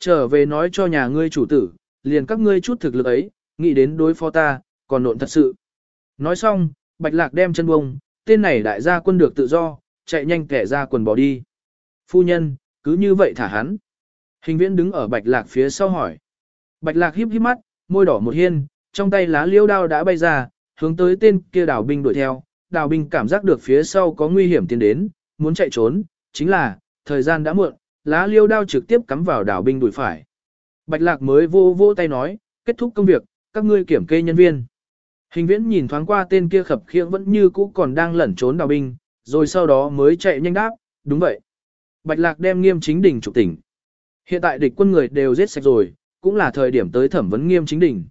Trở về nói cho nhà ngươi chủ tử, liền các ngươi chút thực lực ấy, nghĩ đến đối phó ta, còn nộn thật sự. Nói xong, Bạch Lạc đem chân bông, tên này đại gia quân được tự do, chạy nhanh kẻ ra quần bỏ đi. Phu nhân, cứ như vậy thả hắn. Hình viễn đứng ở Bạch Lạc phía sau hỏi. Bạch Lạc híp híp mắt, môi đỏ một hiên, trong tay lá liêu đao đã bay ra, hướng tới tên kia đào binh đuổi theo. Đào binh cảm giác được phía sau có nguy hiểm tiến đến, muốn chạy trốn, chính là, thời gian đã muộn, lá liêu đao trực tiếp cắm vào đảo binh đuổi phải. Bạch Lạc mới vô vô tay nói, kết thúc công việc, các ngươi kiểm kê nhân viên. Hình viễn nhìn thoáng qua tên kia khập khiễng vẫn như cũ còn đang lẩn trốn đào binh, rồi sau đó mới chạy nhanh đáp, đúng vậy. Bạch Lạc đem nghiêm chính đỉnh trục tỉnh. Hiện tại địch quân người đều giết sạch rồi, cũng là thời điểm tới thẩm vấn nghiêm chính đỉnh.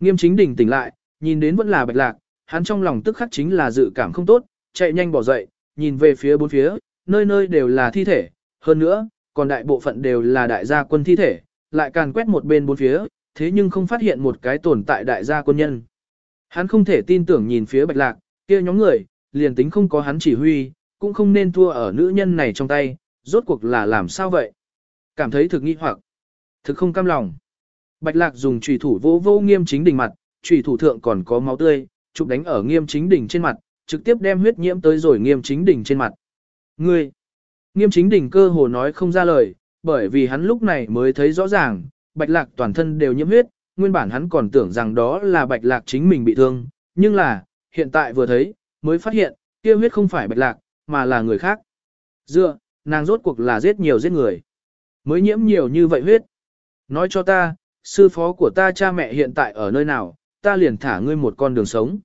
Nghiêm chính đỉnh tỉnh lại, nhìn đến vẫn là Bạch Lạc, hắn trong lòng tức khắc chính là dự cảm không tốt, chạy nhanh bỏ dậy, nhìn về phía bốn phía, nơi nơi đều là thi thể, hơn nữa, còn đại bộ phận đều là đại gia quân thi thể, lại càn quét một bên bốn phía, thế nhưng không phát hiện một cái tồn tại đại gia quân nhân. Hắn không thể tin tưởng nhìn phía bạch lạc, kia nhóm người, liền tính không có hắn chỉ huy, cũng không nên thua ở nữ nhân này trong tay, rốt cuộc là làm sao vậy? Cảm thấy thực nghi hoặc, thực không cam lòng. Bạch lạc dùng trùy thủ vô vô nghiêm chính đỉnh mặt, trùy thủ thượng còn có máu tươi, chụp đánh ở nghiêm chính đỉnh trên mặt, trực tiếp đem huyết nhiễm tới rồi nghiêm chính đỉnh trên mặt. Ngươi! Nghiêm chính đỉnh cơ hồ nói không ra lời, bởi vì hắn lúc này mới thấy rõ ràng, bạch lạc toàn thân đều nhiễm huyết, nguyên bản hắn còn tưởng rằng đó là bạch lạc chính mình bị thương, nhưng là, hiện tại vừa thấy, mới phát hiện, kia huyết không phải bạch lạc, mà là người khác. Dựa, nàng rốt cuộc là giết nhiều giết người. Mới nhiễm nhiều như vậy huyết. Nói cho ta, sư phó của ta cha mẹ hiện tại ở nơi nào, ta liền thả ngươi một con đường sống.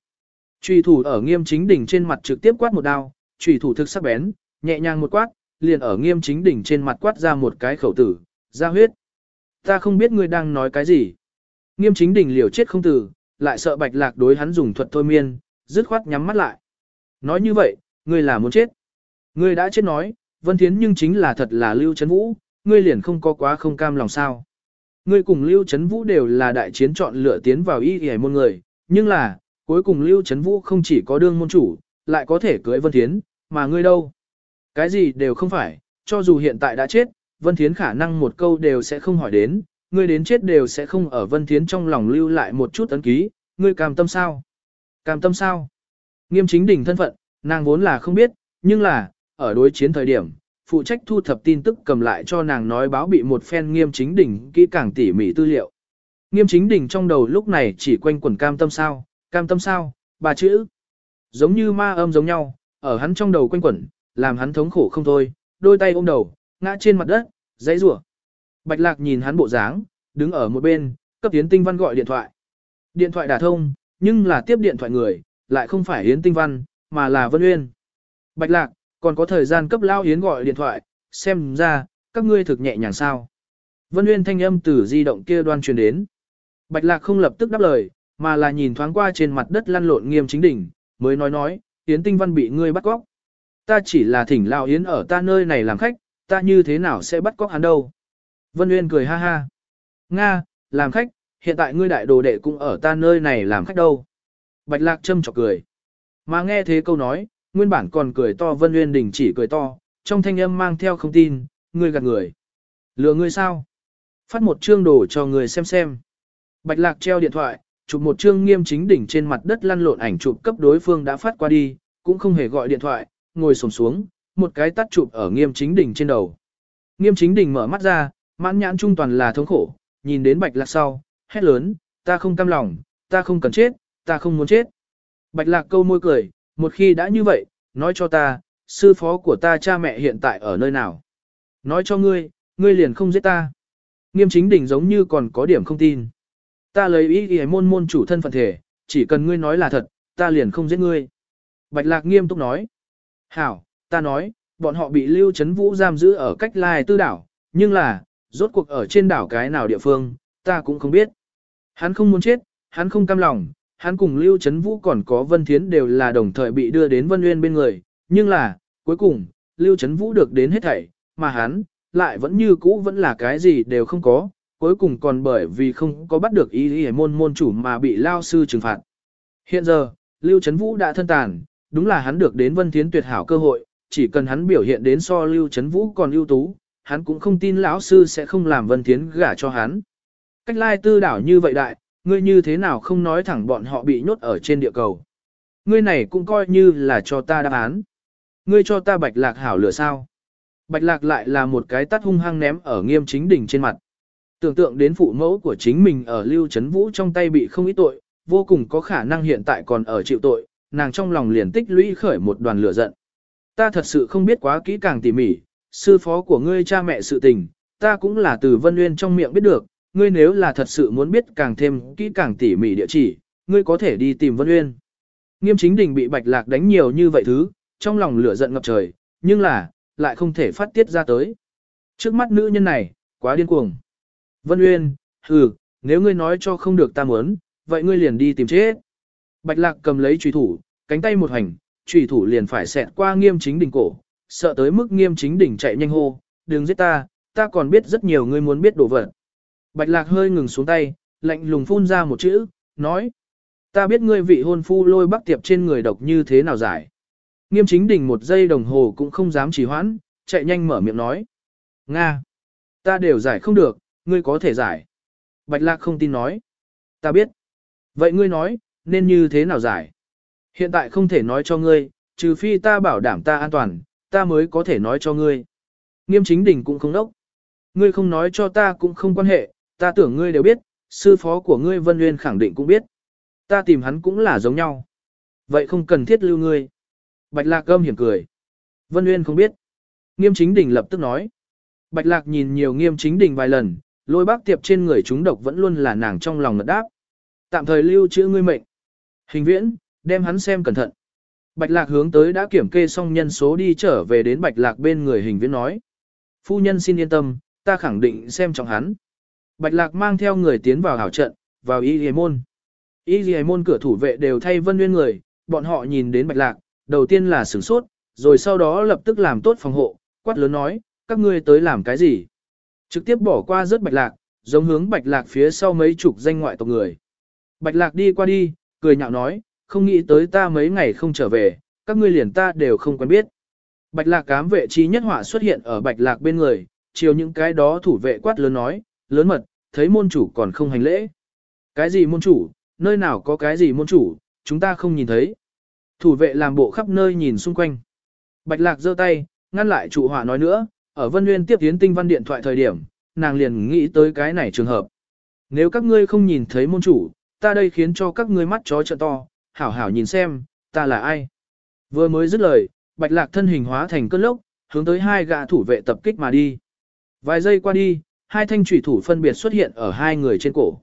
Trùy thủ ở nghiêm chính đỉnh trên mặt trực tiếp quát một đao, trùy thủ thực sắc bén, nhẹ nhàng một quát, liền ở nghiêm chính đỉnh trên mặt quát ra một cái khẩu tử, ra huyết. Ta không biết ngươi đang nói cái gì. Nghiêm chính đỉnh liều chết không tử, lại sợ bạch lạc đối hắn dùng thuật thôi miên, dứt khoát nhắm mắt lại. Nói như vậy, ngươi là muốn chết. Ngươi đã chết nói, Vân Thiến nhưng chính là thật là Lưu Trấn Vũ, ngươi liền không có quá không cam lòng sao. Ngươi cùng Lưu Trấn Vũ đều là đại chiến chọn lựa tiến vào y y môn người, nhưng là, cuối cùng Lưu Trấn Vũ không chỉ có đương môn chủ, lại có thể cưới Vân Thiến, mà ngươi đâu? Cái gì đều không phải, cho dù hiện tại đã chết, Vân Thiến khả năng một câu đều sẽ không hỏi đến, ngươi đến chết đều sẽ không ở Vân Thiến trong lòng lưu lại một chút ấn ký, ngươi cam tâm sao? Cam tâm sao? Nghiêm chính đỉnh thân phận, nàng vốn là không biết, nhưng là, ở đối chiến thời điểm, phụ trách thu thập tin tức cầm lại cho nàng nói báo bị một phen nghiêm chính đỉnh kỹ càng tỉ mỉ tư liệu. Nghiêm chính đỉnh trong đầu lúc này chỉ quanh quẩn cam tâm sao, cam tâm sao, ba chữ. Giống như ma âm giống nhau, ở hắn trong đầu quanh quẩn, làm hắn thống khổ không thôi, đôi tay ôm đầu, ngã trên mặt đất, dãy rủa. Bạch Lạc nhìn hắn bộ dáng, đứng ở một bên, cấp Yến Tinh Văn gọi điện thoại. Điện thoại đả thông, nhưng là tiếp điện thoại người, lại không phải Yến Tinh Văn, mà là Vân Uyên. Bạch Lạc, còn có thời gian cấp Lao Yến gọi điện thoại, xem ra, các ngươi thực nhẹ nhàng sao. Vân Uyên thanh âm từ di động kia đoan truyền đến. Bạch Lạc không lập tức đáp lời, mà là nhìn thoáng qua trên mặt đất lăn lộn nghiêm chính đỉnh, mới nói nói, Yến Tinh Văn bị ngươi bắt cóc. Ta chỉ là thỉnh Lão Yến ở ta nơi này làm khách, ta như thế nào sẽ bắt cóc hắn đâu. Vân Uyên cười ha ha. Nga, làm khách, hiện tại ngươi đại đồ đệ cũng ở ta nơi này làm khách đâu. Bạch Lạc châm chọc cười. Mà nghe thế câu nói, nguyên bản còn cười to Vân Uyên đình chỉ cười to, trong thanh âm mang theo không tin, ngươi gạt người. Lừa ngươi sao? Phát một chương đồ cho người xem xem. Bạch Lạc treo điện thoại, chụp một chương nghiêm chính đỉnh trên mặt đất lăn lộn ảnh chụp cấp đối phương đã phát qua đi, cũng không hề gọi điện thoại, ngồi xổm xuống, một cái tắt chụp ở nghiêm chính đỉnh trên đầu. Nghiêm chính đỉnh mở mắt ra, mãn nhãn trung toàn là thống khổ, nhìn đến bạch lạc sau, hét lớn, ta không cam lòng, ta không cần chết, ta không muốn chết. Bạch lạc câu môi cười, một khi đã như vậy, nói cho ta, sư phó của ta cha mẹ hiện tại ở nơi nào. Nói cho ngươi, ngươi liền không giết ta. Nghiêm chính đỉnh giống như còn có điểm không tin. Ta lấy ý ghi môn môn chủ thân phận thể, chỉ cần ngươi nói là thật, ta liền không giết ngươi. Bạch lạc nghiêm túc nói. Hảo, ta nói, bọn họ bị Lưu Trấn Vũ giam giữ ở cách lai tư đảo, nhưng là, rốt cuộc ở trên đảo cái nào địa phương, ta cũng không biết. Hắn không muốn chết, hắn không cam lòng, hắn cùng Lưu Trấn Vũ còn có Vân Thiến đều là đồng thời bị đưa đến Vân Nguyên bên người, nhưng là, cuối cùng, Lưu Trấn Vũ được đến hết thảy, mà hắn, lại vẫn như cũ vẫn là cái gì đều không có, cuối cùng còn bởi vì không có bắt được ý ý môn môn chủ mà bị lao sư trừng phạt. Hiện giờ, Lưu Trấn Vũ đã thân tàn, đúng là hắn được đến Vân Thiến tuyệt hảo cơ hội, chỉ cần hắn biểu hiện đến so Lưu Chấn Vũ còn ưu tú, hắn cũng không tin lão sư sẽ không làm Vân Thiến gả cho hắn. Cách lai tư đảo như vậy đại, ngươi như thế nào không nói thẳng bọn họ bị nhốt ở trên địa cầu. Ngươi này cũng coi như là cho ta đáp án. Ngươi cho ta bạch lạc hảo lửa sao. Bạch lạc lại là một cái tắt hung hăng ném ở nghiêm chính đỉnh trên mặt. Tưởng tượng đến phụ mẫu của chính mình ở lưu chấn vũ trong tay bị không ít tội, vô cùng có khả năng hiện tại còn ở chịu tội, nàng trong lòng liền tích lũy khởi một đoàn lửa giận. Ta thật sự không biết quá kỹ càng tỉ mỉ, sư phó của ngươi cha mẹ sự tình, ta cũng là từ Vân Nguyên trong miệng biết được, ngươi nếu là thật sự muốn biết càng thêm kỹ càng tỉ mỉ địa chỉ, ngươi có thể đi tìm Vân Nguyên. Nghiêm chính đình bị bạch lạc đánh nhiều như vậy thứ, trong lòng lửa giận ngập trời, nhưng là, lại không thể phát tiết ra tới. Trước mắt nữ nhân này, quá điên cuồng. Vân Uyên, hừ, nếu ngươi nói cho không được ta muốn, vậy ngươi liền đi tìm chết. Bạch lạc cầm lấy trùy thủ, cánh tay một hành, trùy thủ liền phải xẹt qua nghiêm chính đỉnh cổ, sợ tới mức nghiêm chính đỉnh chạy nhanh hô, đừng giết ta, ta còn biết rất nhiều ngươi muốn biết đồ vật. Bạch lạc hơi ngừng xuống tay, lạnh lùng phun ra một chữ, nói. Ta biết ngươi vị hôn phu lôi bắc tiệp trên người độc như thế nào giải. Nghiêm chính đỉnh một giây đồng hồ cũng không dám trì hoãn, chạy nhanh mở miệng nói. Nga! Ta đều giải không được, ngươi có thể giải. Bạch lạc không tin nói. Ta biết. Vậy ngươi nói, nên như thế nào giải? Hiện tại không thể nói cho ngươi, trừ phi ta bảo đảm ta an toàn, ta mới có thể nói cho ngươi. Nghiêm chính đỉnh cũng không đốc. Ngươi không nói cho ta cũng không quan hệ, ta tưởng ngươi đều biết, sư phó của ngươi Vân Nguyên khẳng định cũng biết. Ta tìm hắn cũng là giống nhau. Vậy không cần thiết lưu ngươi. Bạch lạc gâm hiểm cười. Vân Nguyên không biết. Nghiêm chính đình lập tức nói. Bạch lạc nhìn nhiều nghiêm chính đình vài lần, lôi bác tiệp trên người chúng độc vẫn luôn là nàng trong lòng ngật đáp. Tạm thời lưu chữ ngươi mệnh. Hình viễn, đem hắn xem cẩn thận. Bạch lạc hướng tới đã kiểm kê xong nhân số đi trở về đến bạch lạc bên người hình viễn nói. Phu nhân xin yên tâm, ta khẳng định xem trọng hắn. Bạch lạc mang theo người tiến vào hảo trận, vào y môn. Y môn cửa thủ vệ đều thay vân nguyên người, bọn họ nhìn đến bạch lạc, đầu tiên là sửng sốt, rồi sau đó lập tức làm tốt phòng hộ, quát lớn nói, các ngươi tới làm cái gì? Trực tiếp bỏ qua rớt bạch lạc, giống hướng bạch lạc phía sau mấy chục danh ngoại tộc người. Bạch lạc đi qua đi, cười nhạo nói, không nghĩ tới ta mấy ngày không trở về, các ngươi liền ta đều không quen biết. Bạch lạc cám vệ trí nhất họa xuất hiện ở bạch lạc bên người, chiều những cái đó thủ vệ quát lớn nói, lớn mật, thấy môn chủ còn không hành lễ. Cái gì môn chủ, nơi nào có cái gì môn chủ, chúng ta không nhìn thấy. Thủ vệ làm bộ khắp nơi nhìn xung quanh. Bạch lạc giơ tay, ngăn lại trụ họa nói nữa, ở Vân Nguyên tiếp tiến tinh văn điện thoại thời điểm, nàng liền nghĩ tới cái này trường hợp. Nếu các ngươi không nhìn thấy môn chủ, ta đây khiến cho các ngươi mắt chó trợ to, hảo hảo nhìn xem, ta là ai. Vừa mới dứt lời, bạch lạc thân hình hóa thành cơn lốc, hướng tới hai gã thủ vệ tập kích mà đi. Vài giây qua đi, hai thanh thủy thủ phân biệt xuất hiện ở hai người trên cổ.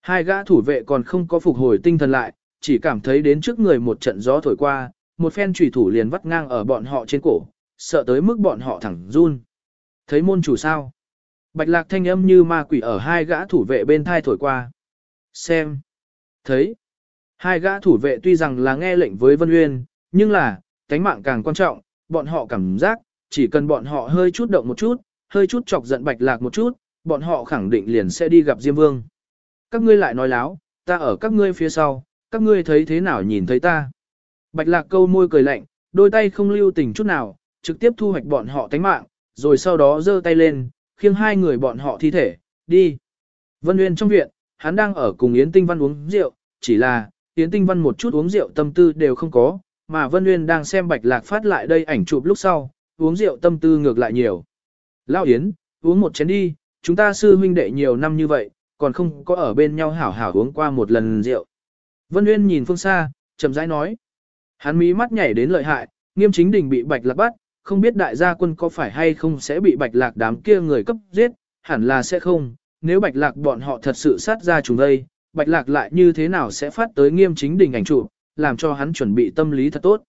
Hai gã thủ vệ còn không có phục hồi tinh thần lại, chỉ cảm thấy đến trước người một trận gió thổi qua, một phen thủy thủ liền vắt ngang ở bọn họ trên cổ, sợ tới mức bọn họ thẳng run. Thấy môn chủ sao? Bạch lạc thanh âm như ma quỷ ở hai gã thủ vệ bên thai thổi qua. Xem. Thấy. Hai gã thủ vệ tuy rằng là nghe lệnh với Vân Uyên, nhưng là, tánh mạng càng quan trọng, bọn họ cảm giác, chỉ cần bọn họ hơi chút động một chút, hơi chút chọc giận bạch lạc một chút, bọn họ khẳng định liền sẽ đi gặp Diêm Vương. Các ngươi lại nói láo, ta ở các ngươi phía sau, các ngươi thấy thế nào nhìn thấy ta. Bạch lạc câu môi cười lạnh, đôi tay không lưu tình chút nào, trực tiếp thu hoạch bọn họ tánh mạng, rồi sau đó giơ tay lên, khiêng hai người bọn họ thi thể, đi. Vân Nguyên trong viện, hắn đang ở cùng Yến Tinh Văn uống rượu, chỉ là, Yến Tinh Văn một chút uống rượu tâm tư đều không có, mà Vân Nguyên đang xem Bạch Lạc phát lại đây ảnh chụp lúc sau, uống rượu tâm tư ngược lại nhiều. Lao Yến, uống một chén đi, chúng ta sư huynh đệ nhiều năm như vậy, còn không có ở bên nhau hảo hảo uống qua một lần rượu. Vân Nguyên nhìn phương xa, chậm rãi nói. Hắn mí mắt nhảy đến lợi hại, nghiêm chính đình bị Bạch Lạc bắt, không biết đại gia quân có phải hay không sẽ bị Bạch Lạc đám kia người cấp giết, hẳn là sẽ không, nếu Bạch Lạc bọn họ thật sự sát ra chúng đây, Bạch Lạc lại như thế nào sẽ phát tới nghiêm chính đình ảnh trụ, làm cho hắn chuẩn bị tâm lý thật tốt.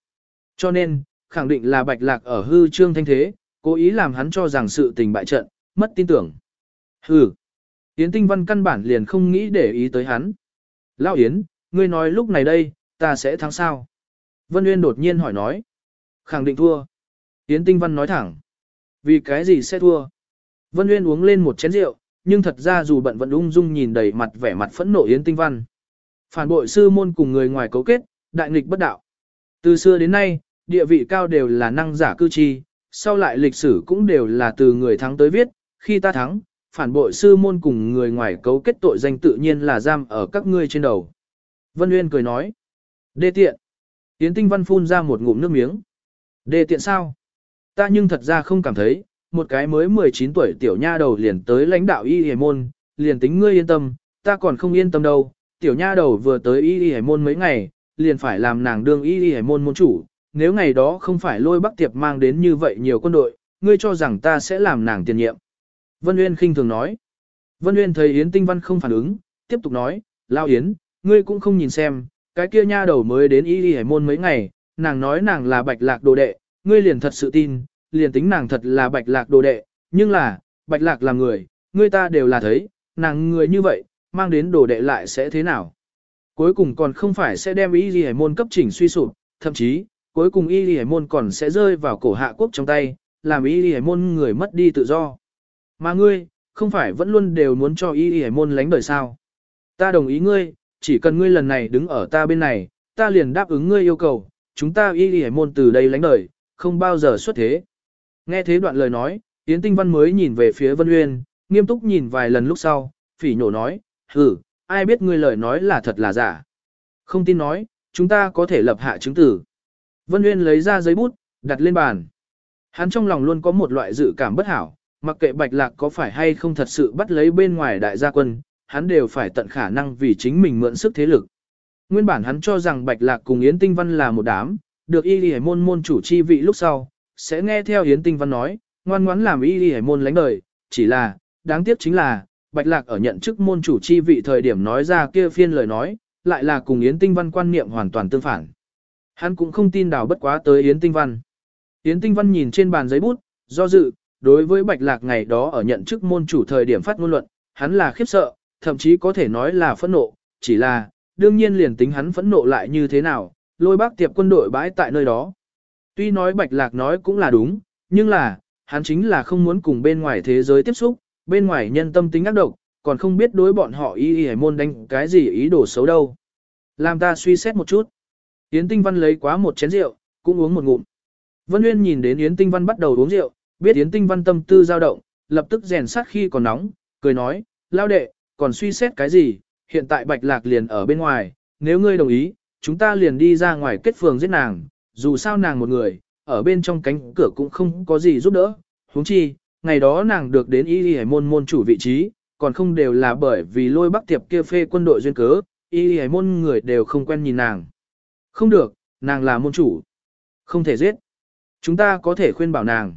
Cho nên, khẳng định là Bạch Lạc ở hư trương thanh thế, cố ý làm hắn cho rằng sự tình bại trận, mất tin tưởng. Hừ. Yến Tinh Văn căn bản liền không nghĩ để ý tới hắn. Lão Yến, ngươi nói lúc này đây, ta sẽ thắng sao? Vân Uyên đột nhiên hỏi nói. Khẳng định thua. Yến Tinh Văn nói thẳng. Vì cái gì sẽ thua? Vân Uyên uống lên một chén rượu, nhưng thật ra dù bận vẫn ung dung nhìn đầy mặt vẻ mặt phẫn nộ Yến Tinh Văn. Phản bội sư môn cùng người ngoài cấu kết, đại nghịch bất đạo. Từ xưa đến nay, địa vị cao đều là năng giả cư chi, sau lại lịch sử cũng đều là từ người thắng tới viết, khi ta thắng, phản bội sư môn cùng người ngoài cấu kết tội danh tự nhiên là giam ở các ngươi trên đầu. Vân Nguyên cười nói, đê tiện. Yến Tinh Văn phun ra một ngụm nước miếng. Đê tiện sao? Ta nhưng thật ra không cảm thấy, một cái mới 19 tuổi tiểu nha đầu liền tới lãnh đạo y hề môn, liền tính ngươi yên tâm, ta còn không yên tâm đâu. Tiểu nha đầu vừa tới y hề môn mấy ngày, liền phải làm nàng đương y hề môn môn chủ. Nếu ngày đó không phải lôi bắc tiệp mang đến như vậy nhiều quân đội, ngươi cho rằng ta sẽ làm nàng tiền nhiệm. Vân Uyên khinh thường nói. Vân Uyên thấy Yến Tinh Văn không phản ứng, tiếp tục nói, Lao Yến, ngươi cũng không nhìn xem, cái kia nha đầu mới đến y y hải môn mấy ngày, nàng nói nàng là bạch lạc đồ đệ, ngươi liền thật sự tin, liền tính nàng thật là bạch lạc đồ đệ, nhưng là, bạch lạc là người, người ta đều là thấy, nàng người như vậy, mang đến đồ đệ lại sẽ thế nào? Cuối cùng còn không phải sẽ đem y y hải môn cấp chỉnh suy sụp, thậm chí, cuối cùng y y hải môn còn sẽ rơi vào cổ hạ quốc trong tay, làm y y hải môn người mất đi tự do. Mà ngươi, không phải vẫn luôn đều muốn cho y y hải môn lánh đời sao? Ta đồng ý ngươi, chỉ cần ngươi lần này đứng ở ta bên này, ta liền đáp ứng ngươi yêu cầu, chúng ta y y môn từ đây lánh đời, không bao giờ xuất thế. Nghe thế đoạn lời nói, Yến Tinh Văn mới nhìn về phía Vân Uyên, nghiêm túc nhìn vài lần lúc sau, phỉ nhổ nói, hử, ai biết ngươi lời nói là thật là giả. Không tin nói, chúng ta có thể lập hạ chứng tử. Vân Uyên lấy ra giấy bút, đặt lên bàn. Hắn trong lòng luôn có một loại dự cảm bất hảo, mặc kệ Bạch Lạc có phải hay không thật sự bắt lấy bên ngoài đại gia quân, hắn đều phải tận khả năng vì chính mình mượn sức thế lực. Nguyên bản hắn cho rằng Bạch Lạc cùng Yến Tinh Văn là một đám, được y lì môn môn chủ chi vị lúc sau, sẽ nghe theo Yến Tinh Văn nói, ngoan ngoãn làm y lì môn lánh đời, chỉ là, đáng tiếc chính là, Bạch Lạc ở nhận chức môn chủ chi vị thời điểm nói ra kia phiên lời nói, lại là cùng Yến Tinh Văn quan niệm hoàn toàn tương phản. Hắn cũng không tin đào bất quá tới Yến Tinh Văn. Yến Tinh Văn nhìn trên bàn giấy bút, do dự, đối với Bạch Lạc ngày đó ở nhận chức môn chủ thời điểm phát ngôn luận, hắn là khiếp sợ, thậm chí có thể nói là phẫn nộ, chỉ là, đương nhiên liền tính hắn phẫn nộ lại như thế nào, lôi bác tiệp quân đội bãi tại nơi đó. Tuy nói Bạch Lạc nói cũng là đúng, nhưng là, hắn chính là không muốn cùng bên ngoài thế giới tiếp xúc, bên ngoài nhân tâm tính ác độc, còn không biết đối bọn họ y y môn đánh cái gì ý đồ xấu đâu. Làm ta suy xét một chút. Yến Tinh Văn lấy quá một chén rượu, cũng uống một ngụm. Vân Nguyên nhìn đến Yến Tinh Văn bắt đầu uống rượu, biết Yến Tinh Văn tâm tư dao động, lập tức rèn sát khi còn nóng, cười nói, lao đệ, còn suy xét cái gì, hiện tại bạch lạc liền ở bên ngoài, nếu ngươi đồng ý, chúng ta liền đi ra ngoài kết phường giết nàng, dù sao nàng một người, ở bên trong cánh cửa cũng không có gì giúp đỡ, huống chi, ngày đó nàng được đến y y môn môn chủ vị trí, còn không đều là bởi vì lôi bắc tiệp kia phê quân đội duyên cớ, y y môn người đều không quen nhìn nàng. Không được, nàng là môn chủ. Không thể giết. Chúng ta có thể khuyên bảo nàng.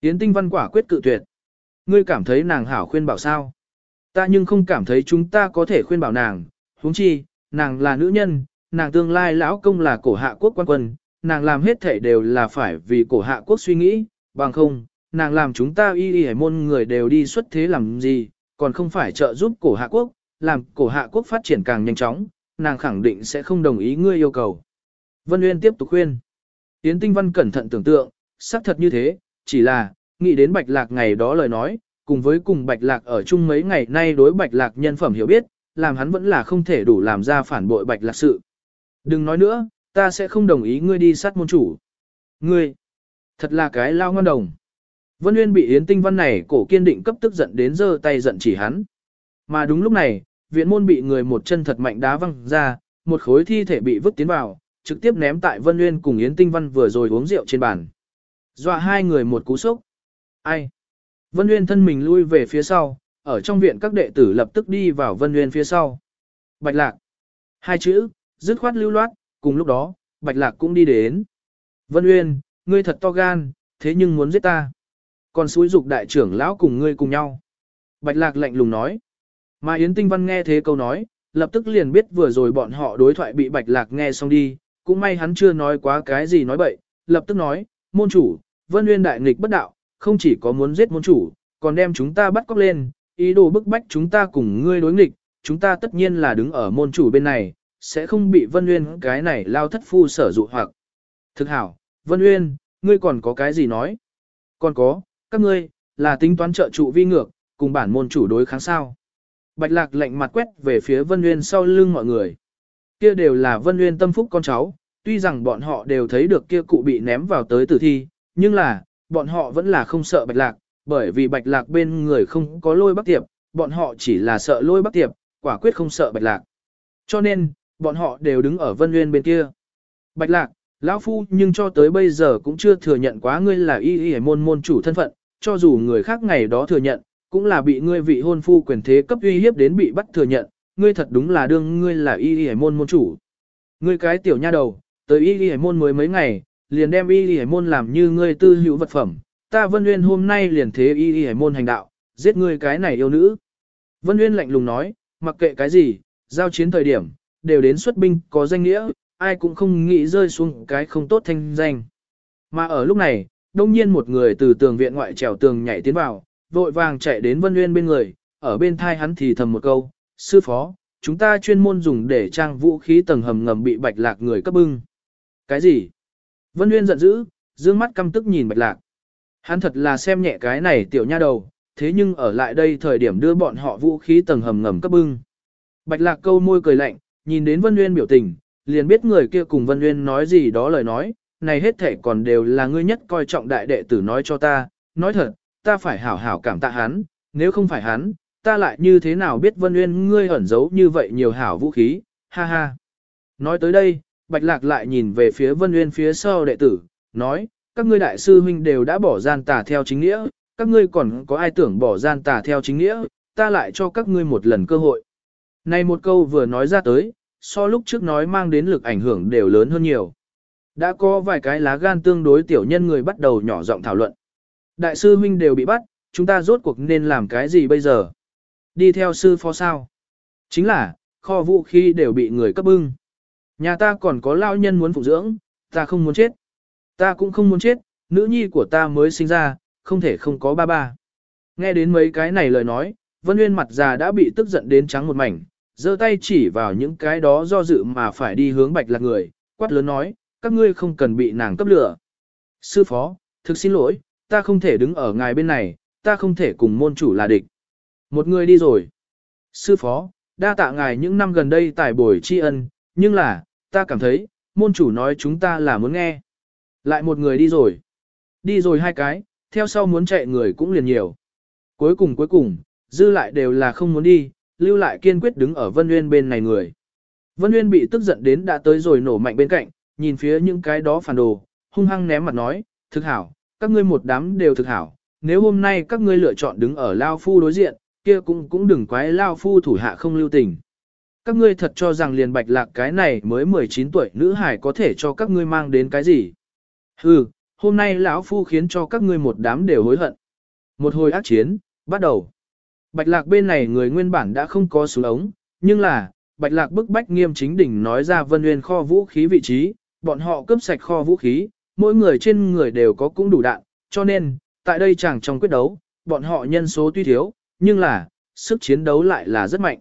Yến tinh văn quả quyết cự tuyệt. Ngươi cảm thấy nàng hảo khuyên bảo sao? Ta nhưng không cảm thấy chúng ta có thể khuyên bảo nàng, huống chi, nàng là nữ nhân, nàng tương lai lão công là cổ hạ quốc quan quân, nàng làm hết thể đều là phải vì cổ hạ quốc suy nghĩ, bằng không, nàng làm chúng ta y y hải môn người đều đi xuất thế làm gì, còn không phải trợ giúp cổ hạ quốc, làm cổ hạ quốc phát triển càng nhanh chóng, nàng khẳng định sẽ không đồng ý ngươi yêu cầu. Vân Uyên tiếp tục khuyên. Yến Tinh Văn cẩn thận tưởng tượng, xác thật như thế, chỉ là, nghĩ đến bạch lạc ngày đó lời nói, cùng với cùng Bạch Lạc ở chung mấy ngày nay đối Bạch Lạc nhân phẩm hiểu biết, làm hắn vẫn là không thể đủ làm ra phản bội Bạch Lạc sự. Đừng nói nữa, ta sẽ không đồng ý ngươi đi sát môn chủ. Ngươi, thật là cái lao ngon đồng. Vân Nguyên bị Yến Tinh Văn này cổ kiên định cấp tức giận đến giơ tay giận chỉ hắn. Mà đúng lúc này, viện môn bị người một chân thật mạnh đá văng ra, một khối thi thể bị vứt tiến vào, trực tiếp ném tại Vân Nguyên cùng Yến Tinh Văn vừa rồi uống rượu trên bàn. Dọa hai người một cú sốc. Ai? Vân Nguyên thân mình lui về phía sau, ở trong viện các đệ tử lập tức đi vào Vân Nguyên phía sau. Bạch Lạc. Hai chữ, dứt khoát lưu loát, cùng lúc đó, Bạch Lạc cũng đi đến. Vân uyên, ngươi thật to gan, thế nhưng muốn giết ta. Còn xúi dục đại trưởng lão cùng ngươi cùng nhau. Bạch Lạc lạnh lùng nói. Mà Yến Tinh Văn nghe thế câu nói, lập tức liền biết vừa rồi bọn họ đối thoại bị Bạch Lạc nghe xong đi, cũng may hắn chưa nói quá cái gì nói bậy, lập tức nói, môn chủ, Vân uyên đại nghịch bất đạo, không chỉ có muốn giết môn chủ, còn đem chúng ta bắt cóc lên, ý đồ bức bách chúng ta cùng ngươi đối nghịch, chúng ta tất nhiên là đứng ở môn chủ bên này, sẽ không bị Vân Uyên cái này lao thất phu sở dụ hoặc. Thực hảo, Vân Uyên, ngươi còn có cái gì nói? Còn có, các ngươi, là tính toán trợ trụ vi ngược, cùng bản môn chủ đối kháng sao. Bạch lạc lạnh mặt quét về phía Vân Uyên sau lưng mọi người. Kia đều là Vân Uyên tâm phúc con cháu, tuy rằng bọn họ đều thấy được kia cụ bị ném vào tới tử thi, nhưng là, bọn họ vẫn là không sợ bạch lạc, bởi vì bạch lạc bên người không có lôi bắc tiệp, bọn họ chỉ là sợ lôi bắc tiệp, quả quyết không sợ bạch lạc. Cho nên, bọn họ đều đứng ở vân nguyên bên kia. Bạch lạc, lão phu nhưng cho tới bây giờ cũng chưa thừa nhận quá ngươi là y y môn môn chủ thân phận, cho dù người khác ngày đó thừa nhận, cũng là bị ngươi vị hôn phu quyền thế cấp uy hiếp đến bị bắt thừa nhận, ngươi thật đúng là đương ngươi là y y môn môn chủ. Ngươi cái tiểu nha đầu, tới y y môn mới mấy ngày, liền đem y y môn làm như ngươi tư hữu vật phẩm, ta Vân Nguyên hôm nay liền thế y y môn hành đạo, giết ngươi cái này yêu nữ. Vân Nguyên lạnh lùng nói, mặc kệ cái gì, giao chiến thời điểm, đều đến xuất binh có danh nghĩa, ai cũng không nghĩ rơi xuống cái không tốt thanh danh. Mà ở lúc này, đông nhiên một người từ tường viện ngoại trèo tường nhảy tiến vào, vội vàng chạy đến Vân Nguyên bên người, ở bên thai hắn thì thầm một câu, sư phó, chúng ta chuyên môn dùng để trang vũ khí tầng hầm ngầm bị bạch lạc người cấp bưng. Cái gì? Vân Nguyên giận dữ, dương mắt căm tức nhìn bạch lạc. Hắn thật là xem nhẹ cái này tiểu nha đầu, thế nhưng ở lại đây thời điểm đưa bọn họ vũ khí tầng hầm ngầm cấp bưng. Bạch lạc câu môi cười lạnh, nhìn đến Vân Nguyên biểu tình, liền biết người kia cùng Vân Nguyên nói gì đó lời nói, này hết thể còn đều là ngươi nhất coi trọng đại đệ tử nói cho ta, nói thật, ta phải hảo hảo cảm tạ hắn, nếu không phải hắn, ta lại như thế nào biết Vân Nguyên ngươi ẩn giấu như vậy nhiều hảo vũ khí, ha ha. Nói tới đây, Bạch Lạc lại nhìn về phía Vân Nguyên phía sau đệ tử, nói, các ngươi đại sư huynh đều đã bỏ gian tà theo chính nghĩa, các ngươi còn có ai tưởng bỏ gian tà theo chính nghĩa, ta lại cho các ngươi một lần cơ hội. Này một câu vừa nói ra tới, so lúc trước nói mang đến lực ảnh hưởng đều lớn hơn nhiều. Đã có vài cái lá gan tương đối tiểu nhân người bắt đầu nhỏ giọng thảo luận. Đại sư huynh đều bị bắt, chúng ta rốt cuộc nên làm cái gì bây giờ? Đi theo sư phó sao? Chính là, kho vũ khí đều bị người cấp bưng. Nhà ta còn có lao nhân muốn phụ dưỡng, ta không muốn chết. Ta cũng không muốn chết, nữ nhi của ta mới sinh ra, không thể không có ba ba. Nghe đến mấy cái này lời nói, Vân Nguyên mặt già đã bị tức giận đến trắng một mảnh, giơ tay chỉ vào những cái đó do dự mà phải đi hướng bạch lạc người, quát lớn nói, các ngươi không cần bị nàng cấp lửa. Sư phó, thực xin lỗi, ta không thể đứng ở ngài bên này, ta không thể cùng môn chủ là địch. Một người đi rồi. Sư phó, đa tạ ngài những năm gần đây tài bồi tri ân, nhưng là, ta cảm thấy, môn chủ nói chúng ta là muốn nghe. Lại một người đi rồi. Đi rồi hai cái, theo sau muốn chạy người cũng liền nhiều. Cuối cùng cuối cùng, dư lại đều là không muốn đi, lưu lại kiên quyết đứng ở Vân Nguyên bên này người. Vân Nguyên bị tức giận đến đã tới rồi nổ mạnh bên cạnh, nhìn phía những cái đó phản đồ, hung hăng ném mặt nói, thực hảo, các ngươi một đám đều thực hảo, nếu hôm nay các ngươi lựa chọn đứng ở Lao Phu đối diện, kia cũng cũng đừng quái Lao Phu thủ hạ không lưu tình. Các ngươi thật cho rằng liền bạch lạc cái này mới 19 tuổi nữ hải có thể cho các ngươi mang đến cái gì. Hừ, hôm nay lão Phu khiến cho các ngươi một đám đều hối hận. Một hồi ác chiến, bắt đầu. Bạch lạc bên này người nguyên bản đã không có súng ống, nhưng là, bạch lạc bức bách nghiêm chính đỉnh nói ra vân nguyên kho vũ khí vị trí, bọn họ cướp sạch kho vũ khí, mỗi người trên người đều có cũng đủ đạn, cho nên, tại đây chẳng trong quyết đấu, bọn họ nhân số tuy thiếu, nhưng là, sức chiến đấu lại là rất mạnh.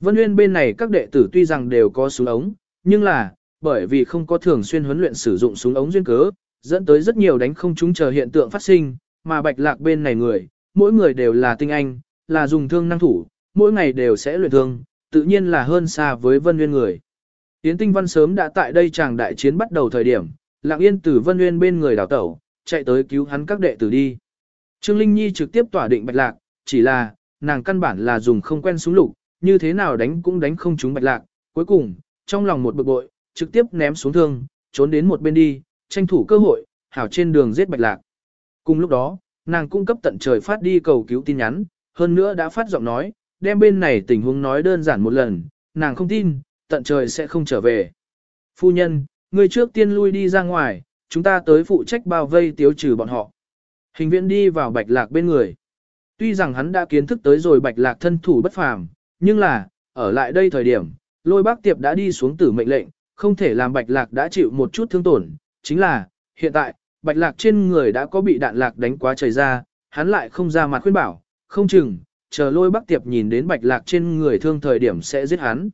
Vân Nguyên bên này các đệ tử tuy rằng đều có súng ống, nhưng là, bởi vì không có thường xuyên huấn luyện sử dụng súng ống duyên cớ, dẫn tới rất nhiều đánh không trúng chờ hiện tượng phát sinh, mà bạch lạc bên này người, mỗi người đều là tinh anh, là dùng thương năng thủ, mỗi ngày đều sẽ luyện thương, tự nhiên là hơn xa với Vân Nguyên người. Yến Tinh Văn sớm đã tại đây chàng đại chiến bắt đầu thời điểm, Lặng Yên từ Vân Nguyên bên người đào tẩu, chạy tới cứu hắn các đệ tử đi. Trương Linh Nhi trực tiếp tỏa định bạch lạc, chỉ là, nàng căn bản là dùng không quen súng lục, như thế nào đánh cũng đánh không trúng bạch lạc. Cuối cùng, trong lòng một bực bội, trực tiếp ném xuống thương, trốn đến một bên đi, tranh thủ cơ hội, hảo trên đường giết bạch lạc. Cùng lúc đó, nàng cung cấp tận trời phát đi cầu cứu tin nhắn, hơn nữa đã phát giọng nói, đem bên này tình huống nói đơn giản một lần, nàng không tin, tận trời sẽ không trở về. Phu nhân, người trước tiên lui đi ra ngoài, chúng ta tới phụ trách bao vây tiêu trừ bọn họ. Hình viễn đi vào bạch lạc bên người. Tuy rằng hắn đã kiến thức tới rồi bạch lạc thân thủ bất phàm, nhưng là, ở lại đây thời điểm, lôi bác tiệp đã đi xuống tử mệnh lệnh, không thể làm bạch lạc đã chịu một chút thương tổn. Chính là, hiện tại, bạch lạc trên người đã có bị đạn lạc đánh quá trời ra, hắn lại không ra mặt khuyên bảo, không chừng, chờ lôi bác tiệp nhìn đến bạch lạc trên người thương thời điểm sẽ giết hắn.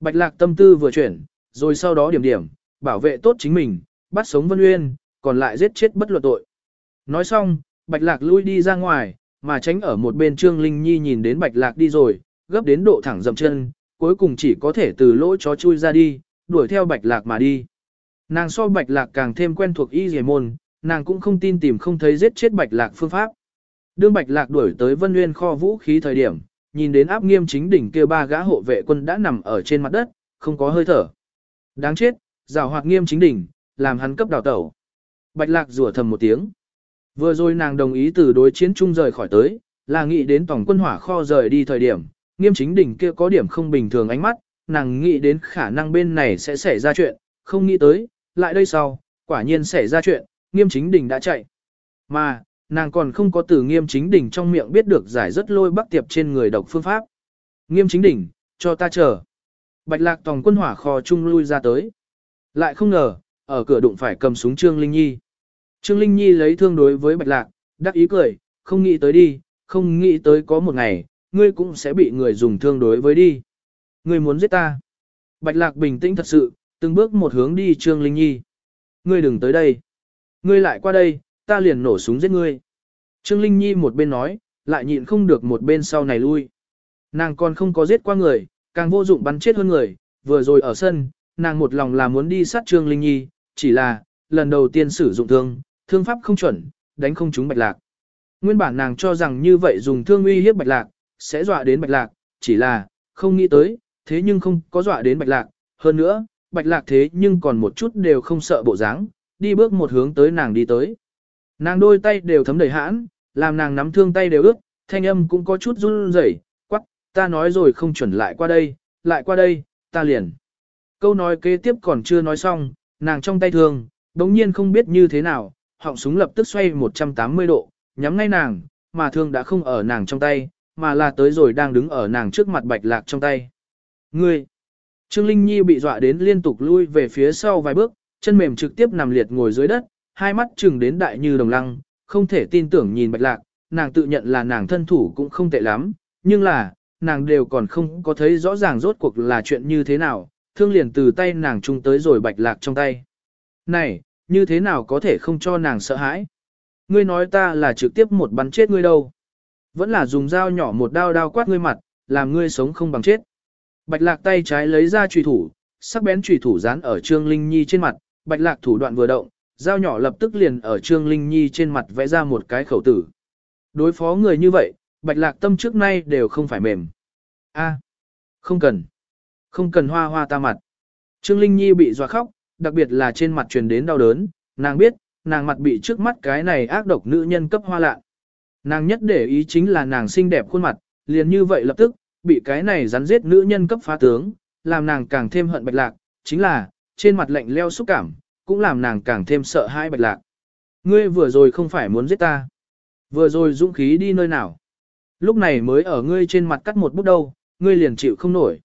Bạch lạc tâm tư vừa chuyển, rồi sau đó điểm điểm, bảo vệ tốt chính mình, bắt sống Vân Uyên, còn lại giết chết bất luật tội. Nói xong, Bạch Lạc lui đi ra ngoài, mà tránh ở một bên Trương Linh Nhi nhìn đến Bạch Lạc đi rồi, gấp đến độ thẳng dậm chân, cuối cùng chỉ có thể từ lỗ chó chui ra đi, đuổi theo Bạch Lạc mà đi. Nàng so Bạch Lạc càng thêm quen thuộc y dề môn, nàng cũng không tin tìm không thấy giết chết bạch lạc phương pháp. Đương bạch lạc đuổi tới vân nguyên kho vũ khí thời điểm, nhìn đến áp nghiêm chính đỉnh kia ba gã hộ vệ quân đã nằm ở trên mặt đất, không có hơi thở. Đáng chết, rào hoạt nghiêm chính đỉnh, làm hắn cấp đào tẩu. Bạch lạc rủa thầm một tiếng. Vừa rồi nàng đồng ý từ đối chiến chung rời khỏi tới, là nghĩ đến tổng quân hỏa kho rời đi thời điểm, nghiêm chính đỉnh kia có điểm không bình thường ánh mắt, nàng nghĩ đến khả năng bên này sẽ xảy ra chuyện, không nghĩ tới, lại đây sau, quả nhiên xảy ra chuyện, nghiêm chính đỉnh đã chạy. Mà, nàng còn không có từ nghiêm chính đỉnh trong miệng biết được giải rất lôi bắc tiệp trên người độc phương pháp. Nghiêm chính đỉnh, cho ta chờ. Bạch lạc tòng quân hỏa kho chung lui ra tới. Lại không ngờ, ở cửa đụng phải cầm súng Trương Linh Nhi. Trương Linh Nhi lấy thương đối với bạch lạc, đắc ý cười, không nghĩ tới đi, không nghĩ tới có một ngày, ngươi cũng sẽ bị người dùng thương đối với đi. Ngươi muốn giết ta. Bạch lạc bình tĩnh thật sự, từng bước một hướng đi Trương Linh Nhi. Ngươi đừng tới đây. Ngươi lại qua đây, ta liền nổ súng giết ngươi. Trương Linh Nhi một bên nói, lại nhịn không được một bên sau này lui. Nàng còn không có giết qua người, càng vô dụng bắn chết hơn người, vừa rồi ở sân, nàng một lòng là muốn đi sát Trương Linh Nhi, chỉ là, lần đầu tiên sử dụng thương, thương pháp không chuẩn, đánh không trúng bạch lạc. Nguyên bản nàng cho rằng như vậy dùng thương uy hiếp bạch lạc, sẽ dọa đến bạch lạc, chỉ là, không nghĩ tới, thế nhưng không có dọa đến bạch lạc, hơn nữa, bạch lạc thế nhưng còn một chút đều không sợ bộ dáng, đi bước một hướng tới nàng đi tới. Nàng đôi tay đều thấm đầy hãn, làm nàng nắm thương tay đều ướt, thanh âm cũng có chút run rẩy, quắc, ta nói rồi không chuẩn lại qua đây, lại qua đây, ta liền. Câu nói kế tiếp còn chưa nói xong, nàng trong tay thương, đống nhiên không biết như thế nào, họng súng lập tức xoay 180 độ, nhắm ngay nàng, mà thương đã không ở nàng trong tay, mà là tới rồi đang đứng ở nàng trước mặt bạch lạc trong tay. Ngươi! Trương Linh Nhi bị dọa đến liên tục lui về phía sau vài bước, chân mềm trực tiếp nằm liệt ngồi dưới đất, hai mắt chừng đến đại như đồng lăng, không thể tin tưởng nhìn bạch lạc, nàng tự nhận là nàng thân thủ cũng không tệ lắm, nhưng là, nàng đều còn không có thấy rõ ràng rốt cuộc là chuyện như thế nào, thương liền từ tay nàng chung tới rồi bạch lạc trong tay. Này, như thế nào có thể không cho nàng sợ hãi? Ngươi nói ta là trực tiếp một bắn chết ngươi đâu. Vẫn là dùng dao nhỏ một đao đao quát ngươi mặt, làm ngươi sống không bằng chết. Bạch lạc tay trái lấy ra trùy thủ, sắc bén trùy thủ dán ở Trương Linh Nhi trên mặt, bạch lạc thủ đoạn vừa động, dao nhỏ lập tức liền ở Trương Linh Nhi trên mặt vẽ ra một cái khẩu tử. Đối phó người như vậy, bạch lạc tâm trước nay đều không phải mềm. A, không cần. Không cần hoa hoa ta mặt. Trương Linh Nhi bị dọa khóc, đặc biệt là trên mặt truyền đến đau đớn, nàng biết, nàng mặt bị trước mắt cái này ác độc nữ nhân cấp hoa lạ. Nàng nhất để ý chính là nàng xinh đẹp khuôn mặt, liền như vậy lập tức, bị cái này rắn giết nữ nhân cấp phá tướng, làm nàng càng thêm hận bạch lạc, chính là, trên mặt lạnh leo xúc cảm, cũng làm nàng càng thêm sợ hãi bạch lạc. Ngươi vừa rồi không phải muốn giết ta. Vừa rồi dũng khí đi nơi nào. Lúc này mới ở ngươi trên mặt cắt một bút đâu, ngươi liền chịu không nổi.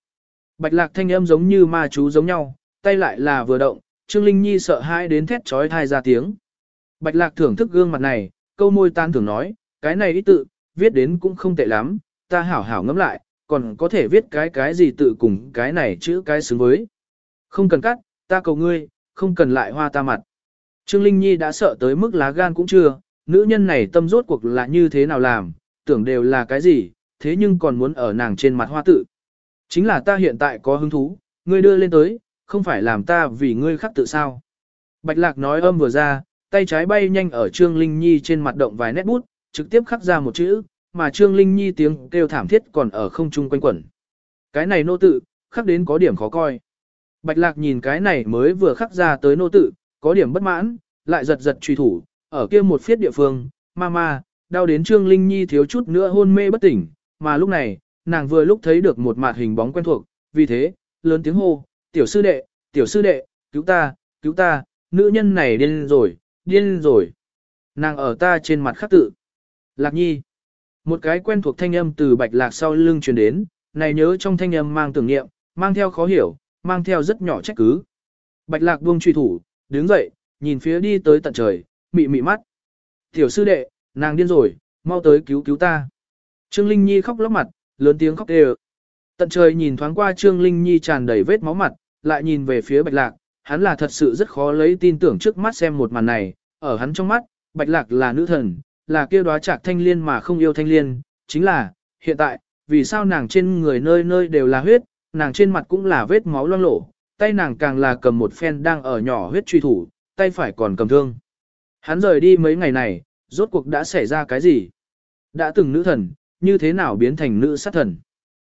Bạch lạc thanh âm giống như ma chú giống nhau, tay lại là vừa động, Trương Linh Nhi sợ hãi đến thét trói thai ra tiếng. Bạch lạc thưởng thức gương mặt này, câu môi tan thường nói, cái này ý tự, viết đến cũng không tệ lắm, ta hảo hảo ngẫm lại, còn có thể viết cái cái gì tự cùng cái này chữ cái xứng với. Không cần cắt, ta cầu ngươi, không cần lại hoa ta mặt. Trương Linh Nhi đã sợ tới mức lá gan cũng chưa, nữ nhân này tâm rốt cuộc là như thế nào làm, tưởng đều là cái gì, thế nhưng còn muốn ở nàng trên mặt hoa tự. Chính là ta hiện tại có hứng thú, ngươi đưa lên tới, không phải làm ta vì ngươi khắc tự sao. Bạch lạc nói âm vừa ra, tay trái bay nhanh ở Trương Linh Nhi trên mặt động vài nét bút, trực tiếp khắc ra một chữ, mà Trương Linh Nhi tiếng kêu thảm thiết còn ở không trung quanh quẩn. Cái này nô tự, khắc đến có điểm khó coi. Bạch lạc nhìn cái này mới vừa khắc ra tới nô tự, có điểm bất mãn, lại giật giật truy thủ, ở kia một phiết địa phương, ma ma, đau đến Trương Linh Nhi thiếu chút nữa hôn mê bất tỉnh, mà lúc này, nàng vừa lúc thấy được một mặt hình bóng quen thuộc, vì thế, lớn tiếng hô, tiểu sư đệ, tiểu sư đệ, cứu ta, cứu ta, nữ nhân này điên rồi, điên rồi. Nàng ở ta trên mặt khắc tự. Lạc nhi. Một cái quen thuộc thanh âm từ bạch lạc sau lưng truyền đến, này nhớ trong thanh âm mang tưởng niệm, mang theo khó hiểu, mang theo rất nhỏ trách cứ. Bạch lạc buông truy thủ, đứng dậy, nhìn phía đi tới tận trời, mị mị mắt. Tiểu sư đệ, nàng điên rồi, mau tới cứu cứu ta. Trương Linh Nhi khóc lóc mặt, lớn tiếng khóc đều. Tận trời nhìn thoáng qua Trương Linh Nhi tràn đầy vết máu mặt, lại nhìn về phía Bạch Lạc, hắn là thật sự rất khó lấy tin tưởng trước mắt xem một màn này, ở hắn trong mắt, Bạch Lạc là nữ thần, là kia đóa trạc thanh liên mà không yêu thanh liên, chính là, hiện tại, vì sao nàng trên người nơi nơi đều là huyết, nàng trên mặt cũng là vết máu loang lổ, tay nàng càng là cầm một phen đang ở nhỏ huyết truy thủ, tay phải còn cầm thương. Hắn rời đi mấy ngày này, rốt cuộc đã xảy ra cái gì? Đã từng nữ thần, như thế nào biến thành nữ sát thần?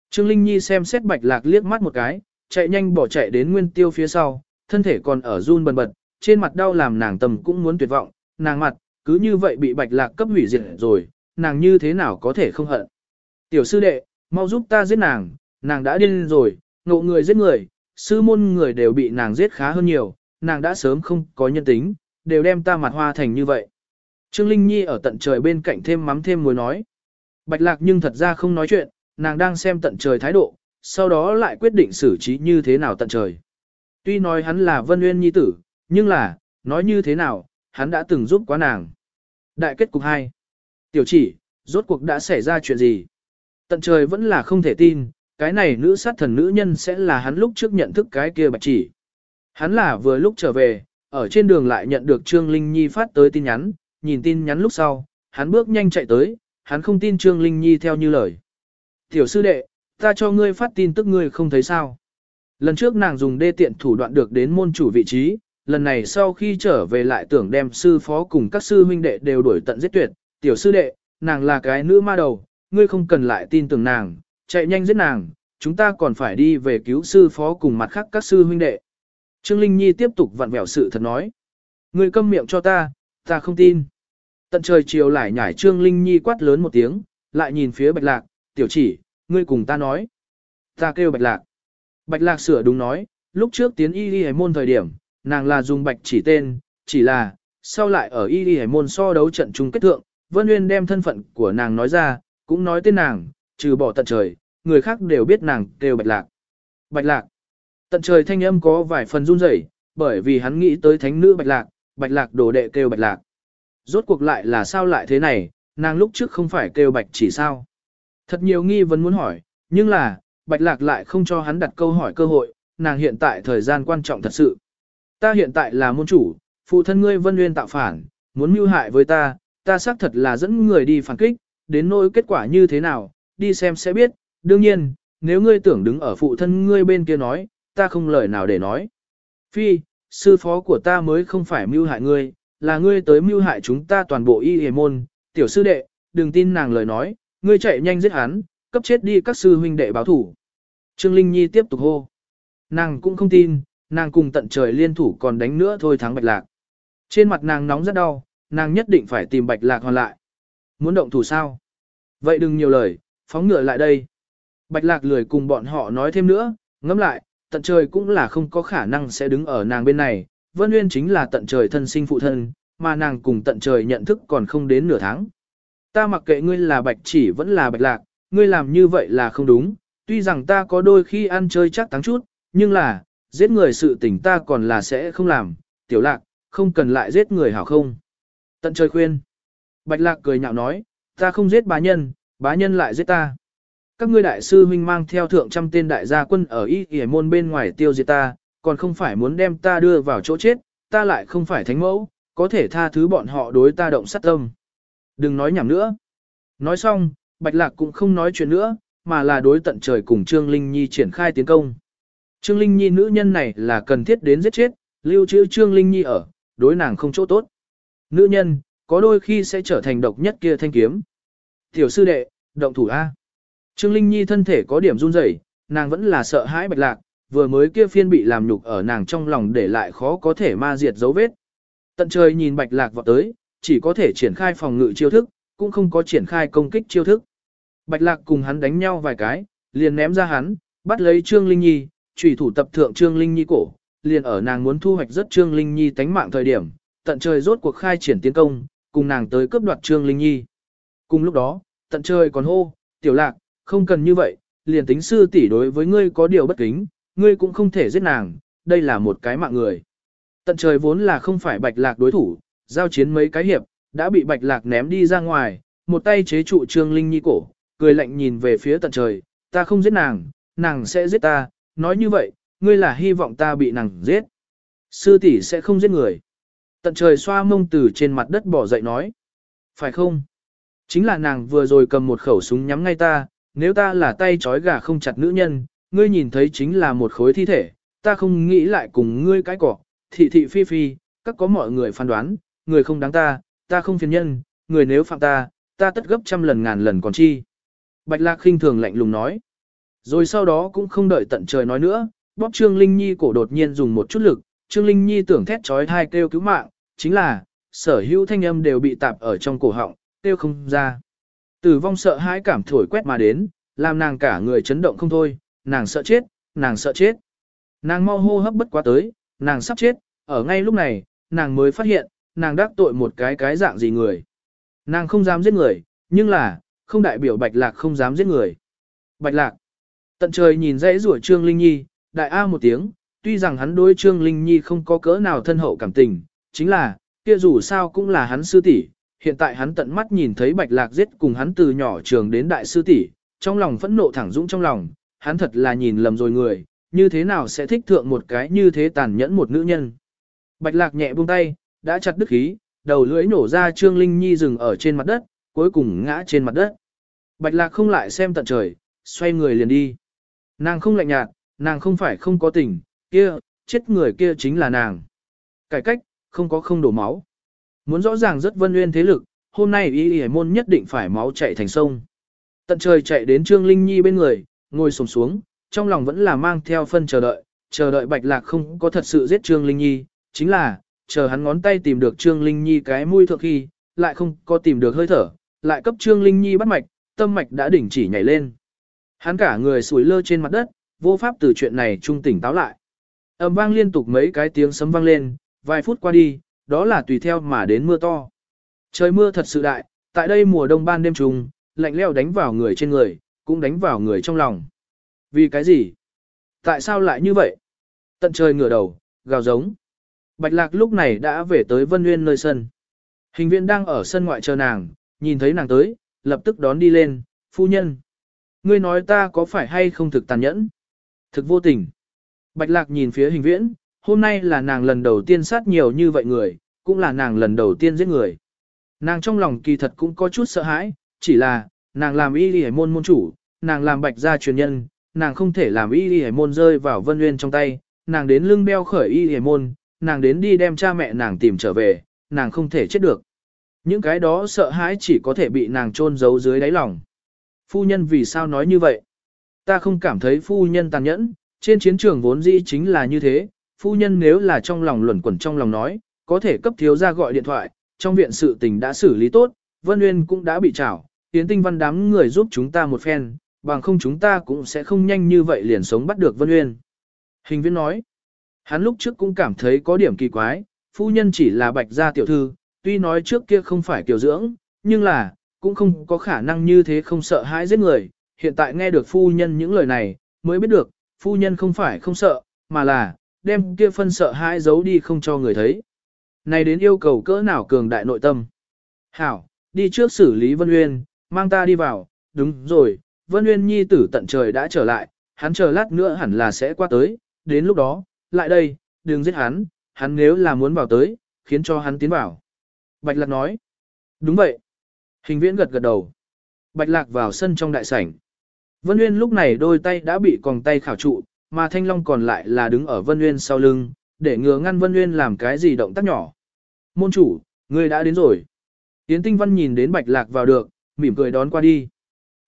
Trương Linh Nhi xem xét bạch lạc liếc mắt một cái, chạy nhanh bỏ chạy đến nguyên tiêu phía sau, thân thể còn ở run bần bật, trên mặt đau làm nàng tầm cũng muốn tuyệt vọng, nàng mặt, cứ như vậy bị bạch lạc cấp hủy diệt rồi, nàng như thế nào có thể không hận. Tiểu sư đệ, mau giúp ta giết nàng, nàng đã điên rồi, ngộ người giết người, sư môn người đều bị nàng giết khá hơn nhiều, nàng đã sớm không có nhân tính, đều đem ta mặt hoa thành như vậy. Trương Linh Nhi ở tận trời bên cạnh thêm mắm thêm muối nói. Bạch lạc nhưng thật ra không nói chuyện, nàng đang xem tận trời thái độ, sau đó lại quyết định xử trí như thế nào tận trời. Tuy nói hắn là Vân Nguyên Nhi tử, nhưng là, nói như thế nào, hắn đã từng giúp quá nàng. Đại kết cục 2. Tiểu chỉ, rốt cuộc đã xảy ra chuyện gì? Tận trời vẫn là không thể tin, cái này nữ sát thần nữ nhân sẽ là hắn lúc trước nhận thức cái kia bạch chỉ. Hắn là vừa lúc trở về, ở trên đường lại nhận được Trương Linh Nhi phát tới tin nhắn, nhìn tin nhắn lúc sau, hắn bước nhanh chạy tới, hắn không tin Trương Linh Nhi theo như lời. Tiểu sư đệ, ta cho ngươi phát tin tức ngươi không thấy sao. Lần trước nàng dùng đê tiện thủ đoạn được đến môn chủ vị trí, lần này sau khi trở về lại tưởng đem sư phó cùng các sư huynh đệ đều đuổi tận giết tuyệt. Tiểu sư đệ, nàng là cái nữ ma đầu, ngươi không cần lại tin tưởng nàng, chạy nhanh giết nàng, chúng ta còn phải đi về cứu sư phó cùng mặt khác các sư huynh đệ. Trương Linh Nhi tiếp tục vặn vẹo sự thật nói. Ngươi câm miệng cho ta, ta không tin. Tận trời chiều lại nhảy Trương Linh Nhi quát lớn một tiếng, lại nhìn phía bạch lạc, tiểu chỉ, ngươi cùng ta nói. Ta kêu bạch lạc. Bạch lạc sửa đúng nói, lúc trước tiến y đi môn thời điểm, nàng là dùng bạch chỉ tên, chỉ là, sau lại ở y đi môn so đấu trận chung kết thượng, Vân Nguyên đem thân phận của nàng nói ra, cũng nói tên nàng, trừ bỏ tận trời, người khác đều biết nàng kêu bạch lạc. Bạch lạc. Tận trời thanh âm có vài phần run rẩy, bởi vì hắn nghĩ tới thánh nữ bạch lạc, bạch lạc đồ đệ kêu bạch lạc. Rốt cuộc lại là sao lại thế này, nàng lúc trước không phải kêu bạch chỉ sao. Thật nhiều nghi vấn muốn hỏi, nhưng là, bạch lạc lại không cho hắn đặt câu hỏi cơ hội, nàng hiện tại thời gian quan trọng thật sự. Ta hiện tại là môn chủ, phụ thân ngươi vân nguyên tạo phản, muốn mưu hại với ta, ta xác thật là dẫn người đi phản kích, đến nỗi kết quả như thế nào, đi xem sẽ biết, đương nhiên, nếu ngươi tưởng đứng ở phụ thân ngươi bên kia nói, ta không lời nào để nói. Phi, sư phó của ta mới không phải mưu hại ngươi, là ngươi tới mưu hại chúng ta toàn bộ y hề môn, tiểu sư đệ, đừng tin nàng lời nói, ngươi chạy nhanh giết hắn, cấp chết đi các sư huynh đệ báo thủ. Trương Linh Nhi tiếp tục hô. Nàng cũng không tin, nàng cùng tận trời liên thủ còn đánh nữa thôi thắng bạch lạc. Trên mặt nàng nóng rất đau, nàng nhất định phải tìm bạch lạc hoàn lại. Muốn động thủ sao? Vậy đừng nhiều lời, phóng ngựa lại đây. Bạch lạc lười cùng bọn họ nói thêm nữa, ngẫm lại, tận trời cũng là không có khả năng sẽ đứng ở nàng bên này. Vân Nguyên chính là tận trời thân sinh phụ thân, mà nàng cùng tận trời nhận thức còn không đến nửa tháng. Ta mặc kệ ngươi là bạch chỉ vẫn là bạch lạc, ngươi làm như vậy là không đúng, tuy rằng ta có đôi khi ăn chơi chắc thắng chút, nhưng là, giết người sự tình ta còn là sẽ không làm, tiểu lạc, không cần lại giết người hảo không. Tận trời khuyên. Bạch lạc cười nhạo nói, ta không giết bá nhân, bá nhân lại giết ta. Các ngươi đại sư huynh mang theo thượng trăm tên đại gia quân ở y y môn bên ngoài tiêu diệt ta, còn không phải muốn đem ta đưa vào chỗ chết, ta lại không phải thánh mẫu, có thể tha thứ bọn họ đối ta động sát tâm. Đừng nói nhảm nữa. Nói xong, Bạch Lạc cũng không nói chuyện nữa, mà là đối tận trời cùng Trương Linh Nhi triển khai tiến công. Trương Linh Nhi nữ nhân này là cần thiết đến giết chết, lưu trữ Trương Linh Nhi ở, đối nàng không chỗ tốt. Nữ nhân, có đôi khi sẽ trở thành độc nhất kia thanh kiếm. Tiểu sư đệ, động thủ A. Trương Linh Nhi thân thể có điểm run rẩy, nàng vẫn là sợ hãi bạch lạc, vừa mới kia phiên bị làm nhục ở nàng trong lòng để lại khó có thể ma diệt dấu vết. Tận trời nhìn bạch lạc vọt tới, chỉ có thể triển khai phòng ngự chiêu thức, cũng không có triển khai công kích chiêu thức. Bạch lạc cùng hắn đánh nhau vài cái, liền ném ra hắn, bắt lấy Trương Linh Nhi, chủy thủ tập thượng Trương Linh Nhi cổ, liền ở nàng muốn thu hoạch rất Trương Linh Nhi tánh mạng thời điểm, tận trời rốt cuộc khai triển tiến công, cùng nàng tới cướp đoạt Trương Linh Nhi. Cùng lúc đó, tận trời còn hô, tiểu lạc, không cần như vậy, liền tính sư tỷ đối với ngươi có điều bất kính, ngươi cũng không thể giết nàng, đây là một cái mạng người. Tận trời vốn là không phải bạch lạc đối thủ, giao chiến mấy cái hiệp, đã bị bạch lạc ném đi ra ngoài, một tay chế trụ Trương Linh Nhi cổ, cười lạnh nhìn về phía tận trời, ta không giết nàng, nàng sẽ giết ta, nói như vậy, ngươi là hy vọng ta bị nàng giết. Sư tỷ sẽ không giết người. Tận trời xoa mông từ trên mặt đất bỏ dậy nói. Phải không? Chính là nàng vừa rồi cầm một khẩu súng nhắm ngay ta, nếu ta là tay trói gà không chặt nữ nhân, ngươi nhìn thấy chính là một khối thi thể, ta không nghĩ lại cùng ngươi cái cỏ, thị thị phi phi, các có mọi người phán đoán, người không đáng ta, ta không phiền nhân, người nếu phạm ta, ta tất gấp trăm lần ngàn lần còn chi. Bạch lạc khinh thường lạnh lùng nói. Rồi sau đó cũng không đợi tận trời nói nữa, bóp Trương Linh Nhi cổ đột nhiên dùng một chút lực, Trương Linh Nhi tưởng thét trói thai kêu cứu mạng, chính là, sở hữu thanh âm đều bị tạp ở trong cổ họng, kêu không ra. Tử vong sợ hãi cảm thổi quét mà đến, làm nàng cả người chấn động không thôi, nàng sợ chết, nàng sợ chết. Nàng mau hô hấp bất quá tới, nàng sắp chết, ở ngay lúc này, nàng mới phát hiện, nàng đắc tội một cái cái dạng gì người. Nàng không dám giết người, nhưng là, không đại biểu bạch lạc không dám giết người. Bạch lạc, tận trời nhìn dãy rủa Trương Linh Nhi, đại A một tiếng, tuy rằng hắn đối Trương Linh Nhi không có cỡ nào thân hậu cảm tình, chính là, kia dù sao cũng là hắn sư tỷ hiện tại hắn tận mắt nhìn thấy bạch lạc giết cùng hắn từ nhỏ trường đến đại sư tỷ, trong lòng phẫn nộ thẳng dũng trong lòng, hắn thật là nhìn lầm rồi người, như thế nào sẽ thích thượng một cái như thế tàn nhẫn một nữ nhân. Bạch lạc nhẹ buông tay, đã chặt đứt khí, đầu lưỡi nổ ra Trương Linh Nhi dừng ở trên mặt đất, cuối cùng ngã trên mặt đất. Bạch lạc không lại xem tận trời, xoay người liền đi. Nàng không lạnh nhạt, nàng không phải không có tình, kia, chết người kia chính là nàng. Cải cách, không có không đổ máu. Muốn rõ ràng rất vân nguyên thế lực, hôm nay y y môn nhất định phải máu chạy thành sông. Tận trời chạy đến Trương Linh Nhi bên người, ngồi sồm xuống, trong lòng vẫn là mang theo phân chờ đợi, chờ đợi Bạch Lạc không có thật sự giết Trương Linh Nhi, chính là, chờ hắn ngón tay tìm được Trương Linh Nhi cái mũi thượng khi, lại không có tìm được hơi thở, lại cấp Trương Linh Nhi bắt mạch, tâm mạch đã đỉnh chỉ nhảy lên. Hắn cả người sủi lơ trên mặt đất, vô pháp từ chuyện này trung tỉnh táo lại. Âm vang liên tục mấy cái tiếng sấm vang lên, vài phút qua đi, đó là tùy theo mà đến mưa to. Trời mưa thật sự đại, tại đây mùa đông ban đêm trùng, lạnh leo đánh vào người trên người, cũng đánh vào người trong lòng. Vì cái gì? Tại sao lại như vậy? Tận trời ngửa đầu, gào giống. Bạch lạc lúc này đã về tới Vân Nguyên nơi sân. Hình viện đang ở sân ngoại chờ nàng, nhìn thấy nàng tới, lập tức đón đi lên, phu nhân. Ngươi nói ta có phải hay không thực tàn nhẫn? Thực vô tình. Bạch lạc nhìn phía hình viễn, hôm nay là nàng lần đầu tiên sát nhiều như vậy người, cũng là nàng lần đầu tiên giết người. Nàng trong lòng kỳ thật cũng có chút sợ hãi, chỉ là, nàng làm y lì môn môn chủ, nàng làm bạch gia truyền nhân, nàng không thể làm y lì môn rơi vào vân nguyên trong tay, nàng đến lưng beo khởi y lì môn, nàng đến đi đem cha mẹ nàng tìm trở về, nàng không thể chết được. Những cái đó sợ hãi chỉ có thể bị nàng chôn giấu dưới đáy lòng. Phu nhân vì sao nói như vậy? Ta không cảm thấy phu nhân tàn nhẫn, trên chiến trường vốn dĩ chính là như thế, phu nhân nếu là trong lòng luẩn quẩn trong lòng nói, có thể cấp thiếu ra gọi điện thoại, trong viện sự tình đã xử lý tốt, Vân Nguyên cũng đã bị trảo, Yến Tinh Văn đám người giúp chúng ta một phen, bằng không chúng ta cũng sẽ không nhanh như vậy liền sống bắt được Vân Nguyên. Hình viên nói, hắn lúc trước cũng cảm thấy có điểm kỳ quái, phu nhân chỉ là bạch gia tiểu thư, tuy nói trước kia không phải kiểu dưỡng, nhưng là, cũng không có khả năng như thế không sợ hãi giết người, hiện tại nghe được phu nhân những lời này, mới biết được, phu nhân không phải không sợ, mà là, đem kia phân sợ hãi giấu đi không cho người thấy. Này đến yêu cầu cỡ nào cường đại nội tâm. Hảo, đi trước xử lý Vân Uyên, mang ta đi vào, đúng rồi, Vân Uyên nhi tử tận trời đã trở lại, hắn chờ lát nữa hẳn là sẽ qua tới, đến lúc đó, lại đây, đừng giết hắn, hắn nếu là muốn vào tới, khiến cho hắn tiến vào. Bạch Lạc nói, đúng vậy. Hình viễn gật gật đầu. Bạch Lạc vào sân trong đại sảnh. Vân Uyên lúc này đôi tay đã bị còng tay khảo trụ, mà Thanh Long còn lại là đứng ở Vân Uyên sau lưng, để ngừa ngăn Vân Uyên làm cái gì động tác nhỏ. Môn chủ, người đã đến rồi. Yến Tinh Văn nhìn đến Bạch Lạc vào được, mỉm cười đón qua đi.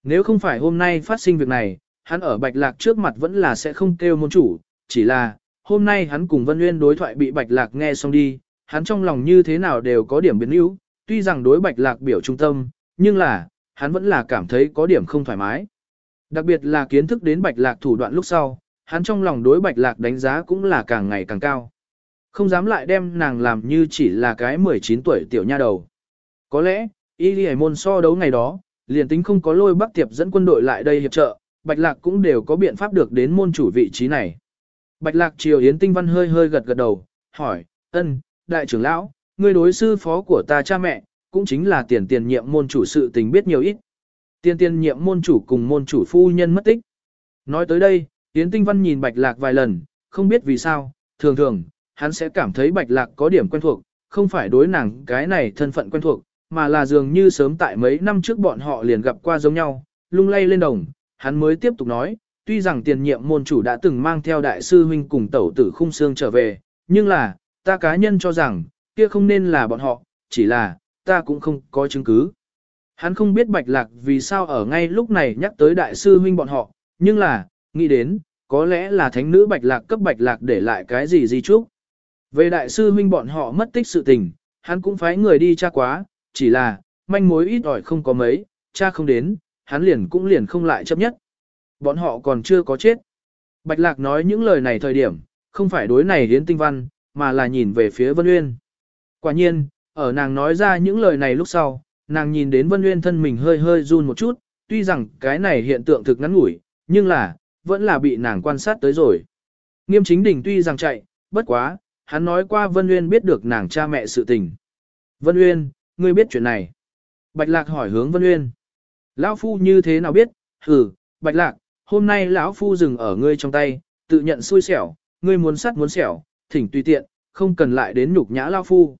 Nếu không phải hôm nay phát sinh việc này, hắn ở Bạch Lạc trước mặt vẫn là sẽ không kêu môn chủ, chỉ là, hôm nay hắn cùng Vân Uyên đối thoại bị Bạch Lạc nghe xong đi, hắn trong lòng như thế nào đều có điểm biến yếu, tuy rằng đối Bạch Lạc biểu trung tâm, nhưng là, hắn vẫn là cảm thấy có điểm không thoải mái. Đặc biệt là kiến thức đến Bạch Lạc thủ đoạn lúc sau, hắn trong lòng đối Bạch Lạc đánh giá cũng là càng ngày càng cao. Không dám lại đem nàng làm như chỉ là cái 19 tuổi tiểu nha đầu. Có lẽ, y lì môn so đấu ngày đó, liền tính không có lôi bắc tiệp dẫn quân đội lại đây hiệp trợ, Bạch Lạc cũng đều có biện pháp được đến môn chủ vị trí này. Bạch Lạc Triều Yến Tinh Văn hơi hơi gật gật đầu, hỏi, ân, đại trưởng lão, người đối sư phó của ta cha mẹ, cũng chính là tiền tiền nhiệm môn chủ sự tình biết nhiều ít. Tiền tiền nhiệm môn chủ cùng môn chủ phu nhân mất tích. Nói tới đây, Yến Tinh Văn nhìn Bạch Lạc vài lần, không biết vì sao, thường thường, hắn sẽ cảm thấy Bạch Lạc có điểm quen thuộc, không phải đối nàng cái này thân phận quen thuộc, mà là dường như sớm tại mấy năm trước bọn họ liền gặp qua giống nhau, lung lay lên đồng, hắn mới tiếp tục nói, tuy rằng tiền nhiệm môn chủ đã từng mang theo đại sư huynh cùng tẩu tử khung xương trở về, nhưng là, ta cá nhân cho rằng, kia không nên là bọn họ, chỉ là, ta cũng không có chứng cứ. Hắn không biết bạch lạc vì sao ở ngay lúc này nhắc tới đại sư huynh bọn họ, nhưng là, nghĩ đến, có lẽ là thánh nữ bạch lạc cấp bạch lạc để lại cái gì gì chúc. Về đại sư huynh bọn họ mất tích sự tình, hắn cũng phái người đi tra quá, chỉ là, manh mối ít ỏi không có mấy, cha không đến, hắn liền cũng liền không lại chấp nhất. Bọn họ còn chưa có chết. Bạch lạc nói những lời này thời điểm, không phải đối này hiến tinh văn, mà là nhìn về phía Vân Uyên. Quả nhiên, ở nàng nói ra những lời này lúc sau, nàng nhìn đến Vân Uyên thân mình hơi hơi run một chút, tuy rằng cái này hiện tượng thực ngắn ngủi, nhưng là, vẫn là bị nàng quan sát tới rồi. Nghiêm chính đỉnh tuy rằng chạy, bất quá, hắn nói qua Vân Uyên biết được nàng cha mẹ sự tình. Vân Uyên, ngươi biết chuyện này. Bạch Lạc hỏi hướng Vân Uyên. Lão Phu như thế nào biết? Hừ, Bạch Lạc, hôm nay lão Phu dừng ở ngươi trong tay, tự nhận xui xẻo, ngươi muốn sắt muốn xẻo, thỉnh tùy tiện, không cần lại đến nhục nhã Lão Phu.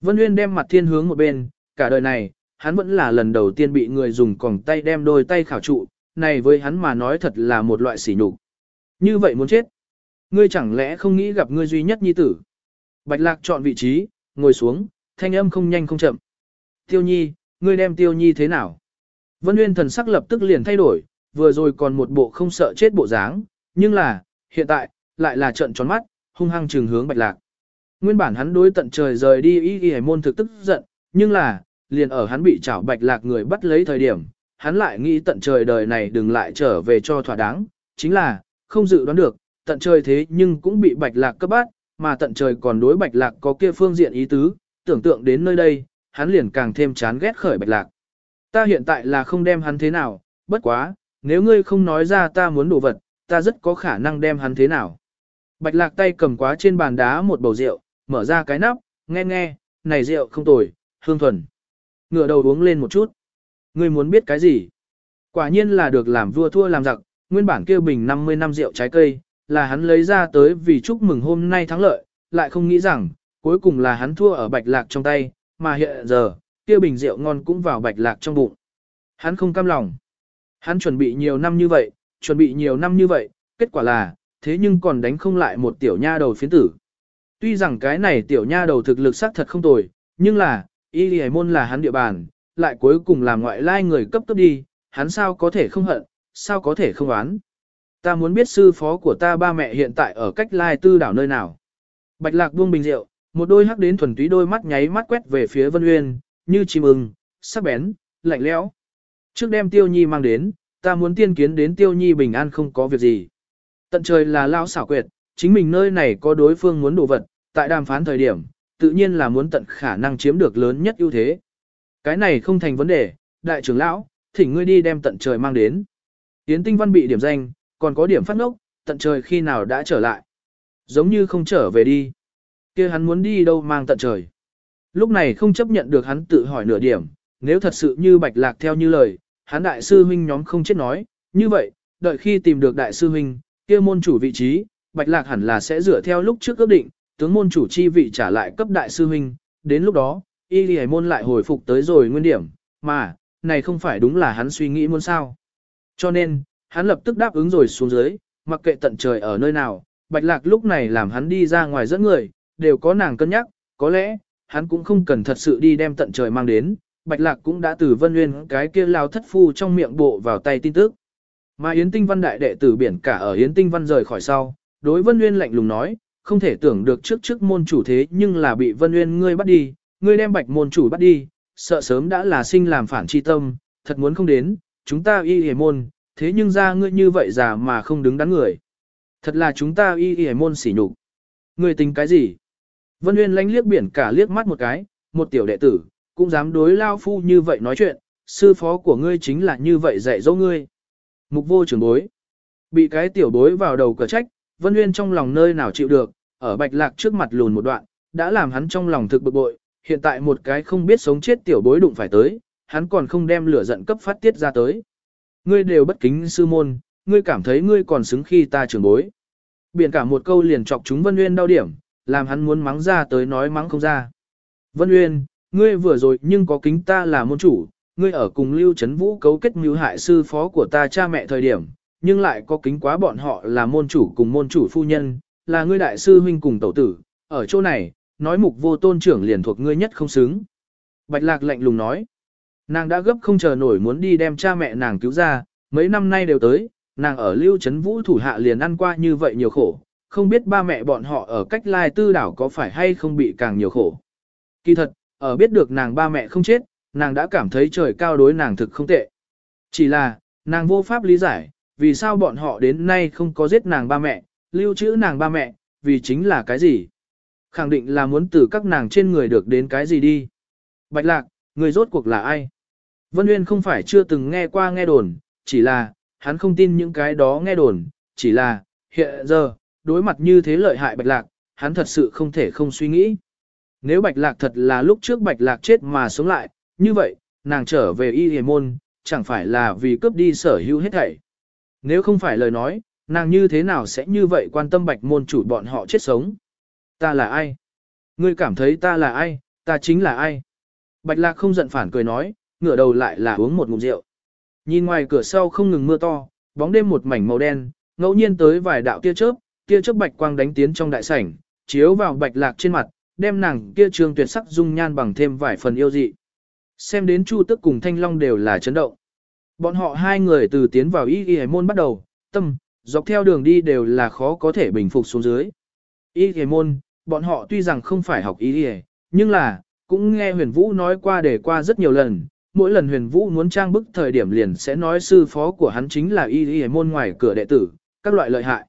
Vân Uyên đem mặt thiên hướng một bên, cả đời này, hắn vẫn là lần đầu tiên bị người dùng còng tay đem đôi tay khảo trụ, này với hắn mà nói thật là một loại sỉ nhục. Như vậy muốn chết. Ngươi chẳng lẽ không nghĩ gặp ngươi duy nhất nhi tử? Bạch Lạc chọn vị trí, ngồi xuống, thanh âm không nhanh không chậm. Tiêu Nhi, ngươi đem Tiêu Nhi thế nào? Vân Nguyên thần sắc lập tức liền thay đổi, vừa rồi còn một bộ không sợ chết bộ dáng, nhưng là, hiện tại, lại là trận tròn mắt, hung hăng trừng hướng Bạch Lạc. Nguyên bản hắn đối tận trời rời đi y y môn thực tức giận, nhưng là, liền ở hắn bị chảo Bạch Lạc người bắt lấy thời điểm, hắn lại nghĩ tận trời đời này đừng lại trở về cho thỏa đáng, chính là, không dự đoán được, tận trời thế nhưng cũng bị Bạch Lạc cấp bát, mà tận trời còn đối Bạch Lạc có kia phương diện ý tứ, tưởng tượng đến nơi đây, hắn liền càng thêm chán ghét khởi Bạch Lạc. Ta hiện tại là không đem hắn thế nào, bất quá, nếu ngươi không nói ra ta muốn đồ vật, ta rất có khả năng đem hắn thế nào. Bạch Lạc tay cầm quá trên bàn đá một bầu rượu, mở ra cái nắp, nghe nghe, này rượu không tồi, hương thuần. Ngửa đầu uống lên một chút. Ngươi muốn biết cái gì? Quả nhiên là được làm vua thua làm giặc, nguyên bản kêu bình 50 năm rượu trái cây, là hắn lấy ra tới vì chúc mừng hôm nay thắng lợi, lại không nghĩ rằng, cuối cùng là hắn thua ở bạch lạc trong tay, mà hiện giờ, kia bình rượu ngon cũng vào bạch lạc trong bụng. Hắn không cam lòng. Hắn chuẩn bị nhiều năm như vậy, chuẩn bị nhiều năm như vậy, kết quả là, thế nhưng còn đánh không lại một tiểu nha đầu phiến tử. Tuy rằng cái này tiểu nha đầu thực lực sắc thật không tồi, nhưng là, y lì môn là hắn địa bàn, lại cuối cùng làm ngoại lai người cấp cấp đi, hắn sao có thể không hận, sao có thể không oán. Ta muốn biết sư phó của ta ba mẹ hiện tại ở cách lai tư đảo nơi nào. Bạch lạc buông bình rượu, một đôi hắc đến thuần túy đôi mắt nháy mắt quét về phía Vân Uyên, như chim ưng, sắc bén, lạnh lẽo. Trước đem Tiêu Nhi mang đến, ta muốn tiên kiến đến Tiêu Nhi bình an không có việc gì. Tận trời là lao xảo quyệt, chính mình nơi này có đối phương muốn đồ vật, tại đàm phán thời điểm, tự nhiên là muốn tận khả năng chiếm được lớn nhất ưu thế. Cái này không thành vấn đề, đại trưởng lão, thỉnh ngươi đi đem tận trời mang đến. Yến Tinh Văn bị điểm danh, còn có điểm phát ngốc, tận trời khi nào đã trở lại. Giống như không trở về đi. kia hắn muốn đi đâu mang tận trời. Lúc này không chấp nhận được hắn tự hỏi nửa điểm, nếu thật sự như bạch lạc theo như lời, hắn đại sư huynh nhóm không chết nói, như vậy, đợi khi tìm được đại sư huynh, kia môn chủ vị trí, bạch lạc hẳn là sẽ dựa theo lúc trước ước định, tướng môn chủ chi vị trả lại cấp đại sư huynh, đến lúc đó, y lì môn lại hồi phục tới rồi nguyên điểm, mà, này không phải đúng là hắn suy nghĩ muốn sao. Cho nên, hắn lập tức đáp ứng rồi xuống dưới, mặc kệ tận trời ở nơi nào, bạch lạc lúc này làm hắn đi ra ngoài dẫn người, đều có nàng cân nhắc, có lẽ, hắn cũng không cần thật sự đi đem tận trời mang đến, bạch lạc cũng đã từ vân nguyên cái kia lao thất phu trong miệng bộ vào tay tin tức. Mà Yến Tinh Văn đại đệ tử biển cả ở Yến Tinh Văn rời khỏi sau, đối Vân Nguyên lạnh lùng nói, không thể tưởng được trước trước môn chủ thế nhưng là bị Vân Nguyên ngươi bắt đi, ngươi đem bạch môn chủ bắt đi, sợ sớm đã là sinh làm phản chi tâm, thật muốn không đến, chúng ta y hề môn, thế nhưng ra ngươi như vậy già mà không đứng đắn người. Thật là chúng ta y hề môn sỉ nhục. Ngươi tính cái gì? Vân Nguyên lánh liếc biển cả liếc mắt một cái, một tiểu đệ tử, cũng dám đối lao phu như vậy nói chuyện, sư phó của ngươi chính là như vậy dạy dỗ ngươi. Mục vô trưởng bối. Bị cái tiểu bối vào đầu cửa trách, Vân Nguyên trong lòng nơi nào chịu được, ở bạch lạc trước mặt lùn một đoạn, đã làm hắn trong lòng thực bực bội, hiện tại một cái không biết sống chết tiểu bối đụng phải tới, hắn còn không đem lửa giận cấp phát tiết ra tới. Ngươi đều bất kính sư môn, ngươi cảm thấy ngươi còn xứng khi ta trưởng bối. Biển cả một câu liền chọc chúng Vân Nguyên đau điểm, làm hắn muốn mắng ra tới nói mắng không ra. Vân Nguyên, ngươi vừa rồi nhưng có kính ta là môn chủ, ngươi ở cùng Lưu Trấn Vũ cấu kết mưu hại sư phó của ta cha mẹ thời điểm, nhưng lại có kính quá bọn họ là môn chủ cùng môn chủ phu nhân, là ngươi đại sư huynh cùng tẩu tử, ở chỗ này, nói mục vô tôn trưởng liền thuộc ngươi nhất không xứng, Bạch lạc lạnh lùng nói. Nàng đã gấp không chờ nổi muốn đi đem cha mẹ nàng cứu ra, mấy năm nay đều tới, nàng ở lưu trấn vũ thủ hạ liền ăn qua như vậy nhiều khổ, không biết ba mẹ bọn họ ở cách lai tư đảo có phải hay không bị càng nhiều khổ. Kỳ thật, ở biết được nàng ba mẹ không chết, nàng đã cảm thấy trời cao đối nàng thực không tệ. Chỉ là, nàng vô pháp lý giải, vì sao bọn họ đến nay không có giết nàng ba mẹ, lưu trữ nàng ba mẹ, vì chính là cái gì? Khẳng định là muốn từ các nàng trên người được đến cái gì đi. Bạch lạc, người rốt cuộc là ai? Vân Uyên không phải chưa từng nghe qua nghe đồn, chỉ là, hắn không tin những cái đó nghe đồn, chỉ là, hiện giờ, đối mặt như thế lợi hại bạch lạc, hắn thật sự không thể không suy nghĩ. Nếu bạch lạc thật là lúc trước bạch lạc chết mà sống lại, như vậy, nàng trở về y hề môn, chẳng phải là vì cướp đi sở hữu hết thảy. Nếu không phải lời nói, nàng như thế nào sẽ như vậy quan tâm bạch môn chủ bọn họ chết sống? Ta là ai? Ngươi cảm thấy ta là ai, ta chính là ai? Bạch lạc không giận phản cười nói, ngửa đầu lại là uống một ngụm rượu. Nhìn ngoài cửa sau không ngừng mưa to, bóng đêm một mảnh màu đen, ngẫu nhiên tới vài đạo tia chớp, tia chớp bạch quang đánh tiến trong đại sảnh, chiếu vào bạch lạc trên mặt, đem nàng kia trường tuyệt sắc dung nhan bằng thêm vài phần yêu dị. Xem đến Chu Tức cùng Thanh Long đều là chấn động. Bọn họ hai người từ tiến vào y y môn bắt đầu, tâm, dọc theo đường đi đều là khó có thể bình phục xuống dưới. Y y môn, bọn họ tuy rằng không phải học y y, nhưng là, cũng nghe huyền vũ nói qua để qua rất nhiều lần. Mỗi lần huyền vũ muốn trang bức thời điểm liền sẽ nói sư phó của hắn chính là y y môn ngoài cửa đệ tử, các loại lợi hại.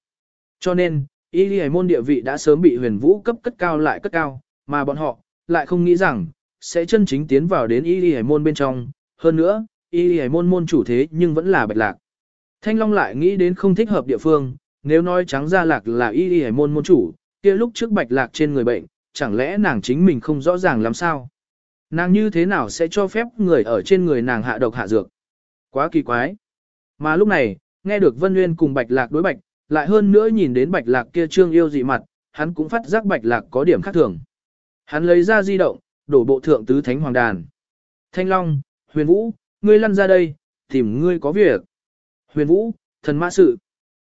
Cho nên, y y môn địa vị đã sớm bị huyền vũ cấp cất cao lại cất cao, mà bọn họ, lại không nghĩ rằng, sẽ chân chính tiến vào đến y y môn bên trong. Hơn nữa, y y môn môn chủ thế nhưng vẫn là bạch lạc. Thanh Long lại nghĩ đến không thích hợp địa phương, nếu nói trắng ra lạc là y y môn môn chủ, kia lúc trước bạch lạc trên người bệnh, chẳng lẽ nàng chính mình không rõ ràng làm sao? Nàng như thế nào sẽ cho phép người ở trên người nàng hạ độc hạ dược? Quá kỳ quái. Mà lúc này, nghe được Vân Nguyên cùng bạch lạc đối bạch, lại hơn nữa nhìn đến bạch lạc kia trương yêu dị mặt, hắn cũng phát giác bạch lạc có điểm khác thường. Hắn lấy ra di động, đổ bộ thượng tứ thánh hoàng đàn. Thanh Long, Huyền Vũ, ngươi lăn ra đây, tìm ngươi có việc. Huyền Vũ, thần mã sự.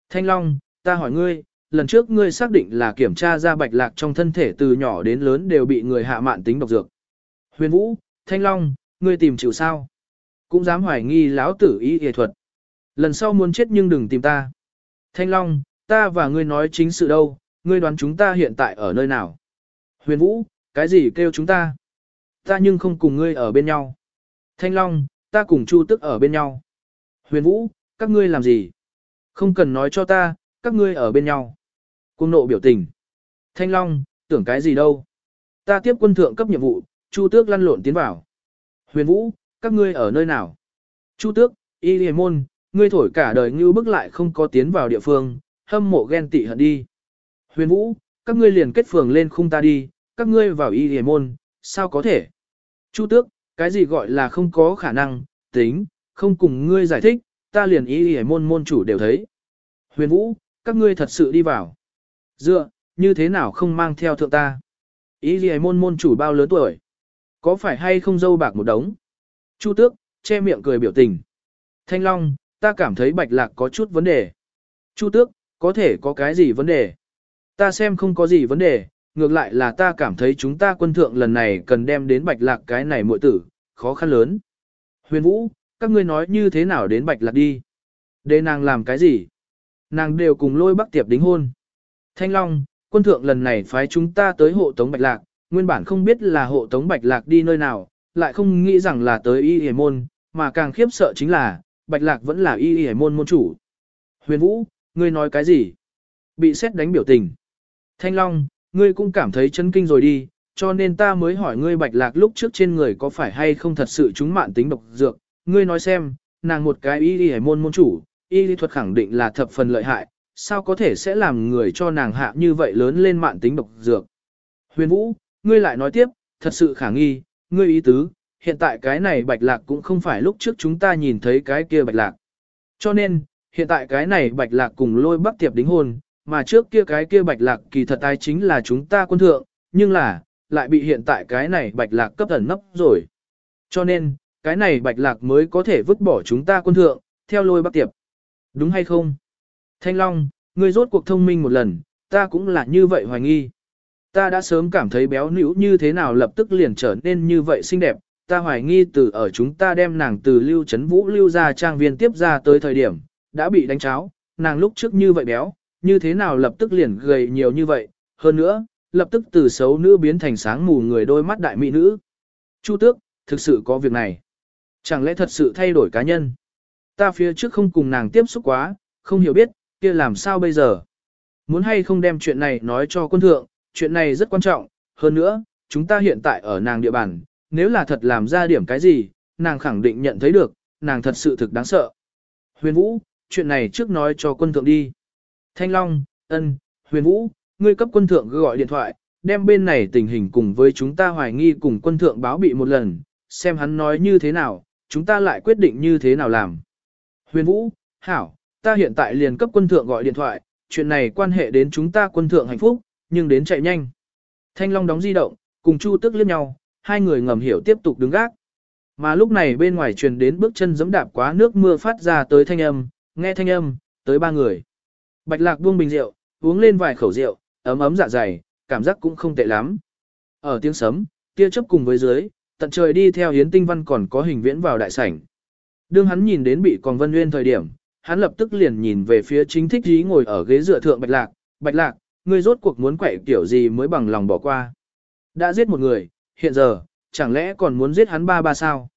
Thanh Long, ta hỏi ngươi, lần trước ngươi xác định là kiểm tra ra bạch lạc trong thân thể từ nhỏ đến lớn đều bị người hạ mạn tính độc dược. Huyền Vũ, Thanh Long, ngươi tìm chịu sao? Cũng dám hoài nghi lão tử ý y thuật. Lần sau muốn chết nhưng đừng tìm ta. Thanh Long, ta và ngươi nói chính sự đâu, ngươi đoán chúng ta hiện tại ở nơi nào? Huyền Vũ, cái gì kêu chúng ta? Ta nhưng không cùng ngươi ở bên nhau. Thanh Long, ta cùng Chu Tức ở bên nhau. Huyền Vũ, các ngươi làm gì? Không cần nói cho ta, các ngươi ở bên nhau. Cung nộ biểu tình. Thanh Long, tưởng cái gì đâu? Ta tiếp quân thượng cấp nhiệm vụ, Chu Tước lăn lộn tiến vào. Huyền Vũ, các ngươi ở nơi nào? Chu Tước, Y Lì Môn, ngươi thổi cả đời như bức lại không có tiến vào địa phương, hâm mộ ghen tị hận đi. Huyền Vũ, các ngươi liền kết phường lên khung ta đi, các ngươi vào Y Lì Môn, sao có thể? Chu Tước, cái gì gọi là không có khả năng, tính, không cùng ngươi giải thích, ta liền Y Lì Môn môn chủ đều thấy. Huyền Vũ, các ngươi thật sự đi vào. Dựa, như thế nào không mang theo thượng ta? Ý gì môn môn chủ bao lớn tuổi? Có phải hay không dâu bạc một đống? Chu tước, che miệng cười biểu tình. Thanh Long, ta cảm thấy bạch lạc có chút vấn đề. Chu tước, có thể có cái gì vấn đề? Ta xem không có gì vấn đề, ngược lại là ta cảm thấy chúng ta quân thượng lần này cần đem đến bạch lạc cái này muội tử, khó khăn lớn. Huyền Vũ, các ngươi nói như thế nào đến bạch lạc đi? Để nàng làm cái gì? Nàng đều cùng lôi bắc tiệp đính hôn. Thanh Long, quân thượng lần này phái chúng ta tới hộ tống bạch lạc, nguyên bản không biết là hộ tống bạch lạc đi nơi nào, lại không nghĩ rằng là tới y hề môn, mà càng khiếp sợ chính là, bạch lạc vẫn là y hề môn môn chủ. Huyền Vũ, ngươi nói cái gì? Bị xét đánh biểu tình. Thanh Long, ngươi cũng cảm thấy chấn kinh rồi đi, cho nên ta mới hỏi ngươi bạch lạc lúc trước trên người có phải hay không thật sự chúng mạn tính độc dược. Ngươi nói xem, nàng một cái y hề môn môn chủ, y lý thuật khẳng định là thập phần lợi hại, sao có thể sẽ làm người cho nàng hạ như vậy lớn lên mạn tính độc dược. Huyền Vũ, ngươi lại nói tiếp, thật sự khả nghi, ngươi ý tứ, hiện tại cái này bạch lạc cũng không phải lúc trước chúng ta nhìn thấy cái kia bạch lạc. Cho nên, hiện tại cái này bạch lạc cùng lôi bắc tiệp đính hôn, mà trước kia cái kia bạch lạc kỳ thật ai chính là chúng ta quân thượng, nhưng là, lại bị hiện tại cái này bạch lạc cấp ẩn nấp rồi. Cho nên, cái này bạch lạc mới có thể vứt bỏ chúng ta quân thượng, theo lôi bắc tiệp. Đúng hay không? Thanh Long, ngươi rốt cuộc thông minh một lần, ta cũng là như vậy hoài nghi. Ta đã sớm cảm thấy béo nữ như thế nào lập tức liền trở nên như vậy xinh đẹp, ta hoài nghi từ ở chúng ta đem nàng từ lưu chấn vũ lưu ra trang viên tiếp ra tới thời điểm, đã bị đánh cháo, nàng lúc trước như vậy béo, như thế nào lập tức liền gầy nhiều như vậy, hơn nữa, lập tức từ xấu nữ biến thành sáng mù người đôi mắt đại mỹ nữ. Chu tước, thực sự có việc này. Chẳng lẽ thật sự thay đổi cá nhân? Ta phía trước không cùng nàng tiếp xúc quá, không hiểu biết, kia làm sao bây giờ? Muốn hay không đem chuyện này nói cho quân thượng, chuyện này rất quan trọng, hơn nữa, chúng ta hiện tại ở nàng địa bàn, nếu là thật làm ra điểm cái gì, nàng khẳng định nhận thấy được, nàng thật sự thực đáng sợ. Huyền Vũ, chuyện này trước nói cho quân thượng đi. Thanh Long, ân, Huyền Vũ, ngươi cấp quân thượng gọi điện thoại, đem bên này tình hình cùng với chúng ta hoài nghi cùng quân thượng báo bị một lần, xem hắn nói như thế nào, chúng ta lại quyết định như thế nào làm. Huyền Vũ, Hảo, ta hiện tại liền cấp quân thượng gọi điện thoại, chuyện này quan hệ đến chúng ta quân thượng hạnh phúc, nhưng đến chạy nhanh. Thanh Long đóng di động, cùng Chu Tức liếc nhau, hai người ngầm hiểu tiếp tục đứng gác. Mà lúc này bên ngoài truyền đến bước chân giẫm đạp quá nước mưa phát ra tới thanh âm, nghe thanh âm, tới ba người. Bạch Lạc buông bình rượu, uống lên vài khẩu rượu, ấm ấm dạ dày, cảm giác cũng không tệ lắm. Ở tiếng sấm, tia chớp cùng với dưới, tận trời đi theo Hiến Tinh Văn còn có hình viễn vào đại sảnh. Đương hắn nhìn đến bị còn Vân Nguyên thời điểm, hắn lập tức liền nhìn về phía chính thích ý ngồi ở ghế dựa thượng Bạch Lạc, Bạch Lạc, ngươi rốt cuộc muốn quậy kiểu gì mới bằng lòng bỏ qua. Đã giết một người, hiện giờ, chẳng lẽ còn muốn giết hắn ba ba sao?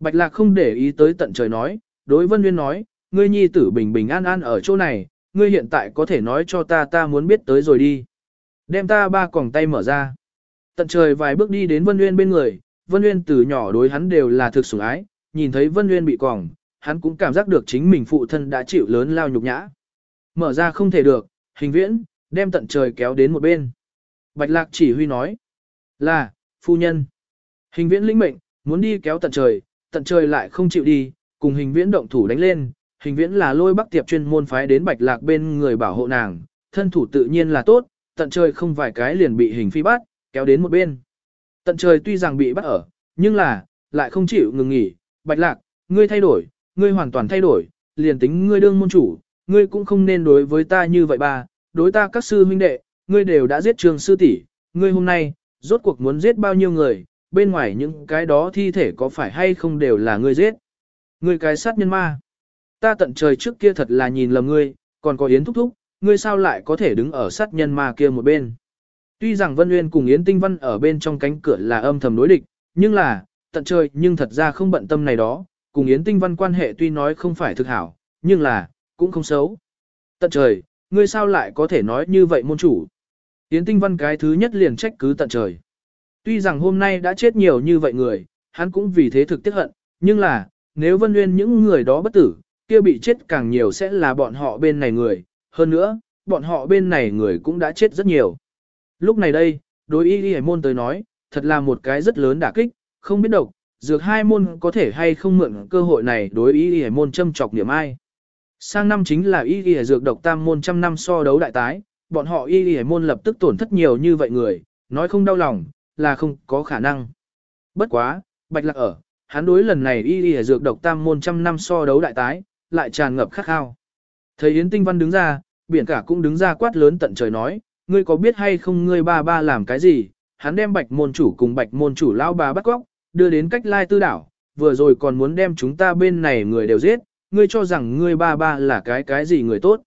Bạch Lạc không để ý tới tận trời nói, đối Vân Nguyên nói, ngươi nhi tử bình bình an an ở chỗ này, ngươi hiện tại có thể nói cho ta ta muốn biết tới rồi đi. Đem ta ba còng tay mở ra. Tận trời vài bước đi đến Vân Nguyên bên người, Vân Nguyên từ nhỏ đối hắn đều là thực sủng ái, nhìn thấy Vân Nguyên bị quòng, hắn cũng cảm giác được chính mình phụ thân đã chịu lớn lao nhục nhã. Mở ra không thể được, hình viễn, đem tận trời kéo đến một bên. Bạch Lạc chỉ huy nói, là, phu nhân. Hình viễn lĩnh mệnh, muốn đi kéo tận trời, tận trời lại không chịu đi, cùng hình viễn động thủ đánh lên. Hình viễn là lôi bắc tiệp chuyên môn phái đến Bạch Lạc bên người bảo hộ nàng, thân thủ tự nhiên là tốt, tận trời không vài cái liền bị hình phi bắt, kéo đến một bên. Tận trời tuy rằng bị bắt ở, nhưng là, lại không chịu ngừng nghỉ, Bạch Lạc, ngươi thay đổi, ngươi hoàn toàn thay đổi, liền tính ngươi đương môn chủ, ngươi cũng không nên đối với ta như vậy ba, đối ta các sư huynh đệ, ngươi đều đã giết trường sư tỷ, ngươi hôm nay, rốt cuộc muốn giết bao nhiêu người, bên ngoài những cái đó thi thể có phải hay không đều là ngươi giết. Ngươi cái sát nhân ma. Ta tận trời trước kia thật là nhìn lầm ngươi, còn có Yến thúc thúc, ngươi sao lại có thể đứng ở sát nhân ma kia một bên. Tuy rằng Vân Nguyên cùng Yến Tinh Văn ở bên trong cánh cửa là âm thầm đối địch, nhưng là, tận trời nhưng thật ra không bận tâm này đó, cùng Yến Tinh Văn quan hệ tuy nói không phải thực hảo, nhưng là, cũng không xấu. Tận trời, ngươi sao lại có thể nói như vậy môn chủ? Yến Tinh Văn cái thứ nhất liền trách cứ tận trời. Tuy rằng hôm nay đã chết nhiều như vậy người, hắn cũng vì thế thực tiết hận, nhưng là, nếu Vân Nguyên những người đó bất tử, kia bị chết càng nhiều sẽ là bọn họ bên này người, hơn nữa, bọn họ bên này người cũng đã chết rất nhiều. Lúc này đây, đối y y môn tới nói, thật là một cái rất lớn đả kích, không biết độc, dược hai môn có thể hay không mượn cơ hội này đối ý y môn châm chọc niệm ai. Sang năm chính là y y dược độc tam môn trăm năm so đấu đại tái, bọn họ y y môn lập tức tổn thất nhiều như vậy người, nói không đau lòng, là không có khả năng. Bất quá, bạch lạc ở, hắn đối lần này y y dược độc tam môn trăm năm so đấu đại tái, lại tràn ngập khắc khao. Thấy Yến Tinh Văn đứng ra, biển cả cũng đứng ra quát lớn tận trời nói, ngươi có biết hay không ngươi ba ba làm cái gì? Hắn đem bạch môn chủ cùng bạch môn chủ lao bà bắt cóc, đưa đến cách lai tư đảo, vừa rồi còn muốn đem chúng ta bên này người đều giết, ngươi cho rằng ngươi ba ba là cái cái gì người tốt.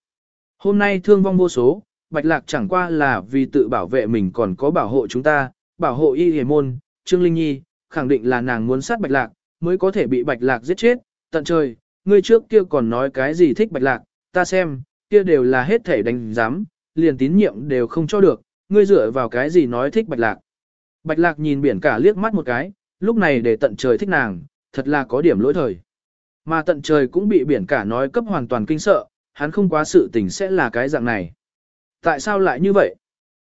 Hôm nay thương vong vô số, bạch lạc chẳng qua là vì tự bảo vệ mình còn có bảo hộ chúng ta, bảo hộ y hề môn, Trương Linh Nhi, khẳng định là nàng muốn sát bạch lạc, mới có thể bị bạch lạc giết chết, tận trời, ngươi trước kia còn nói cái gì thích bạch lạc, ta xem, kia đều là hết thể đánh giám, liền tín nhiệm đều không cho được, ngươi dựa vào cái gì nói thích bạch lạc. Bạch lạc nhìn biển cả liếc mắt một cái, lúc này để tận trời thích nàng, thật là có điểm lỗi thời. Mà tận trời cũng bị biển cả nói cấp hoàn toàn kinh sợ, hắn không quá sự tình sẽ là cái dạng này. Tại sao lại như vậy?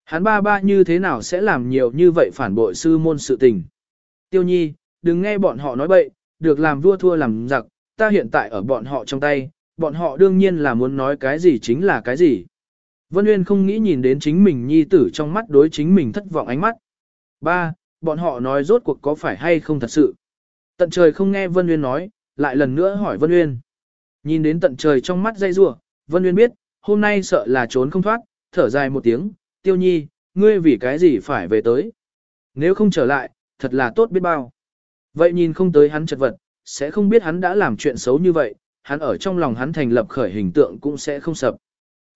Hắn ba ba như thế nào sẽ làm nhiều như vậy phản bội sư môn sự tình? Tiêu nhi, đừng nghe bọn họ nói bậy, được làm vua thua làm giặc, ta hiện tại ở bọn họ trong tay, bọn họ đương nhiên là muốn nói cái gì chính là cái gì. Vân Uyên không nghĩ nhìn đến chính mình nhi tử trong mắt đối chính mình thất vọng ánh mắt. Ba, bọn họ nói rốt cuộc có phải hay không thật sự. Tận trời không nghe Vân Uyên nói, lại lần nữa hỏi Vân Uyên. Nhìn đến tận trời trong mắt dây rủa, Vân Uyên biết, hôm nay sợ là trốn không thoát, thở dài một tiếng, tiêu nhi, ngươi vì cái gì phải về tới. Nếu không trở lại, thật là tốt biết bao. Vậy nhìn không tới hắn chật vật, sẽ không biết hắn đã làm chuyện xấu như vậy, hắn ở trong lòng hắn thành lập khởi hình tượng cũng sẽ không sập.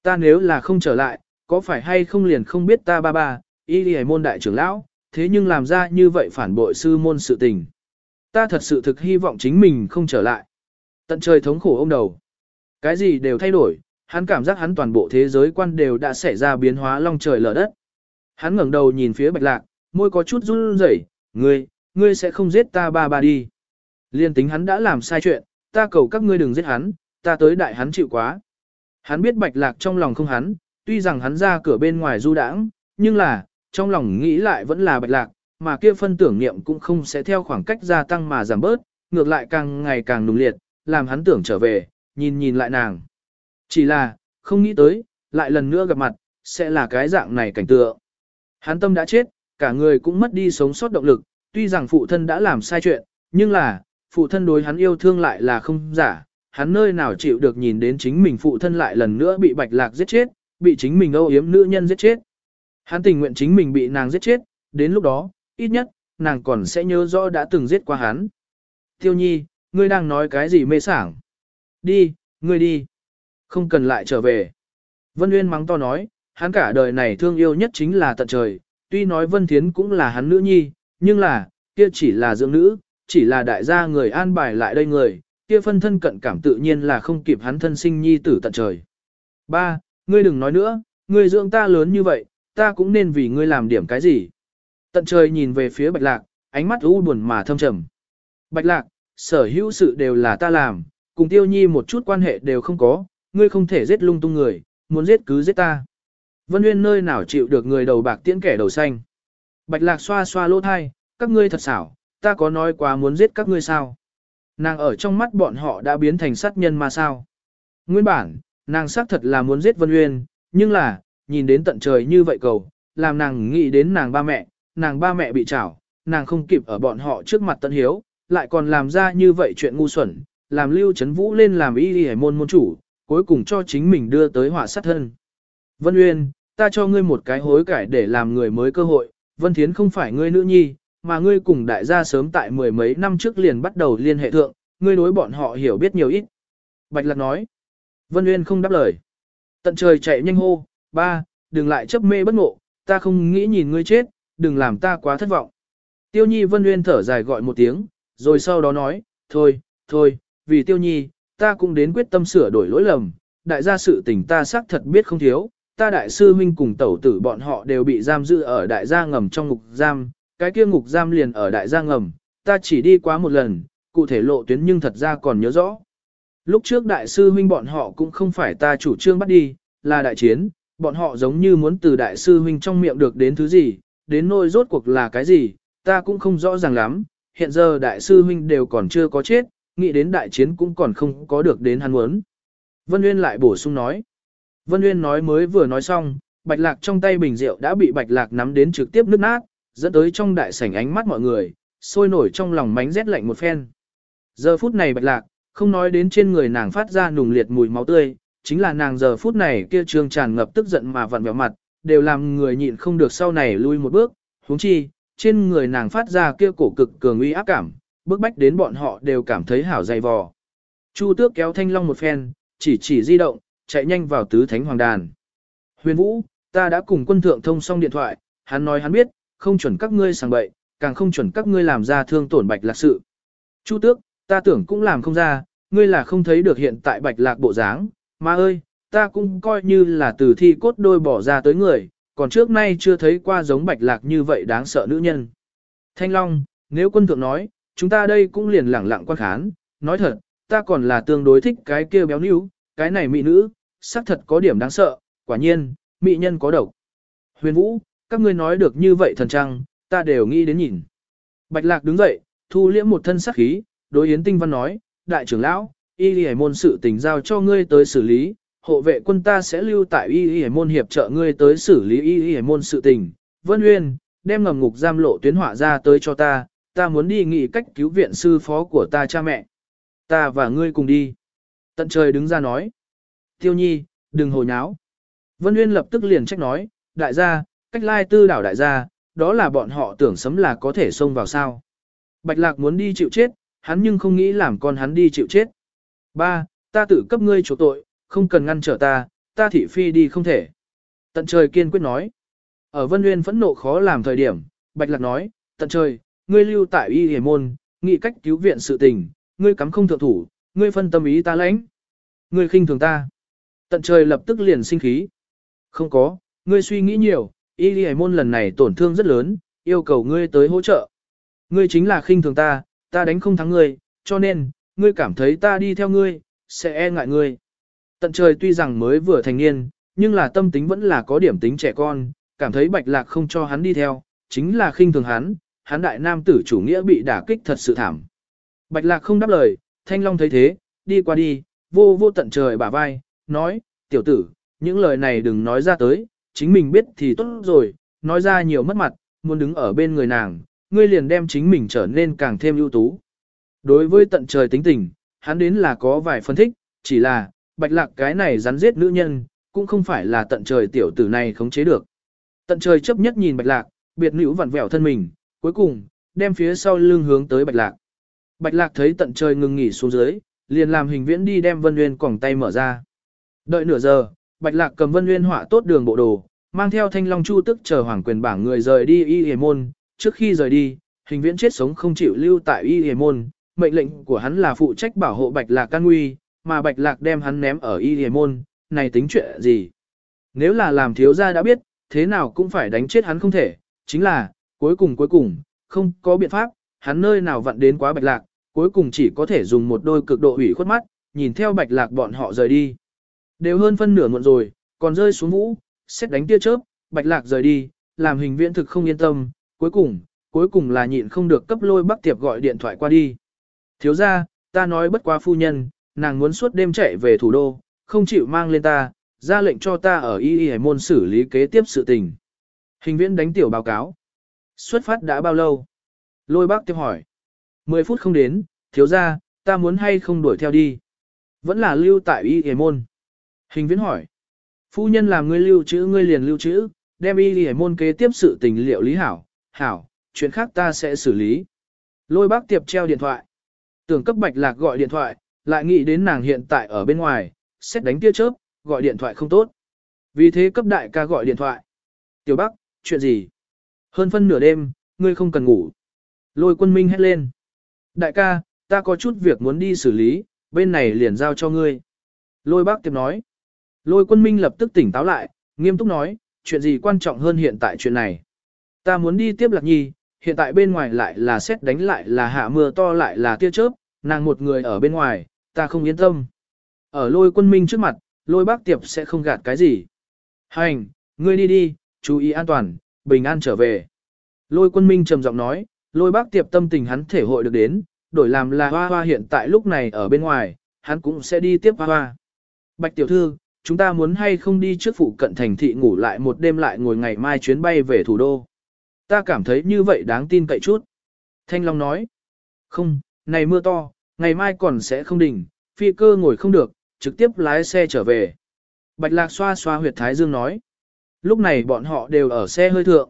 Ta nếu là không trở lại, có phải hay không liền không biết ta ba ba, y đi môn đại trưởng lão, thế nhưng làm ra như vậy phản bội sư môn sự tình. Ta thật sự thực hy vọng chính mình không trở lại. Tận trời thống khổ ông đầu. Cái gì đều thay đổi, hắn cảm giác hắn toàn bộ thế giới quan đều đã xảy ra biến hóa long trời lở đất. Hắn ngẩng đầu nhìn phía bạch lạc, môi có chút run rẩy, ngươi, ngươi sẽ không giết ta ba ba đi. Liên tính hắn đã làm sai chuyện, ta cầu các ngươi đừng giết hắn, ta tới đại hắn chịu quá. Hắn biết bạch lạc trong lòng không hắn, tuy rằng hắn ra cửa bên ngoài du đãng, nhưng là, trong lòng nghĩ lại vẫn là bạch lạc, mà kia phân tưởng niệm cũng không sẽ theo khoảng cách gia tăng mà giảm bớt, ngược lại càng ngày càng nùng liệt, làm hắn tưởng trở về, nhìn nhìn lại nàng. Chỉ là, không nghĩ tới, lại lần nữa gặp mặt, sẽ là cái dạng này cảnh tượng. Hắn tâm đã chết, cả người cũng mất đi sống sót động lực, tuy rằng phụ thân đã làm sai chuyện, nhưng là, phụ thân đối hắn yêu thương lại là không giả, hắn nơi nào chịu được nhìn đến chính mình phụ thân lại lần nữa bị bạch lạc giết chết, bị chính mình âu yếm nữ nhân giết chết. Hắn tình nguyện chính mình bị nàng giết chết, đến lúc đó, ít nhất, nàng còn sẽ nhớ rõ đã từng giết qua hắn. Tiêu nhi, ngươi đang nói cái gì mê sảng? Đi, ngươi đi. Không cần lại trở về. Vân Uyên mắng to nói, hắn cả đời này thương yêu nhất chính là tận trời, tuy nói Vân Thiến cũng là hắn nữ nhi, nhưng là, kia chỉ là dưỡng nữ, chỉ là đại gia người an bài lại đây người, kia phân thân cận cảm tự nhiên là không kịp hắn thân sinh nhi tử tận trời. Ba, ngươi đừng nói nữa, ngươi dưỡng ta lớn như vậy, ta cũng nên vì ngươi làm điểm cái gì. Tận trời nhìn về phía bạch lạc, ánh mắt u buồn mà thâm trầm. Bạch lạc, sở hữu sự đều là ta làm, cùng tiêu nhi một chút quan hệ đều không có, ngươi không thể giết lung tung người, muốn giết cứ giết ta. Vân Nguyên nơi nào chịu được người đầu bạc tiễn kẻ đầu xanh. Bạch lạc xoa xoa lỗ thai, các ngươi thật xảo, ta có nói quá muốn giết các ngươi sao. Nàng ở trong mắt bọn họ đã biến thành sát nhân mà sao. Nguyên bản, nàng xác thật là muốn giết Vân Nguyên, nhưng là, nhìn đến tận trời như vậy cầu, làm nàng nghĩ đến nàng ba mẹ, nàng ba mẹ bị trảo, nàng không kịp ở bọn họ trước mặt tận hiếu, lại còn làm ra như vậy chuyện ngu xuẩn, làm Lưu Trấn Vũ lên làm y y môn môn chủ, cuối cùng cho chính mình đưa tới họa sát thân. Vân Uyên, ta cho ngươi một cái hối cải để làm người mới cơ hội, Vân Thiến không phải ngươi nữ nhi, mà ngươi cùng đại gia sớm tại mười mấy năm trước liền bắt đầu liên hệ thượng, ngươi đối bọn họ hiểu biết nhiều ít. Bạch Lạc nói, Vân Uyên không đáp lời. Tận trời chạy nhanh hô, ba, đừng lại chấp mê bất ngộ, ta không nghĩ nhìn ngươi chết, đừng làm ta quá thất vọng. Tiêu Nhi Vân Uyên thở dài gọi một tiếng, rồi sau đó nói, thôi, thôi, vì Tiêu Nhi, ta cũng đến quyết tâm sửa đổi lỗi lầm, đại gia sự tình ta xác thật biết không thiếu, ta đại sư huynh cùng tẩu tử bọn họ đều bị giam giữ ở đại gia ngầm trong ngục giam, cái kia ngục giam liền ở đại gia ngầm, ta chỉ đi quá một lần, cụ thể lộ tuyến nhưng thật ra còn nhớ rõ. Lúc trước đại sư huynh bọn họ cũng không phải ta chủ trương bắt đi, là đại chiến, bọn họ giống như muốn từ đại sư huynh trong miệng được đến thứ gì, đến nỗi rốt cuộc là cái gì, ta cũng không rõ ràng lắm, hiện giờ đại sư huynh đều còn chưa có chết, nghĩ đến đại chiến cũng còn không có được đến hắn muốn. Vân Nguyên lại bổ sung nói. Vân Nguyên nói mới vừa nói xong, bạch lạc trong tay bình rượu đã bị bạch lạc nắm đến trực tiếp nứt nát, dẫn tới trong đại sảnh ánh mắt mọi người, sôi nổi trong lòng mánh rét lạnh một phen. Giờ phút này bạch lạc, không nói đến trên người nàng phát ra nùng liệt mùi máu tươi, chính là nàng giờ phút này kia trương tràn ngập tức giận mà vặn vẹo mặt, đều làm người nhịn không được sau này lui một bước, huống chi, trên người nàng phát ra kia cổ cực cường uy áp cảm, bước bách đến bọn họ đều cảm thấy hảo dày vò. Chu tước kéo thanh long một phen, chỉ chỉ di động, chạy nhanh vào tứ thánh hoàng đàn. Huyền vũ, ta đã cùng quân thượng thông xong điện thoại, hắn nói hắn biết, không chuẩn các ngươi sàng bậy, càng không chuẩn các ngươi làm ra thương tổn bạch lạc sự. Chu tước, ta tưởng cũng làm không ra, ngươi là không thấy được hiện tại bạch lạc bộ dáng, Má ơi, ta cũng coi như là từ thi cốt đôi bỏ ra tới người, còn trước nay chưa thấy qua giống bạch lạc như vậy đáng sợ nữ nhân. Thanh Long, nếu quân thượng nói, chúng ta đây cũng liền lẳng lặng quan khán, nói thật, ta còn là tương đối thích cái kia béo níu, cái này mỹ nữ, xác thật có điểm đáng sợ, quả nhiên, mỹ nhân có độc. Huyền Vũ, các ngươi nói được như vậy thần trăng, ta đều nghĩ đến nhìn. Bạch Lạc đứng dậy, thu liễm một thân sắc khí, đối Yến Tinh Văn nói, đại trưởng lão, y y môn sự tình giao cho ngươi tới xử lý, hộ vệ quân ta sẽ lưu tại y y môn hiệp trợ ngươi tới xử lý y y môn sự tình. Vân Uyên, đem ngầm ngục giam lộ tuyến họa ra tới cho ta, ta muốn đi nghị cách cứu viện sư phó của ta cha mẹ. Ta và ngươi cùng đi. Tận trời đứng ra nói. Tiêu nhi, đừng hồ nháo. Vân Uyên lập tức liền trách nói, đại gia, cách lai tư đảo đại gia, đó là bọn họ tưởng sấm là có thể xông vào sao. Bạch lạc muốn đi chịu chết, hắn nhưng không nghĩ làm con hắn đi chịu chết. Ba, ta tự cấp ngươi chỗ tội, không cần ngăn trở ta, ta thị phi đi không thể. Tận trời kiên quyết nói. Ở Vân Nguyên phẫn nộ khó làm thời điểm, Bạch Lạc nói, tận trời, ngươi lưu tại y hề môn, nghị cách cứu viện sự tình, ngươi cắm không thượng thủ, ngươi phân tâm ý ta lãnh. Ngươi khinh thường ta. Tận trời lập tức liền sinh khí. Không có, ngươi suy nghĩ nhiều, y hề môn lần này tổn thương rất lớn, yêu cầu ngươi tới hỗ trợ. Ngươi chính là khinh thường ta, ta đánh không thắng ngươi, cho nên, ngươi cảm thấy ta đi theo ngươi, sẽ e ngại ngươi. Tận trời tuy rằng mới vừa thành niên, nhưng là tâm tính vẫn là có điểm tính trẻ con, cảm thấy bạch lạc không cho hắn đi theo, chính là khinh thường hắn, hắn đại nam tử chủ nghĩa bị đả kích thật sự thảm. Bạch lạc không đáp lời, thanh long thấy thế, đi qua đi, vô vô tận trời bả vai, nói, tiểu tử, những lời này đừng nói ra tới, chính mình biết thì tốt rồi, nói ra nhiều mất mặt, muốn đứng ở bên người nàng, ngươi liền đem chính mình trở nên càng thêm ưu tú. Đối với tận trời tính tình, hắn đến là có vài phân thích, chỉ là, bạch lạc cái này rắn giết nữ nhân, cũng không phải là tận trời tiểu tử này khống chế được. Tận trời chấp nhất nhìn bạch lạc, biệt nữ vặn vẹo thân mình, cuối cùng, đem phía sau lưng hướng tới bạch lạc. Bạch lạc thấy tận trời ngừng nghỉ xuống dưới, liền làm hình viễn đi đem vân nguyên còng tay mở ra. Đợi nửa giờ, bạch lạc cầm vân nguyên họa tốt đường bộ đồ, mang theo thanh long chu tức chờ hoàng quyền bảng người rời đi y hề môn. Trước khi rời đi, hình viễn chết sống không chịu lưu tại y hề môn, mệnh lệnh của hắn là phụ trách bảo hộ bạch lạc can nguy, mà bạch lạc đem hắn ném ở y hề môn, này tính chuyện gì? Nếu là làm thiếu gia đã biết, thế nào cũng phải đánh chết hắn không thể, chính là, cuối cùng cuối cùng, không có biện pháp, hắn nơi nào vặn đến quá bạch lạc, cuối cùng chỉ có thể dùng một đôi cực độ ủy khuất mắt, nhìn theo bạch lạc bọn họ rời đi. Đều hơn phân nửa muộn rồi, còn rơi xuống vũ, xét đánh tia chớp, bạch lạc rời đi, làm hình viễn thực không yên tâm, cuối cùng, cuối cùng là nhịn không được cấp lôi bắc tiệp gọi điện thoại qua đi. Thiếu ra, ta nói bất quá phu nhân, nàng muốn suốt đêm chạy về thủ đô, không chịu mang lên ta, ra lệnh cho ta ở y y hải môn xử lý kế tiếp sự tình. Hình viễn đánh tiểu báo cáo. Xuất phát đã bao lâu? Lôi bác tiếp hỏi. 10 phút không đến, thiếu ra, ta muốn hay không đuổi theo đi. Vẫn là lưu tại y y môn. Hình viễn hỏi. Phu nhân làm ngươi lưu trữ ngươi liền lưu trữ, đem y y môn kế tiếp sự tình liệu lý hảo. Hảo, chuyện khác ta sẽ xử lý. Lôi bác tiệp treo điện thoại. Tưởng cấp bạch lạc gọi điện thoại, lại nghĩ đến nàng hiện tại ở bên ngoài, xét đánh tia chớp, gọi điện thoại không tốt. Vì thế cấp đại ca gọi điện thoại. Tiểu Bắc, chuyện gì? Hơn phân nửa đêm, ngươi không cần ngủ. Lôi quân minh hét lên. Đại ca, ta có chút việc muốn đi xử lý, bên này liền giao cho ngươi. Lôi bác tiếp nói. Lôi quân minh lập tức tỉnh táo lại, nghiêm túc nói, chuyện gì quan trọng hơn hiện tại chuyện này. Ta muốn đi tiếp lạc nhi, hiện tại bên ngoài lại là xét đánh lại là hạ mưa to lại là tia chớp, nàng một người ở bên ngoài, ta không yên tâm. Ở lôi quân minh trước mặt, lôi bác tiệp sẽ không gạt cái gì. Hành, ngươi đi đi, chú ý an toàn, bình an trở về. Lôi quân minh trầm giọng nói, lôi bác tiệp tâm tình hắn thể hội được đến, đổi làm là hoa hoa hiện tại lúc này ở bên ngoài, hắn cũng sẽ đi tiếp hoa hoa. Bạch tiểu thư, chúng ta muốn hay không đi trước phụ cận thành thị ngủ lại một đêm lại ngồi ngày mai chuyến bay về thủ đô. Ta cảm thấy như vậy đáng tin cậy chút. Thanh Long nói, không, này mưa to, ngày mai còn sẽ không đỉnh, phi cơ ngồi không được, trực tiếp lái xe trở về. Bạch Lạc xoa xoa huyệt Thái Dương nói. Lúc này bọn họ đều ở xe hơi thượng.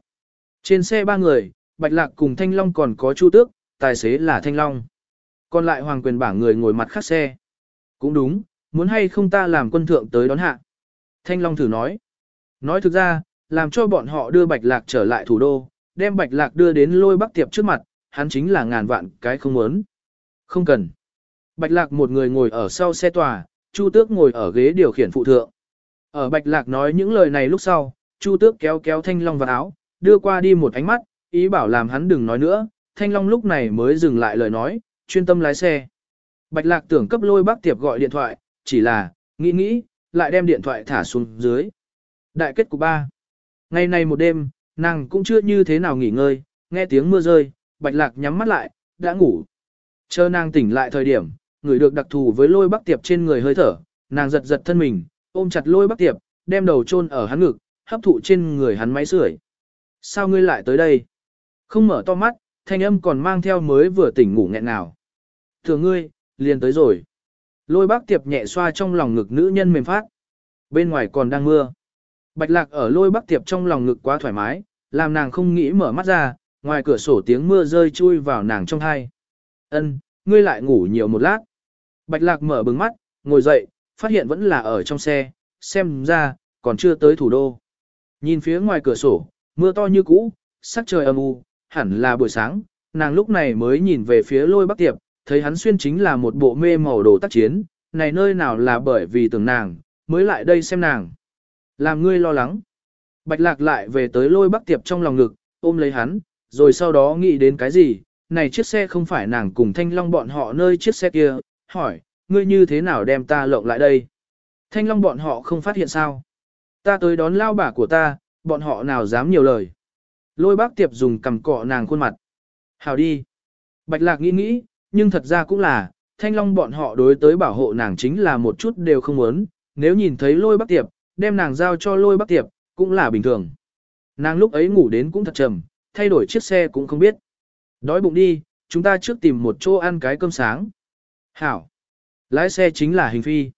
Trên xe ba người, Bạch Lạc cùng Thanh Long còn có Chu Tước, tài xế là Thanh Long. Còn lại hoàng quyền bảng người ngồi mặt khác xe. Cũng đúng, muốn hay không ta làm quân thượng tới đón hạ. Thanh Long thử nói. Nói thực ra, làm cho bọn họ đưa Bạch Lạc trở lại thủ đô, đem Bạch Lạc đưa đến lôi bắc tiệp trước mặt, hắn chính là ngàn vạn cái không muốn. Không cần. Bạch Lạc một người ngồi ở sau xe tòa, Chu Tước ngồi ở ghế điều khiển phụ thượng. Ở Bạch Lạc nói những lời này lúc sau, Chu Tước kéo kéo Thanh Long vào áo, đưa qua đi một ánh mắt, ý bảo làm hắn đừng nói nữa, Thanh Long lúc này mới dừng lại lời nói, chuyên tâm lái xe. Bạch Lạc tưởng cấp lôi bác tiệp gọi điện thoại, chỉ là, nghĩ nghĩ, lại đem điện thoại thả xuống dưới. Đại kết của ba. Ngày này một đêm, nàng cũng chưa như thế nào nghỉ ngơi, nghe tiếng mưa rơi, Bạch Lạc nhắm mắt lại, đã ngủ. Chờ nàng tỉnh lại thời điểm, người được đặc thù với lôi bắc tiệp trên người hơi thở, nàng giật giật thân mình, ôm chặt lôi bắc tiệp, đem đầu chôn ở hắn ngực, hấp thụ trên người hắn máy sưởi. Sao ngươi lại tới đây? Không mở to mắt, thanh âm còn mang theo mới vừa tỉnh ngủ nghẹn nào. Thường ngươi, liền tới rồi. Lôi bác tiệp nhẹ xoa trong lòng ngực nữ nhân mềm phát. Bên ngoài còn đang mưa. Bạch lạc ở lôi bác tiệp trong lòng ngực quá thoải mái, làm nàng không nghĩ mở mắt ra, ngoài cửa sổ tiếng mưa rơi chui vào nàng trong hai. Ân, ngươi lại ngủ nhiều một lát. Bạch lạc mở bừng mắt, ngồi dậy, phát hiện vẫn là ở trong xe, xem ra, còn chưa tới thủ đô. Nhìn phía ngoài cửa sổ, mưa to như cũ, sắc trời âm u, hẳn là buổi sáng, nàng lúc này mới nhìn về phía lôi bắc tiệp, thấy hắn xuyên chính là một bộ mê màu đồ tác chiến, này nơi nào là bởi vì tưởng nàng, mới lại đây xem nàng. Làm ngươi lo lắng. Bạch lạc lại về tới lôi bắc tiệp trong lòng ngực, ôm lấy hắn, rồi sau đó nghĩ đến cái gì, này chiếc xe không phải nàng cùng thanh long bọn họ nơi chiếc xe kia, hỏi, ngươi như thế nào đem ta lộng lại đây? Thanh long bọn họ không phát hiện sao? Ta tới đón lao bà của ta, bọn họ nào dám nhiều lời. Lôi bác tiệp dùng cầm cọ nàng khuôn mặt. Hào đi. Bạch lạc nghĩ nghĩ, nhưng thật ra cũng là, thanh long bọn họ đối tới bảo hộ nàng chính là một chút đều không muốn, nếu nhìn thấy lôi bác tiệp, đem nàng giao cho lôi bác tiệp, cũng là bình thường. Nàng lúc ấy ngủ đến cũng thật trầm, thay đổi chiếc xe cũng không biết. Đói bụng đi, chúng ta trước tìm một chỗ ăn cái cơm sáng. Hảo. Lái xe chính là hình phi.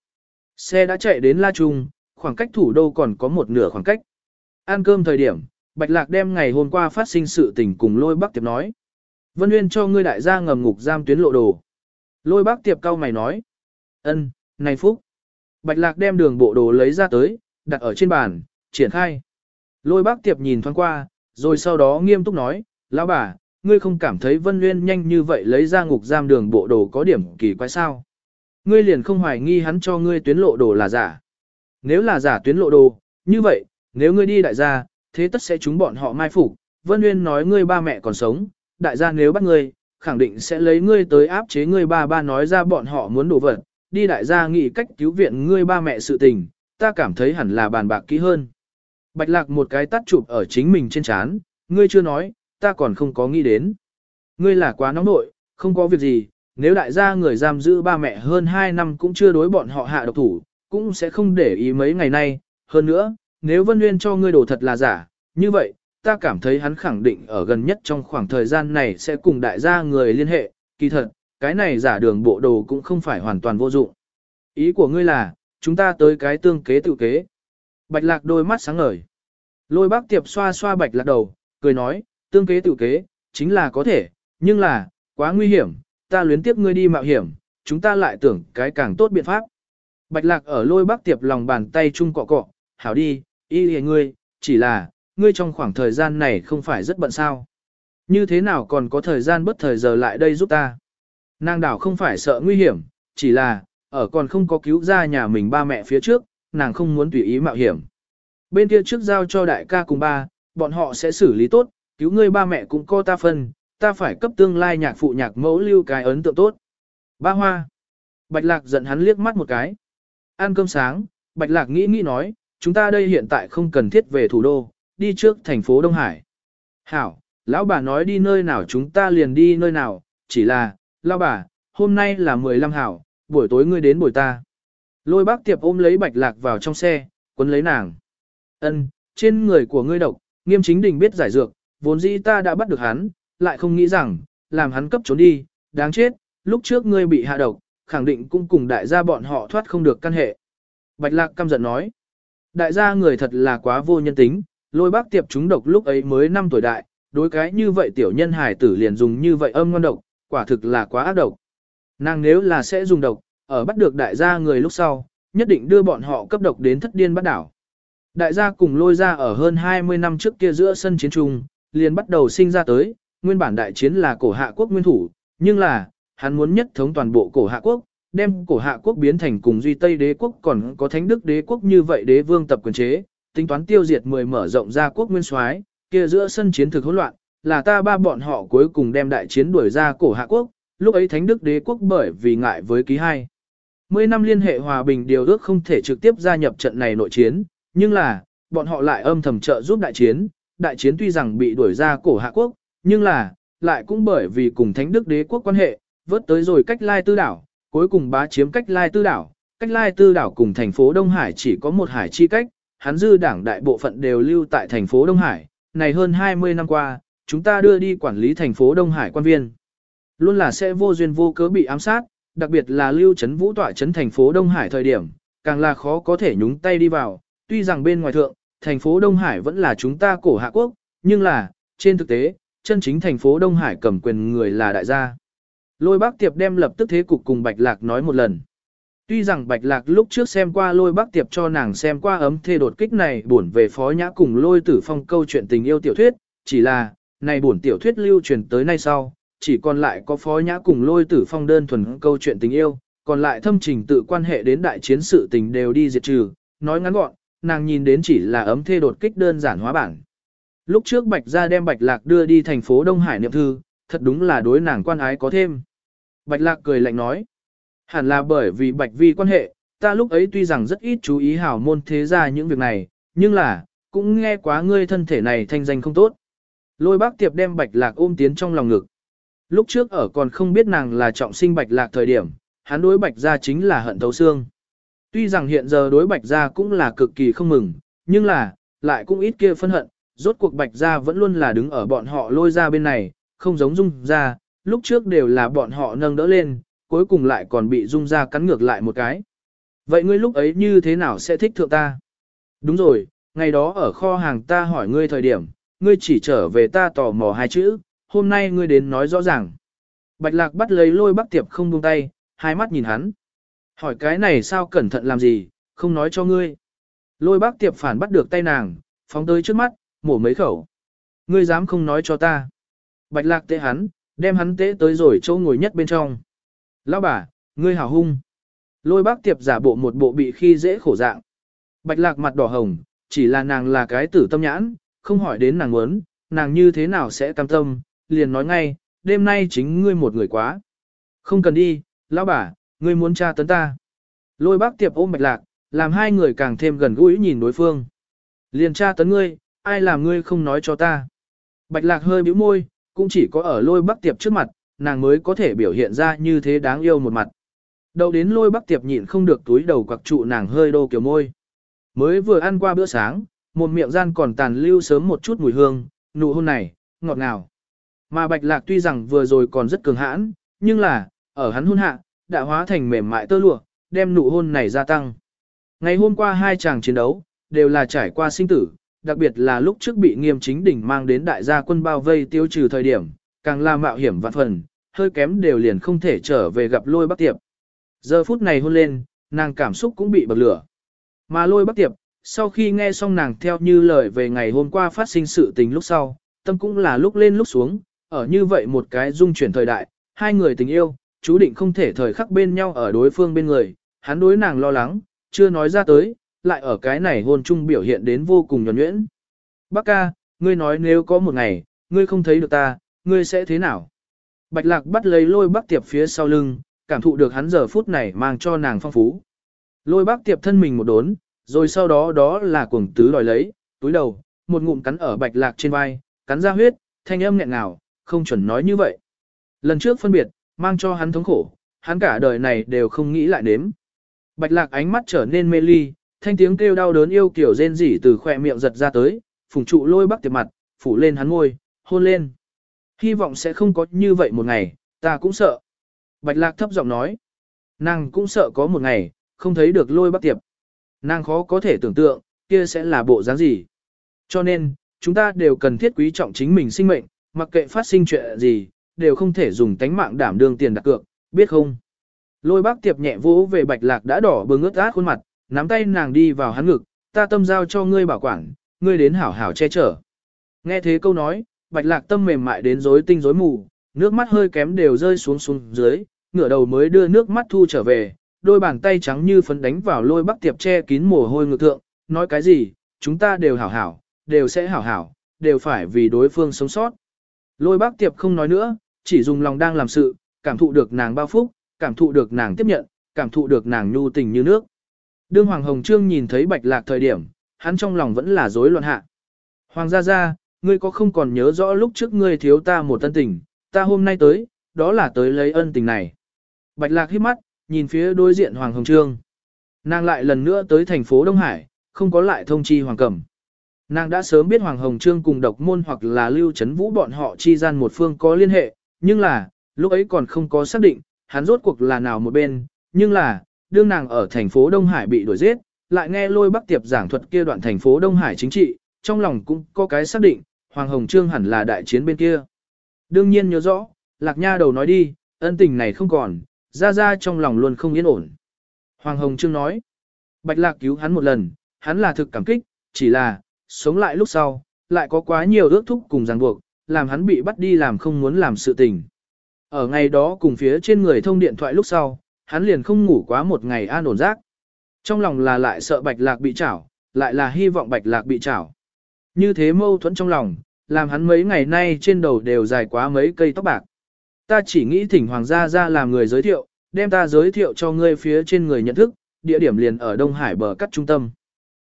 Xe đã chạy đến La Trung, khoảng cách thủ đô còn có một nửa khoảng cách. Ăn cơm thời điểm, Bạch Lạc đem ngày hôm qua phát sinh sự tình cùng lôi bác tiệp nói. Vân Nguyên cho ngươi đại gia ngầm ngục giam tuyến lộ đồ. Lôi bác tiệp cao mày nói. ân, này Phúc. Bạch Lạc đem đường bộ đồ lấy ra tới, đặt ở trên bàn, triển khai. Lôi bác tiệp nhìn thoáng qua, rồi sau đó nghiêm túc nói, lão bà, ngươi không cảm thấy Vân Nguyên nhanh như vậy lấy ra ngục giam đường bộ đồ có điểm kỳ quái sao? Ngươi liền không hoài nghi hắn cho ngươi tuyến lộ đồ là giả. Nếu là giả tuyến lộ đồ, như vậy, nếu ngươi đi đại gia, thế tất sẽ chúng bọn họ mai phục. Vân Nguyên nói ngươi ba mẹ còn sống, đại gia nếu bắt ngươi, khẳng định sẽ lấy ngươi tới áp chế ngươi ba ba nói ra bọn họ muốn đổ vật, đi đại gia nghĩ cách cứu viện ngươi ba mẹ sự tình, ta cảm thấy hẳn là bàn bạc kỹ hơn. Bạch lạc một cái tắt chụp ở chính mình trên chán, ngươi chưa nói, ta còn không có nghĩ đến. Ngươi là quá nóng nội, không có việc gì, nếu đại gia người giam giữ ba mẹ hơn 2 năm cũng chưa đối bọn họ hạ độc thủ, cũng sẽ không để ý mấy ngày nay. Hơn nữa, nếu Vân Nguyên cho ngươi đồ thật là giả, như vậy, ta cảm thấy hắn khẳng định ở gần nhất trong khoảng thời gian này sẽ cùng đại gia người liên hệ, kỳ thật, cái này giả đường bộ đồ cũng không phải hoàn toàn vô dụng. Ý của ngươi là, chúng ta tới cái tương kế tự kế. Bạch lạc đôi mắt sáng ngời. Lôi bác tiệp xoa xoa bạch lạc đầu, cười nói, tương kế tự kế, chính là có thể, nhưng là, quá nguy hiểm, ta luyến tiếp ngươi đi mạo hiểm, chúng ta lại tưởng cái càng tốt biện pháp. Bạch lạc ở lôi bác tiệp lòng bàn tay chung cọ cọ, hảo đi, y hề ngươi, chỉ là, ngươi trong khoảng thời gian này không phải rất bận sao. Như thế nào còn có thời gian bất thời giờ lại đây giúp ta. Nàng đảo không phải sợ nguy hiểm, chỉ là, ở còn không có cứu ra nhà mình ba mẹ phía trước, nàng không muốn tùy ý mạo hiểm. Bên kia trước giao cho đại ca cùng ba, bọn họ sẽ xử lý tốt, cứu ngươi ba mẹ cũng co ta phân, ta phải cấp tương lai nhạc phụ nhạc mẫu lưu cái ấn tượng tốt. Ba hoa. Bạch lạc giận hắn liếc mắt một cái. Ăn cơm sáng, Bạch lạc nghĩ nghĩ nói, chúng ta đây hiện tại không cần thiết về thủ đô, đi trước thành phố Đông Hải. Hảo, lão bà nói đi nơi nào chúng ta liền đi nơi nào, chỉ là, lão bà, hôm nay là 15 hảo, buổi tối ngươi đến buổi ta. Lôi bác tiệp ôm lấy bạch lạc vào trong xe, quấn lấy nàng. Ân, trên người của ngươi độc, nghiêm chính đình biết giải dược, vốn dĩ ta đã bắt được hắn, lại không nghĩ rằng, làm hắn cấp trốn đi, đáng chết, lúc trước ngươi bị hạ độc, khẳng định cũng cùng đại gia bọn họ thoát không được căn hệ. Bạch lạc căm giận nói, đại gia người thật là quá vô nhân tính, lôi bác tiệp chúng độc lúc ấy mới 5 tuổi đại, đối cái như vậy tiểu nhân hải tử liền dùng như vậy âm ngon độc, quả thực là quá ác độc. Nàng nếu là sẽ dùng độc, ở bắt được đại gia người lúc sau, nhất định đưa bọn họ cấp độc đến thất điên bắt đảo. Đại gia cùng lôi ra ở hơn 20 năm trước kia giữa sân chiến trung, liền bắt đầu sinh ra tới, nguyên bản đại chiến là cổ hạ quốc nguyên thủ, nhưng là, hắn muốn nhất thống toàn bộ cổ hạ quốc, đem cổ hạ quốc biến thành cùng duy Tây đế quốc còn có thánh đức đế quốc như vậy đế vương tập quyền chế, tính toán tiêu diệt mười mở rộng ra quốc nguyên soái, kia giữa sân chiến thực hỗn loạn, là ta ba bọn họ cuối cùng đem đại chiến đuổi ra cổ hạ quốc, lúc ấy thánh đức đế quốc bởi vì ngại với ký hai. Mười năm liên hệ hòa bình điều ước không thể trực tiếp gia nhập trận này nội chiến, nhưng là, bọn họ lại âm thầm trợ giúp đại chiến, đại chiến tuy rằng bị đuổi ra cổ hạ quốc, nhưng là, lại cũng bởi vì cùng thánh đức đế quốc quan hệ, vớt tới rồi cách lai tư đảo, cuối cùng bá chiếm cách lai tư đảo, cách lai tư đảo cùng thành phố Đông Hải chỉ có một hải chi cách, hắn dư đảng đại bộ phận đều lưu tại thành phố Đông Hải, này hơn 20 năm qua, chúng ta đưa đi quản lý thành phố Đông Hải quan viên. Luôn là sẽ vô duyên vô cớ bị ám sát, đặc biệt là lưu Trấn vũ tỏa Trấn thành phố Đông Hải thời điểm, càng là khó có thể nhúng tay đi vào, tuy rằng bên ngoài thượng, thành phố Đông Hải vẫn là chúng ta cổ hạ quốc, nhưng là, trên thực tế, chân chính thành phố Đông Hải cầm quyền người là đại gia. Lôi bác tiệp đem lập tức thế cục cùng Bạch Lạc nói một lần. Tuy rằng Bạch Lạc lúc trước xem qua lôi bác tiệp cho nàng xem qua ấm thê đột kích này buồn về phó nhã cùng lôi tử phong câu chuyện tình yêu tiểu thuyết, chỉ là, này buồn tiểu thuyết lưu truyền tới nay sau, chỉ còn lại có phó nhã cùng lôi tử phong đơn thuần câu chuyện tình yêu, còn lại thâm trình tự quan hệ đến đại chiến sự tình đều đi diệt trừ, nói ngắn gọn, nàng nhìn đến chỉ là ấm thê đột kích đơn giản hóa bản. Lúc trước Bạch Gia đem Bạch Lạc đưa đi thành phố Đông Hải niệm thư, thật đúng là đối nàng quan ái có thêm. Bạch Lạc cười lạnh nói, hẳn là bởi vì Bạch Vi quan hệ, ta lúc ấy tuy rằng rất ít chú ý hảo môn thế gia những việc này, nhưng là, cũng nghe quá ngươi thân thể này thanh danh không tốt. Lôi bác tiệp đem Bạch Lạc ôm tiến trong lòng ngực. Lúc trước ở còn không biết nàng là trọng sinh Bạch Lạc thời điểm, hắn đối Bạch Gia chính là hận thấu xương. Tuy rằng hiện giờ đối Bạch Gia cũng là cực kỳ không mừng, nhưng là, lại cũng ít kia phân hận, rốt cuộc Bạch Gia vẫn luôn là đứng ở bọn họ lôi ra bên này, không giống Dung Gia, lúc trước đều là bọn họ nâng đỡ lên, cuối cùng lại còn bị Dung Gia cắn ngược lại một cái. Vậy ngươi lúc ấy như thế nào sẽ thích thượng ta? Đúng rồi, ngày đó ở kho hàng ta hỏi ngươi thời điểm, ngươi chỉ trở về ta tò mò hai chữ, hôm nay ngươi đến nói rõ ràng. Bạch Lạc bắt lấy lôi bắc tiệp không buông tay, hai mắt nhìn hắn. Hỏi cái này sao cẩn thận làm gì, không nói cho ngươi. Lôi bác tiệp phản bắt được tay nàng, phóng tới trước mắt, mổ mấy khẩu. Ngươi dám không nói cho ta. Bạch lạc tế hắn, đem hắn tế tới rồi chỗ ngồi nhất bên trong. Lão bà, ngươi hào hung. Lôi bác tiệp giả bộ một bộ bị khi dễ khổ dạng. Bạch lạc mặt đỏ hồng, chỉ là nàng là cái tử tâm nhãn, không hỏi đến nàng muốn, nàng như thế nào sẽ cam tâm, liền nói ngay, đêm nay chính ngươi một người quá. Không cần đi, lão bà, ngươi muốn tra tấn ta. Lôi bác tiệp ôm bạch lạc, làm hai người càng thêm gần gũi nhìn đối phương. Liền tra tấn ngươi, ai làm ngươi không nói cho ta. Bạch lạc hơi bĩu môi, cũng chỉ có ở lôi bác tiệp trước mặt, nàng mới có thể biểu hiện ra như thế đáng yêu một mặt. Đầu đến lôi bác tiệp nhịn không được túi đầu quặc trụ nàng hơi đô kiểu môi. Mới vừa ăn qua bữa sáng, một miệng gian còn tàn lưu sớm một chút mùi hương, nụ hôn này, ngọt ngào. Mà bạch lạc tuy rằng vừa rồi còn rất cường hãn, nhưng là, ở hắn hôn hạ, đã hóa thành mềm mại tơ lụa, đem nụ hôn này gia tăng. Ngày hôm qua hai chàng chiến đấu, đều là trải qua sinh tử, đặc biệt là lúc trước bị nghiêm chính đỉnh mang đến đại gia quân bao vây tiêu trừ thời điểm, càng là mạo hiểm vạn phần, hơi kém đều liền không thể trở về gặp lôi bắc tiệp. Giờ phút này hôn lên, nàng cảm xúc cũng bị bậc lửa. Mà lôi bắc tiệp, sau khi nghe xong nàng theo như lời về ngày hôm qua phát sinh sự tình lúc sau, tâm cũng là lúc lên lúc xuống, ở như vậy một cái dung chuyển thời đại, hai người tình yêu, chú định không thể thời khắc bên nhau ở đối phương bên người, hắn đối nàng lo lắng, chưa nói ra tới, lại ở cái này hôn chung biểu hiện đến vô cùng nhuẩn nhuyễn. Bác ca, ngươi nói nếu có một ngày, ngươi không thấy được ta, ngươi sẽ thế nào? Bạch lạc bắt lấy lôi bác tiệp phía sau lưng, cảm thụ được hắn giờ phút này mang cho nàng phong phú. Lôi bác tiệp thân mình một đốn, rồi sau đó đó là cuồng tứ đòi lấy, túi đầu, một ngụm cắn ở bạch lạc trên vai, cắn ra huyết, thanh âm nghẹn ngào, không chuẩn nói như vậy. Lần trước phân biệt, mang cho hắn thống khổ, hắn cả đời này đều không nghĩ lại nếm. Bạch lạc ánh mắt trở nên mê ly, thanh tiếng kêu đau đớn yêu kiểu rên rỉ từ khỏe miệng giật ra tới, phùng trụ lôi bắc tiệp mặt, phủ lên hắn ngôi, hôn lên. Hy vọng sẽ không có như vậy một ngày, ta cũng sợ. Bạch lạc thấp giọng nói, nàng cũng sợ có một ngày, không thấy được lôi bắc tiệp. Nàng khó có thể tưởng tượng, kia sẽ là bộ dáng gì. Cho nên, chúng ta đều cần thiết quý trọng chính mình sinh mệnh, mặc kệ phát sinh chuyện gì, đều không thể dùng tánh mạng đảm đương tiền đặt cược, biết không? Lôi bác tiệp nhẹ vỗ về bạch lạc đã đỏ bừng ướt át khuôn mặt, nắm tay nàng đi vào hắn ngực, ta tâm giao cho ngươi bảo quản, ngươi đến hảo hảo che chở. Nghe thế câu nói, bạch lạc tâm mềm mại đến rối tinh rối mù, nước mắt hơi kém đều rơi xuống xuống dưới, ngửa đầu mới đưa nước mắt thu trở về, đôi bàn tay trắng như phấn đánh vào lôi bác tiệp che kín mồ hôi ngực thượng, nói cái gì, chúng ta đều hảo hảo, đều sẽ hảo hảo, đều phải vì đối phương sống sót. Lôi bác tiệp không nói nữa, chỉ dùng lòng đang làm sự, cảm thụ được nàng bao phúc, cảm thụ được nàng tiếp nhận, cảm thụ được nàng nhu tình như nước. Đương Hoàng Hồng Trương nhìn thấy bạch lạc thời điểm, hắn trong lòng vẫn là rối loạn hạ. Hoàng gia gia, ngươi có không còn nhớ rõ lúc trước ngươi thiếu ta một ân tình, ta hôm nay tới, đó là tới lấy ân tình này. Bạch lạc hít mắt, nhìn phía đối diện Hoàng Hồng Trương. Nàng lại lần nữa tới thành phố Đông Hải, không có lại thông chi Hoàng Cẩm. Nàng đã sớm biết Hoàng Hồng Trương cùng độc môn hoặc là Lưu Trấn Vũ bọn họ chi gian một phương có liên hệ, nhưng là, lúc ấy còn không có xác định, hắn rốt cuộc là nào một bên, nhưng là, đương nàng ở thành phố Đông Hải bị đuổi giết, lại nghe lôi bắc tiệp giảng thuật kia đoạn thành phố Đông Hải chính trị, trong lòng cũng có cái xác định, Hoàng Hồng Trương hẳn là đại chiến bên kia. Đương nhiên nhớ rõ, lạc nha đầu nói đi, ân tình này không còn, ra ra trong lòng luôn không yên ổn. Hoàng Hồng Trương nói, Bạch Lạc cứu hắn một lần, hắn là thực cảm kích, chỉ là, sống lại lúc sau, lại có quá nhiều ước thúc cùng ràng buộc, làm hắn bị bắt đi làm không muốn làm sự tình. Ở ngày đó cùng phía trên người thông điện thoại lúc sau, hắn liền không ngủ quá một ngày an ổn giấc. Trong lòng là lại sợ Bạch Lạc bị chảo, lại là hy vọng Bạch Lạc bị chảo. Như thế mâu thuẫn trong lòng, làm hắn mấy ngày nay trên đầu đều dài quá mấy cây tóc bạc. Ta chỉ nghĩ thỉnh Hoàng gia ra làm người giới thiệu, đem ta giới thiệu cho ngươi phía trên người nhận thức, địa điểm liền ở Đông Hải bờ cắt trung tâm.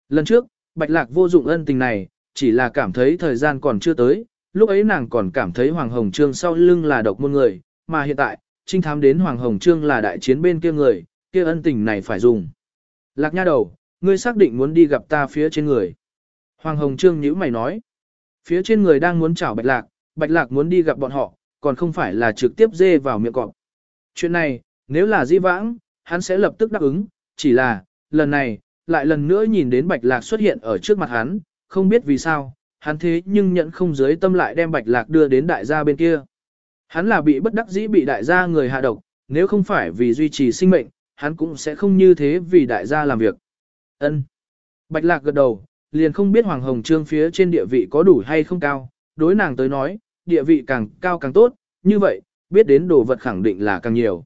Lần trước, Bạch Lạc vô dụng ân tình này, chỉ là cảm thấy thời gian còn chưa tới, lúc ấy nàng còn cảm thấy Hoàng Hồng Trương sau lưng là độc môn người, mà hiện tại, trinh thám đến Hoàng Hồng Trương là đại chiến bên kia người, kia ân tình này phải dùng. Lạc nha đầu, ngươi xác định muốn đi gặp ta phía trên người. Hoàng Hồng Trương nhíu mày nói. Phía trên người đang muốn chào Bạch Lạc, Bạch Lạc muốn đi gặp bọn họ, còn không phải là trực tiếp dê vào miệng cọp. Chuyện này, nếu là di vãng, hắn sẽ lập tức đáp ứng, chỉ là, lần này, lại lần nữa nhìn đến Bạch Lạc xuất hiện ở trước mặt hắn, không biết vì sao, hắn thế nhưng nhận không dưới tâm lại đem Bạch Lạc đưa đến đại gia bên kia. Hắn là bị bất đắc dĩ bị đại gia người hạ độc, nếu không phải vì duy trì sinh mệnh, hắn cũng sẽ không như thế vì đại gia làm việc. Ân. Bạch Lạc gật đầu, liền không biết Hoàng Hồng Trương phía trên địa vị có đủ hay không cao, đối nàng tới nói, địa vị càng cao càng tốt, như vậy, biết đến đồ vật khẳng định là càng nhiều.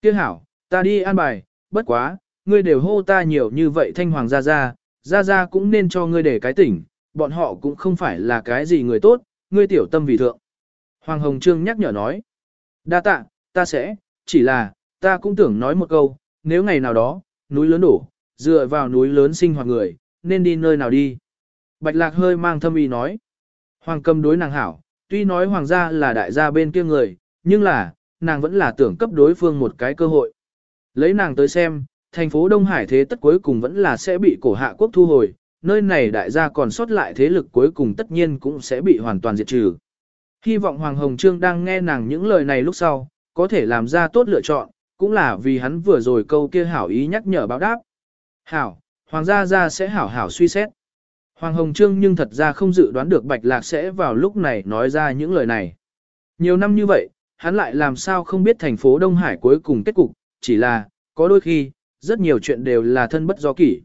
Tiếc hảo, ta đi an bài, bất quá, ngươi đều hô ta nhiều như vậy thanh hoàng gia gia, gia gia cũng nên cho ngươi để cái tỉnh, bọn họ cũng không phải là cái gì người tốt, ngươi tiểu tâm vì thượng. Hoàng Hồng Trương nhắc nhở nói, đa tạ, ta sẽ, chỉ là, ta cũng tưởng nói một câu, nếu ngày nào đó, núi lớn đổ, dựa vào núi lớn sinh hoạt người, nên đi nơi nào đi. Bạch Lạc hơi mang thâm ý nói, Hoàng cầm đối nàng hảo, tuy nói hoàng gia là đại gia bên kia người, nhưng là, nàng vẫn là tưởng cấp đối phương một cái cơ hội. Lấy nàng tới xem, thành phố Đông Hải thế tất cuối cùng vẫn là sẽ bị cổ hạ quốc thu hồi, nơi này đại gia còn sót lại thế lực cuối cùng tất nhiên cũng sẽ bị hoàn toàn diệt trừ. Hy vọng Hoàng Hồng Trương đang nghe nàng những lời này lúc sau, có thể làm ra tốt lựa chọn, cũng là vì hắn vừa rồi câu kia hảo ý nhắc nhở báo đáp. Hảo, Hoàng gia gia sẽ hảo hảo suy xét. Hoàng Hồng Trương nhưng thật ra không dự đoán được Bạch Lạc sẽ vào lúc này nói ra những lời này. Nhiều năm như vậy, hắn lại làm sao không biết thành phố Đông Hải cuối cùng kết cục, chỉ là, có đôi khi, rất nhiều chuyện đều là thân bất do kỷ.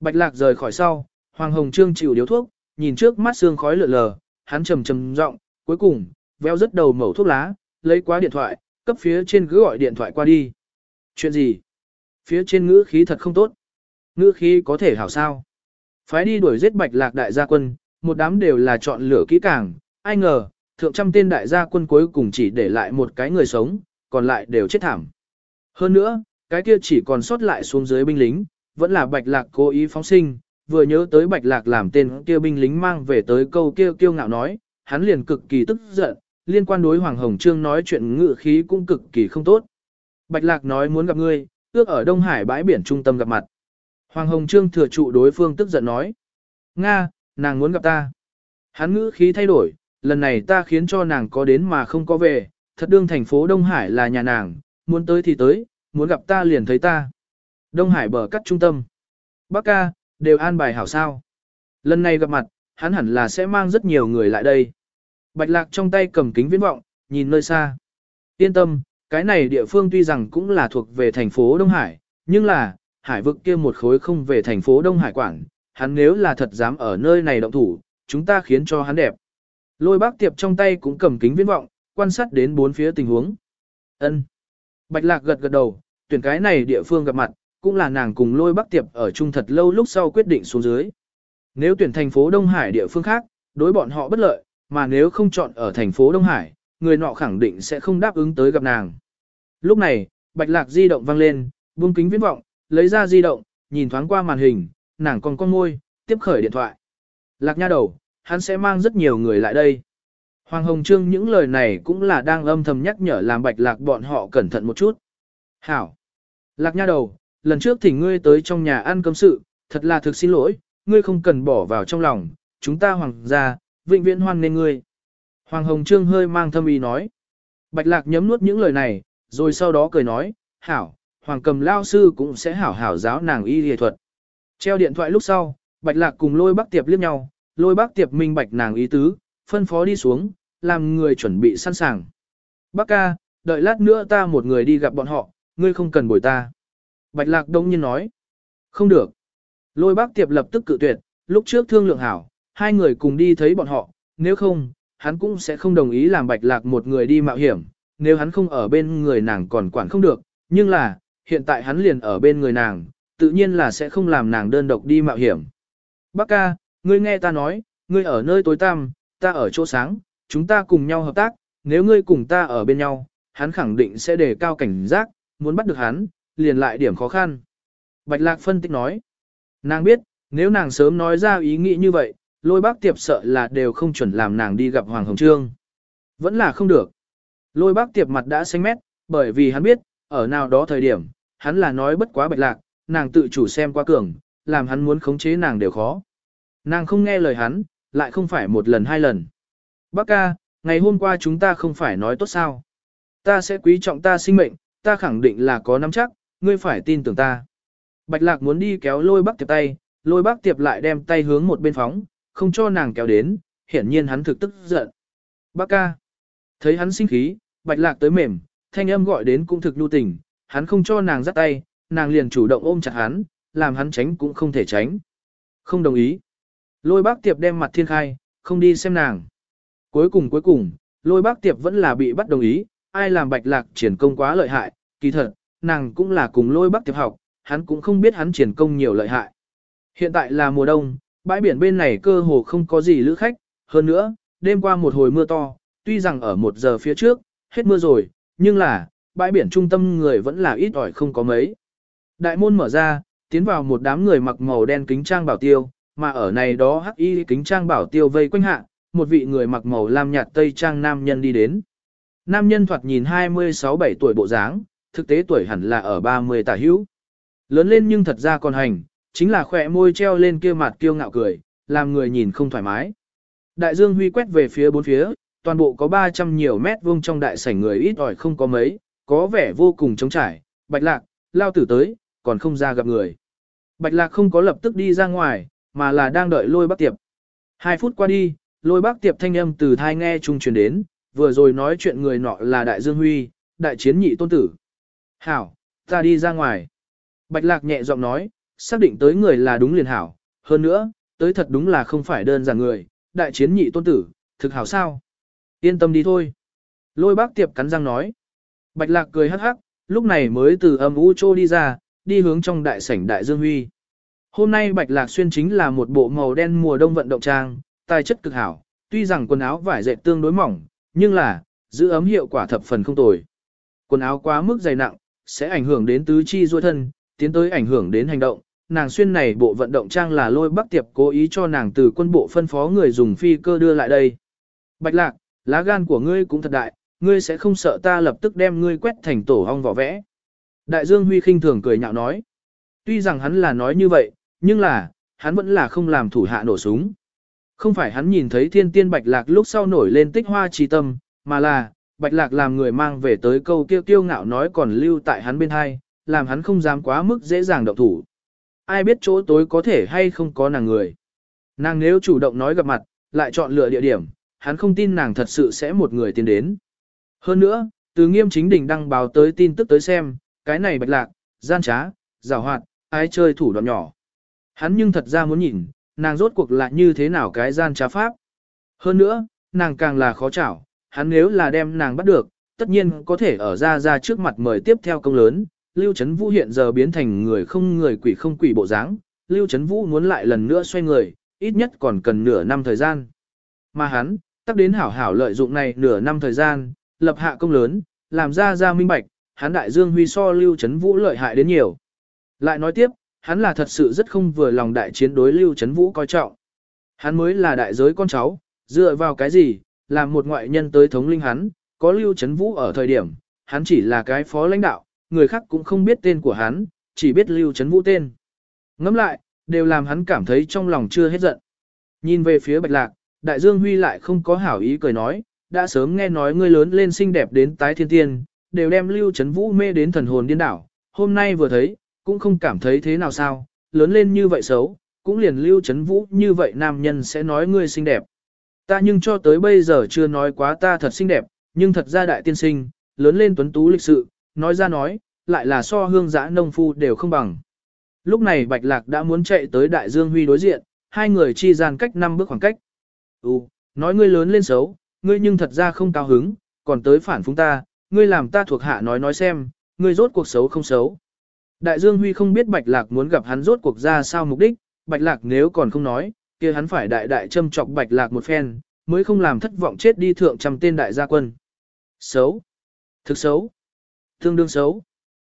Bạch Lạc rời khỏi sau, Hoàng Hồng Trương chịu điếu thuốc, nhìn trước mắt xương khói lượn lờ, hắn trầm trầm giọng, cuối cùng, véo rất đầu mẩu thuốc lá, lấy quá điện thoại, cấp phía trên cứ gọi điện thoại qua đi. Chuyện gì? Phía trên ngữ khí thật không tốt. Ngữ khí có thể hảo sao? Phái đi đuổi giết Bạch Lạc đại gia quân, một đám đều là chọn lửa kỹ càng, ai ngờ, thượng trăm tên đại gia quân cuối cùng chỉ để lại một cái người sống, còn lại đều chết thảm. Hơn nữa, cái kia chỉ còn sót lại xuống dưới binh lính, vẫn là Bạch Lạc cố ý phóng sinh, vừa nhớ tới Bạch Lạc làm tên kia binh lính mang về tới câu kia kiêu ngạo nói, hắn liền cực kỳ tức giận, liên quan đối Hoàng Hồng Trương nói chuyện ngự khí cũng cực kỳ không tốt. Bạch Lạc nói muốn gặp ngươi, ước ở Đông Hải bãi biển trung tâm gặp mặt. Hoàng Hồng Trương thừa trụ đối phương tức giận nói. Nga, nàng muốn gặp ta. Hắn ngữ khí thay đổi, lần này ta khiến cho nàng có đến mà không có về, thật đương thành phố Đông Hải là nhà nàng, muốn tới thì tới, muốn gặp ta liền thấy ta. Đông Hải bờ cắt trung tâm. Bác ca, đều an bài hảo sao. Lần này gặp mặt, hắn hẳn là sẽ mang rất nhiều người lại đây. Bạch lạc trong tay cầm kính viễn vọng, nhìn nơi xa. Yên tâm, cái này địa phương tuy rằng cũng là thuộc về thành phố Đông Hải, nhưng là, hải vực kia một khối không về thành phố Đông Hải quản, hắn nếu là thật dám ở nơi này động thủ, chúng ta khiến cho hắn đẹp. Lôi bác tiệp trong tay cũng cầm kính viễn vọng, quan sát đến bốn phía tình huống. ân Bạch lạc gật gật đầu, tuyển cái này địa phương gặp mặt, cũng là nàng cùng lôi bắc tiệp ở chung thật lâu lúc sau quyết định xuống dưới. Nếu tuyển thành phố Đông Hải địa phương khác, đối bọn họ bất lợi, mà nếu không chọn ở thành phố Đông Hải, người nọ khẳng định sẽ không đáp ứng tới gặp nàng. Lúc này, bạch lạc di động vang lên, buông kính viễn vọng, lấy ra di động, nhìn thoáng qua màn hình, nàng còn con môi, tiếp khởi điện thoại. Lạc nha đầu, hắn sẽ mang rất nhiều người lại đây. Hoàng Hồng Trương những lời này cũng là đang âm thầm nhắc nhở làm bạch lạc bọn họ cẩn thận một chút. Hảo! Lạc nha đầu, lần trước thì ngươi tới trong nhà ăn cơm sự, thật là thực xin lỗi, ngươi không cần bỏ vào trong lòng, chúng ta hoàng gia, vĩnh viễn hoan nên ngươi. Hoàng Hồng Trương hơi mang thâm ý nói. Bạch lạc nhấm nuốt những lời này, rồi sau đó cười nói, hảo, hoàng cầm lao sư cũng sẽ hảo hảo giáo nàng y y thuật. Treo điện thoại lúc sau, bạch lạc cùng lôi bác tiệp liếc nhau, lôi bác tiệp minh bạch nàng ý tứ, phân phó đi xuống, làm người chuẩn bị sẵn sàng. Bác ca, đợi lát nữa ta một người đi gặp bọn họ, ngươi không cần bồi ta. Bạch lạc đông nhiên nói. Không được. Lôi bác tiệp lập tức cự tuyệt, lúc trước thương lượng hảo, hai người cùng đi thấy bọn họ, nếu không, hắn cũng sẽ không đồng ý làm bạch lạc một người đi mạo hiểm, nếu hắn không ở bên người nàng còn quản không được, nhưng là, hiện tại hắn liền ở bên người nàng, tự nhiên là sẽ không làm nàng đơn độc đi mạo hiểm. Bác ca, ngươi nghe ta nói, ngươi ở nơi tối tăm, ta ở chỗ sáng, chúng ta cùng nhau hợp tác, nếu ngươi cùng ta ở bên nhau, hắn khẳng định sẽ đề cao cảnh giác, muốn bắt được hắn, liền lại điểm khó khăn. Bạch Lạc phân tích nói, nàng biết, nếu nàng sớm nói ra ý nghĩ như vậy, lôi bác tiệp sợ là đều không chuẩn làm nàng đi gặp Hoàng Hồng Trương. Vẫn là không được. Lôi bác tiệp mặt đã xanh mét, bởi vì hắn biết, ở nào đó thời điểm, hắn là nói bất quá Bạch Lạc, nàng tự chủ xem qua cường, làm hắn muốn khống chế nàng đều khó. Nàng không nghe lời hắn, lại không phải một lần hai lần. Bác ca, ngày hôm qua chúng ta không phải nói tốt sao. Ta sẽ quý trọng ta sinh mệnh, ta khẳng định là có nắm chắc, ngươi phải tin tưởng ta. Bạch lạc muốn đi kéo lôi bác tiệp tay, lôi bác tiệp lại đem tay hướng một bên phóng, không cho nàng kéo đến, hiển nhiên hắn thực tức giận. Bác ca. Thấy hắn sinh khí, bạch lạc tới mềm, thanh âm gọi đến cũng thực nhu tình, hắn không cho nàng dắt tay, nàng liền chủ động ôm chặt hắn, làm hắn tránh cũng không thể tránh. Không đồng ý. Lôi bác tiệp đem mặt thiên khai, không đi xem nàng. Cuối cùng cuối cùng, lôi bác tiệp vẫn là bị bắt đồng ý, ai làm bạch lạc triển công quá lợi hại, kỳ thật, nàng cũng là cùng lôi bắc tiệp học, hắn cũng không biết hắn triển công nhiều lợi hại. Hiện tại là mùa đông, bãi biển bên này cơ hồ không có gì lữ khách, hơn nữa, đêm qua một hồi mưa to, tuy rằng ở một giờ phía trước, hết mưa rồi, nhưng là, bãi biển trung tâm người vẫn là ít ỏi không có mấy. Đại môn mở ra, tiến vào một đám người mặc màu đen kính trang bảo tiêu, mà ở này đó hắc y kính trang bảo tiêu vây quanh hạ, một vị người mặc màu lam nhạt tây trang nam nhân đi đến. Nam nhân thoạt nhìn 26-7 tuổi bộ dáng, thực tế tuổi hẳn là ở 30 tả hữu. Lớn lên nhưng thật ra còn hành, chính là khỏe môi treo lên kia mặt kiêu ngạo cười, làm người nhìn không thoải mái. Đại dương huy quét về phía bốn phía, toàn bộ có 300 nhiều mét vuông trong đại sảnh người ít ỏi không có mấy, có vẻ vô cùng trống trải, bạch lạc, lao tử tới, còn không ra gặp người. Bạch lạc không có lập tức đi ra ngoài, mà là đang đợi lôi bác tiệp. Hai phút qua đi, lôi bác tiệp thanh âm từ thai nghe trung truyền đến, vừa rồi nói chuyện người nọ là đại dương huy, đại chiến nhị tôn tử. Hảo, ta đi ra ngoài. Bạch lạc nhẹ giọng nói, xác định tới người là đúng liền hảo, hơn nữa, tới thật đúng là không phải đơn giản người, đại chiến nhị tôn tử, thực hảo sao. Yên tâm đi thôi. Lôi bác tiệp cắn răng nói. Bạch lạc cười hắc hắc, lúc này mới từ âm u trô đi ra, đi hướng trong đại sảnh đại dương huy. Hôm nay Bạch Lạc Xuyên chính là một bộ màu đen mùa đông vận động trang, tài chất cực hảo, tuy rằng quần áo vải dệt tương đối mỏng, nhưng là, giữ ấm hiệu quả thập phần không tồi. Quần áo quá mức dày nặng, sẽ ảnh hưởng đến tứ chi duỗi thân, tiến tới ảnh hưởng đến hành động. Nàng xuyên này bộ vận động trang là lôi bắc tiệp cố ý cho nàng từ quân bộ phân phó người dùng phi cơ đưa lại đây. Bạch lạc, lá gan của ngươi cũng thật đại, ngươi sẽ không sợ ta lập tức đem ngươi quét thành tổ hong vỏ vẽ. Đại Dương Huy khinh thường cười nhạo nói. Tuy rằng hắn là nói như vậy, nhưng là, hắn vẫn là không làm thủ hạ nổ súng. Không phải hắn nhìn thấy thiên tiên bạch lạc lúc sau nổi lên tích hoa trí tâm, mà là, bạch lạc làm người mang về tới câu kia kiêu ngạo nói còn lưu tại hắn bên hai, làm hắn không dám quá mức dễ dàng động thủ. Ai biết chỗ tối có thể hay không có nàng người. Nàng nếu chủ động nói gặp mặt, lại chọn lựa địa điểm, hắn không tin nàng thật sự sẽ một người tiến đến. Hơn nữa, từ nghiêm chính đỉnh đăng báo tới tin tức tới xem, cái này bạch lạc, gian trá, rào hoạt, ai chơi thủ đoạn nhỏ. Hắn nhưng thật ra muốn nhìn, nàng rốt cuộc là như thế nào cái gian trá pháp. Hơn nữa, nàng càng là khó chảo, hắn nếu là đem nàng bắt được, tất nhiên có thể ở ra ra trước mặt mời tiếp theo công lớn. Lưu Trấn Vũ hiện giờ biến thành người không người quỷ không quỷ bộ dáng, Lưu Trấn Vũ muốn lại lần nữa xoay người, ít nhất còn cần nửa năm thời gian. Mà hắn, tắc đến hảo hảo lợi dụng này nửa năm thời gian, lập hạ công lớn, làm ra ra minh bạch, hắn đại dương huy so Lưu Trấn Vũ lợi hại đến nhiều. Lại nói tiếp, hắn là thật sự rất không vừa lòng đại chiến đối Lưu Trấn Vũ coi trọng. Hắn mới là đại giới con cháu, dựa vào cái gì, làm một ngoại nhân tới thống linh hắn, có Lưu Trấn Vũ ở thời điểm, hắn chỉ là cái phó lãnh đạo, người khác cũng không biết tên của hắn, chỉ biết Lưu Trấn Vũ tên. Ngẫm lại, đều làm hắn cảm thấy trong lòng chưa hết giận. Nhìn về phía Bạch Lạc, Đại Dương Huy lại không có hảo ý cười nói, đã sớm nghe nói ngươi lớn lên xinh đẹp đến tái thiên tiên, đều đem Lưu Trấn Vũ mê đến thần hồn điên đảo, hôm nay vừa thấy, cũng không cảm thấy thế nào sao, lớn lên như vậy xấu, cũng liền lưu chấn vũ như vậy nam nhân sẽ nói ngươi xinh đẹp. Ta nhưng cho tới bây giờ chưa nói quá ta thật xinh đẹp, nhưng thật ra đại tiên sinh, lớn lên tuấn tú lịch sự, nói ra nói, lại là so hương giã nông phu đều không bằng. Lúc này Bạch Lạc đã muốn chạy tới Đại Dương Huy đối diện, hai người chi gian cách năm bước khoảng cách. Ừ, nói ngươi lớn lên xấu, ngươi nhưng thật ra không cao hứng, còn tới phản phúng ta, ngươi làm ta thuộc hạ nói nói xem, ngươi rốt cuộc xấu không xấu. Đại Dương Huy không biết Bạch Lạc muốn gặp hắn rốt cuộc ra sao mục đích, Bạch Lạc nếu còn không nói, kia hắn phải đại đại châm chọc Bạch Lạc một phen, mới không làm thất vọng chết đi thượng trăm tên đại gia quân. Xấu. Thực xấu. Tương đương xấu.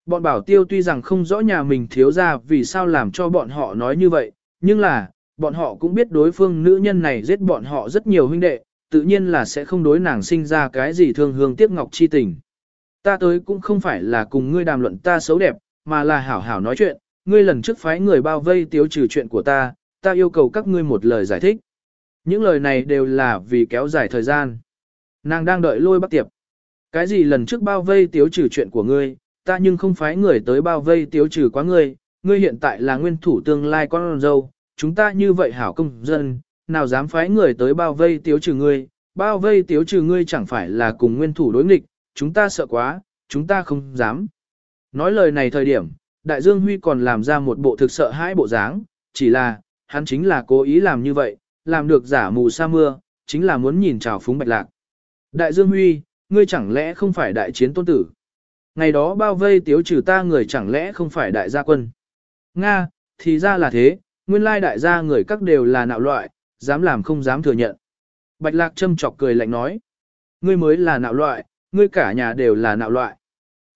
Bọn bảo tiêu tuy rằng không rõ nhà mình thiếu ra vì sao làm cho bọn họ nói như vậy, nhưng là, bọn họ cũng biết đối phương nữ nhân này giết bọn họ rất nhiều huynh đệ, tự nhiên là sẽ không đối nàng sinh ra cái gì thương hương tiếc ngọc chi tình. Ta tới cũng không phải là cùng ngươi đàm luận ta xấu đẹp, mà là hảo hảo nói chuyện, ngươi lần trước phái người bao vây tiếu trừ chuyện của ta, ta yêu cầu các ngươi một lời giải thích. Những lời này đều là vì kéo dài thời gian. Nàng đang đợi lôi bác tiệp. Cái gì lần trước bao vây tiếu trừ chuyện của ngươi, ta nhưng không phái người tới bao vây tiếu trừ quá ngươi, ngươi hiện tại là nguyên thủ tương lai con dâu, chúng ta như vậy hảo công dân, nào dám phái người tới bao vây tiếu trừ ngươi, bao vây tiếu trừ ngươi chẳng phải là cùng nguyên thủ đối nghịch, chúng ta sợ quá, chúng ta không dám. Nói lời này thời điểm, Đại Dương Huy còn làm ra một bộ thực sợ hãi bộ dáng, chỉ là, hắn chính là cố ý làm như vậy, làm được giả mù sa mưa, chính là muốn nhìn trào phúng bạch lạc. Đại Dương Huy, ngươi chẳng lẽ không phải đại chiến tôn tử? Ngày đó bao vây tiếu trừ ta người chẳng lẽ không phải đại gia quân? Nga, thì ra là thế, nguyên lai đại gia người các đều là nạo loại, dám làm không dám thừa nhận. Bạch lạc châm chọc cười lạnh nói. Ngươi mới là nạo loại, ngươi cả nhà đều là nạo loại.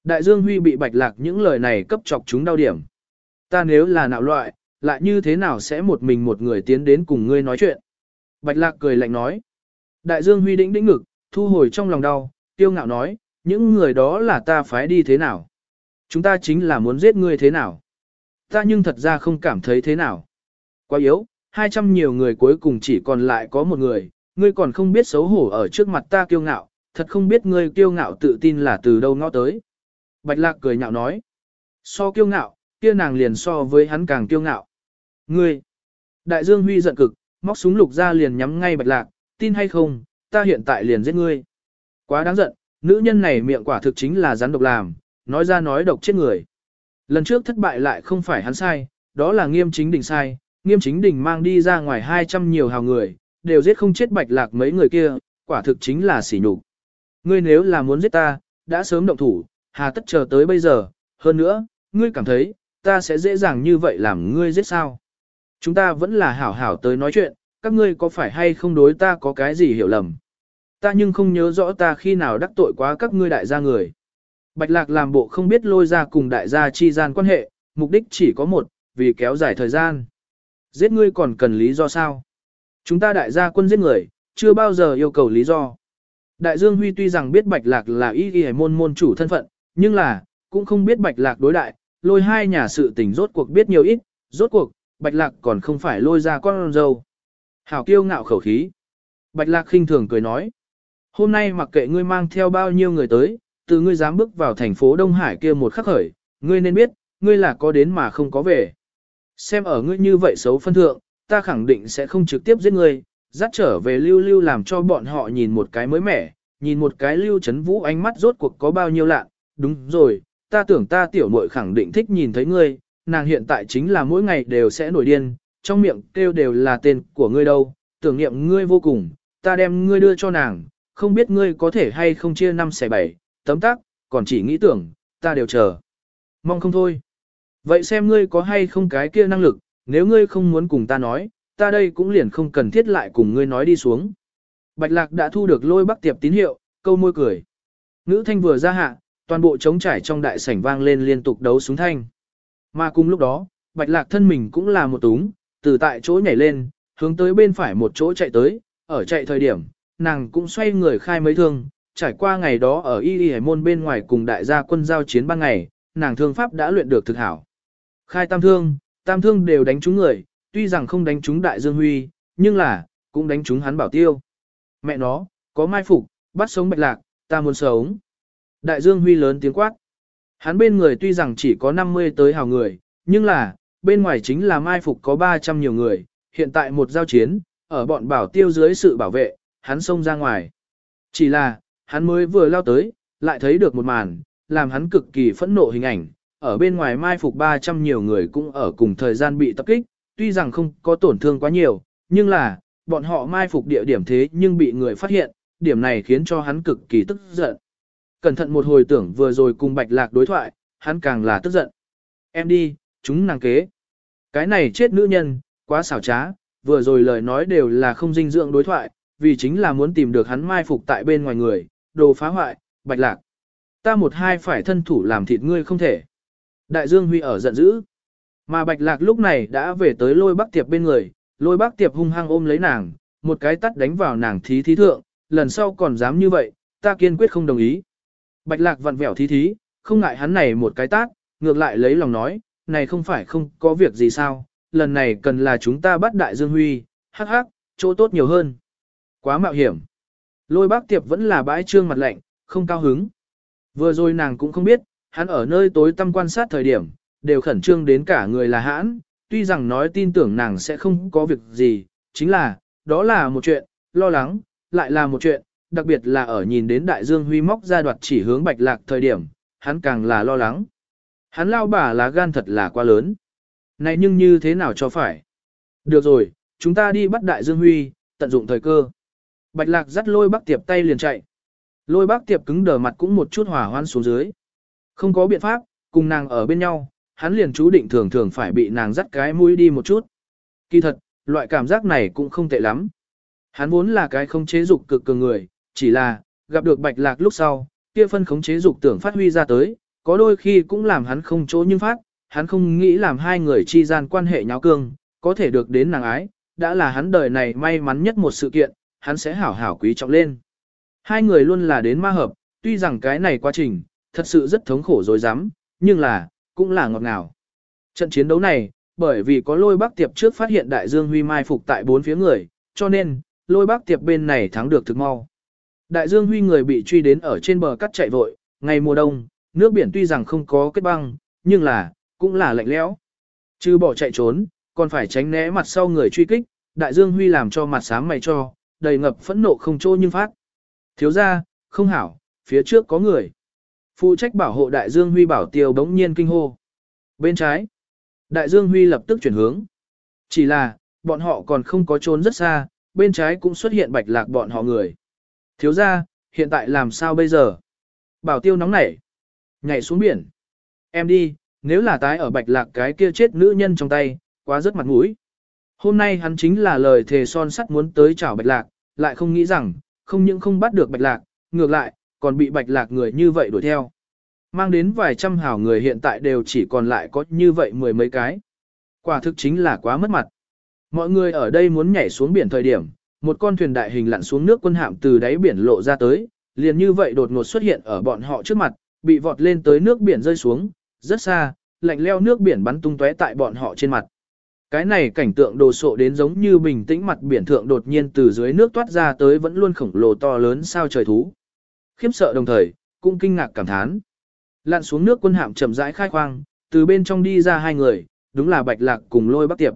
Đại Dương Huy bị bạch lạc những lời này cấp chọc chúng đau điểm. Ta nếu là nạo loại, lại như thế nào sẽ một mình một người tiến đến cùng ngươi nói chuyện? Bạch lạc cười lạnh nói. Đại Dương Huy đĩnh đĩnh ngực, thu hồi trong lòng đau, tiêu ngạo nói, những người đó là ta phái đi thế nào? Chúng ta chính là muốn giết ngươi thế nào? Ta nhưng thật ra không cảm thấy thế nào. Quá yếu, hai trăm nhiều người cuối cùng chỉ còn lại có một người, ngươi còn không biết xấu hổ ở trước mặt ta kiêu ngạo, thật không biết ngươi kiêu ngạo tự tin là từ đâu ngõ tới. Bạch lạc cười nhạo nói. So kiêu ngạo, kia nàng liền so với hắn càng kiêu ngạo. Ngươi! Đại Dương Huy giận cực, móc súng lục ra liền nhắm ngay bạch lạc, tin hay không, ta hiện tại liền giết ngươi. Quá đáng giận, nữ nhân này miệng quả thực chính là rắn độc làm, nói ra nói độc chết người. Lần trước thất bại lại không phải hắn sai, đó là nghiêm chính đình sai, nghiêm chính đình mang đi ra ngoài 200 nhiều hào người, đều giết không chết bạch lạc mấy người kia, quả thực chính là sỉ nhục. Ngươi nếu là muốn giết ta, đã sớm động thủ, hà tất chờ tới bây giờ, hơn nữa, ngươi cảm thấy, ta sẽ dễ dàng như vậy làm ngươi giết sao. Chúng ta vẫn là hảo hảo tới nói chuyện, các ngươi có phải hay không đối ta có cái gì hiểu lầm. Ta nhưng không nhớ rõ ta khi nào đắc tội quá các ngươi đại gia người. Bạch lạc làm bộ không biết lôi ra cùng đại gia chi gian quan hệ, mục đích chỉ có một, vì kéo dài thời gian. Giết ngươi còn cần lý do sao? Chúng ta đại gia quân giết người, chưa bao giờ yêu cầu lý do. Đại Dương Huy tuy rằng biết Bạch Lạc là y y môn môn chủ thân phận, nhưng là, cũng không biết Bạch Lạc đối đại, lôi hai nhà sự tình rốt cuộc biết nhiều ít, rốt cuộc, Bạch Lạc còn không phải lôi ra con dâu. Hảo kiêu ngạo khẩu khí. Bạch Lạc khinh thường cười nói. Hôm nay mặc kệ ngươi mang theo bao nhiêu người tới, từ ngươi dám bước vào thành phố Đông Hải kia một khắc khởi, ngươi nên biết, ngươi là có đến mà không có về. Xem ở ngươi như vậy xấu phân thượng, ta khẳng định sẽ không trực tiếp giết ngươi, dắt trở về lưu lưu làm cho bọn họ nhìn một cái mới mẻ, nhìn một cái lưu chấn vũ ánh mắt rốt cuộc có bao nhiêu lạ, đúng rồi, ta tưởng ta tiểu muội khẳng định thích nhìn thấy ngươi, nàng hiện tại chính là mỗi ngày đều sẽ nổi điên, trong miệng kêu đều là tên của ngươi đâu, tưởng niệm ngươi vô cùng, ta đem ngươi đưa cho nàng, không biết ngươi có thể hay không chia năm xẻ bảy, tấm tắc, còn chỉ nghĩ tưởng, ta đều chờ. Mong không thôi. Vậy xem ngươi có hay không cái kia năng lực, nếu ngươi không muốn cùng ta nói, ta đây cũng liền không cần thiết lại cùng ngươi nói đi xuống. Bạch lạc đã thu được lôi bắc tiệp tín hiệu, câu môi cười. nữ thanh vừa ra hạ, toàn bộ trống trải trong đại sảnh vang lên liên tục đấu súng thanh. Mà cùng lúc đó, bạch lạc thân mình cũng là một túng, từ tại chỗ nhảy lên, hướng tới bên phải một chỗ chạy tới, ở chạy thời điểm, nàng cũng xoay người khai mấy thương, trải qua ngày đó ở y y hải môn bên ngoài cùng đại gia quân giao chiến ban ngày, nàng thương pháp đã luyện được thực hảo. Khai tam thương, tam thương đều đánh trúng người, tuy rằng không đánh trúng đại dương huy, nhưng là, cũng đánh trúng hắn bảo tiêu. Mẹ nó, có mai phục, bắt sống bạch lạc, ta muốn sống. Đại dương huy lớn tiếng quát. Hắn bên người tuy rằng chỉ có 50 tới hào người, nhưng là, bên ngoài chính là mai phục có 300 nhiều người, hiện tại một giao chiến, ở bọn bảo tiêu dưới sự bảo vệ, hắn xông ra ngoài. Chỉ là, hắn mới vừa lao tới, lại thấy được một màn, làm hắn cực kỳ phẫn nộ hình ảnh, ở bên ngoài mai phục 300 nhiều người cũng ở cùng thời gian bị tập kích, tuy rằng không có tổn thương quá nhiều, nhưng là, bọn họ mai phục địa điểm thế nhưng bị người phát hiện, điểm này khiến cho hắn cực kỳ tức giận. Cẩn thận một hồi tưởng vừa rồi cùng bạch lạc đối thoại, hắn càng là tức giận. Em đi, chúng nàng kế. Cái này chết nữ nhân, quá xảo trá, vừa rồi lời nói đều là không dinh dưỡng đối thoại, vì chính là muốn tìm được hắn mai phục tại bên ngoài người, đồ phá hoại, bạch lạc. Ta một hai phải thân thủ làm thịt ngươi không thể. Đại Dương Huy ở giận dữ. Mà bạch lạc lúc này đã về tới lôi bác tiệp bên người, lôi bác tiệp hung hăng ôm lấy nàng, một cái tắt đánh vào nàng thí thí thượng, lần sau còn dám như vậy, ta kiên quyết không đồng ý. Bạch lạc vặn vẹo thí thí, không ngại hắn này một cái tát, ngược lại lấy lòng nói, này không phải không có việc gì sao, lần này cần là chúng ta bắt đại Dương Huy, hắc hắc, chỗ tốt nhiều hơn. Quá mạo hiểm. Lôi bác tiệp vẫn là bãi trương mặt lạnh, không cao hứng. Vừa rồi nàng cũng không biết, hắn ở nơi tối tăm quan sát thời điểm, đều khẩn trương đến cả người là hãn, tuy rằng nói tin tưởng nàng sẽ không có việc gì, chính là, đó là một chuyện, lo lắng, lại là một chuyện, đặc biệt là ở nhìn đến đại dương huy móc ra đoạt chỉ hướng bạch lạc thời điểm, hắn càng là lo lắng. Hắn lao bà lá gan thật là quá lớn. Này nhưng như thế nào cho phải? Được rồi, chúng ta đi bắt đại dương huy, tận dụng thời cơ. Bạch lạc dắt lôi bác tiệp tay liền chạy. Lôi bác tiệp cứng đờ mặt cũng một chút hỏa hoan xuống dưới. Không có biện pháp, cùng nàng ở bên nhau, hắn liền chú định thường thường phải bị nàng dắt cái mũi đi một chút. Kỳ thật, loại cảm giác này cũng không tệ lắm. Hắn vốn là cái không chế dục cực cường người, chỉ là, gặp được bạch lạc lúc sau, kia phân khống chế dục tưởng phát huy ra tới, có đôi khi cũng làm hắn không chỗ nhưng phát, hắn không nghĩ làm hai người chi gian quan hệ nháo cương, có thể được đến nàng ái, đã là hắn đời này may mắn nhất một sự kiện, hắn sẽ hảo hảo quý trọng lên. Hai người luôn là đến ma hợp, tuy rằng cái này quá trình, thật sự rất thống khổ dối rắm nhưng là, cũng là ngọt ngào. Trận chiến đấu này, bởi vì có lôi bác tiệp trước phát hiện đại dương huy mai phục tại bốn phía người, cho nên, lôi bác tiệp bên này thắng được thực mau. Đại dương huy người bị truy đến ở trên bờ cắt chạy vội, ngày mùa đông, nước biển tuy rằng không có kết băng, nhưng là, cũng là lạnh lẽo. Chứ bỏ chạy trốn, còn phải tránh né mặt sau người truy kích, đại dương huy làm cho mặt sáng mày cho, đầy ngập phẫn nộ không trô nhưng phát. Thiếu ra, không hảo, phía trước có người. Phụ trách bảo hộ đại dương huy bảo tiêu bỗng nhiên kinh hô. Bên trái, đại dương huy lập tức chuyển hướng. Chỉ là, bọn họ còn không có trốn rất xa, bên trái cũng xuất hiện bạch lạc bọn họ người. Thiếu ra, hiện tại làm sao bây giờ? Bảo tiêu nóng nảy. Nhảy xuống biển. Em đi, nếu là tái ở bạch lạc cái kia chết nữ nhân trong tay, quá rất mặt mũi. Hôm nay hắn chính là lời thề son sắt muốn tới chảo bạch lạc, lại không nghĩ rằng, không những không bắt được bạch lạc, ngược lại, còn bị bạch lạc người như vậy đuổi theo. Mang đến vài trăm hảo người hiện tại đều chỉ còn lại có như vậy mười mấy cái. Quả thực chính là quá mất mặt. Mọi người ở đây muốn nhảy xuống biển thời điểm, một con thuyền đại hình lặn xuống nước quân hạm từ đáy biển lộ ra tới, liền như vậy đột ngột xuất hiện ở bọn họ trước mặt, bị vọt lên tới nước biển rơi xuống, rất xa, lạnh leo nước biển bắn tung tóe tại bọn họ trên mặt. Cái này cảnh tượng đồ sộ đến giống như bình tĩnh mặt biển thượng đột nhiên từ dưới nước toát ra tới vẫn luôn khổng lồ to lớn sao trời thú. Khiếp sợ đồng thời, cũng kinh ngạc cảm thán. Lặn xuống nước quân hạm chậm rãi khai khoang, từ bên trong đi ra hai người, đúng là Bạch Lạc cùng Lôi Bắc Tiệp.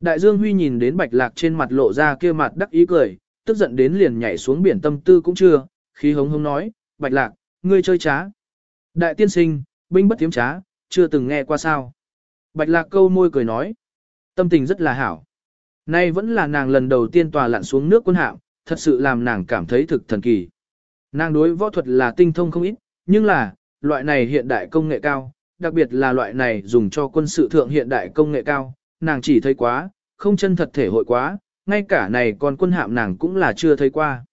Đại Dương Huy nhìn đến Bạch Lạc trên mặt lộ ra kia mặt đắc ý cười, tức giận đến liền nhảy xuống biển tâm tư cũng chưa, khí hống hống nói, Bạch Lạc, ngươi chơi trá. Đại tiên sinh, binh bất tiếm trá, chưa từng nghe qua sao. Bạch Lạc câu môi cười nói, tâm tình rất là hảo. Nay vẫn là nàng lần đầu tiên tòa lặn xuống nước quân hạm, thật sự làm nàng cảm thấy thực thần kỳ. Nàng đối võ thuật là tinh thông không ít, nhưng là, loại này hiện đại công nghệ cao, đặc biệt là loại này dùng cho quân sự thượng hiện đại công nghệ cao, nàng chỉ thấy quá, không chân thật thể hội quá, ngay cả này còn quân hạm nàng cũng là chưa thấy qua.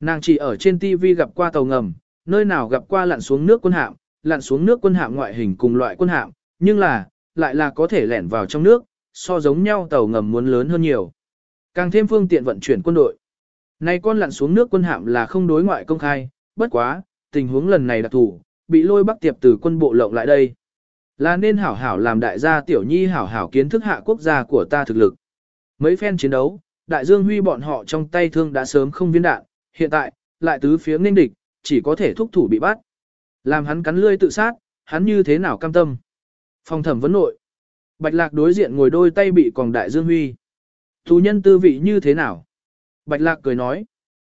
Nàng chỉ ở trên TV gặp qua tàu ngầm, nơi nào gặp qua lặn xuống nước quân hạm, lặn xuống nước quân hạm ngoại hình cùng loại quân hạm, nhưng là, lại là có thể lẻn vào trong nước, so giống nhau tàu ngầm muốn lớn hơn nhiều. Càng thêm phương tiện vận chuyển quân đội. Này con lặn xuống nước quân hạm là không đối ngoại công khai, bất quá, tình huống lần này đặc thủ, bị lôi bắc tiệp từ quân bộ lộng lại đây. Là nên hảo hảo làm đại gia tiểu nhi hảo hảo kiến thức hạ quốc gia của ta thực lực. Mấy phen chiến đấu, đại dương huy bọn họ trong tay thương đã sớm không viên đạn, hiện tại, lại tứ phía nên địch, chỉ có thể thúc thủ bị bắt. Làm hắn cắn lươi tự sát, hắn như thế nào cam tâm. Phòng thẩm vấn nội. Bạch lạc đối diện ngồi đôi tay bị còn đại dương huy. Tù nhân tư vị như thế nào? Bạch lạc cười nói.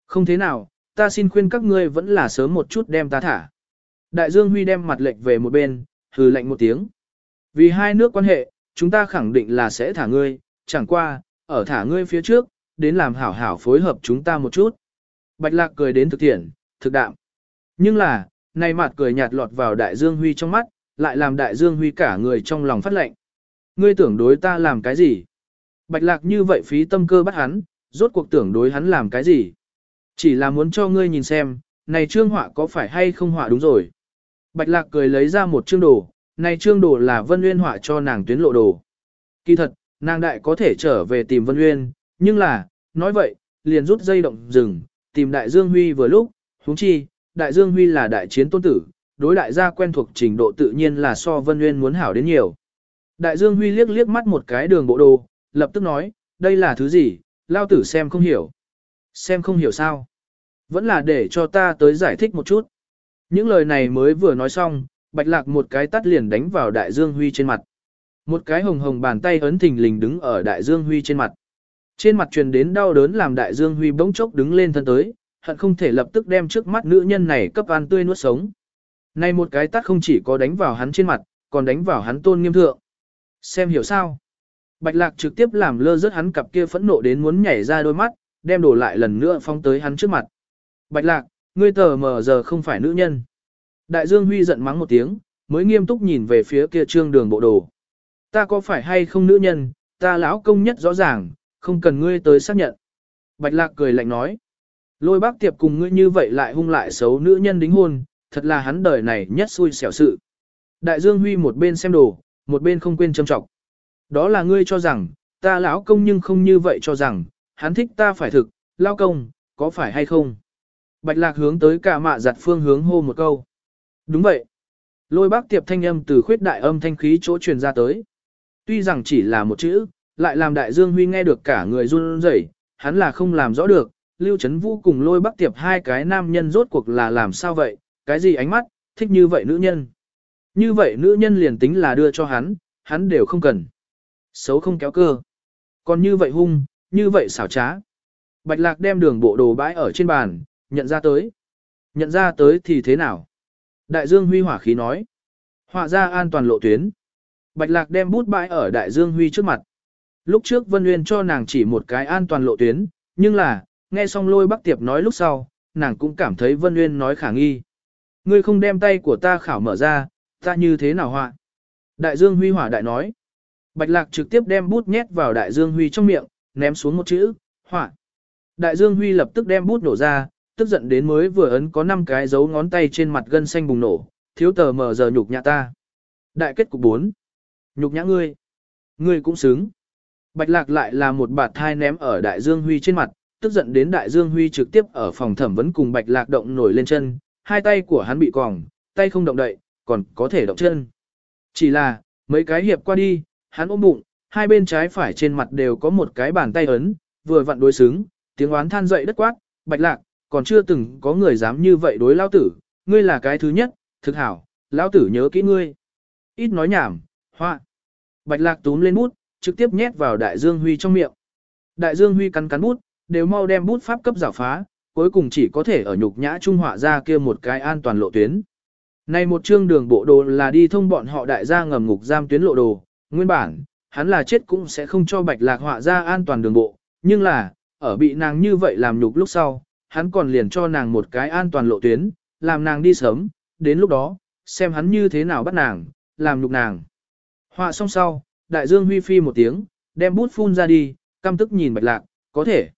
Không thế nào, ta xin khuyên các ngươi vẫn là sớm một chút đem ta thả. Đại Dương Huy đem mặt lệnh về một bên, hừ lạnh một tiếng. Vì hai nước quan hệ, chúng ta khẳng định là sẽ thả ngươi, chẳng qua, ở thả ngươi phía trước, đến làm hảo hảo phối hợp chúng ta một chút. Bạch Lạc cười đến thực tiễn, thực đạm. Nhưng là, này mặt cười nhạt lọt vào Đại Dương Huy trong mắt, lại làm Đại Dương Huy cả người trong lòng phát lệnh. Ngươi tưởng đối ta làm cái gì? Bạch Lạc như vậy phí tâm cơ bắt hắn, rốt cuộc tưởng đối hắn làm cái gì? Chỉ là muốn cho ngươi nhìn xem, này trương họa có phải hay không họa đúng rồi. Bạch Lạc cười lấy ra một trương đồ, này trương đồ là Vân Uyên họa cho nàng tuyến lộ đồ. Kỳ thật, nàng đại có thể trở về tìm Vân Uyên, nhưng là, nói vậy, liền rút dây động rừng, tìm Đại Dương Huy vừa lúc, huống chi, Đại Dương Huy là đại chiến tôn tử, đối đại gia quen thuộc trình độ tự nhiên là so Vân Uyên muốn hảo đến nhiều. Đại Dương Huy liếc liếc mắt một cái đường bộ đồ, lập tức nói, đây là thứ gì, lao tử xem không hiểu. Xem không hiểu sao. Vẫn là để cho ta tới giải thích một chút. Những lời này mới vừa nói xong, Bạch Lạc một cái tắt liền đánh vào Đại Dương Huy trên mặt. Một cái hồng hồng bàn tay ấn thình lình đứng ở Đại Dương Huy trên mặt. Trên mặt truyền đến đau đớn làm Đại Dương Huy bỗng chốc đứng lên thân tới, hận không thể lập tức đem trước mắt nữ nhân này cấp ăn tươi nuốt sống. Này một cái tắt không chỉ có đánh vào hắn trên mặt, còn đánh vào hắn tôn nghiêm thượng. Xem hiểu sao? Bạch Lạc trực tiếp làm lơ rớt hắn cặp kia phẫn nộ đến muốn nhảy ra đôi mắt, đem đổ lại lần nữa phong tới hắn trước mặt. Bạch Lạc, ngươi tờ mờ giờ không phải nữ nhân. Đại Dương Huy giận mắng một tiếng, mới nghiêm túc nhìn về phía kia trương đường bộ đồ. Ta có phải hay không nữ nhân, ta lão công nhất rõ ràng, không cần ngươi tới xác nhận. Bạch Lạc cười lạnh nói. Lôi bác tiệp cùng ngươi như vậy lại hung lại xấu nữ nhân đính hôn, thật là hắn đời này nhất xui xẻo sự. Đại Dương Huy một bên xem đồ, một bên không quên châm trọng. Đó là ngươi cho rằng, ta lão công nhưng không như vậy cho rằng, hắn thích ta phải thực, lão công, có phải hay không? Bạch lạc hướng tới cả mạ giặt phương hướng hô một câu. Đúng vậy. Lôi bác tiệp thanh âm từ khuyết đại âm thanh khí chỗ truyền ra tới. Tuy rằng chỉ là một chữ, lại làm đại dương huy nghe được cả người run rẩy, hắn là không làm rõ được, Lưu Trấn Vũ cùng lôi bác tiệp hai cái nam nhân rốt cuộc là làm sao vậy, cái gì ánh mắt, thích như vậy nữ nhân. Như vậy nữ nhân liền tính là đưa cho hắn, hắn đều không cần. Xấu không kéo cơ. Còn như vậy hung, như vậy xảo trá. Bạch lạc đem đường bộ đồ bãi ở trên bàn, nhận ra tới. Nhận ra tới thì thế nào? Đại dương huy hỏa khí nói. Họa ra an toàn lộ tuyến. Bạch lạc đem bút bãi ở đại dương huy trước mặt. Lúc trước Vân Nguyên cho nàng chỉ một cái an toàn lộ tuyến, nhưng là, nghe xong lôi bắc tiệp nói lúc sau, nàng cũng cảm thấy Vân Nguyên nói khả nghi. Ngươi không đem tay của ta khảo mở ra, ta như thế nào họa? Đại dương huy hỏa đại nói. Bạch lạc trực tiếp đem bút nhét vào đại dương huy trong miệng, ném xuống một chữ, họa. Đại dương huy lập tức đem bút nổ ra, tức giận đến mới vừa ấn có 5 cái dấu ngón tay trên mặt gân xanh bùng nổ, thiếu tờ mờ giờ nhục nhã ta. Đại kết cục 4. Nhục nhã ngươi. Ngươi cũng xứng. Bạch lạc lại là một bạt thai ném ở đại dương huy trên mặt, tức giận đến đại dương huy trực tiếp ở phòng thẩm vấn cùng bạch lạc động nổi lên chân, hai tay của hắn bị còng, tay không động đậy, còn có thể động chân. Chỉ là, mấy cái hiệp qua đi, hắn ôm bụng, hai bên trái phải trên mặt đều có một cái bàn tay ấn, vừa vặn đối xứng, tiếng oán than dậy đất quát, bạch lạc, còn chưa từng có người dám như vậy đối lao tử, ngươi là cái thứ nhất, thực hảo, lão tử nhớ kỹ ngươi. Ít nói nhảm, hoa. Bạch lạc túm lên bút, trực tiếp nhét vào đại dương huy trong miệng. Đại dương huy cắn cắn bút, đều mau đem bút pháp cấp giả phá, cuối cùng chỉ có thể ở nhục nhã trung họa ra kia một cái an toàn lộ tuyến. Này một chương đường bộ đồ là đi thông bọn họ đại gia ngầm ngục giam tuyến lộ đồ, nguyên bản, hắn là chết cũng sẽ không cho bạch lạc họa ra an toàn đường bộ, nhưng là, ở bị nàng như vậy làm nhục lúc sau, hắn còn liền cho nàng một cái an toàn lộ tuyến, làm nàng đi sớm, đến lúc đó, xem hắn như thế nào bắt nàng, làm nhục nàng. Họa xong sau, đại dương huy phi một tiếng, đem bút phun ra đi, căm tức nhìn bạch lạc, có thể.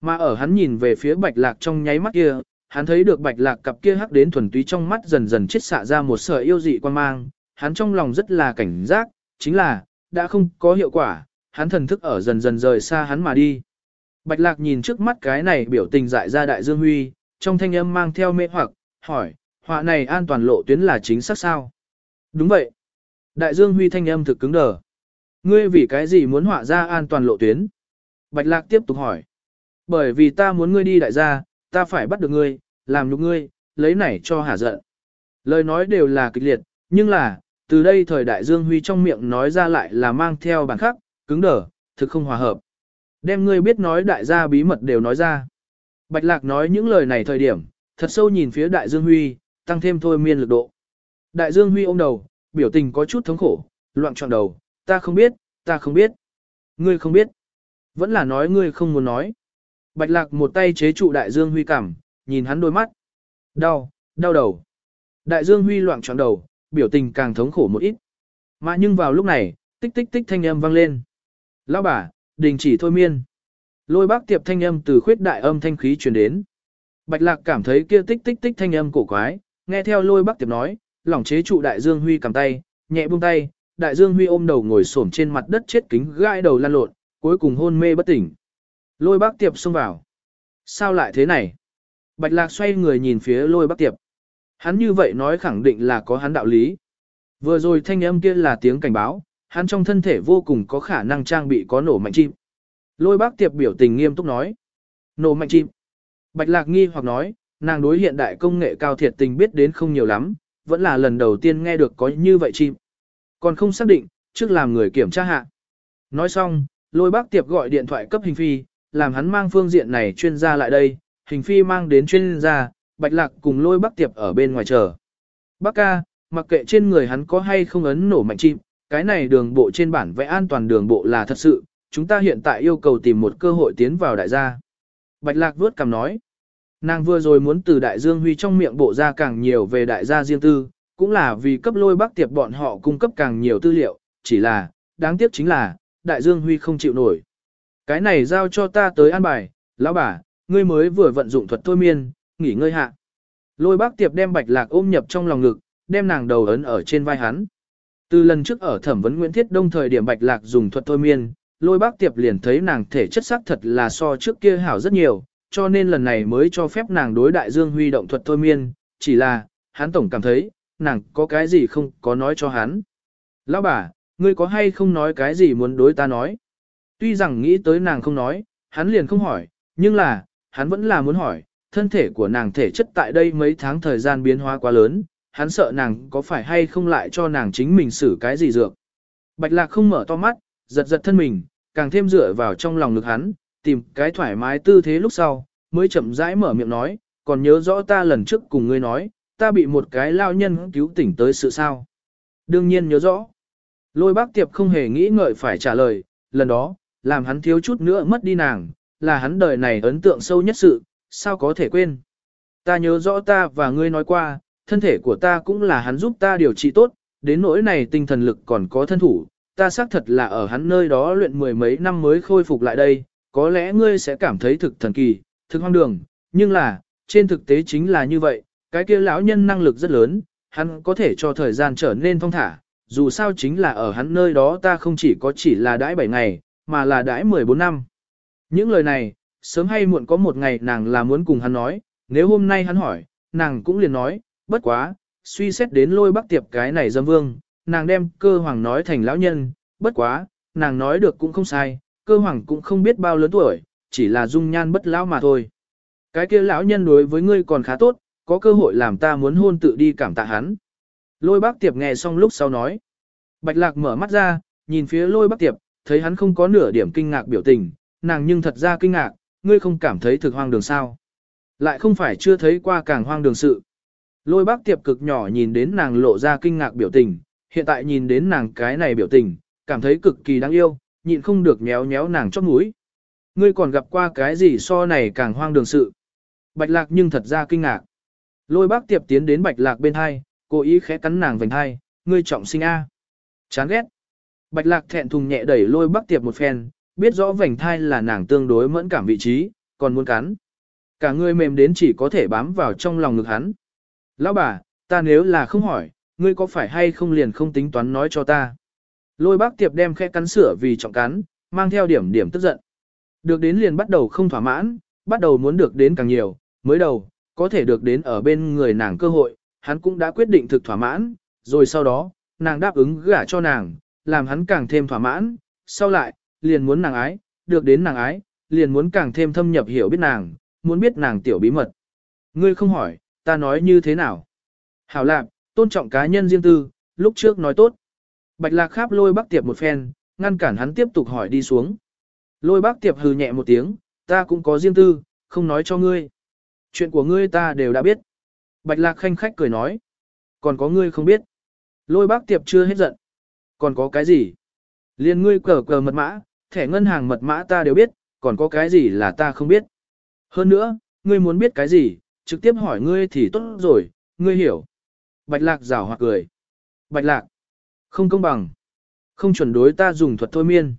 Mà ở hắn nhìn về phía bạch lạc trong nháy mắt kia, hắn thấy được bạch lạc cặp kia hắc đến thuần túy trong mắt dần dần chết xạ ra một sợi yêu dị quan mang, hắn trong lòng rất là cảnh giác, chính là, đã không có hiệu quả, hắn thần thức ở dần dần rời xa hắn mà đi. Bạch lạc nhìn trước mắt cái này biểu tình dại ra đại dương huy, trong thanh âm mang theo mê hoặc, hỏi, họa này an toàn lộ tuyến là chính xác sao? Đúng vậy. Đại dương huy thanh âm thực cứng đờ. Ngươi vì cái gì muốn họa ra an toàn lộ tuyến? Bạch lạc tiếp tục hỏi. Bởi vì ta muốn ngươi đi đại gia, ta phải bắt được ngươi, làm nhục ngươi, lấy nảy cho hả giận. Lời nói đều là kịch liệt, nhưng là, từ đây thời đại Dương Huy trong miệng nói ra lại là mang theo bản khắc, cứng đờ, thực không hòa hợp. Đem ngươi biết nói đại gia bí mật đều nói ra. Bạch Lạc nói những lời này thời điểm, thật sâu nhìn phía Đại Dương Huy, tăng thêm thôi miên lực độ. Đại Dương Huy ôm đầu, biểu tình có chút thống khổ, loạn trọn đầu, ta không biết, ta không biết. Ngươi không biết. Vẫn là nói ngươi không muốn nói. Bạch Lạc một tay chế trụ Đại Dương Huy cảm, nhìn hắn đôi mắt. Đau, đau đầu. Đại Dương Huy loạn trọn đầu, biểu tình càng thống khổ một ít. Mà nhưng vào lúc này, tích tích tích thanh âm vang lên. Lão bà, đình chỉ thôi miên. Lôi bác tiệp thanh âm từ khuyết đại âm thanh khí truyền đến. Bạch lạc cảm thấy kia tích tích tích thanh âm cổ quái, nghe theo lôi bác tiệp nói, lỏng chế trụ đại dương huy cầm tay, nhẹ buông tay, đại dương huy ôm đầu ngồi xổm trên mặt đất chết kính gãi đầu lăn lộn, cuối cùng hôn mê bất tỉnh. Lôi bác tiệp xông vào. Sao lại thế này? Bạch lạc xoay người nhìn phía lôi bác tiệp. Hắn như vậy nói khẳng định là có hắn đạo lý. Vừa rồi thanh âm kia là tiếng cảnh báo, hắn trong thân thể vô cùng có khả năng trang bị có nổ mạnh chim. Lôi bác tiệp biểu tình nghiêm túc nói. Nổ mạnh chim. Bạch lạc nghi hoặc nói, nàng đối hiện đại công nghệ cao thiệt tình biết đến không nhiều lắm, vẫn là lần đầu tiên nghe được có như vậy chim. Còn không xác định, trước làm người kiểm tra hạ. Nói xong, lôi bác tiệp gọi điện thoại cấp hình phi, làm hắn mang phương diện này chuyên gia lại đây, hình phi mang đến chuyên gia, bạch lạc cùng lôi bác tiệp ở bên ngoài chờ. Bác ca, mặc kệ trên người hắn có hay không ấn nổ mạnh chim, cái này đường bộ trên bản vẽ an toàn đường bộ là thật sự, chúng ta hiện tại yêu cầu tìm một cơ hội tiến vào đại gia. Bạch lạc vuốt cằm nói, nàng vừa rồi muốn từ đại dương huy trong miệng bộ ra càng nhiều về đại gia riêng tư, cũng là vì cấp lôi bác tiệp bọn họ cung cấp càng nhiều tư liệu, chỉ là, đáng tiếc chính là, đại dương huy không chịu nổi. Cái này giao cho ta tới an bài, lão bà, ngươi mới vừa vận dụng thuật thôi miên, nghỉ ngơi hạ. Lôi bác tiệp đem bạch lạc ôm nhập trong lòng ngực, đem nàng đầu ấn ở trên vai hắn. Từ lần trước ở thẩm vấn Nguyễn Thiết Đông thời điểm bạch lạc dùng thuật thôi miên, lôi bác tiệp liền thấy nàng thể chất sắc thật là so trước kia hảo rất nhiều, cho nên lần này mới cho phép nàng đối đại dương huy động thuật thôi miên, chỉ là, hắn tổng cảm thấy, nàng có cái gì không có nói cho hắn. Lão bà, ngươi có hay không nói cái gì muốn đối ta nói? Tuy rằng nghĩ tới nàng không nói, hắn liền không hỏi, nhưng là, hắn vẫn là muốn hỏi, thân thể của nàng thể chất tại đây mấy tháng thời gian biến hóa quá lớn, hắn sợ nàng có phải hay không lại cho nàng chính mình xử cái gì dược. Bạch lạc không mở to mắt, giật giật thân mình, càng thêm dựa vào trong lòng ngực hắn, tìm cái thoải mái tư thế lúc sau, mới chậm rãi mở miệng nói, còn nhớ rõ ta lần trước cùng ngươi nói, ta bị một cái lao nhân cứu tỉnh tới sự sao. Đương nhiên nhớ rõ. Lôi bác tiệp không hề nghĩ ngợi phải trả lời, lần đó, làm hắn thiếu chút nữa mất đi nàng, là hắn đời này ấn tượng sâu nhất sự, sao có thể quên. Ta nhớ rõ ta và ngươi nói qua, thân thể của ta cũng là hắn giúp ta điều trị tốt, đến nỗi này tinh thần lực còn có thân thủ, ta xác thật là ở hắn nơi đó luyện mười mấy năm mới khôi phục lại đây, có lẽ ngươi sẽ cảm thấy thực thần kỳ, thực hoang đường, nhưng là, trên thực tế chính là như vậy, cái kia lão nhân năng lực rất lớn, hắn có thể cho thời gian trở nên thong thả, dù sao chính là ở hắn nơi đó ta không chỉ có chỉ là đãi 7 ngày, mà là đãi 14 năm. Những lời này, sớm hay muộn có một ngày nàng là muốn cùng hắn nói, nếu hôm nay hắn hỏi, nàng cũng liền nói, bất quá, suy xét đến lôi bắc tiệp cái này dâm vương, nàng đem cơ hoàng nói thành lão nhân, bất quá, nàng nói được cũng không sai, cơ hoàng cũng không biết bao lớn tuổi, chỉ là dung nhan bất lão mà thôi. Cái kia lão nhân đối với ngươi còn khá tốt, có cơ hội làm ta muốn hôn tự đi cảm tạ hắn. Lôi bác tiệp nghe xong lúc sau nói. Bạch lạc mở mắt ra, nhìn phía lôi bác tiệp, thấy hắn không có nửa điểm kinh ngạc biểu tình, nàng nhưng thật ra kinh ngạc, ngươi không cảm thấy thực hoang đường sao. Lại không phải chưa thấy qua càng hoang đường sự. Lôi bác tiệp cực nhỏ nhìn đến nàng lộ ra kinh ngạc biểu tình, hiện tại nhìn đến nàng cái này biểu tình, cảm thấy cực kỳ đáng yêu, nhịn không được méo méo nàng chót mũi. Ngươi còn gặp qua cái gì so này càng hoang đường sự. Bạch lạc nhưng thật ra kinh ngạc. Lôi bác tiệp tiến đến bạch lạc bên hai, cố ý khẽ cắn nàng vành hai, ngươi trọng sinh A. Chán ghét. Bạch lạc thẹn thùng nhẹ đẩy lôi bác tiệp một phen, biết rõ vành thai là nàng tương đối mẫn cảm vị trí, còn muốn cắn. Cả người mềm đến chỉ có thể bám vào trong lòng ngực hắn. Lão bà, ta nếu là không hỏi, ngươi có phải hay không liền không tính toán nói cho ta. Lôi bác tiệp đem khẽ cắn sửa vì trọng cắn, mang theo điểm điểm tức giận. Được đến liền bắt đầu không thỏa mãn, bắt đầu muốn được đến càng nhiều, mới đầu, có thể được đến ở bên người nàng cơ hội, hắn cũng đã quyết định thực thỏa mãn, rồi sau đó, nàng đáp ứng gả cho nàng, làm hắn càng thêm thỏa mãn, sau lại, liền muốn nàng ái, được đến nàng ái, liền muốn càng thêm thâm nhập hiểu biết nàng, muốn biết nàng tiểu bí mật. Ngươi không hỏi, ta nói như thế nào? Hảo lạc, tôn trọng cá nhân riêng tư, lúc trước nói tốt. Bạch lạc kháp lôi bác tiệp một phen, ngăn cản hắn tiếp tục hỏi đi xuống. Lôi bác tiệp hừ nhẹ một tiếng, ta cũng có riêng tư, không nói cho ngươi. Chuyện của ngươi ta đều đã biết. Bạch lạc khanh khách cười nói. Còn có ngươi không biết. Lôi bác tiệp chưa hết giận. Còn có cái gì? Liên ngươi cờ cờ mật mã, thẻ ngân hàng mật mã ta đều biết, còn có cái gì là ta không biết. Hơn nữa, ngươi muốn biết cái gì, trực tiếp hỏi ngươi thì tốt rồi, ngươi hiểu. Bạch lạc rào hoặc cười. Bạch lạc. Không công bằng. Không chuẩn đối ta dùng thuật thôi miên.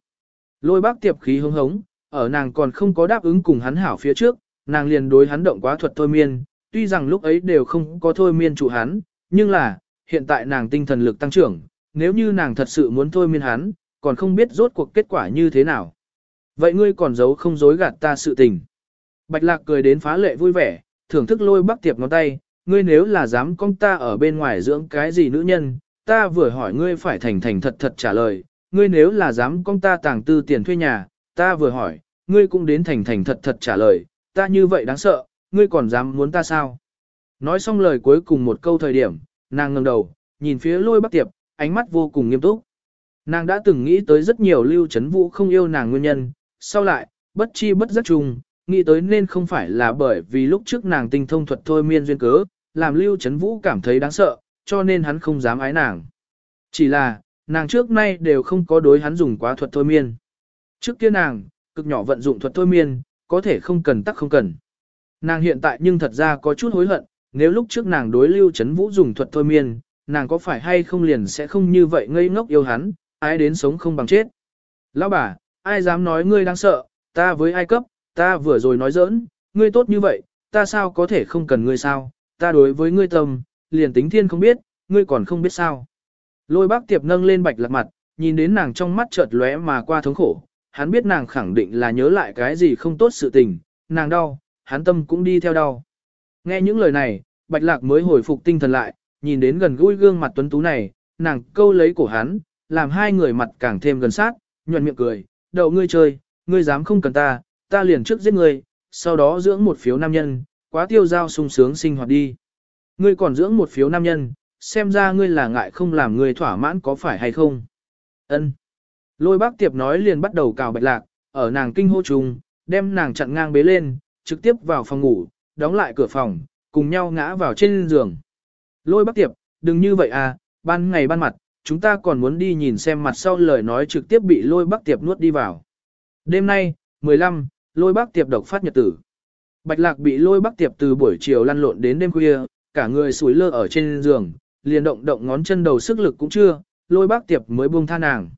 Lôi bác tiệp khí hứng hống, ở nàng còn không có đáp ứng cùng hắn hảo phía trước, nàng liền đối hắn động quá thuật thôi miên, tuy rằng lúc ấy đều không có thôi miên chủ hắn, nhưng là, hiện tại nàng tinh thần lực tăng trưởng, nếu như nàng thật sự muốn thôi miên hắn, còn không biết rốt cuộc kết quả như thế nào. Vậy ngươi còn giấu không dối gạt ta sự tình. Bạch lạc cười đến phá lệ vui vẻ, thưởng thức lôi bác tiệp ngón tay, ngươi nếu là dám con ta ở bên ngoài dưỡng cái gì nữ nhân, ta vừa hỏi ngươi phải thành thành thật thật trả lời, ngươi nếu là dám con ta tàng tư tiền thuê nhà, ta vừa hỏi, ngươi cũng đến thành thành thật thật trả lời, ta như vậy đáng sợ, ngươi còn dám muốn ta sao? Nói xong lời cuối cùng một câu thời điểm, nàng ngẩng đầu, nhìn phía lôi bắc tiệp, ánh mắt vô cùng nghiêm túc. Nàng đã từng nghĩ tới rất nhiều lưu chấn vũ không yêu nàng nguyên nhân, sau lại, bất chi bất giác chung, nghĩ tới nên không phải là bởi vì lúc trước nàng tinh thông thuật thôi miên duyên cớ, làm lưu chấn vũ cảm thấy đáng sợ, cho nên hắn không dám ái nàng. Chỉ là, nàng trước nay đều không có đối hắn dùng quá thuật thôi miên. Trước kia nàng, cực nhỏ vận dụng thuật thôi miên, có thể không cần tắc không cần. Nàng hiện tại nhưng thật ra có chút hối hận, nếu lúc trước nàng đối lưu chấn vũ dùng thuật thôi miên, nàng có phải hay không liền sẽ không như vậy ngây ngốc yêu hắn, ai đến sống không bằng chết. Lão bà, ai dám nói ngươi đang sợ, ta với ai cấp, ta vừa rồi nói giỡn, ngươi tốt như vậy, ta sao có thể không cần ngươi sao, ta đối với ngươi tâm, liền tính thiên không biết, ngươi còn không biết sao. Lôi bác tiệp nâng lên bạch lạc mặt, nhìn đến nàng trong mắt chợt lóe mà qua thống khổ, hắn biết nàng khẳng định là nhớ lại cái gì không tốt sự tình, nàng đau, hắn tâm cũng đi theo đau. Nghe những lời này, bạch lạc mới hồi phục tinh thần lại, nhìn đến gần gũi gương mặt tuấn tú này, nàng câu lấy cổ hắn, làm hai người mặt càng thêm gần sát, nhuận miệng cười, đậu ngươi chơi, ngươi dám không cần ta, ta liền trước giết ngươi, sau đó dưỡng một phiếu nam nhân, quá tiêu giao sung sướng sinh hoạt đi. Ngươi còn dưỡng một phiếu nam nhân, xem ra ngươi là ngại không làm ngươi thỏa mãn có phải hay không. Ân. Lôi bác tiệp nói liền bắt đầu cào bạch lạc, ở nàng kinh hô trùng, đem nàng chặn ngang bế lên, trực tiếp vào phòng ngủ, đóng lại cửa phòng, cùng nhau ngã vào trên giường. Lôi bác tiệp, đừng như vậy à, ban ngày ban mặt, chúng ta còn muốn đi nhìn xem mặt sau lời nói trực tiếp bị lôi bác tiệp nuốt đi vào. Đêm nay, 15, lôi bác tiệp độc phát nhật tử. Bạch lạc bị lôi bác tiệp từ buổi chiều lăn lộn đến đêm khuya, cả người sủi lơ ở trên giường, liền động động ngón chân đầu sức lực cũng chưa, lôi bác tiệp mới buông tha nàng.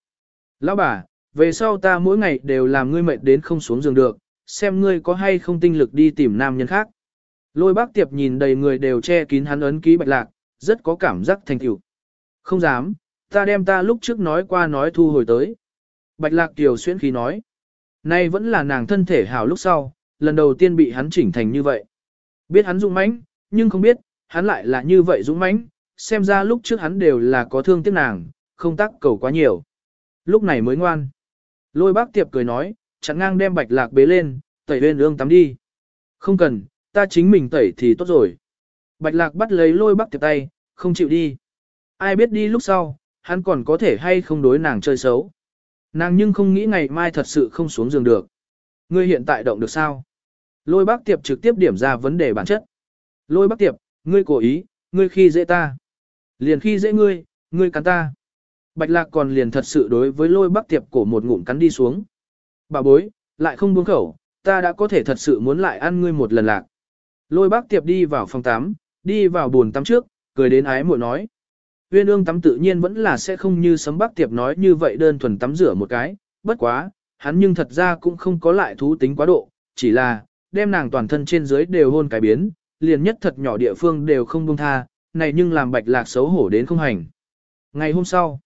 Lão bà, về sau ta mỗi ngày đều làm ngươi mệt đến không xuống giường được, xem ngươi có hay không tinh lực đi tìm nam nhân khác. Lôi bác tiệp nhìn đầy người đều che kín hắn ấn ký bạch lạc, rất có cảm giác thành tựu. Không dám, ta đem ta lúc trước nói qua nói thu hồi tới. Bạch lạc tiểu xuyên khí nói. Nay vẫn là nàng thân thể hảo lúc sau, lần đầu tiên bị hắn chỉnh thành như vậy. Biết hắn dũng mãnh, nhưng không biết, hắn lại là như vậy dũng mãnh, xem ra lúc trước hắn đều là có thương tiếc nàng, không tác cầu quá nhiều. Lúc này mới ngoan. Lôi bác tiệp cười nói, chặn ngang đem bạch lạc bế lên, tẩy bên ương tắm đi. Không cần, ta chính mình tẩy thì tốt rồi. Bạch lạc bắt lấy lôi bác tiệp tay, không chịu đi. Ai biết đi lúc sau, hắn còn có thể hay không đối nàng chơi xấu. Nàng nhưng không nghĩ ngày mai thật sự không xuống giường được. Ngươi hiện tại động được sao? Lôi bác tiệp trực tiếp điểm ra vấn đề bản chất. Lôi bác tiệp, ngươi cố ý, ngươi khi dễ ta. Liền khi dễ ngươi, ngươi cắn ta. Bạch lạc còn liền thật sự đối với lôi bác tiệp cổ một ngụm cắn đi xuống. Bà bối, lại không buông khẩu, ta đã có thể thật sự muốn lại ăn ngươi một lần lạc. Lôi bác tiệp đi vào phòng tắm, đi vào bồn tắm trước, cười đến ái muội nói. Uyên ương tắm tự nhiên vẫn là sẽ không như sấm bác tiệp nói như vậy đơn thuần tắm rửa một cái, bất quá, hắn nhưng thật ra cũng không có lại thú tính quá độ, chỉ là, đem nàng toàn thân trên dưới đều hôn cái biến, liền nhất thật nhỏ địa phương đều không buông tha, này nhưng làm bạch lạc xấu hổ đến không hành. Ngày hôm sau,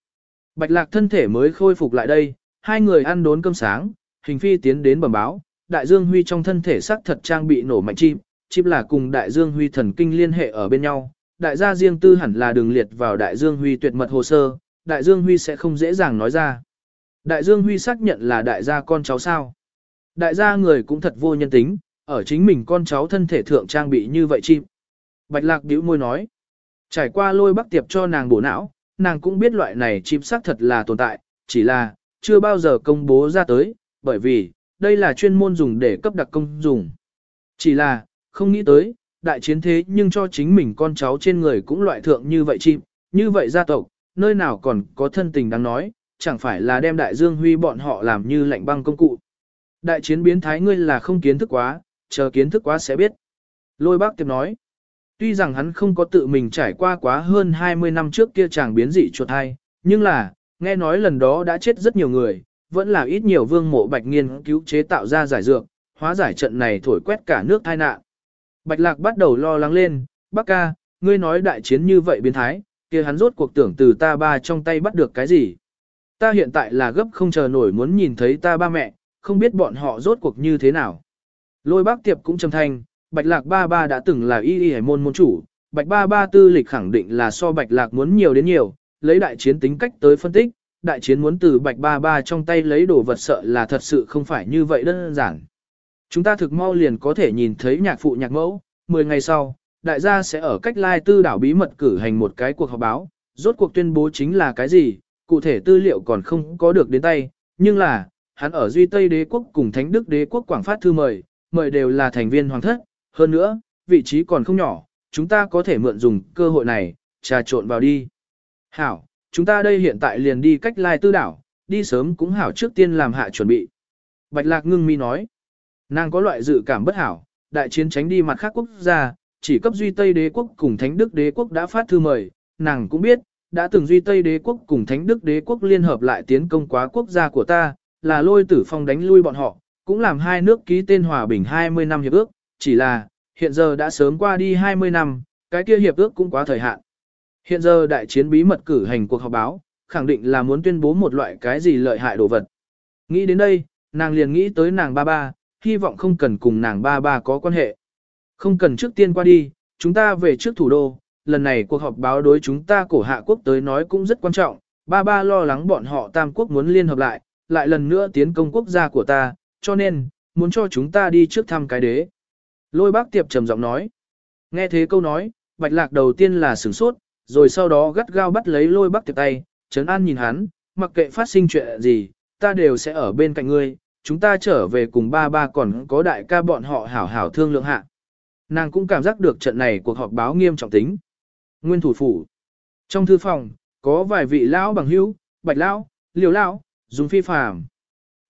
bạch lạc thân thể mới khôi phục lại đây, hai người ăn đốn cơm sáng, hình phi tiến đến bẩm báo, đại dương huy trong thân thể sắc thật trang bị nổ mạnh chim, chim là cùng đại dương huy thần kinh liên hệ ở bên nhau, đại gia riêng tư hẳn là đường liệt vào đại dương huy tuyệt mật hồ sơ, đại dương huy sẽ không dễ dàng nói ra. Đại dương huy xác nhận là đại gia con cháu sao. Đại gia người cũng thật vô nhân tính, ở chính mình con cháu thân thể thượng trang bị như vậy chim. Bạch lạc bĩu môi nói. Trải qua lôi bắc tiệp cho nàng bổ não, nàng cũng biết loại này chim xác thật là tồn tại, chỉ là, chưa bao giờ công bố ra tới, bởi vì, đây là chuyên môn dùng để cấp đặc công dùng. Chỉ là, không nghĩ tới, đại chiến thế nhưng cho chính mình con cháu trên người cũng loại thượng như vậy chim, như vậy gia tộc, nơi nào còn có thân tình đáng nói, chẳng phải là đem đại dương huy bọn họ làm như lạnh băng công cụ. Đại chiến biến thái ngươi là không kiến thức quá, chờ kiến thức quá sẽ biết. Lôi bác tiếp nói, tuy rằng hắn không có tự mình trải qua quá hơn 20 năm trước kia chàng biến dị chuột hay, nhưng là, nghe nói lần đó đã chết rất nhiều người, vẫn là ít nhiều vương mộ bạch nghiên cứu chế tạo ra giải dược, hóa giải trận này thổi quét cả nước tai nạn. Bạch lạc bắt đầu lo lắng lên, bác ca, ngươi nói đại chiến như vậy biến thái, kia hắn rốt cuộc tưởng từ ta ba trong tay bắt được cái gì. Ta hiện tại là gấp không chờ nổi muốn nhìn thấy ta ba mẹ, không biết bọn họ rốt cuộc như thế nào. Lôi bác tiệp cũng trầm thanh, bạch lạc ba ba đã từng là y y hải môn môn chủ, bạch ba ba tư lịch khẳng định là so bạch lạc muốn nhiều đến nhiều, lấy đại chiến tính cách tới phân tích, đại chiến muốn từ bạch ba ba trong tay lấy đồ vật sợ là thật sự không phải như vậy đơn giản. Chúng ta thực mau liền có thể nhìn thấy nhạc phụ nhạc mẫu, 10 ngày sau, đại gia sẽ ở cách lai tư đảo bí mật cử hành một cái cuộc họp báo, rốt cuộc tuyên bố chính là cái gì, cụ thể tư liệu còn không có được đến tay, nhưng là, hắn ở Duy Tây đế quốc cùng Thánh Đức đế quốc quảng phát thư mời, mời đều là thành viên hoàng thất, hơn nữa, vị trí còn không nhỏ, chúng ta có thể mượn dùng cơ hội này, trà trộn vào đi. Hảo, chúng ta đây hiện tại liền đi cách lai tư đảo, đi sớm cũng hảo trước tiên làm hạ chuẩn bị. Bạch Lạc ngưng mi nói, nàng có loại dự cảm bất hảo, đại chiến tránh đi mặt khác quốc gia, chỉ cấp duy Tây đế quốc cùng Thánh Đức đế quốc đã phát thư mời, nàng cũng biết, đã từng duy Tây đế quốc cùng Thánh Đức đế quốc liên hợp lại tiến công quá quốc gia của ta, là lôi tử phong đánh lui bọn họ, cũng làm hai nước ký tên hòa bình 20 năm hiệp ước, chỉ là, hiện giờ đã sớm qua đi 20 năm, cái kia hiệp ước cũng quá thời hạn. Hiện giờ đại chiến bí mật cử hành cuộc họp báo, khẳng định là muốn tuyên bố một loại cái gì lợi hại đồ vật. Nghĩ đến đây, nàng liền nghĩ tới nàng ba ba, hy vọng không cần cùng nàng ba ba có quan hệ. Không cần trước tiên qua đi, chúng ta về trước thủ đô, lần này cuộc họp báo đối chúng ta cổ hạ quốc tới nói cũng rất quan trọng, ba ba lo lắng bọn họ tam quốc muốn liên hợp lại, lại lần nữa tiến công quốc gia của ta, cho nên, muốn cho chúng ta đi trước thăm cái đế. Lôi bác tiệp trầm giọng nói. Nghe thế câu nói, bạch lạc đầu tiên là sửng sốt, rồi sau đó gắt gao bắt lấy lôi bác tiệp tay, trấn an nhìn hắn, mặc kệ phát sinh chuyện gì, ta đều sẽ ở bên cạnh ngươi, chúng ta trở về cùng ba ba còn có đại ca bọn họ hảo hảo thương lượng hạ. Nàng cũng cảm giác được trận này cuộc họp báo nghiêm trọng tính. Nguyên thủ phủ. Trong thư phòng, có vài vị lão bằng hữu, bạch lão, liều lão, dung phi phàm.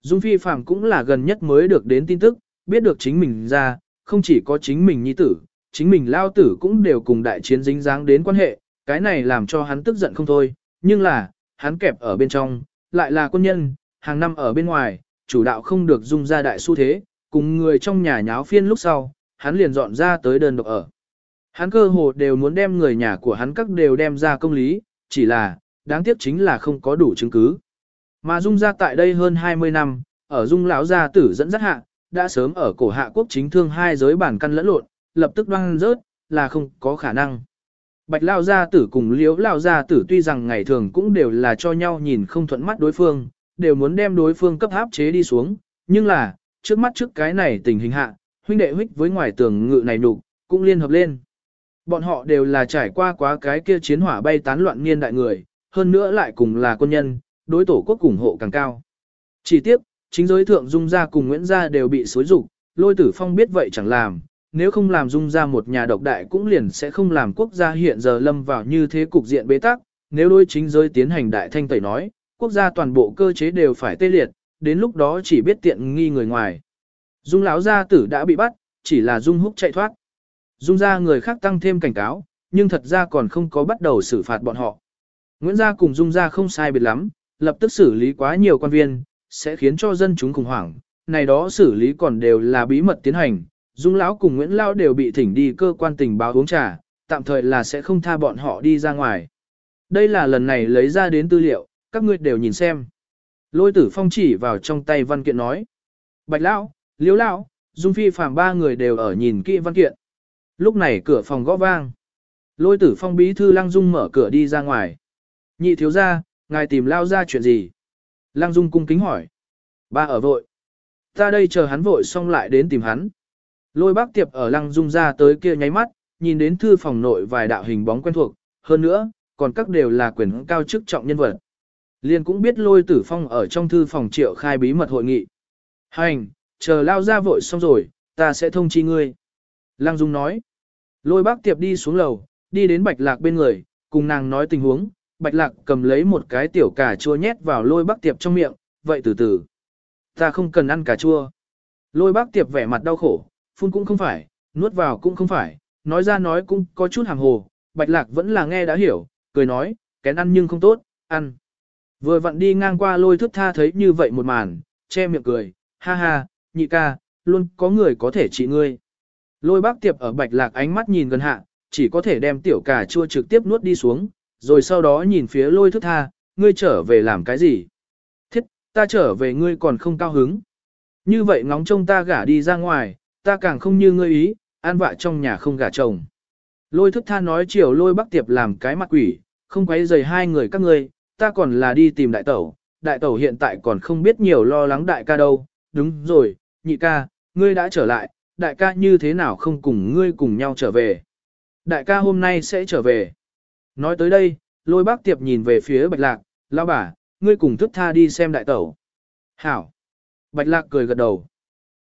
Dung phi phàm cũng là gần nhất mới được đến tin tức, biết được chính mình ra, không chỉ có chính mình nhi tử, chính mình lao tử cũng đều cùng đại chiến dính dáng đến quan hệ, cái này làm cho hắn tức giận không thôi, nhưng là, hắn kẹp ở bên trong, lại là quân nhân, hàng năm ở bên ngoài, chủ đạo không được dung ra đại xu thế, cùng người trong nhà nháo phiên lúc sau, hắn liền dọn ra tới đơn độc ở. Hắn cơ hồ đều muốn đem người nhà của hắn các đều đem ra công lý, chỉ là, đáng tiếc chính là không có đủ chứng cứ. Mà dung ra tại đây hơn 20 năm, ở dung lão gia tử dẫn dắt hạ, đã sớm ở cổ hạ quốc chính thương hai giới bản căn lẫn lộn, lập tức đoan rớt, là không có khả năng. Bạch Lao Gia Tử cùng Liễu Lao Gia Tử tuy rằng ngày thường cũng đều là cho nhau nhìn không thuận mắt đối phương, đều muốn đem đối phương cấp áp chế đi xuống, nhưng là, trước mắt trước cái này tình hình hạ, huynh đệ huyết với ngoài tường ngự này nụ, cũng liên hợp lên. Bọn họ đều là trải qua quá cái kia chiến hỏa bay tán loạn niên đại người, hơn nữa lại cùng là quân nhân, đối tổ quốc ủng hộ càng cao. Chỉ tiếc, chính giới thượng Dung gia cùng Nguyễn gia đều bị xối rục, lôi tử phong biết vậy chẳng làm, nếu không làm Dung gia một nhà độc đại cũng liền sẽ không làm quốc gia hiện giờ lâm vào như thế cục diện bế tắc, nếu đối chính giới tiến hành đại thanh tẩy nói, quốc gia toàn bộ cơ chế đều phải tê liệt, đến lúc đó chỉ biết tiện nghi người ngoài. Dung lão gia tử đã bị bắt, chỉ là Dung húc chạy thoát. Dung gia người khác tăng thêm cảnh cáo, nhưng thật ra còn không có bắt đầu xử phạt bọn họ. Nguyễn gia cùng Dung gia không sai biệt lắm, lập tức xử lý quá nhiều quan viên, sẽ khiến cho dân chúng khủng hoảng. Này đó xử lý còn đều là bí mật tiến hành. Dung lão cùng Nguyễn lão đều bị thỉnh đi cơ quan tình báo uống trà, tạm thời là sẽ không tha bọn họ đi ra ngoài. Đây là lần này lấy ra đến tư liệu, các ngươi đều nhìn xem. Lôi tử phong chỉ vào trong tay văn kiện nói. Bạch lão, liễu lão, dung phi phàm ba người đều ở nhìn kỹ văn kiện. Lúc này cửa phòng gõ vang. Lôi tử phong bí thư lăng dung mở cửa đi ra ngoài. Nhị thiếu ra, ngài tìm lao ra chuyện gì? Lăng dung cung kính hỏi. Ba ở vội. Ta đây chờ hắn vội xong lại đến tìm hắn. Lôi bác tiệp ở lăng dung ra tới kia nháy mắt, nhìn đến thư phòng nội vài đạo hình bóng quen thuộc. Hơn nữa, còn các đều là quyền cao chức trọng nhân vật. Liên cũng biết lôi tử phong ở trong thư phòng triệu khai bí mật hội nghị. Hành, chờ lao ra vội xong rồi, ta sẽ thông chi ngươi. Lăng Dung nói. Lôi bác tiệp đi xuống lầu, đi đến bạch lạc bên người, cùng nàng nói tình huống, bạch lạc cầm lấy một cái tiểu cà chua nhét vào lôi bác tiệp trong miệng, vậy từ từ. Ta không cần ăn cà chua. Lôi bác tiệp vẻ mặt đau khổ, phun cũng không phải, nuốt vào cũng không phải, nói ra nói cũng có chút hàng hồ, bạch lạc vẫn là nghe đã hiểu, cười nói, kén ăn nhưng không tốt, ăn. Vừa vặn đi ngang qua lôi thức tha thấy như vậy một màn, che miệng cười, ha ha, nhị ca, luôn có người có thể trị ngươi. Lôi bác tiệp ở bạch lạc ánh mắt nhìn gần hạ, chỉ có thể đem tiểu cà chua trực tiếp nuốt đi xuống, rồi sau đó nhìn phía lôi thức tha, ngươi trở về làm cái gì? Thiết, ta trở về ngươi còn không cao hứng. Như vậy ngóng trông ta gả đi ra ngoài, ta càng không như ngươi ý, an vạ trong nhà không gả chồng. Lôi thức tha nói chiều lôi bác tiệp làm cái mặt quỷ, không quấy rầy hai người các ngươi, ta còn là đi tìm đại tẩu, đại tẩu hiện tại còn không biết nhiều lo lắng đại ca đâu, đúng rồi, nhị ca, ngươi đã trở lại, đại ca như thế nào không cùng ngươi cùng nhau trở về. Đại ca hôm nay sẽ trở về. Nói tới đây, lôi bác tiệp nhìn về phía bạch lạc, lao bà, ngươi cùng thức tha đi xem đại tẩu. Hảo. Bạch lạc cười gật đầu.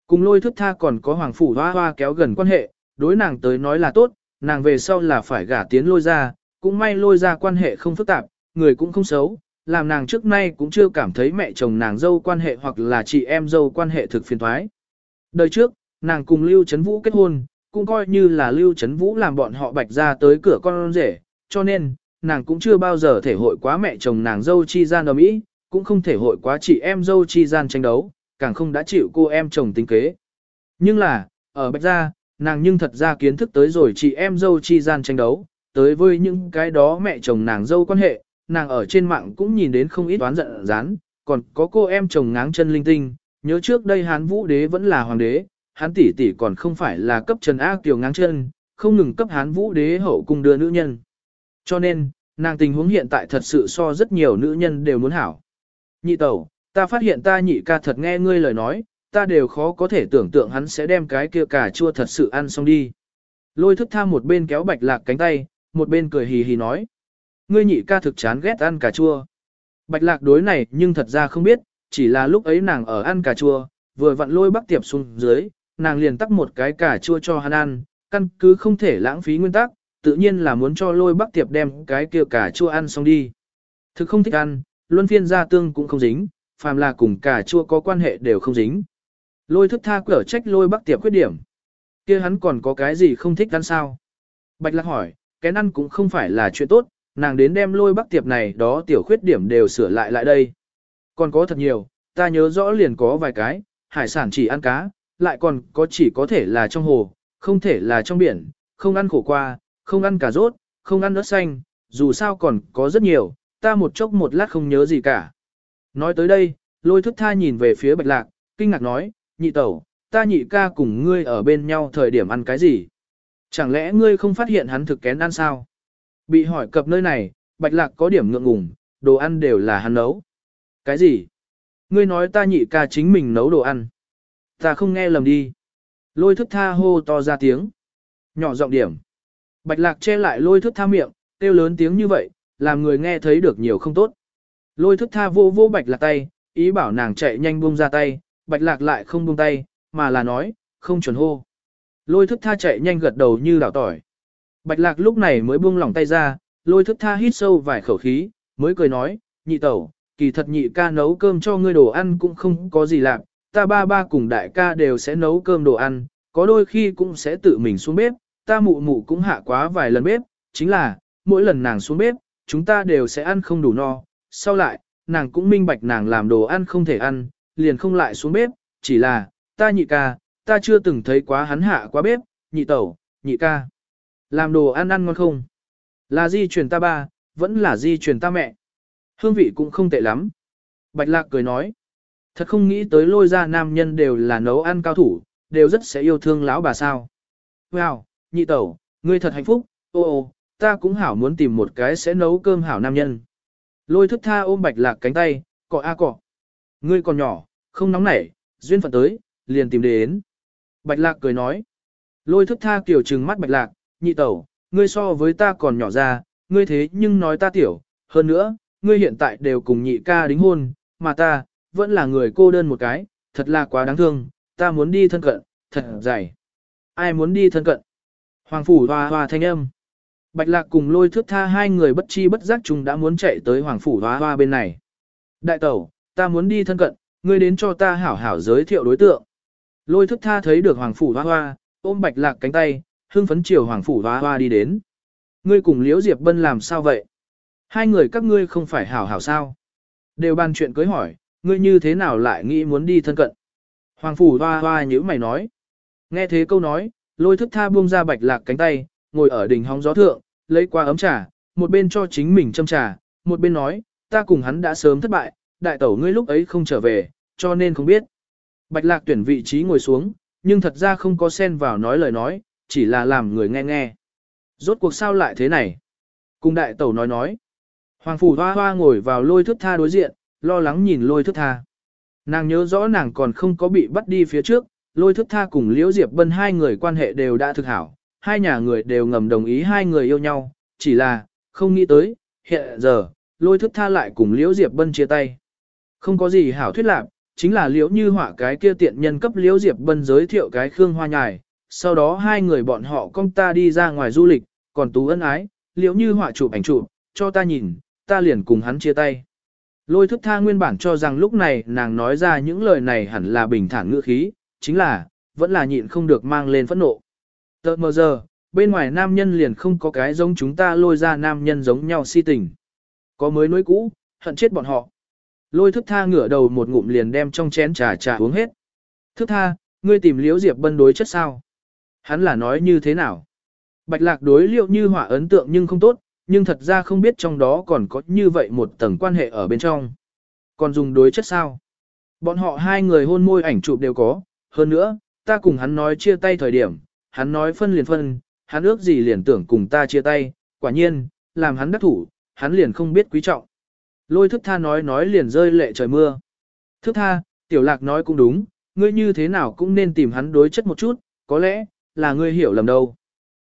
Cùng lôi thức tha còn có hoàng phủ hoa hoa kéo gần quan hệ, đối nàng tới nói là tốt, nàng về sau là phải gả tiến lôi ra, cũng may lôi ra quan hệ không phức tạp, người cũng không xấu, làm nàng trước nay cũng chưa cảm thấy mẹ chồng nàng dâu quan hệ hoặc là chị em dâu quan hệ thực phiền thoái. Đời trước, nàng cùng Lưu Trấn Vũ kết hôn, cũng coi như là Lưu Trấn Vũ làm bọn họ bạch ra tới cửa con rể, cho nên, nàng cũng chưa bao giờ thể hội quá mẹ chồng nàng dâu chi gian đồng ý, cũng không thể hội quá chị em dâu chi gian tranh đấu, càng không đã chịu cô em chồng tính kế. Nhưng là, ở bạch gia, nàng nhưng thật ra kiến thức tới rồi chị em dâu chi gian tranh đấu, tới với những cái đó mẹ chồng nàng dâu quan hệ, nàng ở trên mạng cũng nhìn đến không ít oán giận rán, còn có cô em chồng ngáng chân linh tinh, nhớ trước đây hán vũ đế vẫn là hoàng đế, hán tỷ tỷ còn không phải là cấp trần ác tiểu ngáng chân, không ngừng cấp hán vũ đế hậu cung đưa nữ nhân. Cho nên, nàng tình huống hiện tại thật sự so rất nhiều nữ nhân đều muốn hảo. Nhị tẩu, ta phát hiện ta nhị ca thật nghe ngươi lời nói, ta đều khó có thể tưởng tượng hắn sẽ đem cái kia cà chua thật sự ăn xong đi. Lôi thức tham một bên kéo bạch lạc cánh tay, một bên cười hì hì nói. Ngươi nhị ca thực chán ghét ăn cà chua. Bạch lạc đối này nhưng thật ra không biết, chỉ là lúc ấy nàng ở ăn cà chua, vừa vặn lôi bắc tiệp xuống dưới, nàng liền tắt một cái cà chua cho hắn ăn, căn cứ không thể lãng phí nguyên tắc, tự nhiên là muốn cho lôi bắc tiệp đem cái kia cà chua ăn xong đi. Thực không thích ăn, luân phiên gia tương cũng không dính, phàm là cùng cà chua có quan hệ đều không dính. Lôi thức tha cửa trách lôi bắc tiệp khuyết điểm. kia hắn còn có cái gì không thích ăn sao? Bạch lạc hỏi, cái ăn cũng không phải là chuyện tốt, nàng đến đem lôi bắc tiệp này đó tiểu khuyết điểm đều sửa lại lại đây. Còn có thật nhiều, ta nhớ rõ liền có vài cái, hải sản chỉ ăn cá, lại còn có chỉ có thể là trong hồ, không thể là trong biển, không ăn khổ qua, không ăn cà rốt, không ăn ớt xanh, dù sao còn có rất nhiều, ta một chốc một lát không nhớ gì cả. Nói tới đây, lôi thức tha nhìn về phía bạch lạc, kinh ngạc nói, nhị tẩu, ta nhị ca cùng ngươi ở bên nhau thời điểm ăn cái gì? Chẳng lẽ ngươi không phát hiện hắn thực kén ăn sao? Bị hỏi cập nơi này, bạch lạc có điểm ngượng ngùng, đồ ăn đều là hắn nấu. Cái gì? Ngươi nói ta nhị ca chính mình nấu đồ ăn. Ta không nghe lầm đi. Lôi thức tha hô to ra tiếng. Nhỏ giọng điểm. Bạch lạc che lại lôi thức tha miệng, kêu lớn tiếng như vậy, làm người nghe thấy được nhiều không tốt. Lôi thức tha vô vô bạch lạc tay, ý bảo nàng chạy nhanh buông ra tay, bạch lạc lại không buông tay, mà là nói, không chuẩn hô. Lôi thức tha chạy nhanh gật đầu như đảo tỏi. Bạch lạc lúc này mới buông lỏng tay ra, lôi thức tha hít sâu vài khẩu khí, mới cười nói, nhị tẩu, kỳ thật nhị ca nấu cơm cho ngươi đồ ăn cũng không có gì lạ, ta ba ba cùng đại ca đều sẽ nấu cơm đồ ăn, có đôi khi cũng sẽ tự mình xuống bếp, ta mụ mụ cũng hạ quá vài lần bếp, chính là, mỗi lần nàng xuống bếp, chúng ta đều sẽ ăn không đủ no, sau lại, nàng cũng minh bạch nàng làm đồ ăn không thể ăn, liền không lại xuống bếp, chỉ là, ta nhị ca, ta chưa từng thấy quá hắn hạ quá bếp, nhị tẩu, nhị ca. Làm đồ ăn ăn ngon không? Là di truyền ta ba, vẫn là di truyền ta mẹ. Hương vị cũng không tệ lắm. Bạch lạc cười nói. Thật không nghĩ tới lôi ra nam nhân đều là nấu ăn cao thủ, đều rất sẽ yêu thương lão bà sao. Wow, nhị tẩu, ngươi thật hạnh phúc, ô ô, ta cũng hảo muốn tìm một cái sẽ nấu cơm hảo nam nhân. Lôi thức tha ôm bạch lạc cánh tay, cọ a cọ. Ngươi còn nhỏ, không nóng nảy, duyên phận tới, liền tìm đến. Bạch lạc cười nói. Lôi thức tha kiểu trừng mắt bạch lạc, nhị tẩu, ngươi so với ta còn nhỏ ra, ngươi thế nhưng nói ta tiểu, hơn nữa, ngươi hiện tại đều cùng nhị ca đính hôn, mà ta, vẫn là người cô đơn một cái, thật là quá đáng thương, ta muốn đi thân cận, thật dày. Ai muốn đi thân cận? Hoàng phủ hoa hoa thanh âm. Bạch lạc cùng lôi thước tha hai người bất chi bất giác chúng đã muốn chạy tới hoàng phủ hoa hoa bên này. Đại tẩu, ta muốn đi thân cận, ngươi đến cho ta hảo hảo giới thiệu đối tượng. Lôi thức tha thấy được hoàng phủ hoa hoa, ôm bạch lạc cánh tay, hưng phấn chiều hoàng phủ hoa hoa đi đến. Ngươi cùng liễu diệp bân làm sao vậy? Hai người các ngươi không phải hảo hảo sao? Đều bàn chuyện cưới hỏi, ngươi như thế nào lại nghĩ muốn đi thân cận? Hoàng phủ hoa hoa nhữ mày nói. Nghe thế câu nói, lôi thức tha buông ra bạch lạc cánh tay, ngồi ở đỉnh hóng gió thượng, lấy qua ấm trà, một bên cho chính mình châm trà, một bên nói, ta cùng hắn đã sớm thất bại, đại tẩu ngươi lúc ấy không trở về, cho nên không biết. Bạch lạc tuyển vị trí ngồi xuống, nhưng thật ra không có xen vào nói lời nói, chỉ là làm người nghe nghe. Rốt cuộc sao lại thế này? Cùng đại tẩu nói nói. Hoàng phủ hoa hoa ngồi vào lôi thức tha đối diện, lo lắng nhìn lôi thức tha. Nàng nhớ rõ nàng còn không có bị bắt đi phía trước, lôi thức tha cùng liễu diệp bân hai người quan hệ đều đã thực hảo, hai nhà người đều ngầm đồng ý hai người yêu nhau, chỉ là, không nghĩ tới, hiện giờ, lôi thức tha lại cùng liễu diệp bân chia tay. Không có gì hảo thuyết lạc, chính là liễu như họa cái kia tiện nhân cấp liễu diệp bân giới thiệu cái khương hoa nhài, sau đó hai người bọn họ con ta đi ra ngoài du lịch, còn tú ân ái, liễu như họa chụp ảnh chụp, cho ta nhìn, ta liền cùng hắn chia tay. Lôi thức tha nguyên bản cho rằng lúc này nàng nói ra những lời này hẳn là bình thản ngữ khí, chính là, vẫn là nhịn không được mang lên phẫn nộ. Tợt mờ giờ, bên ngoài nam nhân liền không có cái giống chúng ta lôi ra nam nhân giống nhau si tình. Có mới nối cũ, hận chết bọn họ. Lôi thức tha ngửa đầu một ngụm liền đem trong chén trà trà uống hết. Thức tha, ngươi tìm liễu diệp bân đối chất sao? Hắn là nói như thế nào? Bạch lạc đối liệu như hỏa ấn tượng nhưng không tốt, nhưng thật ra không biết trong đó còn có như vậy một tầng quan hệ ở bên trong. Còn dùng đối chất sao? Bọn họ hai người hôn môi ảnh chụp đều có, hơn nữa, ta cùng hắn nói chia tay thời điểm, hắn nói phân liền phân, hắn ước gì liền tưởng cùng ta chia tay, quả nhiên, làm hắn đắc thủ, hắn liền không biết quý trọng. Lôi thức tha nói nói liền rơi lệ trời mưa. Thức tha, tiểu lạc nói cũng đúng, ngươi như thế nào cũng nên tìm hắn đối chất một chút, có lẽ, là ngươi hiểu lầm đâu.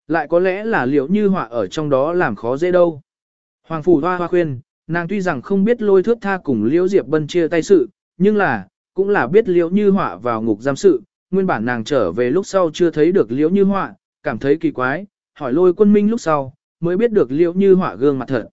Lại có lẽ là liệu như họa ở trong đó làm khó dễ đâu. Hoàng phủ hoa hoa khuyên, nàng tuy rằng không biết lôi thước tha cùng liễu diệp bân chia tay sự, nhưng là, cũng là biết liễu như họa vào ngục giam sự, nguyên bản nàng trở về lúc sau chưa thấy được liễu như họa, cảm thấy kỳ quái, hỏi lôi quân minh lúc sau, mới biết được liễu như họa gương mặt thật.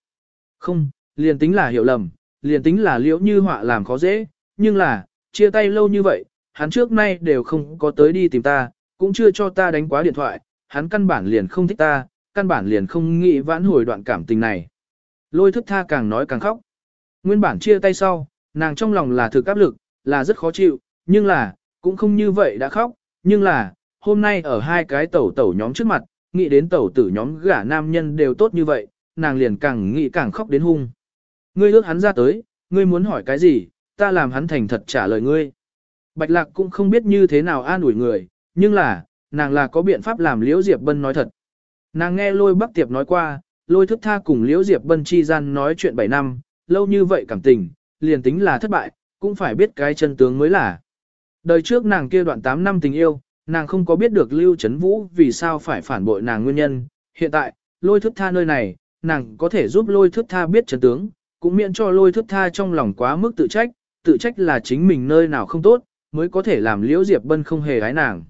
Không, liền tính là hiểu lầm, liền tính là liễu như họa làm khó dễ, nhưng là, chia tay lâu như vậy, hắn trước nay đều không có tới đi tìm ta, cũng chưa cho ta đánh quá điện thoại, hắn căn bản liền không thích ta, căn bản liền không nghĩ vãn hồi đoạn cảm tình này. Lôi thức tha càng nói càng khóc. Nguyên bản chia tay sau, nàng trong lòng là thực áp lực, là rất khó chịu, nhưng là, cũng không như vậy đã khóc, nhưng là, hôm nay ở hai cái tẩu tẩu nhóm trước mặt, nghĩ đến tẩu tử nhóm gả nam nhân đều tốt như vậy, nàng liền càng nghĩ càng khóc đến hung. Ngươi ước hắn ra tới, ngươi muốn hỏi cái gì, ta làm hắn thành thật trả lời ngươi. Bạch lạc cũng không biết như thế nào an ủi người, nhưng là, nàng là có biện pháp làm Liễu Diệp Bân nói thật. Nàng nghe lôi bắc tiệp nói qua, lôi thức tha cùng Liễu Diệp Bân chi gian nói chuyện 7 năm, lâu như vậy cảm tình, liền tính là thất bại, cũng phải biết cái chân tướng mới là. Đời trước nàng kia đoạn 8 năm tình yêu, nàng không có biết được Lưu Trấn Vũ vì sao phải phản bội nàng nguyên nhân. Hiện tại, lôi thức tha nơi này, nàng có thể giúp lôi thức tha biết chân tướng, cũng miễn cho lôi thức tha trong lòng quá mức tự trách, tự trách là chính mình nơi nào không tốt, mới có thể làm Liễu Diệp Bân không hề ái nàng.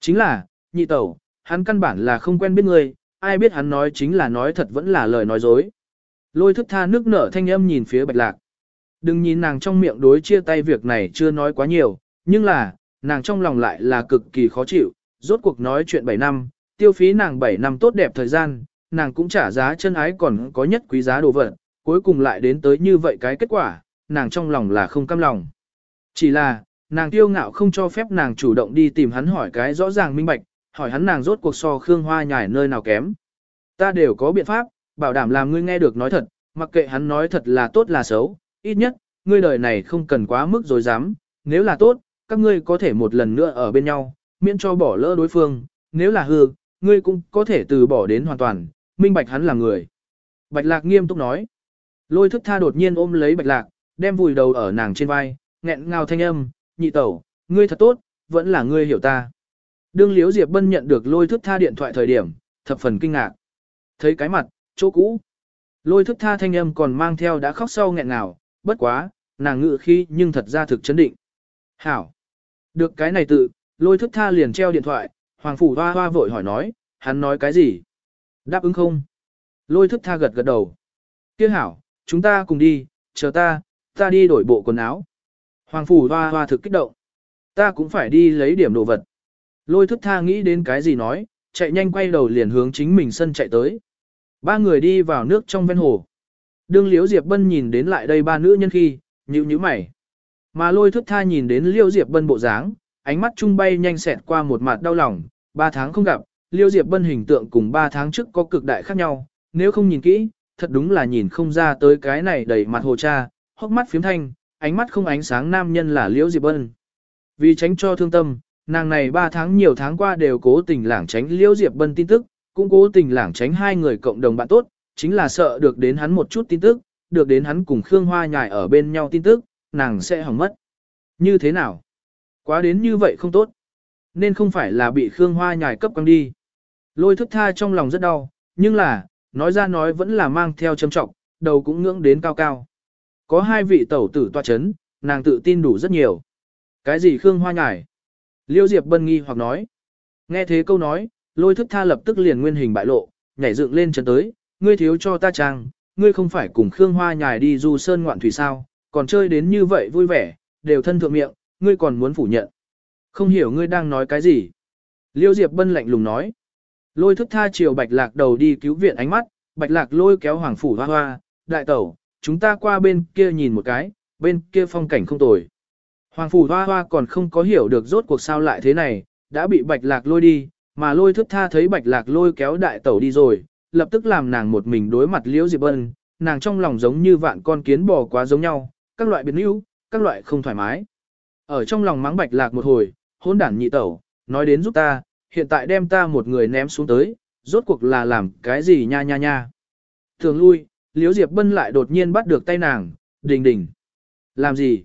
Chính là, nhị tẩu, hắn căn bản là không quen biết ngươi, ai biết hắn nói chính là nói thật vẫn là lời nói dối. Lôi thức tha nước nở thanh âm nhìn phía bạch lạc. Đừng nhìn nàng trong miệng đối chia tay việc này chưa nói quá nhiều, nhưng là, nàng trong lòng lại là cực kỳ khó chịu, rốt cuộc nói chuyện 7 năm, tiêu phí nàng 7 năm tốt đẹp thời gian, nàng cũng trả giá chân ái còn có nhất quý giá đồ vật, cuối cùng lại đến tới như vậy cái kết quả, nàng trong lòng là không cam lòng. Chỉ là, nàng tiêu ngạo không cho phép nàng chủ động đi tìm hắn hỏi cái rõ ràng minh bạch, hỏi hắn nàng rốt cuộc so Khương Hoa nhải nơi nào kém. Ta đều có biện pháp, bảo đảm làm ngươi nghe được nói thật, mặc kệ hắn nói thật là tốt là xấu, ít nhất, ngươi đời này không cần quá mức rồi dám, nếu là tốt, các ngươi có thể một lần nữa ở bên nhau, miễn cho bỏ lỡ đối phương, nếu là hư, ngươi cũng có thể từ bỏ đến hoàn toàn, minh bạch hắn là người. Bạch Lạc nghiêm túc nói. Lôi thức tha đột nhiên ôm lấy Bạch Lạc, đem vùi đầu ở nàng trên vai, nghẹn ngào thanh âm, nhị tẩu, ngươi thật tốt, vẫn là ngươi hiểu ta. Đương Liễu Diệp Bân nhận được lôi thức tha điện thoại thời điểm, thập phần kinh ngạc. Thấy cái mặt, chỗ cũ. Lôi thức tha thanh âm còn mang theo đã khóc sau nghẹn ngào, bất quá, nàng ngự khi nhưng thật ra thực chấn định. Hảo. Được cái này tự, lôi thức tha liền treo điện thoại, Hoàng Phủ Hoa Hoa vội hỏi nói, hắn nói cái gì? Đáp ứng không? Lôi thức tha gật gật đầu. Tiếc hảo, chúng ta cùng đi, chờ ta, ta đi đổi bộ quần áo. Hoàng Phủ Hoa Hoa thực kích động. Ta cũng phải đi lấy điểm đồ vật. Lôi thức tha nghĩ đến cái gì nói, chạy nhanh quay đầu liền hướng chính mình sân chạy tới. Ba người đi vào nước trong ven hồ. Đương Liễu Diệp Bân nhìn đến lại đây ba nữ nhân khi, nhíu nhíu mày. Mà lôi thức tha nhìn đến Liễu Diệp Bân bộ dáng, ánh mắt trung bay nhanh xẹt qua một mặt đau lòng, ba tháng không gặp, Liễu Diệp Bân hình tượng cùng ba tháng trước có cực đại khác nhau, nếu không nhìn kỹ, thật đúng là nhìn không ra tới cái này đầy mặt hồ cha, hốc mắt phiếm thanh, ánh mắt không ánh sáng nam nhân là Liễu Diệp Bân. Vì tránh cho thương tâm, nàng này ba tháng nhiều tháng qua đều cố tình lảng tránh Liễu Diệp Bân tin tức, cũng cố tình lảng tránh hai người cộng đồng bạn tốt, chính là sợ được đến hắn một chút tin tức, được đến hắn cùng Khương Hoa nhài ở bên nhau tin tức, nàng sẽ hỏng mất. Như thế nào? Quá đến như vậy không tốt. Nên không phải là bị Khương Hoa nhài cấp quăng đi. Lôi thức tha trong lòng rất đau, nhưng là, nói ra nói vẫn là mang theo châm trọng, đầu cũng ngưỡng đến cao cao. Có hai vị tẩu tử tọa chấn, nàng tự tin đủ rất nhiều. Cái gì Khương Hoa nhài? Liêu Diệp Bân nghi hoặc nói. Nghe thế câu nói, lôi thức tha lập tức liền nguyên hình bại lộ, nhảy dựng lên chân tới, ngươi thiếu cho ta trang, ngươi không phải cùng Khương Hoa nhài đi du sơn ngoạn thủy sao, còn chơi đến như vậy vui vẻ, đều thân thượng miệng, ngươi còn muốn phủ nhận. Không hiểu ngươi đang nói cái gì. Liêu Diệp Bân lạnh lùng nói. Lôi thức tha chiều bạch lạc đầu đi cứu viện ánh mắt, bạch lạc lôi kéo hoàng phủ hoa hoa, đại tẩu, chúng ta qua bên kia nhìn một cái, bên kia phong cảnh không tồi. Hoàng phủ hoa hoa còn không có hiểu được rốt cuộc sao lại thế này, đã bị bạch lạc lôi đi, mà lôi thức tha thấy bạch lạc lôi kéo đại tẩu đi rồi, lập tức làm nàng một mình đối mặt liễu diệp ân, nàng trong lòng giống như vạn con kiến bò quá giống nhau, các loại biến yếu, các loại không thoải mái. Ở trong lòng mắng bạch lạc một hồi, hôn đản nhị tẩu, nói đến giúp ta, hiện tại đem ta một người ném xuống tới, rốt cuộc là làm cái gì nha nha nha. Thường lui, liễu diệp bân lại đột nhiên bắt được tay nàng, đình đình. Làm gì?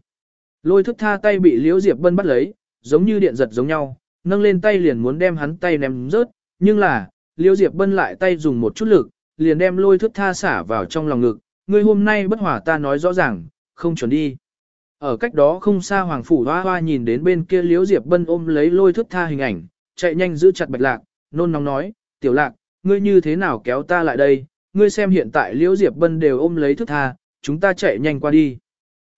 Lôi thức tha tay bị liễu diệp bân bắt lấy, giống như điện giật giống nhau, nâng lên tay liền muốn đem hắn tay ném rớt, nhưng là, Liễu Diệp Bân lại tay dùng một chút lực, liền đem lôi Thức tha xả vào trong lòng ngực, ngươi hôm nay bất hòa ta nói rõ ràng, không chuẩn đi. Ở cách đó không xa Hoàng Phủ Hoa Hoa nhìn đến bên kia Liễu Diệp Bân ôm lấy lôi Thức tha hình ảnh, chạy nhanh giữ chặt bạch lạc, nôn nóng nói, tiểu lạc, ngươi như thế nào kéo ta lại đây, ngươi xem hiện tại Liễu Diệp Bân đều ôm lấy thức tha, chúng ta chạy nhanh qua đi.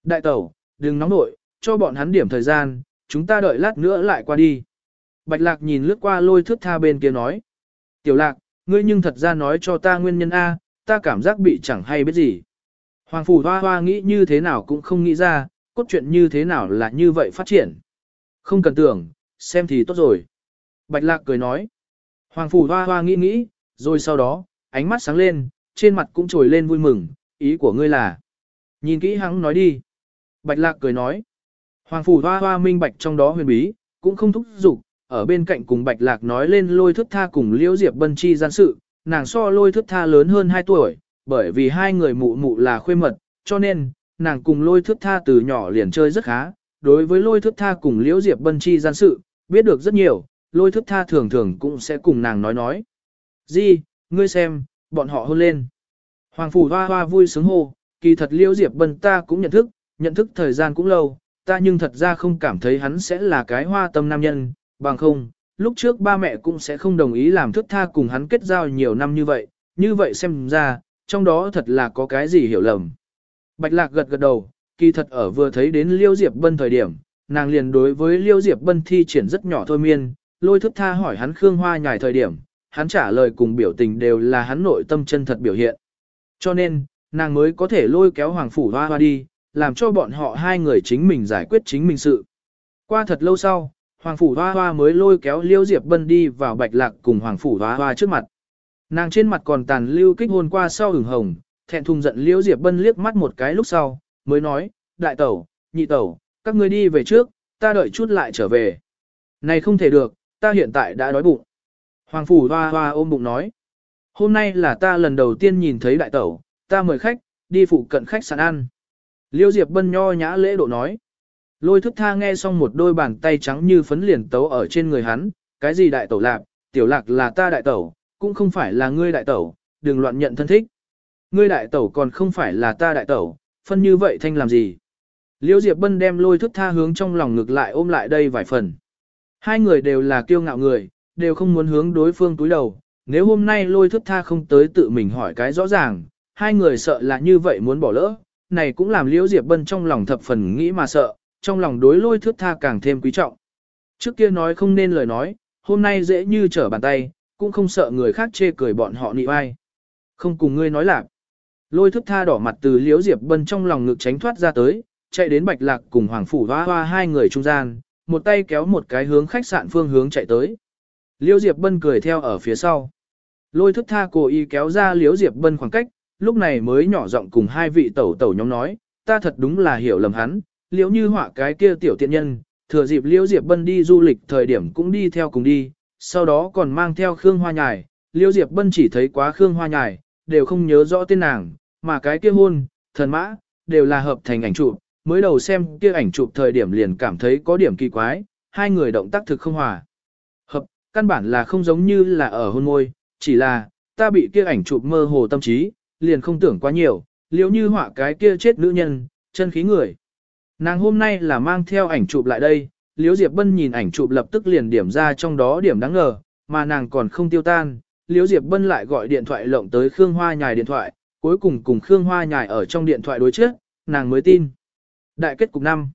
Đại tẩu, đừng nóng nội, cho bọn hắn điểm thời gian, chúng ta đợi lát nữa lại qua đi. Bạch lạc nhìn lướt qua lôi thước tha bên kia nói. Tiểu lạc, ngươi nhưng thật ra nói cho ta nguyên nhân A, ta cảm giác bị chẳng hay biết gì. Hoàng phủ hoa hoa nghĩ như thế nào cũng không nghĩ ra, cốt truyện như thế nào là như vậy phát triển. Không cần tưởng, xem thì tốt rồi. Bạch lạc cười nói. Hoàng phủ hoa hoa nghĩ nghĩ, rồi sau đó, ánh mắt sáng lên, trên mặt cũng trồi lên vui mừng, ý của ngươi là. Nhìn kỹ hắn nói đi. Bạch lạc cười nói. Hoàng phủ hoa hoa minh bạch trong đó huyền bí, cũng không thúc giục, ở bên cạnh cùng Bạch Lạc nói lên lôi thức tha cùng Liễu Diệp Bân chi gian sự, nàng so lôi thức tha lớn hơn 2 tuổi, bởi vì hai người mụ mụ là khuê mật, cho nên, nàng cùng lôi thức tha từ nhỏ liền chơi rất khá, đối với lôi thức tha cùng Liễu Diệp Bân chi gian sự, biết được rất nhiều, lôi thức tha thường thường cũng sẽ cùng nàng nói nói. Di, ngươi xem, bọn họ hôn lên. Hoàng Phủ Hoa Hoa vui sướng hô, kỳ thật Liễu Diệp Bân ta cũng nhận thức, nhận thức thời gian cũng lâu, ta nhưng thật ra không cảm thấy hắn sẽ là cái hoa tâm nam nhân, bằng không, lúc trước ba mẹ cũng sẽ không đồng ý làm thức tha cùng hắn kết giao nhiều năm như vậy, như vậy xem ra, trong đó thật là có cái gì hiểu lầm. Bạch Lạc gật gật đầu, kỳ thật ở vừa thấy đến Liêu Diệp Bân thời điểm, nàng liền đối với Liêu Diệp Bân thi triển rất nhỏ thôi miên, lôi thức tha hỏi hắn Khương Hoa nhài thời điểm, hắn trả lời cùng biểu tình đều là hắn nội tâm chân thật biểu hiện. Cho nên, nàng mới có thể lôi kéo Hoàng Phủ Hoa Hoa đi, làm cho bọn họ hai người chính mình giải quyết chính mình sự. Qua thật lâu sau, Hoàng phủ hoa hoa mới lôi kéo Liêu Diệp Bân đi vào bạch lạc cùng Hoàng phủ hoa hoa trước mặt. Nàng trên mặt còn tàn lưu kích hôn qua sau ửng hồng, thẹn thùng giận Liêu Diệp Bân liếc mắt một cái lúc sau, mới nói, đại tẩu, nhị tẩu, các ngươi đi về trước, ta đợi chút lại trở về. Này không thể được, ta hiện tại đã đói bụng. Hoàng phủ hoa hoa ôm bụng nói, hôm nay là ta lần đầu tiên nhìn thấy đại tẩu, ta mời khách, đi phụ cận khách sạn ăn. Liêu Diệp Bân nho nhã lễ độ nói, Lôi thức tha nghe xong một đôi bàn tay trắng như phấn liền tấu ở trên người hắn, cái gì đại tẩu lạc, tiểu lạc là ta đại tẩu, cũng không phải là ngươi đại tẩu, đừng loạn nhận thân thích. Ngươi đại tẩu còn không phải là ta đại tẩu, phân như vậy thanh làm gì. Liêu Diệp Bân đem lôi thức tha hướng trong lòng ngược lại ôm lại đây vài phần. Hai người đều là kiêu ngạo người, đều không muốn hướng đối phương túi đầu, nếu hôm nay lôi thức tha không tới tự mình hỏi cái rõ ràng, hai người sợ là như vậy muốn bỏ lỡ, này cũng làm Liễu Diệp Bân trong lòng thập phần nghĩ mà sợ, trong lòng đối lôi thước tha càng thêm quý trọng. Trước kia nói không nên lời nói, hôm nay dễ như trở bàn tay, cũng không sợ người khác chê cười bọn họ nị ai. Không cùng ngươi nói lạc. Lôi thức tha đỏ mặt từ Liễu Diệp Bân trong lòng ngực tránh thoát ra tới, chạy đến Bạch Lạc cùng Hoàng Phủ Hoa Hoa hai người trung gian, một tay kéo một cái hướng khách sạn phương hướng chạy tới. Liễu Diệp Bân cười theo ở phía sau. Lôi thức tha cố ý kéo ra Liễu Diệp Bân khoảng cách, lúc này mới nhỏ giọng cùng hai vị tẩu tẩu nhóm nói, ta thật đúng là hiểu lầm hắn, liễu như họa cái kia tiểu tiện nhân, thừa dịp liễu Diệp Bân đi du lịch thời điểm cũng đi theo cùng đi, sau đó còn mang theo Khương Hoa Nhài, liễu Diệp Bân chỉ thấy quá Khương Hoa Nhài, đều không nhớ rõ tên nàng, mà cái kia hôn, thần mã, đều là hợp thành ảnh chụp, mới đầu xem kia ảnh chụp thời điểm liền cảm thấy có điểm kỳ quái, hai người động tác thực không hòa. Căn bản là không giống như là ở hôn môi, chỉ là, ta bị kia ảnh chụp mơ hồ tâm trí, liền không tưởng quá nhiều, liếu như họa cái kia chết nữ nhân, chân khí người. Nàng hôm nay là mang theo ảnh chụp lại đây, liếu Diệp Bân nhìn ảnh chụp lập tức liền điểm ra trong đó điểm đáng ngờ, mà nàng còn không tiêu tan. Liếu Diệp Bân lại gọi điện thoại lộng tới Khương Hoa nhài điện thoại, cuối cùng cùng Khương Hoa nhài ở trong điện thoại đối trước, nàng mới tin. Đại kết cục năm.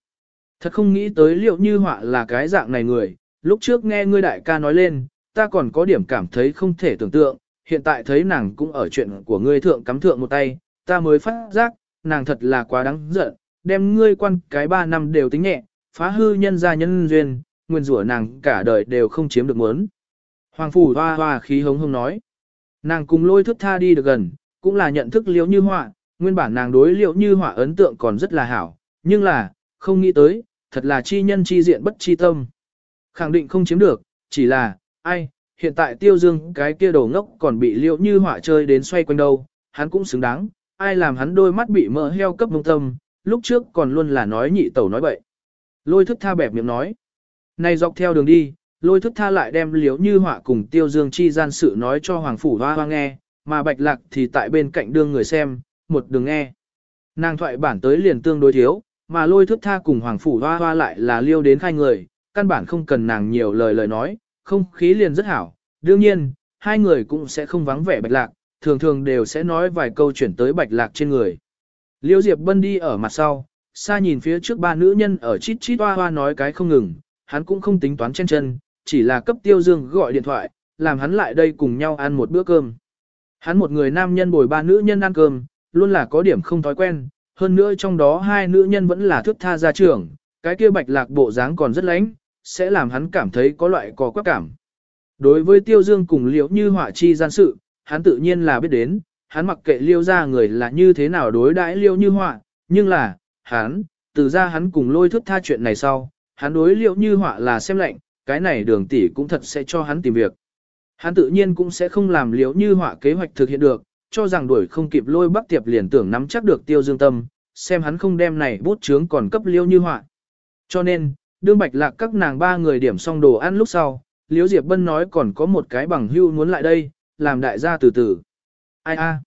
Thật không nghĩ tới liệu như họa là cái dạng này người, lúc trước nghe ngươi đại ca nói lên, ta còn có điểm cảm thấy không thể tưởng tượng, hiện tại thấy nàng cũng ở chuyện của ngươi thượng cắm thượng một tay, ta mới phát giác, nàng thật là quá đáng giận, đem ngươi quan cái ba năm đều tính nhẹ, phá hư nhân gia nhân duyên, nguyên rủa nàng cả đời đều không chiếm được muốn. Hoàng phủ hoa hoa khí hống hống nói, nàng cùng lôi thức tha đi được gần, cũng là nhận thức liễu như họa, nguyên bản nàng đối liễu như họa ấn tượng còn rất là hảo, nhưng là, không nghĩ tới, thật là chi nhân chi diện bất chi tâm. Khẳng định không chiếm được, chỉ là, ai, hiện tại tiêu dương cái kia đồ ngốc còn bị liễu như họa chơi đến xoay quanh đâu, hắn cũng xứng đáng, ai làm hắn đôi mắt bị mỡ heo cấp mông tâm, lúc trước còn luôn là nói nhị tẩu nói bậy. Lôi thức tha bẹp miệng nói, này dọc theo đường đi, lôi thức tha lại đem liễu như họa cùng tiêu dương chi gian sự nói cho hoàng phủ hoa hoa nghe, mà bạch lạc thì tại bên cạnh đương người xem, một đường nghe. Nàng thoại bản tới liền tương đối thiếu, mà lôi thức tha cùng hoàng phủ hoa hoa lại là liêu đến khai người, căn bản không cần nàng nhiều lời lời nói, không khí liền rất hảo. Đương nhiên, hai người cũng sẽ không vắng vẻ bạch lạc, thường thường đều sẽ nói vài câu chuyển tới bạch lạc trên người. Liêu Diệp Bân đi ở mặt sau, xa nhìn phía trước ba nữ nhân ở chít chít hoa hoa nói cái không ngừng, hắn cũng không tính toán chen chân, chỉ là cấp tiêu dương gọi điện thoại, làm hắn lại đây cùng nhau ăn một bữa cơm. Hắn một người nam nhân bồi ba nữ nhân ăn cơm, luôn là có điểm không thói quen, hơn nữa trong đó hai nữ nhân vẫn là thước tha gia trưởng, cái kia bạch lạc bộ dáng còn rất lãnh, sẽ làm hắn cảm thấy có loại có quắc cảm. Đối với tiêu dương cùng liễu như họa chi gian sự, hắn tự nhiên là biết đến, hắn mặc kệ liêu ra người là như thế nào đối đãi liễu như họa, nhưng là, hắn, từ ra hắn cùng lôi thức tha chuyện này sau, hắn đối liễu như họa là xem lệnh, cái này đường tỷ cũng thật sẽ cho hắn tìm việc. Hắn tự nhiên cũng sẽ không làm liễu như họa kế hoạch thực hiện được, cho rằng đuổi không kịp lôi bắc tiệp liền tưởng nắm chắc được tiêu dương tâm, xem hắn không đem này bút chướng còn cấp liễu như họa. Cho nên, đương bạch lạc các nàng ba người điểm xong đồ ăn lúc sau, liễu diệp bân nói còn có một cái bằng hưu muốn lại đây, làm đại gia từ từ. Ai a?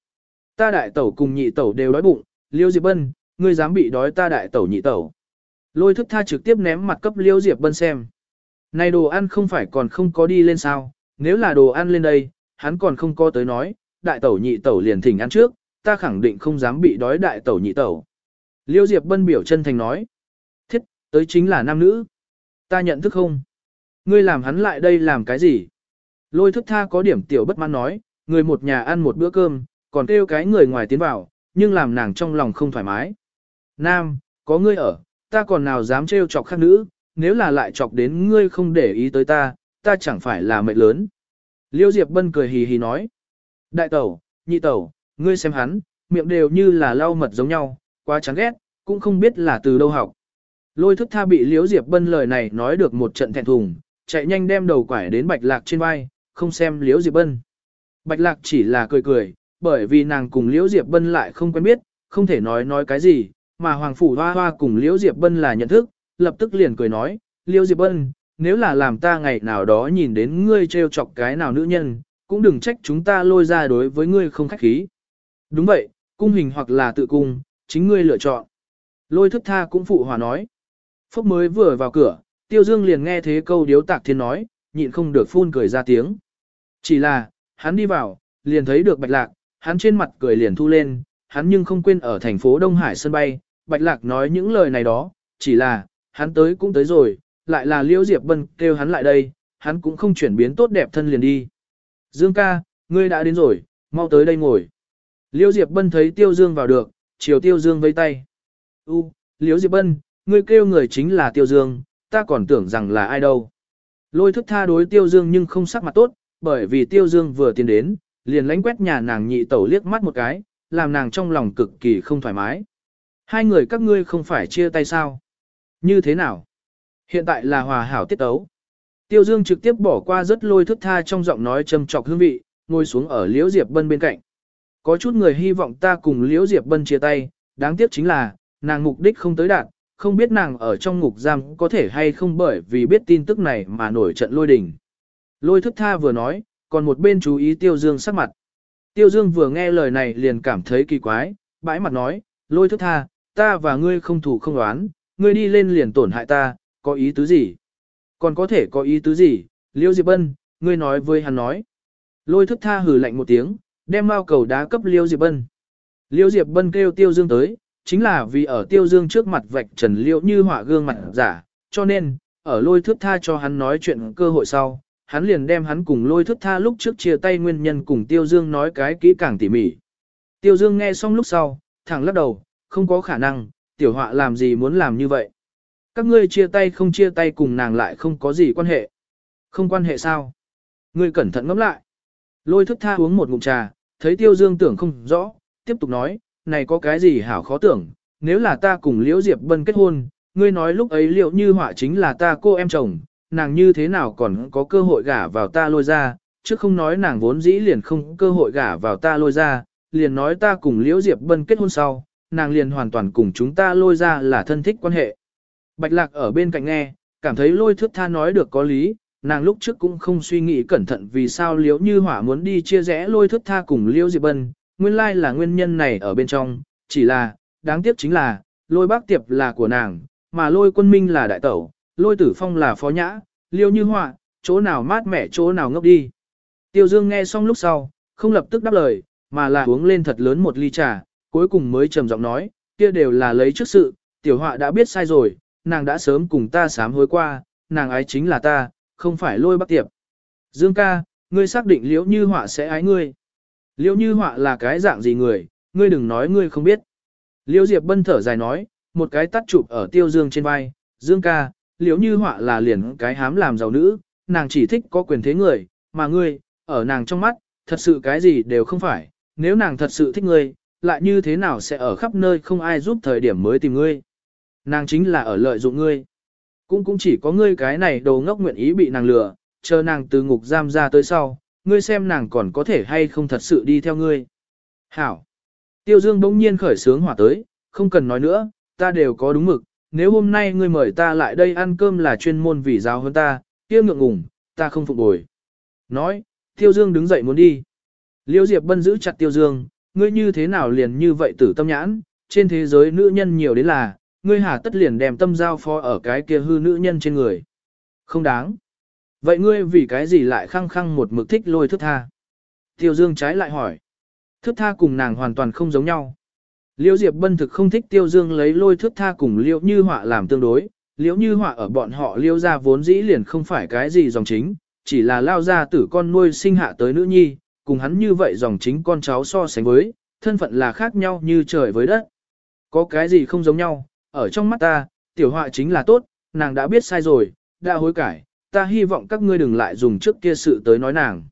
Ta đại tẩu cùng nhị tẩu đều đói bụng, Liêu Diệp Bân, ngươi dám bị đói ta đại tẩu nhị tẩu. Lôi thức tha trực tiếp ném mặt cấp Liêu Diệp Bân xem. Này đồ ăn không phải còn không có đi lên sao, nếu là đồ ăn lên đây, hắn còn không có tới nói, đại tẩu nhị tẩu liền thỉnh ăn trước, ta khẳng định không dám bị đói đại tẩu nhị tẩu. Liêu Diệp Bân biểu chân thành nói, tới chính là nam nữ. Ta nhận thức không? Ngươi làm hắn lại đây làm cái gì? Lôi thức tha có điểm tiểu bất mãn nói, người một nhà ăn một bữa cơm, còn kêu cái người ngoài tiến vào, nhưng làm nàng trong lòng không thoải mái. Nam, có ngươi ở, ta còn nào dám trêu chọc khác nữ, nếu là lại chọc đến ngươi không để ý tới ta, ta chẳng phải là mệnh lớn. Liêu Diệp Bân cười hì hì nói. Đại tẩu, nhị tẩu, ngươi xem hắn, miệng đều như là lau mật giống nhau, quá chán ghét, cũng không biết là từ đâu học. Lôi thức tha bị Liễu Diệp Bân lời này nói được một trận thẹn thùng, chạy nhanh đem đầu quải đến bạch lạc trên vai, không xem Liễu Diệp Bân. Bạch lạc chỉ là cười cười, bởi vì nàng cùng Liễu Diệp Bân lại không quen biết, không thể nói nói cái gì, mà Hoàng Phủ Hoa Hoa cùng Liễu Diệp Bân là nhận thức, lập tức liền cười nói, Liễu Diệp Bân, nếu là làm ta ngày nào đó nhìn đến ngươi trêu chọc cái nào nữ nhân, cũng đừng trách chúng ta lôi ra đối với ngươi không khách khí. Đúng vậy, cung hình hoặc là tự cung, chính ngươi lựa chọn. Lôi thức tha cũng phụ hòa nói. Phúc mới vừa vào cửa, Tiêu Dương liền nghe thế câu điếu tạc thiên nói, nhịn không được phun cười ra tiếng. Chỉ là, hắn đi vào, liền thấy được bạch lạc, hắn trên mặt cười liền thu lên, hắn nhưng không quên ở thành phố Đông Hải sân bay, bạch lạc nói những lời này đó, chỉ là, hắn tới cũng tới rồi, lại là Liễu Diệp Bân kêu hắn lại đây, hắn cũng không chuyển biến tốt đẹp thân liền đi. Dương ca, ngươi đã đến rồi, mau tới đây ngồi. Liễu Diệp Bân thấy Tiêu Dương vào được, chiều Tiêu Dương vây tay. U, Liễu Diệp Bân, ngươi kêu người chính là Tiêu Dương, ta còn tưởng rằng là ai đâu. Lôi thức tha đối Tiêu Dương nhưng không sắc mặt tốt, bởi vì Tiêu Dương vừa tiến đến, liền lánh quét nhà nàng nhị tẩu liếc mắt một cái, làm nàng trong lòng cực kỳ không thoải mái. Hai người các ngươi không phải chia tay sao? Như thế nào? Hiện tại là hòa hảo tiết ấu. Tiêu Dương trực tiếp bỏ qua rất lôi thức tha trong giọng nói châm trọc hương vị, ngồi xuống ở Liễu Diệp Bân bên cạnh. Có chút người hy vọng ta cùng Liễu Diệp Bân chia tay, đáng tiếc chính là, nàng mục đích không tới đạt, không biết nàng ở trong ngục giam có thể hay không bởi vì biết tin tức này mà nổi trận lôi đình. Lôi thức tha vừa nói, còn một bên chú ý Tiêu Dương sắc mặt. Tiêu Dương vừa nghe lời này liền cảm thấy kỳ quái, bãi mặt nói, lôi thức tha, ta và ngươi không thủ không đoán, ngươi đi lên liền tổn hại ta, có ý tứ gì? Còn có thể có ý tứ gì? Liêu Diệp Bân, ngươi nói với hắn nói. Lôi thức tha hử lạnh một tiếng, đem mao cầu đá cấp Liêu Diệp Bân. Liêu Diệp Bân kêu Tiêu Dương tới, chính là vì ở Tiêu Dương trước mặt vạch trần liễu như họa gương mặt giả, cho nên, ở lôi thước tha cho hắn nói chuyện cơ hội sau, hắn liền đem hắn cùng lôi thước tha lúc trước chia tay nguyên nhân cùng Tiêu Dương nói cái kỹ càng tỉ mỉ. Tiêu Dương nghe xong lúc sau, thẳng lắc đầu, không có khả năng, tiểu họa làm gì muốn làm như vậy. Các ngươi chia tay không chia tay cùng nàng lại không có gì quan hệ. Không quan hệ sao? Ngươi cẩn thận ngẫm lại. Lôi thức tha uống một ngụm trà, thấy Tiêu Dương tưởng không rõ, tiếp tục nói, này có cái gì hảo khó tưởng, nếu là ta cùng Liễu Diệp Bân kết hôn, ngươi nói lúc ấy liệu như họa chính là ta cô em chồng, nàng như thế nào còn có cơ hội gả vào ta lôi ra, chứ không nói nàng vốn dĩ liền không cơ hội gả vào ta lôi ra, liền nói ta cùng Liễu Diệp Bân kết hôn sau, nàng liền hoàn toàn cùng chúng ta lôi ra là thân thích quan hệ. Bạch Lạc ở bên cạnh nghe, cảm thấy lôi thước tha nói được có lý, nàng lúc trước cũng không suy nghĩ cẩn thận vì sao Liễu Như Hỏa muốn đi chia rẽ lôi thước tha cùng Liễu Diệp Bân, nguyên lai là nguyên nhân này ở bên trong, chỉ là, đáng tiếc chính là, lôi bác tiệp là của nàng, mà lôi quân minh là đại tẩu, lôi tử phong là phó nhã, Liễu Như Hỏa, chỗ nào mát mẻ chỗ nào ngốc đi. Tiêu Dương nghe xong lúc sau, không lập tức đáp lời, mà là uống lên thật lớn một ly trà, cuối cùng mới trầm giọng nói, kia đều là lấy trước sự, tiểu họa đã biết sai rồi, nàng đã sớm cùng ta sám hối qua, nàng ái chính là ta, không phải lôi bác tiệp. Dương ca, ngươi xác định liễu như họa sẽ ái ngươi. Liễu như họa là cái dạng gì người, ngươi đừng nói ngươi không biết. Liễu Diệp bân thở dài nói, một cái tắt chụp ở tiêu dương trên vai, Dương ca, liễu như họa là liền cái hám làm giàu nữ, nàng chỉ thích có quyền thế người, mà ngươi, ở nàng trong mắt, thật sự cái gì đều không phải, nếu nàng thật sự thích ngươi, lại như thế nào sẽ ở khắp nơi không ai giúp thời điểm mới tìm ngươi. Nàng chính là ở lợi dụng ngươi. Cũng cũng chỉ có ngươi cái này đồ ngốc nguyện ý bị nàng lừa, chờ nàng từ ngục giam ra tới sau, ngươi xem nàng còn có thể hay không thật sự đi theo ngươi. Hảo. Tiêu Dương bỗng nhiên khởi sướng hỏa tới, không cần nói nữa, ta đều có đúng mực, nếu hôm nay ngươi mời ta lại đây ăn cơm là chuyên môn vì giáo hơn ta, kia ngượng ngùng, ta không phục bồi. Nói, Tiêu Dương đứng dậy muốn đi. Liêu Diệp Bân giữ chặt Tiêu Dương, ngươi như thế nào liền như vậy tử tâm nhãn, trên thế giới nữ nhân nhiều đến là, ngươi hà tất liền đem tâm giao phó ở cái kia hư nữ nhân trên người. Không đáng. Vậy ngươi vì cái gì lại khăng khăng một mực thích lôi thức tha? Tiêu Dương trái lại hỏi. Thức tha cùng nàng hoàn toàn không giống nhau. Liễu Diệp Bân thực không thích Tiêu Dương lấy lôi thức tha cùng Liễu Như Họa làm tương đối. Liễu Như Họa ở bọn họ Liễu ra vốn dĩ liền không phải cái gì dòng chính, chỉ là lao ra tử con nuôi sinh hạ tới nữ nhi, cùng hắn như vậy dòng chính con cháu so sánh với, thân phận là khác nhau như trời với đất. Có cái gì không giống nhau, ở trong mắt ta, tiểu họa chính là tốt, nàng đã biết sai rồi, đã hối cải, ta hy vọng các ngươi đừng lại dùng trước kia sự tới nói nàng.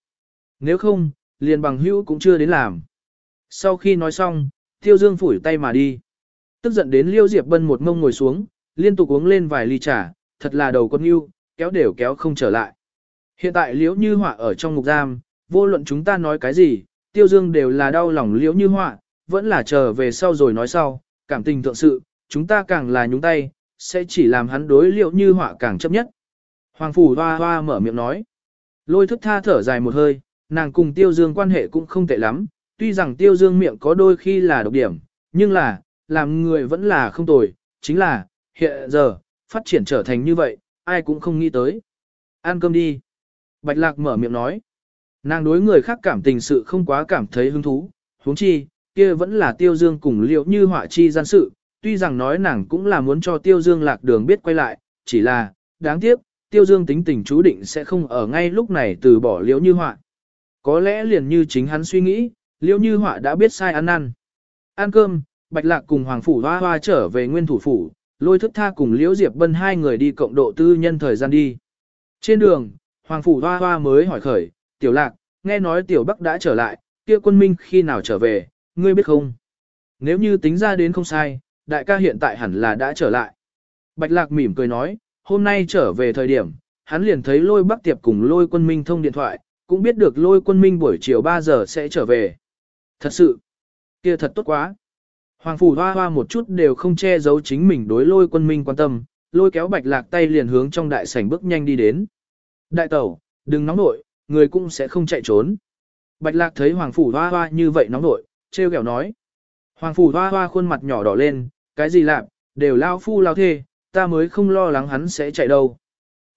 Nếu không, liền bằng hữu cũng chưa đến làm. Sau khi nói xong, Tiêu Dương phủi tay mà đi. Tức giận đến Liêu Diệp Bân một mông ngồi xuống, liên tục uống lên vài ly trà, thật là đầu con yêu, kéo đều kéo không trở lại. Hiện tại Liễu Như Họa ở trong ngục giam, vô luận chúng ta nói cái gì, Tiêu Dương đều là đau lòng Liễu Như Họa, vẫn là chờ về sau rồi nói sau, cảm tình thượng sự, chúng ta càng là nhúng tay, sẽ chỉ làm hắn đối Liễu như họa càng chấp nhất. Hoàng phủ hoa hoa mở miệng nói. Lôi thức tha thở dài một hơi, nàng cùng tiêu dương quan hệ cũng không tệ lắm, tuy rằng tiêu dương miệng có đôi khi là độc điểm, nhưng là, làm người vẫn là không tồi, chính là, hiện giờ, phát triển trở thành như vậy, ai cũng không nghĩ tới. Ăn cơm đi. Bạch lạc mở miệng nói. Nàng đối người khác cảm tình sự không quá cảm thấy hứng thú, huống chi, kia vẫn là tiêu dương cùng liệu như họa chi gian sự, tuy rằng nói nàng cũng là muốn cho tiêu dương lạc đường biết quay lại, chỉ là, đáng tiếc, tiêu dương tính tình chú định sẽ không ở ngay lúc này từ bỏ liễu như họa. Có lẽ liền như chính hắn suy nghĩ, liễu như họa đã biết sai ăn ăn. Ăn cơm, Bạch Lạc cùng Hoàng Phủ Hoa Hoa trở về nguyên thủ phủ, lôi thức tha cùng liễu Diệp Bân hai người đi cộng độ tư nhân thời gian đi. Trên đường, Hoàng Phủ Hoa Hoa mới hỏi khởi, Tiểu Lạc, nghe nói Tiểu Bắc đã trở lại, kia quân minh khi nào trở về, ngươi biết không? Nếu như tính ra đến không sai, đại ca hiện tại hẳn là đã trở lại. Bạch Lạc mỉm cười nói, hôm nay trở về thời điểm, hắn liền thấy lôi bắc tiệp cùng lôi quân minh thông điện thoại, cũng biết được lôi quân minh buổi chiều 3 giờ sẽ trở về. Thật sự, kia thật tốt quá. Hoàng phủ hoa hoa một chút đều không che giấu chính mình đối lôi quân minh quan tâm, lôi kéo bạch lạc tay liền hướng trong đại sảnh bước nhanh đi đến. Đại tẩu, đừng nóng nội, người cũng sẽ không chạy trốn. Bạch lạc thấy hoàng phủ hoa hoa như vậy nóng nội, treo kẹo nói. Hoàng phủ hoa hoa khuôn mặt nhỏ đỏ lên, cái gì lạ, đều lao phu lao thê, ta mới không lo lắng hắn sẽ chạy đâu.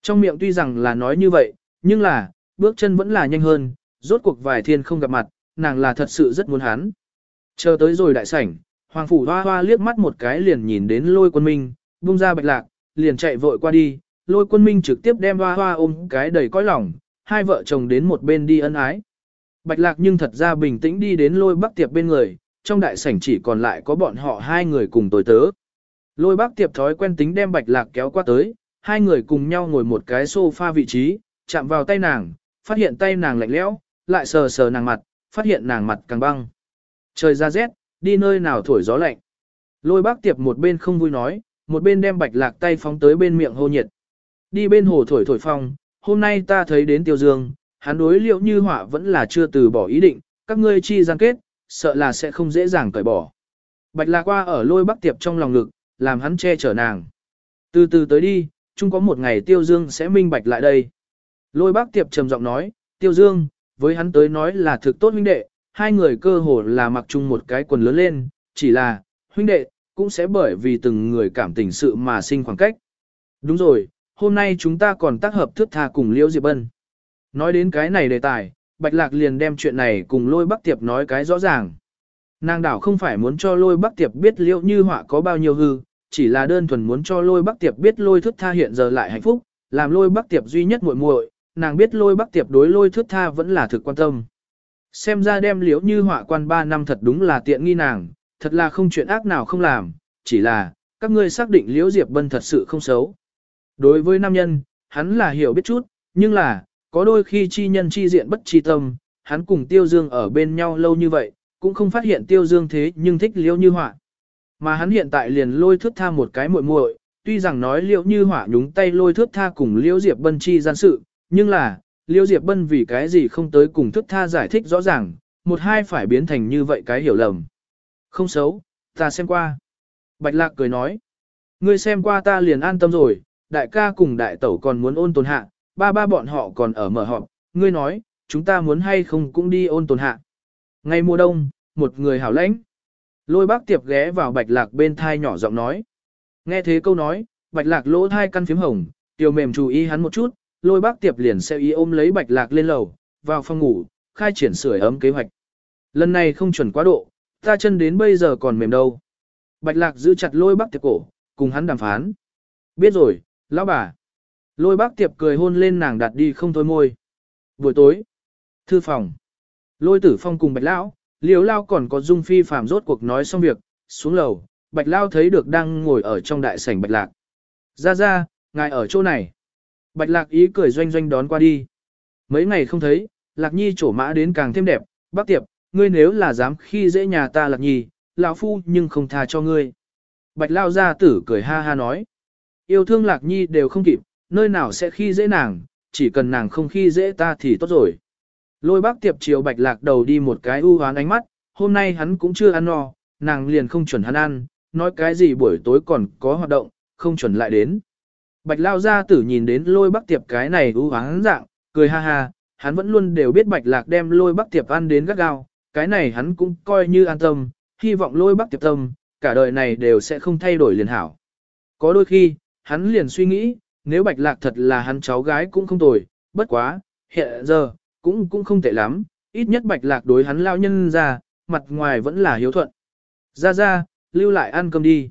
Trong miệng tuy rằng là nói như vậy, nhưng là, bước chân vẫn là nhanh hơn, rốt cuộc vài thiên không gặp mặt, nàng là thật sự rất muốn hắn. Chờ tới rồi đại sảnh, Hoàng Phủ Hoa Hoa liếc mắt một cái liền nhìn đến lôi quân minh, bung ra bạch lạc, liền chạy vội qua đi, lôi quân minh trực tiếp đem Hoa Hoa ôm cái đầy cõi lòng, hai vợ chồng đến một bên đi ân ái. Bạch lạc nhưng thật ra bình tĩnh đi đến lôi bắc tiệp bên người, trong đại sảnh chỉ còn lại có bọn họ hai người cùng tối tớ. Lôi bác tiệp thói quen tính đem bạch lạc kéo qua tới, hai người cùng nhau ngồi một cái sofa vị trí, chạm vào tay nàng, phát hiện tay nàng lạnh lẽo, lại sờ sờ nàng mặt, phát hiện nàng mặt càng băng. Trời ra rét, đi nơi nào thổi gió lạnh. Lôi bác tiệp một bên không vui nói, một bên đem bạch lạc tay phóng tới bên miệng hô nhiệt. Đi bên hồ thổi thổi phong, hôm nay ta thấy đến tiêu dương, hắn đối liệu như họa vẫn là chưa từ bỏ ý định, các ngươi chi gian kết, sợ là sẽ không dễ dàng cởi bỏ. Bạch lạc qua ở lôi bác tiệp trong lòng ngực, làm hắn che chở nàng. Từ từ tới đi, chung có một ngày Tiêu Dương sẽ minh bạch lại đây. Lôi bác tiệp trầm giọng nói, Tiêu Dương, với hắn tới nói là thực tốt huynh đệ, hai người cơ hồ là mặc chung một cái quần lớn lên, chỉ là, huynh đệ, cũng sẽ bởi vì từng người cảm tình sự mà sinh khoảng cách. Đúng rồi, hôm nay chúng ta còn tác hợp thước tha cùng Liễu Diệp Bân. Nói đến cái này đề tài, Bạch Lạc liền đem chuyện này cùng lôi bắc tiệp nói cái rõ ràng. Nàng đảo không phải muốn cho lôi bắc tiệp biết Liễu như họa có bao nhiêu hư, chỉ là đơn thuần muốn cho lôi bắc tiệp biết lôi thức tha hiện giờ lại hạnh phúc, làm lôi bắc tiệp duy nhất muội muội, nàng biết lôi bắc tiệp đối lôi thức tha vẫn là thực quan tâm. Xem ra đem liễu như họa quan 3 năm thật đúng là tiện nghi nàng, thật là không chuyện ác nào không làm, chỉ là, các ngươi xác định liễu diệp bân thật sự không xấu. Đối với nam nhân, hắn là hiểu biết chút, nhưng là, có đôi khi chi nhân chi diện bất chi tâm, hắn cùng tiêu dương ở bên nhau lâu như vậy, cũng không phát hiện tiêu dương thế nhưng thích liễu như họa. Mà hắn hiện tại liền lôi thước tha một cái muội muội, tuy rằng nói liệu như hỏa nhúng tay lôi thước tha cùng liễu diệp bân chi gian sự, nhưng là, liễu diệp bân vì cái gì không tới cùng thước tha giải thích rõ ràng, một hai phải biến thành như vậy cái hiểu lầm. Không xấu, ta xem qua. Bạch lạc cười nói, ngươi xem qua ta liền an tâm rồi, đại ca cùng đại tẩu còn muốn ôn tồn hạ, ba ba bọn họ còn ở mở họp, ngươi nói, chúng ta muốn hay không cũng đi ôn tồn hạ. Ngày mùa đông, một người hảo lãnh. Lôi bác tiệp ghé vào bạch lạc bên thai nhỏ giọng nói. Nghe thế câu nói, bạch lạc lỗ thai căn phím hồng, tiểu mềm chú ý hắn một chút, lôi bác tiệp liền sẽ ý ôm lấy bạch lạc lên lầu, vào phòng ngủ, khai triển sửa ấm kế hoạch. Lần này không chuẩn quá độ, ta chân đến bây giờ còn mềm đâu. Bạch lạc giữ chặt lôi bác tiệp cổ, cùng hắn đàm phán. Biết rồi, lão bà. Lôi bác tiệp cười hôn lên nàng đặt đi không thôi môi. Buổi tối, thư phòng. Lôi tử phong cùng bạch lão, Liều lao còn có dung phi phàm rốt cuộc nói xong việc, xuống lầu, bạch lao thấy được đang ngồi ở trong đại sảnh bạch lạc. Ra ra, ngài ở chỗ này. Bạch lạc ý cười doanh doanh đón qua đi. Mấy ngày không thấy, lạc nhi trổ mã đến càng thêm đẹp, bác tiệp, ngươi nếu là dám khi dễ nhà ta lạc nhi, lão phu nhưng không tha cho ngươi. Bạch lao ra tử cười ha ha nói. Yêu thương lạc nhi đều không kịp, nơi nào sẽ khi dễ nàng, chỉ cần nàng không khi dễ ta thì tốt rồi. Lôi bác tiệp chiều bạch lạc đầu đi một cái u hoán ánh mắt, hôm nay hắn cũng chưa ăn no, nàng liền không chuẩn hắn ăn, nói cái gì buổi tối còn có hoạt động, không chuẩn lại đến. Bạch lao gia tử nhìn đến lôi bác tiệp cái này u hoán dạng, cười ha ha, hắn vẫn luôn đều biết bạch lạc đem lôi bác tiệp ăn đến gắt gao, cái này hắn cũng coi như an tâm, hy vọng lôi bác tiệp tâm, cả đời này đều sẽ không thay đổi liền hảo. Có đôi khi, hắn liền suy nghĩ, nếu bạch lạc thật là hắn cháu gái cũng không tồi, bất quá, hiện giờ, cũng cũng không tệ lắm, ít nhất bạch lạc đối hắn lao nhân ra, mặt ngoài vẫn là hiếu thuận. Ra ra, lưu lại ăn cơm đi.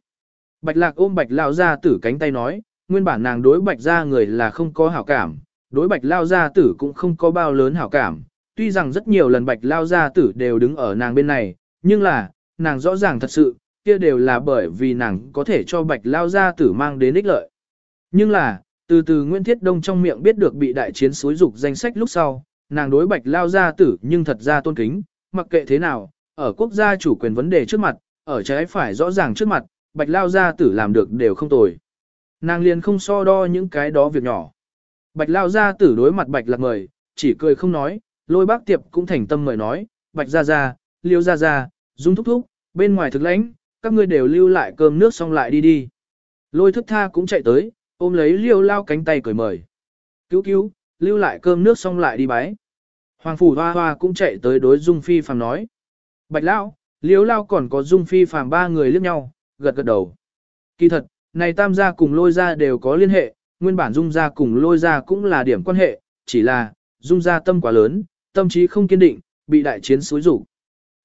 Bạch lạc ôm bạch lao ra tử cánh tay nói, nguyên bản nàng đối bạch ra người là không có hảo cảm, đối bạch lao gia tử cũng không có bao lớn hảo cảm, tuy rằng rất nhiều lần bạch lao gia tử đều đứng ở nàng bên này, nhưng là, nàng rõ ràng thật sự, kia đều là bởi vì nàng có thể cho bạch lao gia tử mang đến ích lợi. Nhưng là, từ từ Nguyễn Thiết Đông trong miệng biết được bị đại chiến suối dục danh sách lúc sau, nàng đối bạch lao gia tử nhưng thật ra tôn kính, mặc kệ thế nào, ở quốc gia chủ quyền vấn đề trước mặt, ở trái phải rõ ràng trước mặt, bạch lao gia tử làm được đều không tồi. Nàng liền không so đo những cái đó việc nhỏ. Bạch lao gia tử đối mặt bạch lạc mời, chỉ cười không nói, lôi bác tiệp cũng thành tâm mời nói, bạch gia gia liêu gia gia dung thúc thúc, bên ngoài thực lãnh, các ngươi đều lưu lại cơm nước xong lại đi đi. Lôi thức tha cũng chạy tới, ôm lấy liêu lao cánh tay cười mời. Cứu cứu, lưu lại cơm nước xong lại đi bái. Hoàng phủ hoa hoa cũng chạy tới đối dung phi phàm nói. Bạch lão liếu lao còn có dung phi phàm ba người liếc nhau, gật gật đầu. Kỳ thật, này tam gia cùng lôi gia đều có liên hệ, nguyên bản dung gia cùng lôi gia cũng là điểm quan hệ, chỉ là, dung gia tâm quá lớn, tâm trí không kiên định, bị đại chiến xúi rủ.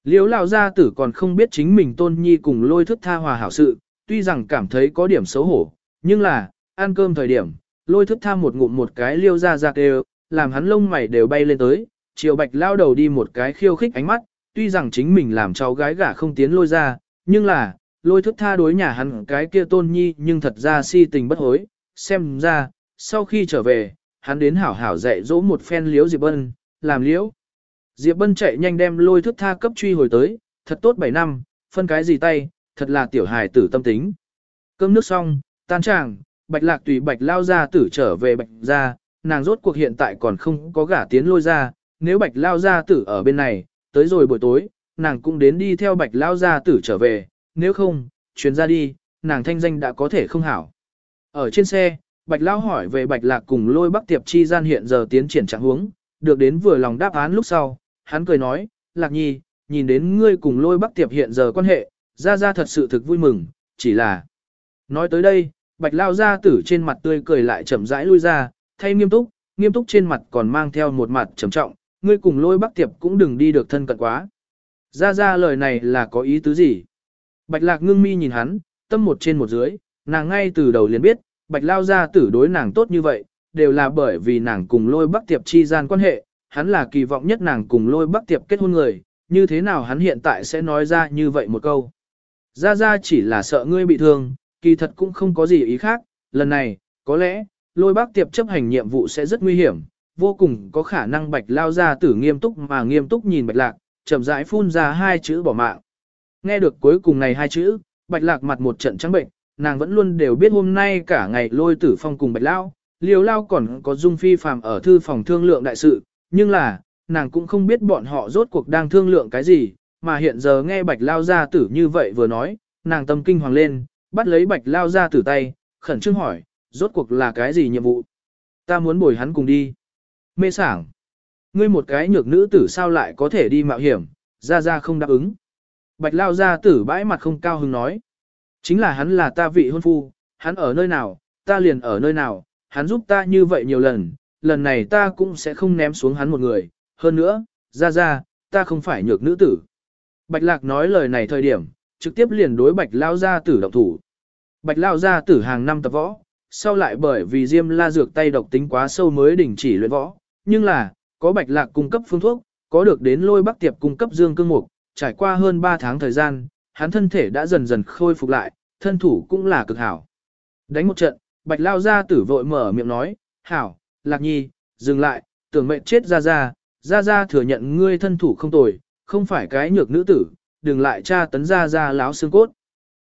Liếu lão gia tử còn không biết chính mình tôn nhi cùng lôi thức tha hòa hảo sự, tuy rằng cảm thấy có điểm xấu hổ, nhưng là, ăn cơm thời điểm, lôi thức tha một ngụm một cái liêu ra ra đều, làm hắn lông mày đều bay lên tới, chiều bạch lao đầu đi một cái khiêu khích ánh mắt, tuy rằng chính mình làm cháu gái gả không tiến lôi ra, nhưng là, lôi thức tha đối nhà hắn cái kia tôn nhi nhưng thật ra si tình bất hối, xem ra, sau khi trở về, hắn đến hảo hảo dạy dỗ một phen liếu Diệp Bân, làm liễu. Diệp Bân chạy nhanh đem lôi thức tha cấp truy hồi tới, thật tốt 7 năm, phân cái gì tay, thật là tiểu hài tử tâm tính. Cơm nước xong, tan tràng, bạch lạc tùy bạch lao gia tử trở về bạch gia, nàng rốt cuộc hiện tại còn không có gả tiến lôi ra, nếu bạch lao gia tử ở bên này, tới rồi buổi tối, nàng cũng đến đi theo bạch lao gia tử trở về, nếu không, chuyến ra đi, nàng thanh danh đã có thể không hảo. Ở trên xe, Bạch Lao hỏi về Bạch Lạc cùng lôi bắc tiệp chi gian hiện giờ tiến triển trạng huống, được đến vừa lòng đáp án lúc sau, hắn cười nói, Lạc Nhi, nhìn đến ngươi cùng lôi bắc tiệp hiện giờ quan hệ, ra ra thật sự thực vui mừng, chỉ là... Nói tới đây, Bạch Lao Gia tử trên mặt tươi cười lại chậm rãi lui ra, thay nghiêm túc, nghiêm túc trên mặt còn mang theo một mặt trầm trọng, ngươi cùng lôi bắc tiệp cũng đừng đi được thân cận quá. Ra ra lời này là có ý tứ gì? Bạch Lạc ngưng mi nhìn hắn, tâm một trên một dưới, nàng ngay từ đầu liền biết, bạch lao gia tử đối nàng tốt như vậy, đều là bởi vì nàng cùng lôi bắc tiệp chi gian quan hệ, hắn là kỳ vọng nhất nàng cùng lôi bắc tiệp kết hôn người, như thế nào hắn hiện tại sẽ nói ra như vậy một câu. Ra ra chỉ là sợ ngươi bị thương, kỳ thật cũng không có gì ý khác, lần này, có lẽ, lôi bác tiệp chấp hành nhiệm vụ sẽ rất nguy hiểm, vô cùng có khả năng bạch lao ra tử nghiêm túc mà nghiêm túc nhìn bạch lạc, chậm rãi phun ra hai chữ bỏ mạng. Nghe được cuối cùng này hai chữ, bạch lạc mặt một trận trắng bệnh, nàng vẫn luôn đều biết hôm nay cả ngày lôi tử phong cùng bạch lao, liều lao còn có dung phi phàm ở thư phòng thương lượng đại sự, nhưng là, nàng cũng không biết bọn họ rốt cuộc đang thương lượng cái gì, mà hiện giờ nghe bạch lao ra tử như vậy vừa nói, nàng tâm kinh hoàng lên, bắt lấy bạch lao ra tử tay, khẩn trương hỏi, rốt cuộc là cái gì nhiệm vụ? Ta muốn bồi hắn cùng đi. Mê sảng. Ngươi một cái nhược nữ tử sao lại có thể đi mạo hiểm, ra ra không đáp ứng. Bạch lao ra tử bãi mặt không cao hứng nói. Chính là hắn là ta vị hôn phu, hắn ở nơi nào, ta liền ở nơi nào, hắn giúp ta như vậy nhiều lần, lần này ta cũng sẽ không ném xuống hắn một người, hơn nữa, ra ra, ta không phải nhược nữ tử. Bạch lạc nói lời này thời điểm, trực tiếp liền đối bạch lao gia tử động thủ. Bạch lao gia tử hàng năm tập võ, sau lại bởi vì diêm la dược tay độc tính quá sâu mới đình chỉ luyện võ, nhưng là, có bạch lạc cung cấp phương thuốc, có được đến lôi bắc tiệp cung cấp dương cương mục, trải qua hơn 3 tháng thời gian, hắn thân thể đã dần dần khôi phục lại, thân thủ cũng là cực hảo. Đánh một trận, bạch lao ra tử vội mở miệng nói, hảo, lạc nhi, dừng lại, tưởng mệnh chết ra ra, ra ra thừa nhận ngươi thân thủ không tồi, không phải cái nhược nữ tử, đừng lại tra tấn ra ra láo xương cốt.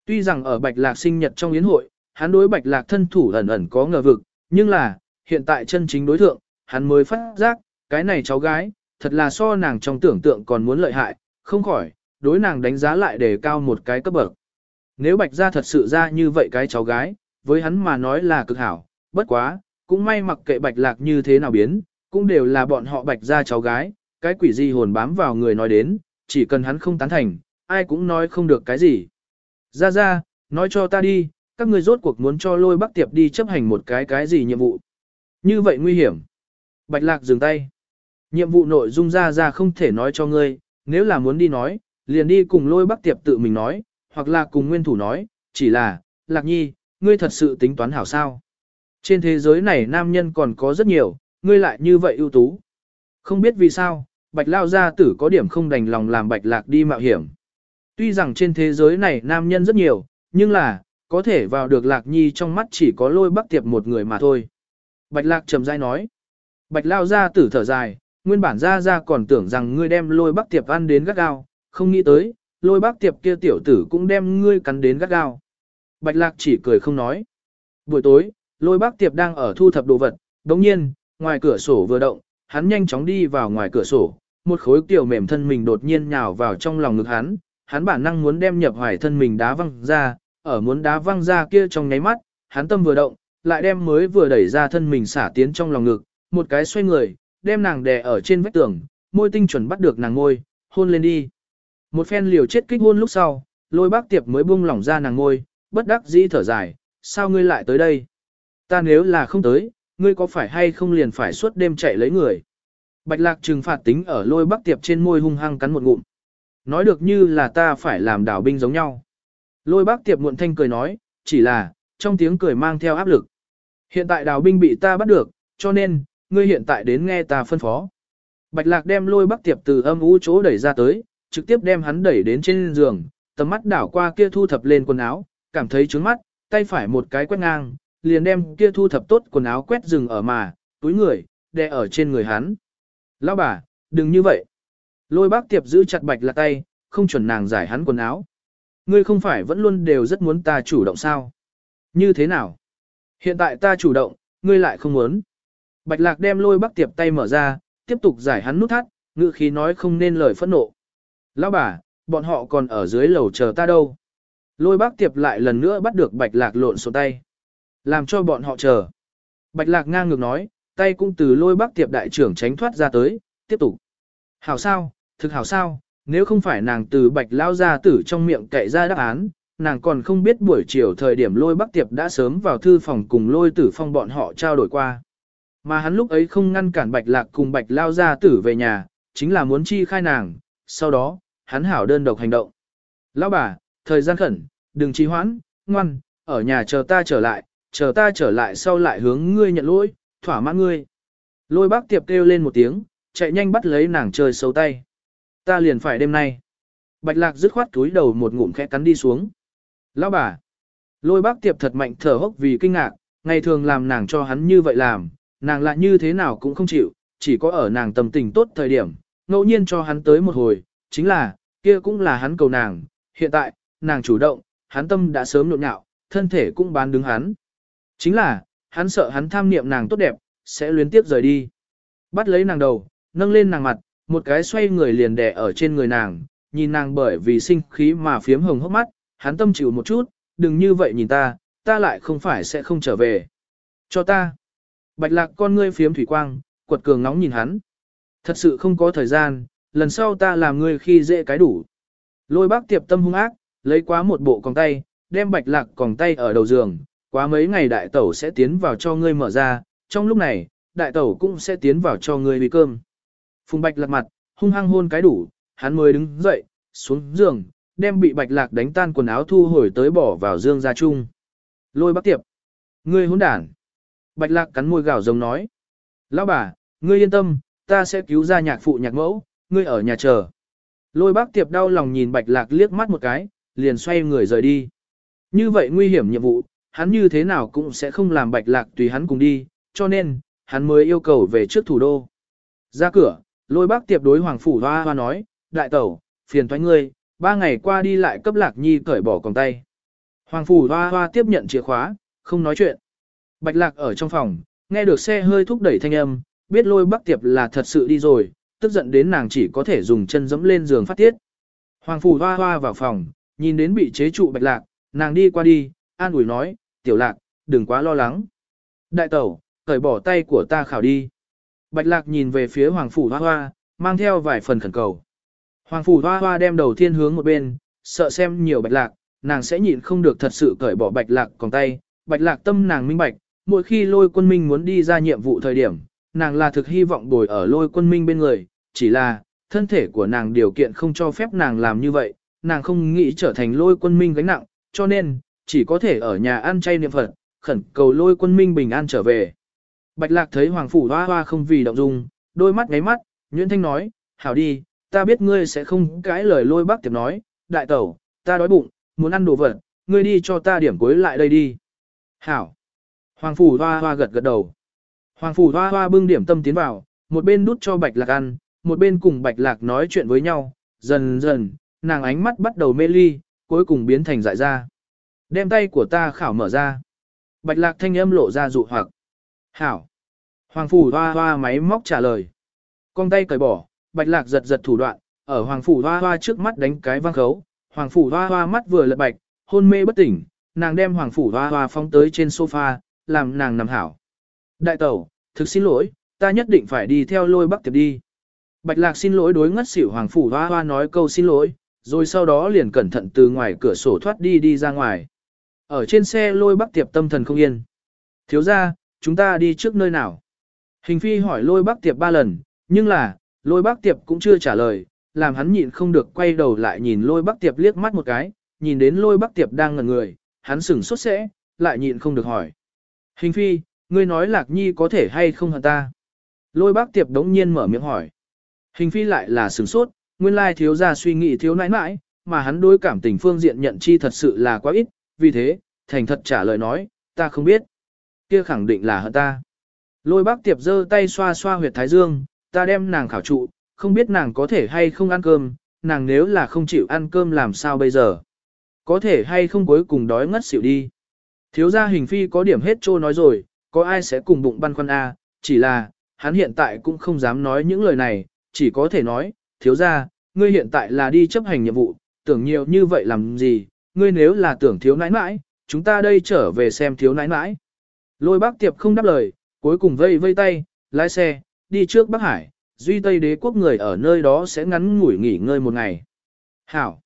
Tuy rằng ở bạch lạc sinh nhật trong yến hội, hắn đối bạch lạc thân thủ ẩn ẩn có ngờ vực, nhưng là, hiện tại chân chính đối thượng, hắn mới phát giác, cái này cháu gái, thật là so nàng trong tưởng tượng còn muốn lợi hại, không khỏi, đối nàng đánh giá lại để cao một cái cấp bậc. Nếu bạch gia thật sự ra như vậy cái cháu gái, với hắn mà nói là cực hảo, bất quá, cũng may mặc kệ bạch lạc như thế nào biến, cũng đều là bọn họ bạch gia cháu gái, cái quỷ gì hồn bám vào người nói đến, chỉ cần hắn không tán thành, ai cũng nói không được cái gì. Ra ra, nói cho ta đi, các người rốt cuộc muốn cho lôi bắc tiệp đi chấp hành một cái cái gì nhiệm vụ. Như vậy nguy hiểm. Bạch lạc dừng tay. Nhiệm vụ nội dung ra ra không thể nói cho ngươi, nếu là muốn đi nói, liền đi cùng lôi bắc tiệp tự mình nói, hoặc là cùng nguyên thủ nói, chỉ là, lạc nhi, ngươi thật sự tính toán hảo sao. Trên thế giới này nam nhân còn có rất nhiều, ngươi lại như vậy ưu tú. Không biết vì sao, bạch lao gia tử có điểm không đành lòng làm bạch lạc đi mạo hiểm. Tuy rằng trên thế giới này nam nhân rất nhiều, nhưng là, có thể vào được lạc nhi trong mắt chỉ có lôi bắc tiệp một người mà thôi. Bạch lạc trầm dai nói. Bạch lao ra tử thở dài, nguyên bản ra ra còn tưởng rằng ngươi đem lôi bắc tiệp ăn đến gắt gao, không nghĩ tới, lôi bắc tiệp kia tiểu tử cũng đem ngươi cắn đến gắt gao. Bạch lạc chỉ cười không nói. Buổi tối, lôi bắc tiệp đang ở thu thập đồ vật, đồng nhiên, ngoài cửa sổ vừa động, hắn nhanh chóng đi vào ngoài cửa sổ, một khối kiểu mềm thân mình đột nhiên nhào vào trong lòng ngực hắn, hắn bản năng muốn đem nhập hoài thân mình đá văng ra, ở muốn đá văng ra kia trong nháy mắt, hắn tâm vừa động, lại đem mới vừa đẩy ra thân mình xả tiến trong lòng ngực, một cái xoay người, đem nàng đè ở trên vách tường, môi tinh chuẩn bắt được nàng ngôi, hôn lên đi. Một phen liều chết kích hôn lúc sau, lôi bác tiệp mới buông lỏng ra nàng ngôi, bất đắc dĩ thở dài, sao ngươi lại tới đây? Ta nếu là không tới, ngươi có phải hay không liền phải suốt đêm chạy lấy người? Bạch lạc trừng phạt tính ở lôi bác tiệp trên môi hung hăng cắn một ngụm. Nói được như là ta phải làm đảo binh giống nhau. Lôi bác tiệp muộn thanh cười nói, chỉ là, trong tiếng cười mang theo áp lực. Hiện tại đào binh bị ta bắt được, cho nên, ngươi hiện tại đến nghe ta phân phó. Bạch lạc đem lôi bác tiệp từ âm u chỗ đẩy ra tới, trực tiếp đem hắn đẩy đến trên giường, tầm mắt đảo qua kia thu thập lên quần áo, cảm thấy trướng mắt, tay phải một cái quét ngang, liền đem kia thu thập tốt quần áo quét rừng ở mà, túi người, đè ở trên người hắn. Lão bà, đừng như vậy. Lôi bác tiệp giữ chặt bạch lạc tay, không chuẩn nàng giải hắn quần áo. Ngươi không phải vẫn luôn đều rất muốn ta chủ động sao? Như thế nào? Hiện tại ta chủ động, ngươi lại không muốn. Bạch lạc đem lôi bác tiệp tay mở ra, tiếp tục giải hắn nút thắt, ngự khí nói không nên lời phẫn nộ. Lão bà, bọn họ còn ở dưới lầu chờ ta đâu. Lôi bác tiệp lại lần nữa bắt được bạch lạc lộn số tay. Làm cho bọn họ chờ. Bạch lạc ngang ngược nói, tay cũng từ lôi bác tiệp đại trưởng tránh thoát ra tới, tiếp tục. Hảo sao, thực hảo sao, nếu không phải nàng từ bạch lao ra tử trong miệng cậy ra đáp án, nàng còn không biết buổi chiều thời điểm lôi bắc tiệp đã sớm vào thư phòng cùng lôi tử phong bọn họ trao đổi qua. Mà hắn lúc ấy không ngăn cản bạch lạc cùng bạch lao ra tử về nhà, chính là muốn chi khai nàng, sau đó, hắn hảo đơn độc hành động. Lão bà, thời gian khẩn, đừng trì hoãn, ngoan, ở nhà chờ ta trở lại, chờ ta trở lại sau lại hướng ngươi nhận lỗi, thỏa mãn ngươi. Lôi bác tiệp kêu lên một tiếng, chạy nhanh bắt lấy nàng chơi xấu tay. Ta liền phải đêm nay. Bạch lạc dứt khoát túi đầu một ngụm khẽ cắn đi xuống. Lão bà. Lôi bác tiệp thật mạnh thở hốc vì kinh ngạc, ngày thường làm nàng cho hắn như vậy làm, nàng lại như thế nào cũng không chịu, chỉ có ở nàng tâm tình tốt thời điểm, ngẫu nhiên cho hắn tới một hồi, chính là, kia cũng là hắn cầu nàng, hiện tại, nàng chủ động, hắn tâm đã sớm nhộn nhạo, thân thể cũng bán đứng hắn. Chính là, hắn sợ hắn tham niệm nàng tốt đẹp, sẽ luyến tiếp rời đi. Bắt lấy nàng đầu, nâng lên nàng mặt, một cái xoay người liền đè ở trên người nàng, nhìn nàng bởi vì sinh khí mà phiếm hồng hốc mắt, hắn tâm chịu một chút, đừng như vậy nhìn ta, ta lại không phải sẽ không trở về. Cho ta. Bạch lạc con ngươi phiếm thủy quang, quật cường nóng nhìn hắn. Thật sự không có thời gian, lần sau ta làm ngươi khi dễ cái đủ. Lôi bác tiệp tâm hung ác, lấy quá một bộ còng tay, đem bạch lạc còng tay ở đầu giường, quá mấy ngày đại tẩu sẽ tiến vào cho ngươi mở ra, trong lúc này, đại tẩu cũng sẽ tiến vào cho ngươi bị cơm. Phùng bạch lạc mặt, hung hăng hôn cái đủ, hắn mới đứng dậy, xuống giường, đem bị bạch lạc đánh tan quần áo thu hồi tới bỏ vào dương gia chung. Lôi bác tiệp. Ngươi hỗn đản. Bạch lạc cắn môi gào giống nói. Lão bà, ngươi yên tâm, ta sẽ cứu ra nhạc phụ nhạc mẫu, ngươi ở nhà chờ. Lôi bác tiệp đau lòng nhìn bạch lạc liếc mắt một cái, liền xoay người rời đi. Như vậy nguy hiểm nhiệm vụ, hắn như thế nào cũng sẽ không làm bạch lạc tùy hắn cùng đi, cho nên, hắn mới yêu cầu về trước thủ đô. Ra cửa, lôi bác tiệp đối hoàng phủ hoa hoa nói, đại tẩu, phiền thoái ngươi, ba ngày qua đi lại cấp lạc nhi cởi bỏ còng tay. Hoàng phủ hoa hoa tiếp nhận chìa khóa, không nói chuyện. Bạch lạc ở trong phòng, nghe được xe hơi thúc đẩy thanh âm, biết lôi bác tiệp là thật sự đi rồi, tức giận đến nàng chỉ có thể dùng chân dẫm lên giường phát tiết. Hoàng phủ hoa hoa vào phòng, nhìn đến bị chế trụ bạch lạc, nàng đi qua đi, an ủi nói, tiểu lạc, đừng quá lo lắng. Đại tẩu, cởi bỏ tay của ta khảo đi. Bạch lạc nhìn về phía hoàng phủ hoa hoa, mang theo vài phần khẩn cầu. Hoàng phủ hoa hoa đem đầu thiên hướng một bên, sợ xem nhiều bạch lạc, nàng sẽ nhịn không được thật sự cởi bỏ bạch lạc còn tay. Bạch lạc tâm nàng minh bạch, mỗi khi lôi quân minh muốn đi ra nhiệm vụ thời điểm, nàng là thực hy vọng bồi ở lôi quân minh bên người, chỉ là, thân thể của nàng điều kiện không cho phép nàng làm như vậy, nàng không nghĩ trở thành lôi quân minh gánh nặng, cho nên, chỉ có thể ở nhà ăn chay niệm Phật, khẩn cầu lôi quân minh bình an trở về. Bạch lạc thấy hoàng phủ hoa hoa không vì động dung, đôi mắt ngáy mắt, Nguyễn Thanh nói, hảo đi, ta biết ngươi sẽ không cãi lời lôi bác tiệp nói, đại tẩu, ta đói bụng, muốn ăn đồ vật, ngươi đi cho ta điểm cuối lại đây đi. Hảo. Hoàng phủ hoa hoa gật gật đầu. Hoàng phủ hoa hoa bưng điểm tâm tiến vào, một bên đút cho bạch lạc ăn, một bên cùng bạch lạc nói chuyện với nhau, dần dần, nàng ánh mắt bắt đầu mê ly, cuối cùng biến thành dại ra. Đem tay của ta khảo mở ra. Bạch lạc thanh âm lộ ra dụ hoặc. Hảo. Hoàng phủ hoa hoa máy móc trả lời. Con tay cởi bỏ, bạch lạc giật giật thủ đoạn, ở hoàng phủ hoa hoa trước mắt đánh cái văng khấu. Hoàng phủ hoa hoa mắt vừa lật bạch, hôn mê bất tỉnh, nàng đem hoàng phủ hoa hoa phóng tới trên sofa, làm nàng nằm hảo. Đại tẩu, thực xin lỗi, ta nhất định phải đi theo lôi bắc tiệp đi. Bạch lạc xin lỗi đối ngất xỉu hoàng phủ hoa hoa nói câu xin lỗi, rồi sau đó liền cẩn thận từ ngoài cửa sổ thoát đi đi ra ngoài. Ở trên xe lôi bắc tiệp tâm thần không yên. Thiếu ra, chúng ta đi trước nơi nào? Hình phi hỏi lôi bắc tiệp ba lần, nhưng là, lôi bắc tiệp cũng chưa trả lời, làm hắn nhịn không được quay đầu lại nhìn lôi bắc tiệp liếc mắt một cái, nhìn đến lôi bắc tiệp đang ngẩn người, hắn sửng sốt sẽ, lại nhịn không được hỏi. Hình phi, ngươi nói lạc nhi có thể hay không hả ta? Lôi bắc tiệp đống nhiên mở miệng hỏi. Hình phi lại là sửng sốt, nguyên lai thiếu ra suy nghĩ thiếu nãi nãi, mà hắn đối cảm tình phương diện nhận chi thật sự là quá ít, vì thế, thành thật trả lời nói, ta không biết. Kia khẳng định là hận ta. Lôi bác tiệp giơ tay xoa xoa huyệt thái dương, ta đem nàng khảo trụ, không biết nàng có thể hay không ăn cơm, nàng nếu là không chịu ăn cơm làm sao bây giờ. Có thể hay không cuối cùng đói ngất xỉu đi. Thiếu gia hình phi có điểm hết trô nói rồi, có ai sẽ cùng bụng băn khoăn A, chỉ là, hắn hiện tại cũng không dám nói những lời này, chỉ có thể nói, thiếu gia, ngươi hiện tại là đi chấp hành nhiệm vụ, tưởng nhiều như vậy làm gì, ngươi nếu là tưởng thiếu nãi nãi, chúng ta đây trở về xem thiếu nãi nãi. Lôi bác tiệp không đáp lời, cuối cùng vây vây tay, lái xe, đi trước Bắc Hải, duy Tây đế quốc người ở nơi đó sẽ ngắn ngủi nghỉ ngơi một ngày. Hảo.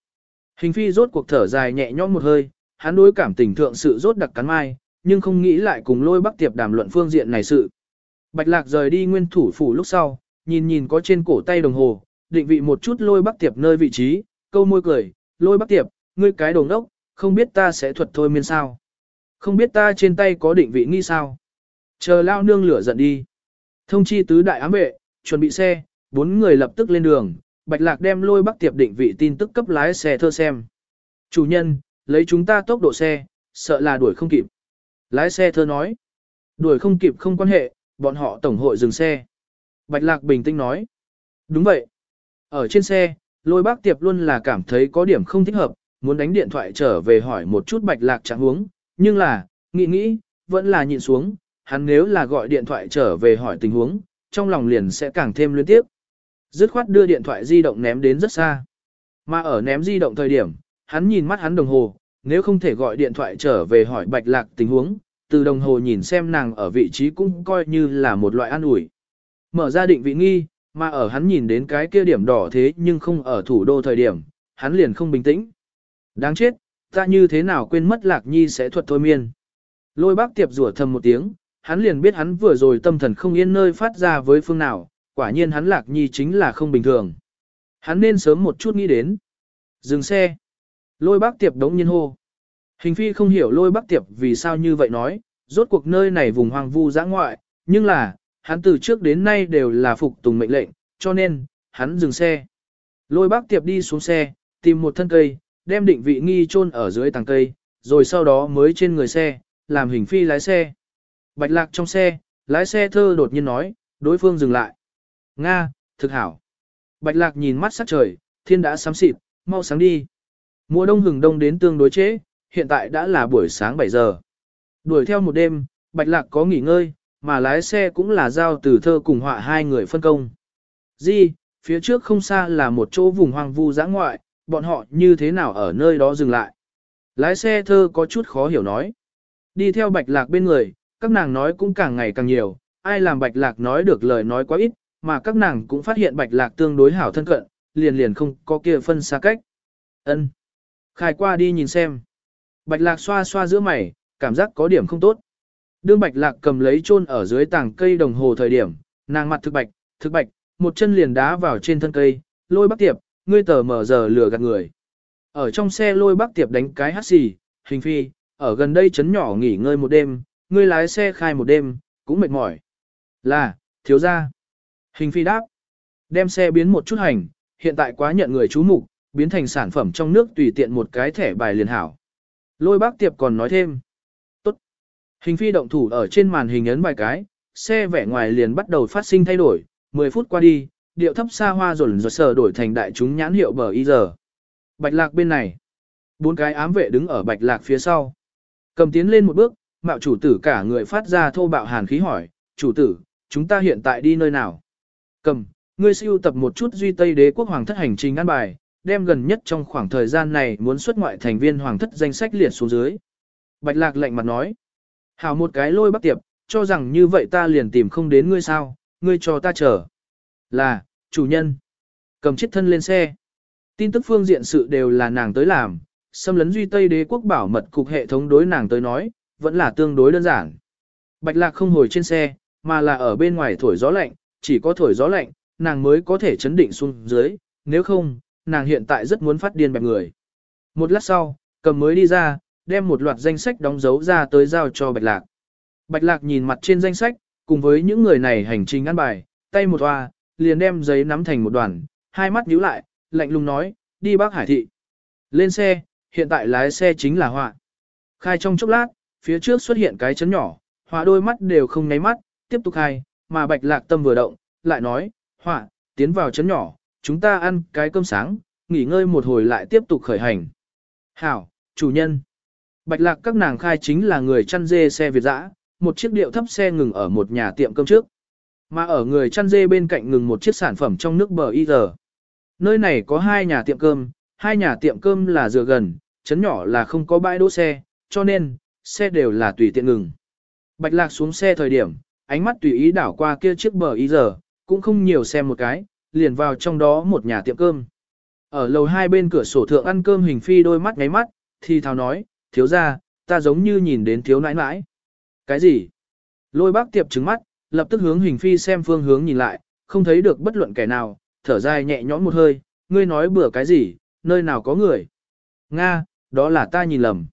Hình phi rốt cuộc thở dài nhẹ nhõm một hơi, hắn đối cảm tình thượng sự rốt đặc cắn mai, nhưng không nghĩ lại cùng lôi bác tiệp đàm luận phương diện này sự. Bạch lạc rời đi nguyên thủ phủ lúc sau, nhìn nhìn có trên cổ tay đồng hồ, định vị một chút lôi bác tiệp nơi vị trí, câu môi cười, lôi bác tiệp, ngươi cái đồng đốc, không biết ta sẽ thuật thôi miên sao. Không biết ta trên tay có định vị nghi sao. Chờ lao nương lửa giận đi. Thông chi tứ đại ám vệ, chuẩn bị xe, bốn người lập tức lên đường, Bạch Lạc đem lôi bắc tiệp định vị tin tức cấp lái xe thơ xem. Chủ nhân, lấy chúng ta tốc độ xe, sợ là đuổi không kịp. Lái xe thơ nói. Đuổi không kịp không quan hệ, bọn họ tổng hội dừng xe. Bạch Lạc bình tĩnh nói. Đúng vậy. Ở trên xe, lôi bác tiệp luôn là cảm thấy có điểm không thích hợp, muốn đánh điện thoại trở về hỏi một chút Bạch Lạc trạng huống, nhưng là, nghĩ nghĩ, vẫn là nhịn xuống, hắn nếu là gọi điện thoại trở về hỏi tình huống, trong lòng liền sẽ càng thêm liên tiếp. Dứt khoát đưa điện thoại di động ném đến rất xa. Mà ở ném di động thời điểm, hắn nhìn mắt hắn đồng hồ, nếu không thể gọi điện thoại trở về hỏi bạch lạc tình huống, từ đồng hồ nhìn xem nàng ở vị trí cũng coi như là một loại an ủi. Mở ra định vị nghi, mà ở hắn nhìn đến cái kia điểm đỏ thế nhưng không ở thủ đô thời điểm, hắn liền không bình tĩnh. Đáng chết, ta như thế nào quên mất lạc nhi sẽ thuật thôi miên. Lôi bác tiệp rủa thầm một tiếng, hắn liền biết hắn vừa rồi tâm thần không yên nơi phát ra với phương nào, quả nhiên hắn lạc nhi chính là không bình thường. Hắn nên sớm một chút nghĩ đến. Dừng xe. Lôi bác tiệp đống nhiên hô. Hình phi không hiểu lôi bác tiệp vì sao như vậy nói, rốt cuộc nơi này vùng hoang vu giã ngoại, nhưng là, hắn từ trước đến nay đều là phục tùng mệnh lệnh, cho nên, hắn dừng xe. Lôi bác tiệp đi xuống xe, tìm một thân cây, đem định vị nghi chôn ở dưới tàng cây, rồi sau đó mới trên người xe, làm hình phi lái xe. Bạch lạc trong xe, lái xe thơ đột nhiên nói, đối phương dừng lại. Nga, thực hảo. Bạch lạc nhìn mắt sắc trời, thiên đã sám xịt, mau sáng đi. Mùa đông hừng đông đến tương đối chế, hiện tại đã là buổi sáng 7 giờ. Đuổi theo một đêm, Bạch lạc có nghỉ ngơi, mà lái xe cũng là giao từ thơ cùng họa hai người phân công. Di, phía trước không xa là một chỗ vùng hoang vu giã ngoại, bọn họ như thế nào ở nơi đó dừng lại. Lái xe thơ có chút khó hiểu nói. Đi theo bạch lạc bên người, các nàng nói cũng càng ngày càng nhiều, ai làm bạch lạc nói được lời nói quá ít, mà các nàng cũng phát hiện bạch lạc tương đối hảo thân cận, liền liền không có kia phân xa cách. ân Khai qua đi nhìn xem. Bạch lạc xoa xoa giữa mày, cảm giác có điểm không tốt. Đương bạch lạc cầm lấy chôn ở dưới tảng cây đồng hồ thời điểm, Nàng mặt thực bạch, thực bạch, một chân liền đá vào trên thân cây, lôi bắc tiệp, ngươi tờ mở giờ lừa gạt người. Ở trong xe lôi bác tiệp đánh cái hát xì, hình phi, ở gần đây chấn nhỏ nghỉ ngơi một đêm, ngươi lái xe khai một đêm, cũng mệt mỏi. Là, thiếu ra. Hình phi đáp. Đem xe biến một chút hành, hiện tại quá nhận người chú mục, biến thành sản phẩm trong nước tùy tiện một cái thẻ bài liền hảo. Lôi bác tiệp còn nói thêm. Tốt. Hình phi động thủ ở trên màn hình ấn vài cái, xe vẻ ngoài liền bắt đầu phát sinh thay đổi, 10 phút qua đi, điệu thấp xa hoa rồn rồi sờ đổi thành đại chúng nhãn hiệu bờ y giờ. Bạch lạc bên này. Bốn cái ám vệ đứng ở bạch lạc phía sau. Cầm tiến lên một bước, mạo chủ tử cả người phát ra thô bạo hàn khí hỏi, chủ tử, chúng ta hiện tại đi nơi nào? Cầm, ngươi siêu tập một chút duy tây đế quốc hoàng thất hành trình ăn bài, đem gần nhất trong khoảng thời gian này muốn xuất ngoại thành viên hoàng thất danh sách liệt xuống dưới. Bạch lạc lạnh mặt nói, hảo một cái lôi bắt tiệp, cho rằng như vậy ta liền tìm không đến ngươi sao, ngươi cho ta chờ. Là, chủ nhân. Cầm chiếc thân lên xe. Tin tức phương diện sự đều là nàng tới làm, xâm lấn duy Tây đế quốc bảo mật cục hệ thống đối nàng tới nói, vẫn là tương đối đơn giản. Bạch lạc không hồi trên xe, mà là ở bên ngoài thổi gió lạnh, chỉ có thổi gió lạnh, nàng mới có thể chấn định xuống dưới, nếu không, nàng hiện tại rất muốn phát điên bẹp người. Một lát sau, cầm mới đi ra, đem một loạt danh sách đóng dấu ra tới giao cho Bạch Lạc. Bạch Lạc nhìn mặt trên danh sách, cùng với những người này hành trình ăn bài, tay một hoa, liền đem giấy nắm thành một đoàn, hai mắt nhíu lại, lạnh lùng nói, đi bác hải thị. Lên xe, hiện tại lái xe chính là họa. Khai trong chốc lát, phía trước xuất hiện cái chấn nhỏ, họa đôi mắt đều không nháy mắt, tiếp tục khai, mà bạch lạc tâm vừa động, lại nói, họa, tiến vào chấn nhỏ, chúng ta ăn cái cơm sáng, nghỉ ngơi một hồi lại tiếp tục khởi hành. Hảo, chủ nhân. Bạch lạc các nàng khai chính là người chăn dê xe Việt dã, một chiếc điệu thấp xe ngừng ở một nhà tiệm cơm trước. Mà ở người chăn dê bên cạnh ngừng một chiếc sản phẩm trong nước bờ y giờ. Nơi này có hai nhà tiệm cơm, hai nhà tiệm cơm là dựa gần, chấn nhỏ là không có bãi đỗ xe, cho nên, xe đều là tùy tiện ngừng. Bạch lạc xuống xe thời điểm, ánh mắt tùy ý đảo qua kia chiếc bờ y giờ, cũng không nhiều xem một cái, liền vào trong đó một nhà tiệm cơm. Ở lầu hai bên cửa sổ thượng ăn cơm hình phi đôi mắt ngáy mắt, thì thào nói, thiếu ra, ta giống như nhìn đến thiếu nãi nãi. Cái gì? Lôi bác tiệp trứng mắt, lập tức hướng hình phi xem phương hướng nhìn lại, không thấy được bất luận kẻ nào, thở dài nhẹ nhõm một hơi, ngươi nói bừa cái gì, nơi nào có người. Nga, đó là ta nhìn lầm.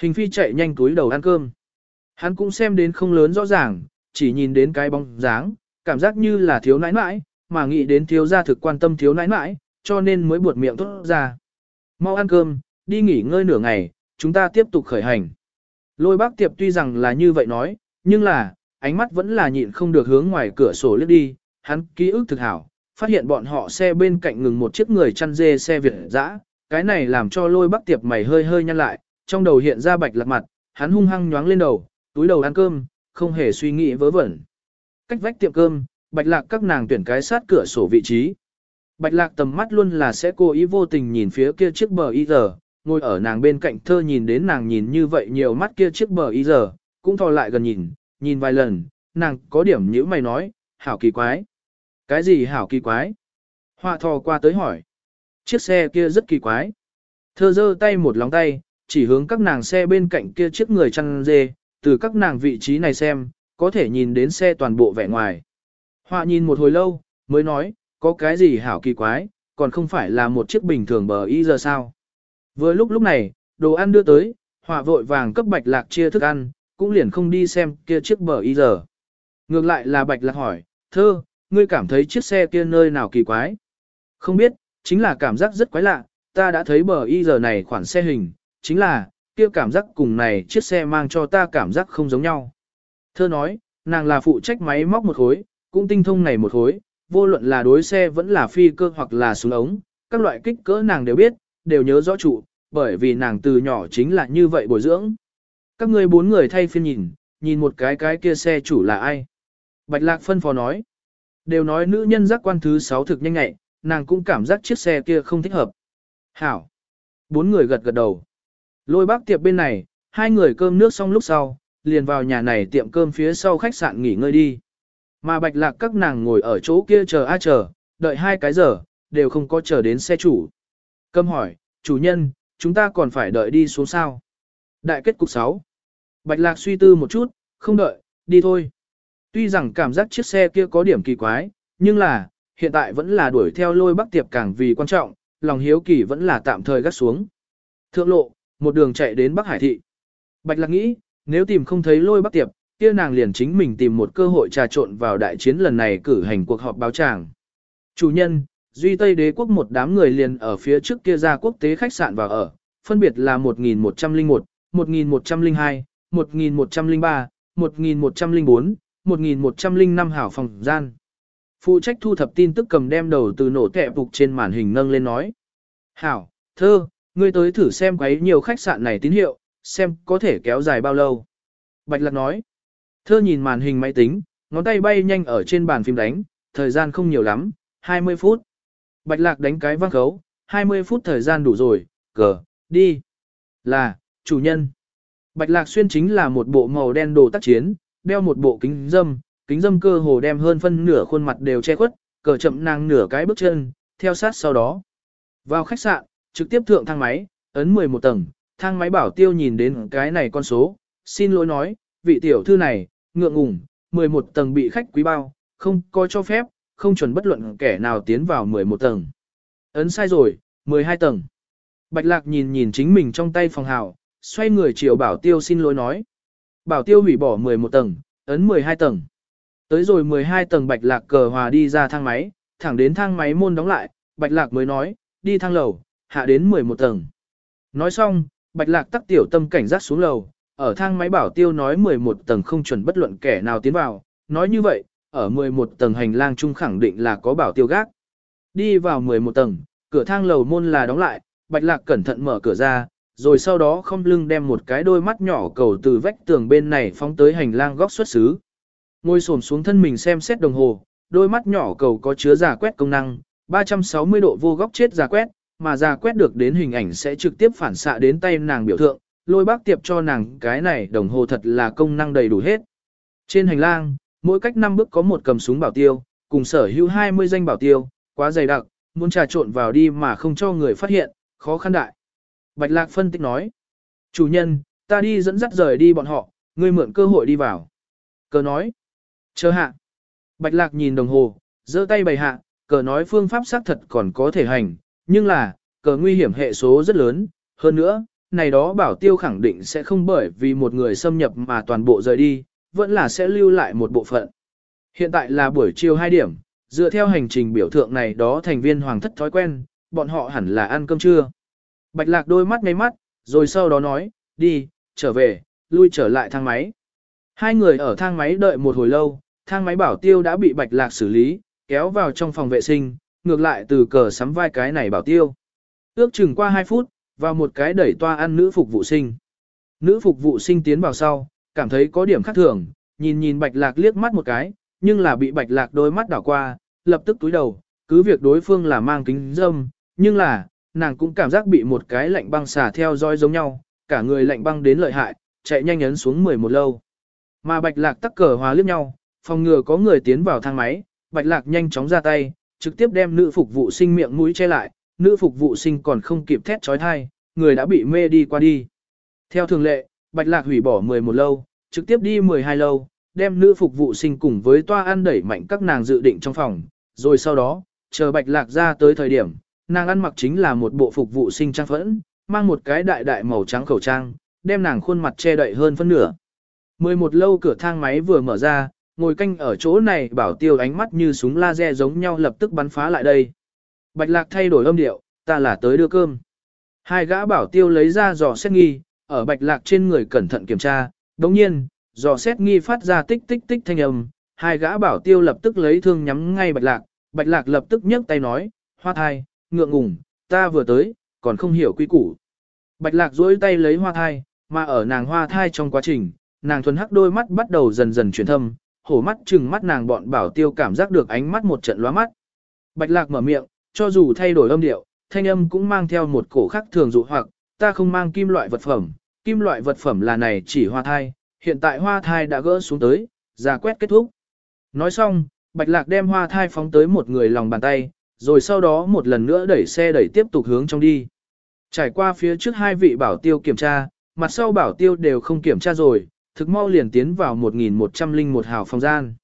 Hình phi chạy nhanh túi đầu ăn cơm. Hắn cũng xem đến không lớn rõ ràng, chỉ nhìn đến cái bóng dáng, cảm giác như là thiếu nãi nãi, mà nghĩ đến thiếu gia thực quan tâm thiếu nãi nãi, cho nên mới buột miệng tốt ra. Mau ăn cơm, đi nghỉ ngơi nửa ngày, chúng ta tiếp tục khởi hành. Lôi bác tiệp tuy rằng là như vậy nói, nhưng là, ánh mắt vẫn là nhịn không được hướng ngoài cửa sổ lướt đi, hắn ký ức thực hảo, phát hiện bọn họ xe bên cạnh ngừng một chiếc người chăn dê xe Việt dã, cái này làm cho lôi bắc tiệp mày hơi hơi nhăn lại, trong đầu hiện ra bạch lạc mặt, hắn hung hăng nhoáng lên đầu, túi đầu ăn cơm, không hề suy nghĩ vớ vẩn. Cách vách tiệm cơm, bạch lạc các nàng tuyển cái sát cửa sổ vị trí. Bạch lạc tầm mắt luôn là sẽ cố ý vô tình nhìn phía kia chiếc bờ y giờ, ngồi ở nàng bên cạnh thơ nhìn đến nàng nhìn như vậy nhiều mắt kia chiếc bờ y giờ, cũng thò lại gần nhìn, nhìn vài lần, nàng có điểm nhữ mày nói, hảo kỳ quái. Cái gì hảo kỳ quái? Họa thò qua tới hỏi. Chiếc xe kia rất kỳ quái. Thơ giơ tay một lòng tay, chỉ hướng các nàng xe bên cạnh kia chiếc người chăn dê, từ các nàng vị trí này xem, có thể nhìn đến xe toàn bộ vẻ ngoài. Họa nhìn một hồi lâu, mới nói, có cái gì hảo kỳ quái, còn không phải là một chiếc bình thường bờ y giờ sao. Vừa lúc lúc này, đồ ăn đưa tới, họa vội vàng cấp bạch lạc chia thức ăn, cũng liền không đi xem kia chiếc bờ y giờ. Ngược lại là bạch lạc hỏi, thơ, ngươi cảm thấy chiếc xe kia nơi nào kỳ quái? Không biết, chính là cảm giác rất quái lạ, ta đã thấy bờ y giờ này khoản xe hình, chính là, kia cảm giác cùng này chiếc xe mang cho ta cảm giác không giống nhau. Thơ nói, nàng là phụ trách máy móc một khối, cũng tinh thông này một khối, vô luận là đối xe vẫn là phi cơ hoặc là súng ống, các loại kích cỡ nàng đều biết, đều nhớ rõ trụ, bởi vì nàng từ nhỏ chính là như vậy bồi dưỡng. Các ngươi bốn người thay phiên nhìn, nhìn một cái cái kia xe chủ là ai. Bạch Lạc phân phó nói. Đều nói nữ nhân giác quan thứ sáu thực nhanh nhẹ, nàng cũng cảm giác chiếc xe kia không thích hợp. Hảo. Bốn người gật gật đầu. Lôi bác tiệp bên này, hai người cơm nước xong lúc sau, liền vào nhà này tiệm cơm phía sau khách sạn nghỉ ngơi đi. Mà bạch lạc các nàng ngồi ở chỗ kia chờ a chờ, đợi hai cái giờ, đều không có chờ đến xe chủ. Câm hỏi, chủ nhân, chúng ta còn phải đợi đi xuống sao? Đại kết cục 6. Bạch lạc suy tư một chút, không đợi, đi thôi. Tuy rằng cảm giác chiếc xe kia có điểm kỳ quái, nhưng là, hiện tại vẫn là đuổi theo lôi bắc tiệp càng vì quan trọng, lòng hiếu kỳ vẫn là tạm thời gắt xuống. Thượng lộ, một đường chạy đến Bắc Hải thị. Bạch Lạc nghĩ, nếu tìm không thấy lôi bắc tiệp, kia nàng liền chính mình tìm một cơ hội trà trộn vào đại chiến lần này cử hành cuộc họp báo tràng. Chủ nhân, Duy Tây đế quốc một đám người liền ở phía trước kia ra quốc tế khách sạn vào ở, phân biệt là 1101, 1102, 1103, 1104, 1105 hảo phòng gian. Phụ trách thu thập tin tức cầm đem đầu từ nổ kẹp phục trên màn hình nâng lên nói. Hảo, thơ, ngươi tới thử xem quấy nhiều khách sạn này tín hiệu, xem có thể kéo dài bao lâu. Bạch Lạc nói. Thơ nhìn màn hình máy tính, ngón tay bay nhanh ở trên bàn phim đánh, thời gian không nhiều lắm, 20 phút. Bạch Lạc đánh cái vang khấu, 20 phút thời gian đủ rồi, cờ, đi. Là, chủ nhân. Bạch Lạc xuyên chính là một bộ màu đen đồ tác chiến, đeo một bộ kính dâm, kính dâm cơ hồ đem hơn phân nửa khuôn mặt đều che khuất, cờ chậm nàng nửa cái bước chân, theo sát sau đó. Vào khách sạn, trực tiếp thượng thang máy, ấn 11 tầng, thang máy bảo tiêu nhìn đến cái này con số, xin lỗi nói, vị tiểu thư này, ngượng ngùng, 11 tầng bị khách quý bao, không có cho phép, không chuẩn bất luận kẻ nào tiến vào 11 tầng. Ấn sai rồi, 12 tầng. Bạch lạc nhìn nhìn chính mình trong tay phòng hào, xoay người chiều bảo tiêu xin lỗi nói. Bảo tiêu hủy bỏ 11 tầng, ấn 12 tầng. Tới rồi 12 tầng bạch lạc cờ hòa đi ra thang máy, thẳng đến thang máy môn đóng lại, bạch lạc mới nói, đi thang lầu, hạ đến 11 tầng. Nói xong, bạch lạc tắc tiểu tâm cảnh giác xuống lầu, ở thang máy bảo tiêu nói 11 tầng không chuẩn bất luận kẻ nào tiến vào, nói như vậy, ở 11 tầng hành lang chung khẳng định là có bảo tiêu gác. Đi vào 11 tầng, cửa thang lầu môn là đóng lại, bạch lạc cẩn thận mở cửa ra, rồi sau đó không lưng đem một cái đôi mắt nhỏ cầu từ vách tường bên này phóng tới hành lang góc xuất xứ. Ngồi xổm xuống thân mình xem xét đồng hồ, đôi mắt nhỏ cầu có chứa giả quét công năng, 360 độ vô góc chết giả quét, mà giả quét được đến hình ảnh sẽ trực tiếp phản xạ đến tay nàng biểu thượng, lôi bác tiệp cho nàng cái này đồng hồ thật là công năng đầy đủ hết. Trên hành lang, mỗi cách 5 bước có một cầm súng bảo tiêu, cùng sở hữu 20 danh bảo tiêu, quá dày đặc, muốn trà trộn vào đi mà không cho người phát hiện, khó khăn đại. Bạch Lạc phân tích nói, chủ nhân, ta đi dẫn dắt rời đi bọn họ, ngươi mượn cơ hội đi vào. Cờ nói, chờ hạ. Bạch Lạc nhìn đồng hồ, giơ tay bày hạ, cờ nói phương pháp xác thật còn có thể hành, nhưng là, cờ nguy hiểm hệ số rất lớn, hơn nữa, này đó bảo tiêu khẳng định sẽ không bởi vì một người xâm nhập mà toàn bộ rời đi, vẫn là sẽ lưu lại một bộ phận. Hiện tại là buổi chiều 2 điểm, dựa theo hành trình biểu thượng này đó thành viên hoàng thất thói quen, bọn họ hẳn là ăn cơm trưa. Bạch lạc đôi mắt ngay mắt, rồi sau đó nói, đi, trở về, lui trở lại thang máy. Hai người ở thang máy đợi một hồi lâu, thang máy bảo tiêu đã bị bạch lạc xử lý, kéo vào trong phòng vệ sinh, ngược lại từ cờ sắm vai cái này bảo tiêu. Ước chừng qua 2 phút, vào một cái đẩy toa ăn nữ phục vụ sinh. Nữ phục vụ sinh tiến vào sau, cảm thấy có điểm khác thường, nhìn nhìn bạch lạc liếc mắt một cái, nhưng là bị bạch lạc đôi mắt đảo qua, lập tức túi đầu, cứ việc đối phương là mang kính dâm, nhưng là, nàng cũng cảm giác bị một cái lạnh băng xả theo dõi giống nhau, cả người lạnh băng đến lợi hại, chạy nhanh ấn xuống 11 lâu. Mà bạch lạc tắc cờ hòa liếc nhau, phòng ngừa có người tiến vào thang máy, bạch lạc nhanh chóng ra tay, trực tiếp đem nữ phục vụ sinh miệng mũi che lại, nữ phục vụ sinh còn không kịp thét trói thai, người đã bị mê đi qua đi. Theo thường lệ, bạch lạc hủy bỏ 11 lâu, trực tiếp đi 12 lâu, đem nữ phục vụ sinh cùng với toa ăn đẩy mạnh các nàng dự định trong phòng, rồi sau đó, chờ bạch lạc ra tới thời điểm, nàng ăn mặc chính là một bộ phục vụ sinh trang phẫn, mang một cái đại đại màu trắng khẩu trang, đem nàng khuôn mặt che đậy hơn phân nửa. 11 lâu cửa thang máy vừa mở ra, ngồi canh ở chỗ này bảo tiêu ánh mắt như súng laser giống nhau lập tức bắn phá lại đây. Bạch lạc thay đổi âm điệu, ta là tới đưa cơm. Hai gã bảo tiêu lấy ra giò xét nghi, ở bạch lạc trên người cẩn thận kiểm tra, đồng nhiên, giò xét nghi phát ra tích tích tích thanh âm, hai gã bảo tiêu lập tức lấy thương nhắm ngay bạch lạc, bạch lạc lập tức nhấc tay nói, hoa thai, ngượng ngùng, ta vừa tới, còn không hiểu quy củ. Bạch lạc duỗi tay lấy hoa thai, mà ở nàng hoa thai trong quá trình, nàng thuần hắc đôi mắt bắt đầu dần dần chuyển thâm, hổ mắt chừng mắt nàng bọn bảo tiêu cảm giác được ánh mắt một trận lóa mắt. Bạch lạc mở miệng, cho dù thay đổi âm điệu, thanh âm cũng mang theo một cổ khắc thường dụ hoặc, ta không mang kim loại vật phẩm, kim loại vật phẩm là này chỉ hoa thai, hiện tại hoa thai đã gỡ xuống tới, ra quét kết thúc. Nói xong, bạch lạc đem hoa thai phóng tới một người lòng bàn tay, rồi sau đó một lần nữa đẩy xe đẩy tiếp tục hướng trong đi. Trải qua phía trước hai vị bảo tiêu kiểm tra, mặt sau bảo tiêu đều không kiểm tra rồi, thực mau liền tiến vào 1101 hào phòng gian.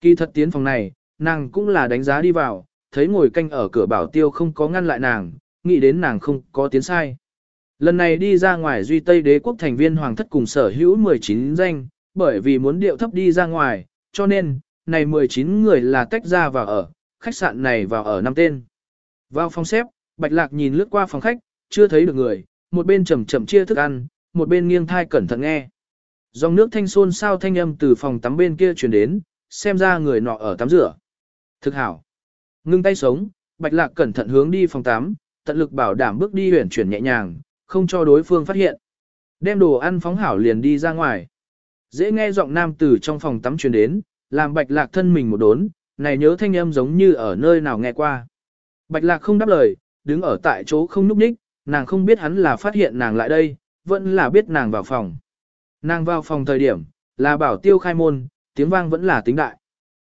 Kỳ thật tiến phòng này, nàng cũng là đánh giá đi vào, thấy ngồi canh ở cửa bảo tiêu không có ngăn lại nàng, nghĩ đến nàng không có tiến sai. Lần này đi ra ngoài duy Tây đế quốc thành viên hoàng thất cùng sở hữu 19 danh, bởi vì muốn điệu thấp đi ra ngoài, cho nên, này 19 người là tách ra vào ở, khách sạn này vào ở năm tên. Vào phòng xếp, Bạch Lạc nhìn lướt qua phòng khách, chưa thấy được người, một bên chậm chậm chia thức ăn, một bên nghiêng thai cẩn thận nghe. Dòng nước thanh xôn sao thanh âm từ phòng tắm bên kia truyền đến, xem ra người nọ ở tắm rửa. Thực hảo. Ngưng tay sống, Bạch Lạc cẩn thận hướng đi phòng tắm, tận lực bảo đảm bước đi huyển chuyển nhẹ nhàng, không cho đối phương phát hiện. Đem đồ ăn phóng hảo liền đi ra ngoài. Dễ nghe giọng nam từ trong phòng tắm truyền đến, làm Bạch Lạc thân mình một đốn, này nhớ thanh âm giống như ở nơi nào nghe qua. Bạch Lạc không đáp lời, đứng ở tại chỗ không núp ních, nàng không biết hắn là phát hiện nàng lại đây, vẫn là biết nàng vào phòng. Nàng vào phòng thời điểm, là bảo tiêu khai môn, tiếng vang vẫn là tính đại.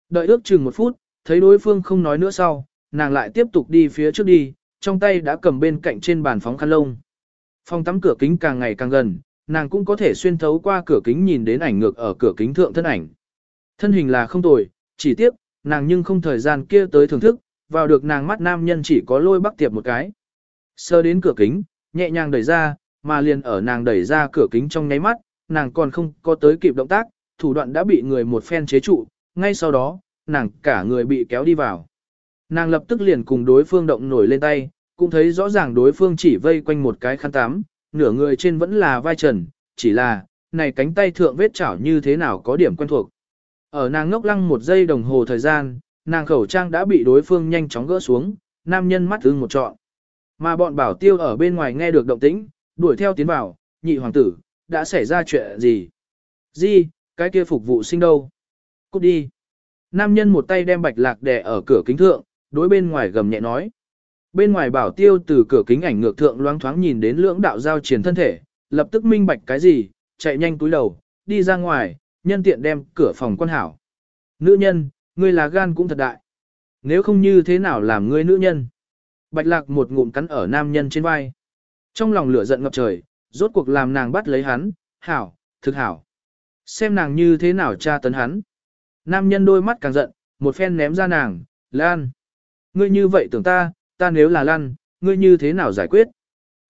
Đợi ước chừng một phút, thấy đối phương không nói nữa sau, nàng lại tiếp tục đi phía trước đi, trong tay đã cầm bên cạnh trên bàn phóng khăn lông. Phòng tắm cửa kính càng ngày càng gần, nàng cũng có thể xuyên thấu qua cửa kính nhìn đến ảnh ngược ở cửa kính thượng thân ảnh. Thân hình là không tồi, chỉ tiếc, nàng nhưng không thời gian kia tới thưởng thức, vào được nàng mắt nam nhân chỉ có lôi bắc tiệp một cái. Sơ đến cửa kính, nhẹ nhàng đẩy ra, mà liền ở nàng đẩy ra cửa kính trong nháy mắt, nàng còn không có tới kịp động tác, thủ đoạn đã bị người một phen chế trụ, ngay sau đó, nàng cả người bị kéo đi vào. Nàng lập tức liền cùng đối phương động nổi lên tay, cũng thấy rõ ràng đối phương chỉ vây quanh một cái khăn tắm, nửa người trên vẫn là vai trần, chỉ là, này cánh tay thượng vết chảo như thế nào có điểm quen thuộc. Ở nàng ngốc lăng một giây đồng hồ thời gian, nàng khẩu trang đã bị đối phương nhanh chóng gỡ xuống, nam nhân mắt ưng một trọn. Mà bọn bảo tiêu ở bên ngoài nghe được động tĩnh, đuổi theo tiến vào, nhị hoàng tử, đã xảy ra chuyện gì? Gì, cái kia phục vụ sinh đâu? Cút đi. Nam nhân một tay đem bạch lạc đè ở cửa kính thượng, đối bên ngoài gầm nhẹ nói. Bên ngoài bảo tiêu từ cửa kính ảnh ngược thượng loáng thoáng nhìn đến lưỡng đạo giao triển thân thể, lập tức minh bạch cái gì, chạy nhanh túi đầu, đi ra ngoài, nhân tiện đem cửa phòng quan hảo. Nữ nhân, ngươi là gan cũng thật đại. Nếu không như thế nào làm ngươi nữ nhân? Bạch lạc một ngụm cắn ở nam nhân trên vai. Trong lòng lửa giận ngập trời, rốt cuộc làm nàng bắt lấy hắn, hảo, thực hảo. Xem nàng như thế nào tra tấn hắn. Nam nhân đôi mắt càng giận, một phen ném ra nàng, Lan. Ngươi như vậy tưởng ta, ta nếu là Lan, ngươi như thế nào giải quyết?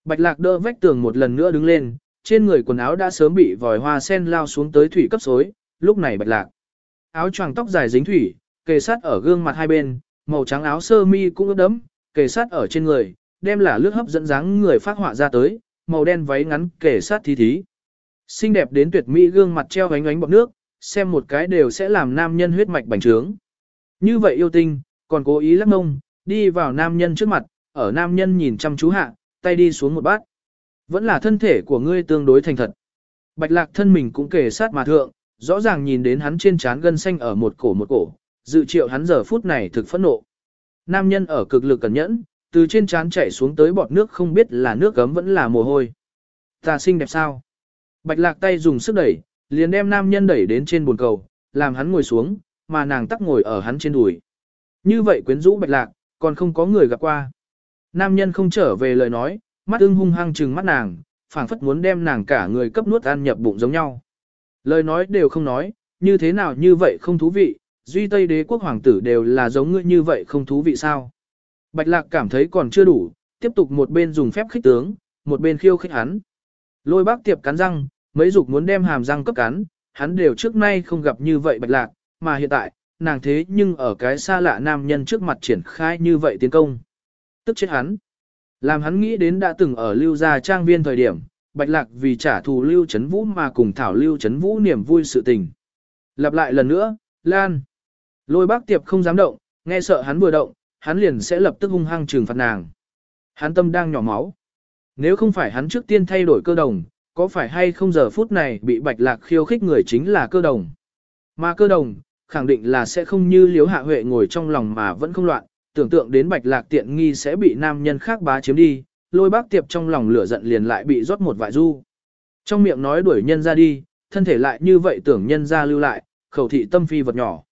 Bạch lạc đỡ vách tường một lần nữa đứng lên, trên người quần áo đã sớm bị vòi hoa sen lao xuống tới thủy cấp xối, lúc này bạch lạc. Áo choàng tóc dài dính thủy, kề sát ở gương mặt hai bên, màu trắng áo sơ mi cũng ướt đẫm, kề sát ở trên người, đem là lướt hấp dẫn dáng người phát họa ra tới, màu đen váy ngắn kề sát thí thí. Xinh đẹp đến tuyệt mỹ gương mặt treo ánh ánh bọt nước, xem một cái đều sẽ làm nam nhân huyết mạch bành trướng. Như vậy yêu tinh, còn cố ý lắc mông, đi vào nam nhân trước mặt, ở nam nhân nhìn chăm chú hạ, tay đi xuống một bát. Vẫn là thân thể của ngươi tương đối thành thật. Bạch lạc thân mình cũng kề sát mà thượng, rõ ràng nhìn đến hắn trên trán gân xanh ở một cổ một cổ, dự triệu hắn giờ phút này thực phẫn nộ. Nam nhân ở cực lực cẩn nhẫn, từ trên trán chảy xuống tới bọt nước không biết là nước gấm vẫn là mồ hôi. Ta xinh đẹp sao? Bạch lạc tay dùng sức đẩy, liền đem nam nhân đẩy đến trên bồn cầu, làm hắn ngồi xuống, mà nàng tắc ngồi ở hắn trên đùi. Như vậy quyến rũ bạch lạc, còn không có người gặp qua. Nam nhân không trở về lời nói, mắt ưng hung hăng trừng mắt nàng, phảng phất muốn đem nàng cả người cấp nuốt ăn nhập bụng giống nhau. Lời nói đều không nói, như thế nào như vậy không thú vị, duy tây đế quốc hoàng tử đều là giống ngươi như vậy không thú vị sao. Bạch lạc cảm thấy còn chưa đủ, tiếp tục một bên dùng phép khích tướng, một bên khiêu khích hắn. Lôi bác tiệp cắn răng, mấy dục muốn đem hàm răng cấp cắn, hắn đều trước nay không gặp như vậy bạch lạc, mà hiện tại, nàng thế nhưng ở cái xa lạ nam nhân trước mặt triển khai như vậy tiến công. Tức chết hắn. Làm hắn nghĩ đến đã từng ở lưu gia trang viên thời điểm, bạch lạc vì trả thù lưu chấn vũ mà cùng thảo lưu chấn vũ niềm vui sự tình. Lặp lại lần nữa, Lan. Lôi bác tiệp không dám động, nghe sợ hắn vừa động, hắn liền sẽ lập tức hung hăng trừng phạt nàng. Hắn tâm đang nhỏ máu. Nếu không phải hắn trước tiên thay đổi cơ đồng, có phải hay không giờ phút này bị bạch lạc khiêu khích người chính là cơ đồng. Mà cơ đồng, khẳng định là sẽ không như liếu hạ huệ ngồi trong lòng mà vẫn không loạn, tưởng tượng đến bạch lạc tiện nghi sẽ bị nam nhân khác bá chiếm đi, lôi bác tiệp trong lòng lửa giận liền lại bị rót một vại du. Trong miệng nói đuổi nhân ra đi, thân thể lại như vậy tưởng nhân ra lưu lại, khẩu thị tâm phi vật nhỏ.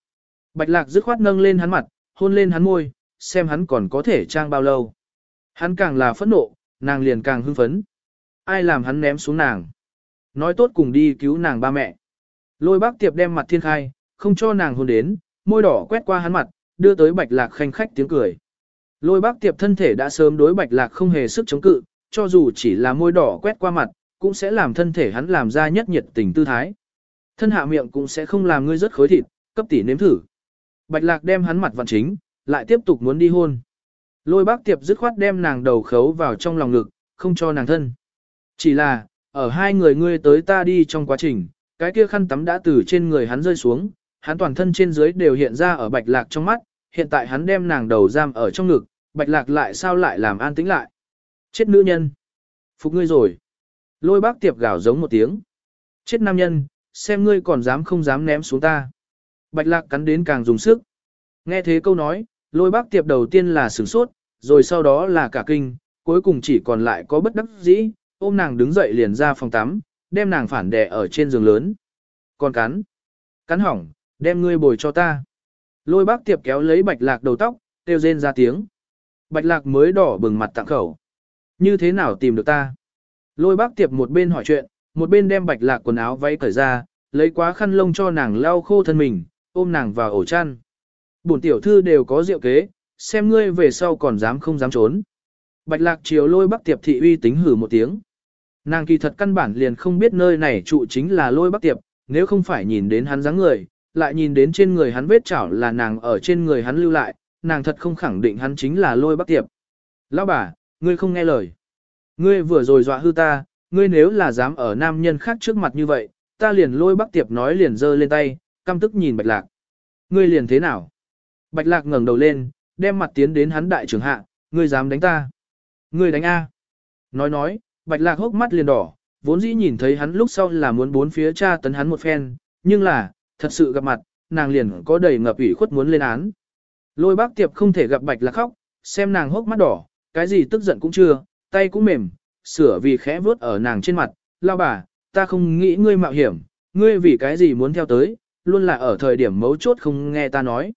Bạch lạc dứt khoát nâng lên hắn mặt, hôn lên hắn môi, xem hắn còn có thể trang bao lâu. Hắn càng là phẫn nộ, nàng liền càng hưng phấn. Ai làm hắn ném xuống nàng? Nói tốt cùng đi cứu nàng ba mẹ. Lôi bác tiệp đem mặt thiên khai, không cho nàng hôn đến, môi đỏ quét qua hắn mặt, đưa tới bạch lạc khanh khách tiếng cười. Lôi bác tiệp thân thể đã sớm đối bạch lạc không hề sức chống cự, cho dù chỉ là môi đỏ quét qua mặt, cũng sẽ làm thân thể hắn làm ra nhất nhiệt tình tư thái. Thân hạ miệng cũng sẽ không làm ngươi rất khối thịt, cấp tỷ nếm thử. Bạch lạc đem hắn mặt vặn chính, lại tiếp tục muốn đi hôn. Lôi bác tiệp dứt khoát đem nàng đầu khấu vào trong lòng ngực, không cho nàng thân. Chỉ là, ở hai người ngươi tới ta đi trong quá trình, cái kia khăn tắm đã từ trên người hắn rơi xuống, hắn toàn thân trên dưới đều hiện ra ở bạch lạc trong mắt, hiện tại hắn đem nàng đầu giam ở trong ngực, bạch lạc lại sao lại làm an tĩnh lại. Chết nữ nhân. Phục ngươi rồi. Lôi bác tiệp gào giống một tiếng. Chết nam nhân, xem ngươi còn dám không dám ném xuống ta. Bạch lạc cắn đến càng dùng sức. Nghe thế câu nói, lôi bác tiệp đầu tiên là sửng sốt, rồi sau đó là cả kinh, cuối cùng chỉ còn lại có bất đắc dĩ, ôm nàng đứng dậy liền ra phòng tắm, đem nàng phản đè ở trên giường lớn. Còn cắn. Cắn hỏng, đem ngươi bồi cho ta. Lôi bác tiệp kéo lấy bạch lạc đầu tóc, kêu rên ra tiếng. Bạch lạc mới đỏ bừng mặt tặng khẩu. Như thế nào tìm được ta? Lôi bác tiệp một bên hỏi chuyện, một bên đem bạch lạc quần áo váy cởi ra, lấy quá khăn lông cho nàng lau khô thân mình, ôm nàng vào ổ chăn. Bổn tiểu thư đều có diệu kế, xem ngươi về sau còn dám không dám trốn. Bạch lạc chiều lôi bác tiệp thị uy tính hử một tiếng. Nàng kỳ thật căn bản liền không biết nơi này trụ chính là lôi bác tiệp, nếu không phải nhìn đến hắn dáng người, lại nhìn đến trên người hắn vết chảo là nàng ở trên người hắn lưu lại, nàng thật không khẳng định hắn chính là lôi bác tiệp. Lão bà, ngươi không nghe lời. Ngươi vừa rồi dọa hư ta, ngươi nếu là dám ở nam nhân khác trước mặt như vậy, ta liền lôi bác tiệp nói liền giơ lên tay, căm tức nhìn bạch lạc. Ngươi liền thế nào? Bạch lạc ngẩng đầu lên, đem mặt tiến đến hắn đại trưởng hạ, ngươi dám đánh ta. Ngươi đánh A. Nói nói, bạch lạc hốc mắt liền đỏ, vốn dĩ nhìn thấy hắn lúc sau là muốn bốn phía tra tấn hắn một phen, nhưng là, thật sự gặp mặt, nàng liền có đầy ngập ủy khuất muốn lên án. Lôi bác tiệp không thể gặp bạch lạc khóc, xem nàng hốc mắt đỏ, cái gì tức giận cũng chưa, tay cũng mềm, sửa vì khẽ vuốt ở nàng trên mặt, lao bà, ta không nghĩ ngươi mạo hiểm, ngươi vì cái gì muốn theo tới, luôn là ở thời điểm mấu chốt không nghe ta nói.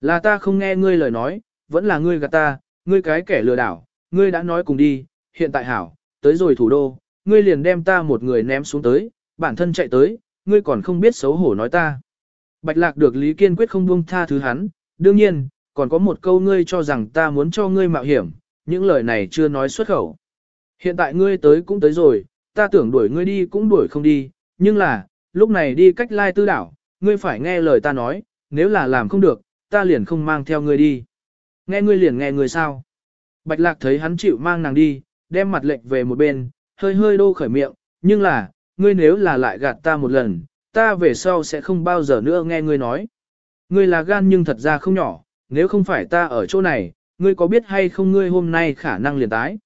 Là ta không nghe ngươi lời nói, vẫn là ngươi gạt ta, ngươi cái kẻ lừa đảo, ngươi đã nói cùng đi, hiện tại hảo, tới rồi thủ đô, ngươi liền đem ta một người ném xuống tới, bản thân chạy tới, ngươi còn không biết xấu hổ nói ta. Bạch lạc được Lý Kiên quyết không buông tha thứ hắn, đương nhiên, còn có một câu ngươi cho rằng ta muốn cho ngươi mạo hiểm, những lời này chưa nói xuất khẩu. Hiện tại ngươi tới cũng tới rồi, ta tưởng đuổi ngươi đi cũng đuổi không đi, nhưng là, lúc này đi cách lai tư đảo, ngươi phải nghe lời ta nói, nếu là làm không được, ta liền không mang theo ngươi đi. Nghe ngươi liền nghe ngươi sao. Bạch lạc thấy hắn chịu mang nàng đi, đem mặt lệnh về một bên, hơi hơi đô khởi miệng, nhưng là, ngươi nếu là lại gạt ta một lần, ta về sau sẽ không bao giờ nữa nghe ngươi nói. Ngươi là gan nhưng thật ra không nhỏ, nếu không phải ta ở chỗ này, ngươi có biết hay không ngươi hôm nay khả năng liền tái.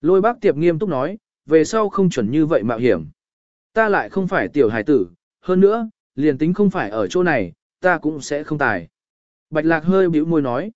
Lôi bác tiệp nghiêm túc nói, về sau không chuẩn như vậy mạo hiểm. Ta lại không phải tiểu hài tử, hơn nữa, liền tính không phải ở chỗ này, ta cũng sẽ không tài. Bạch lạc hơi bĩu môi nói.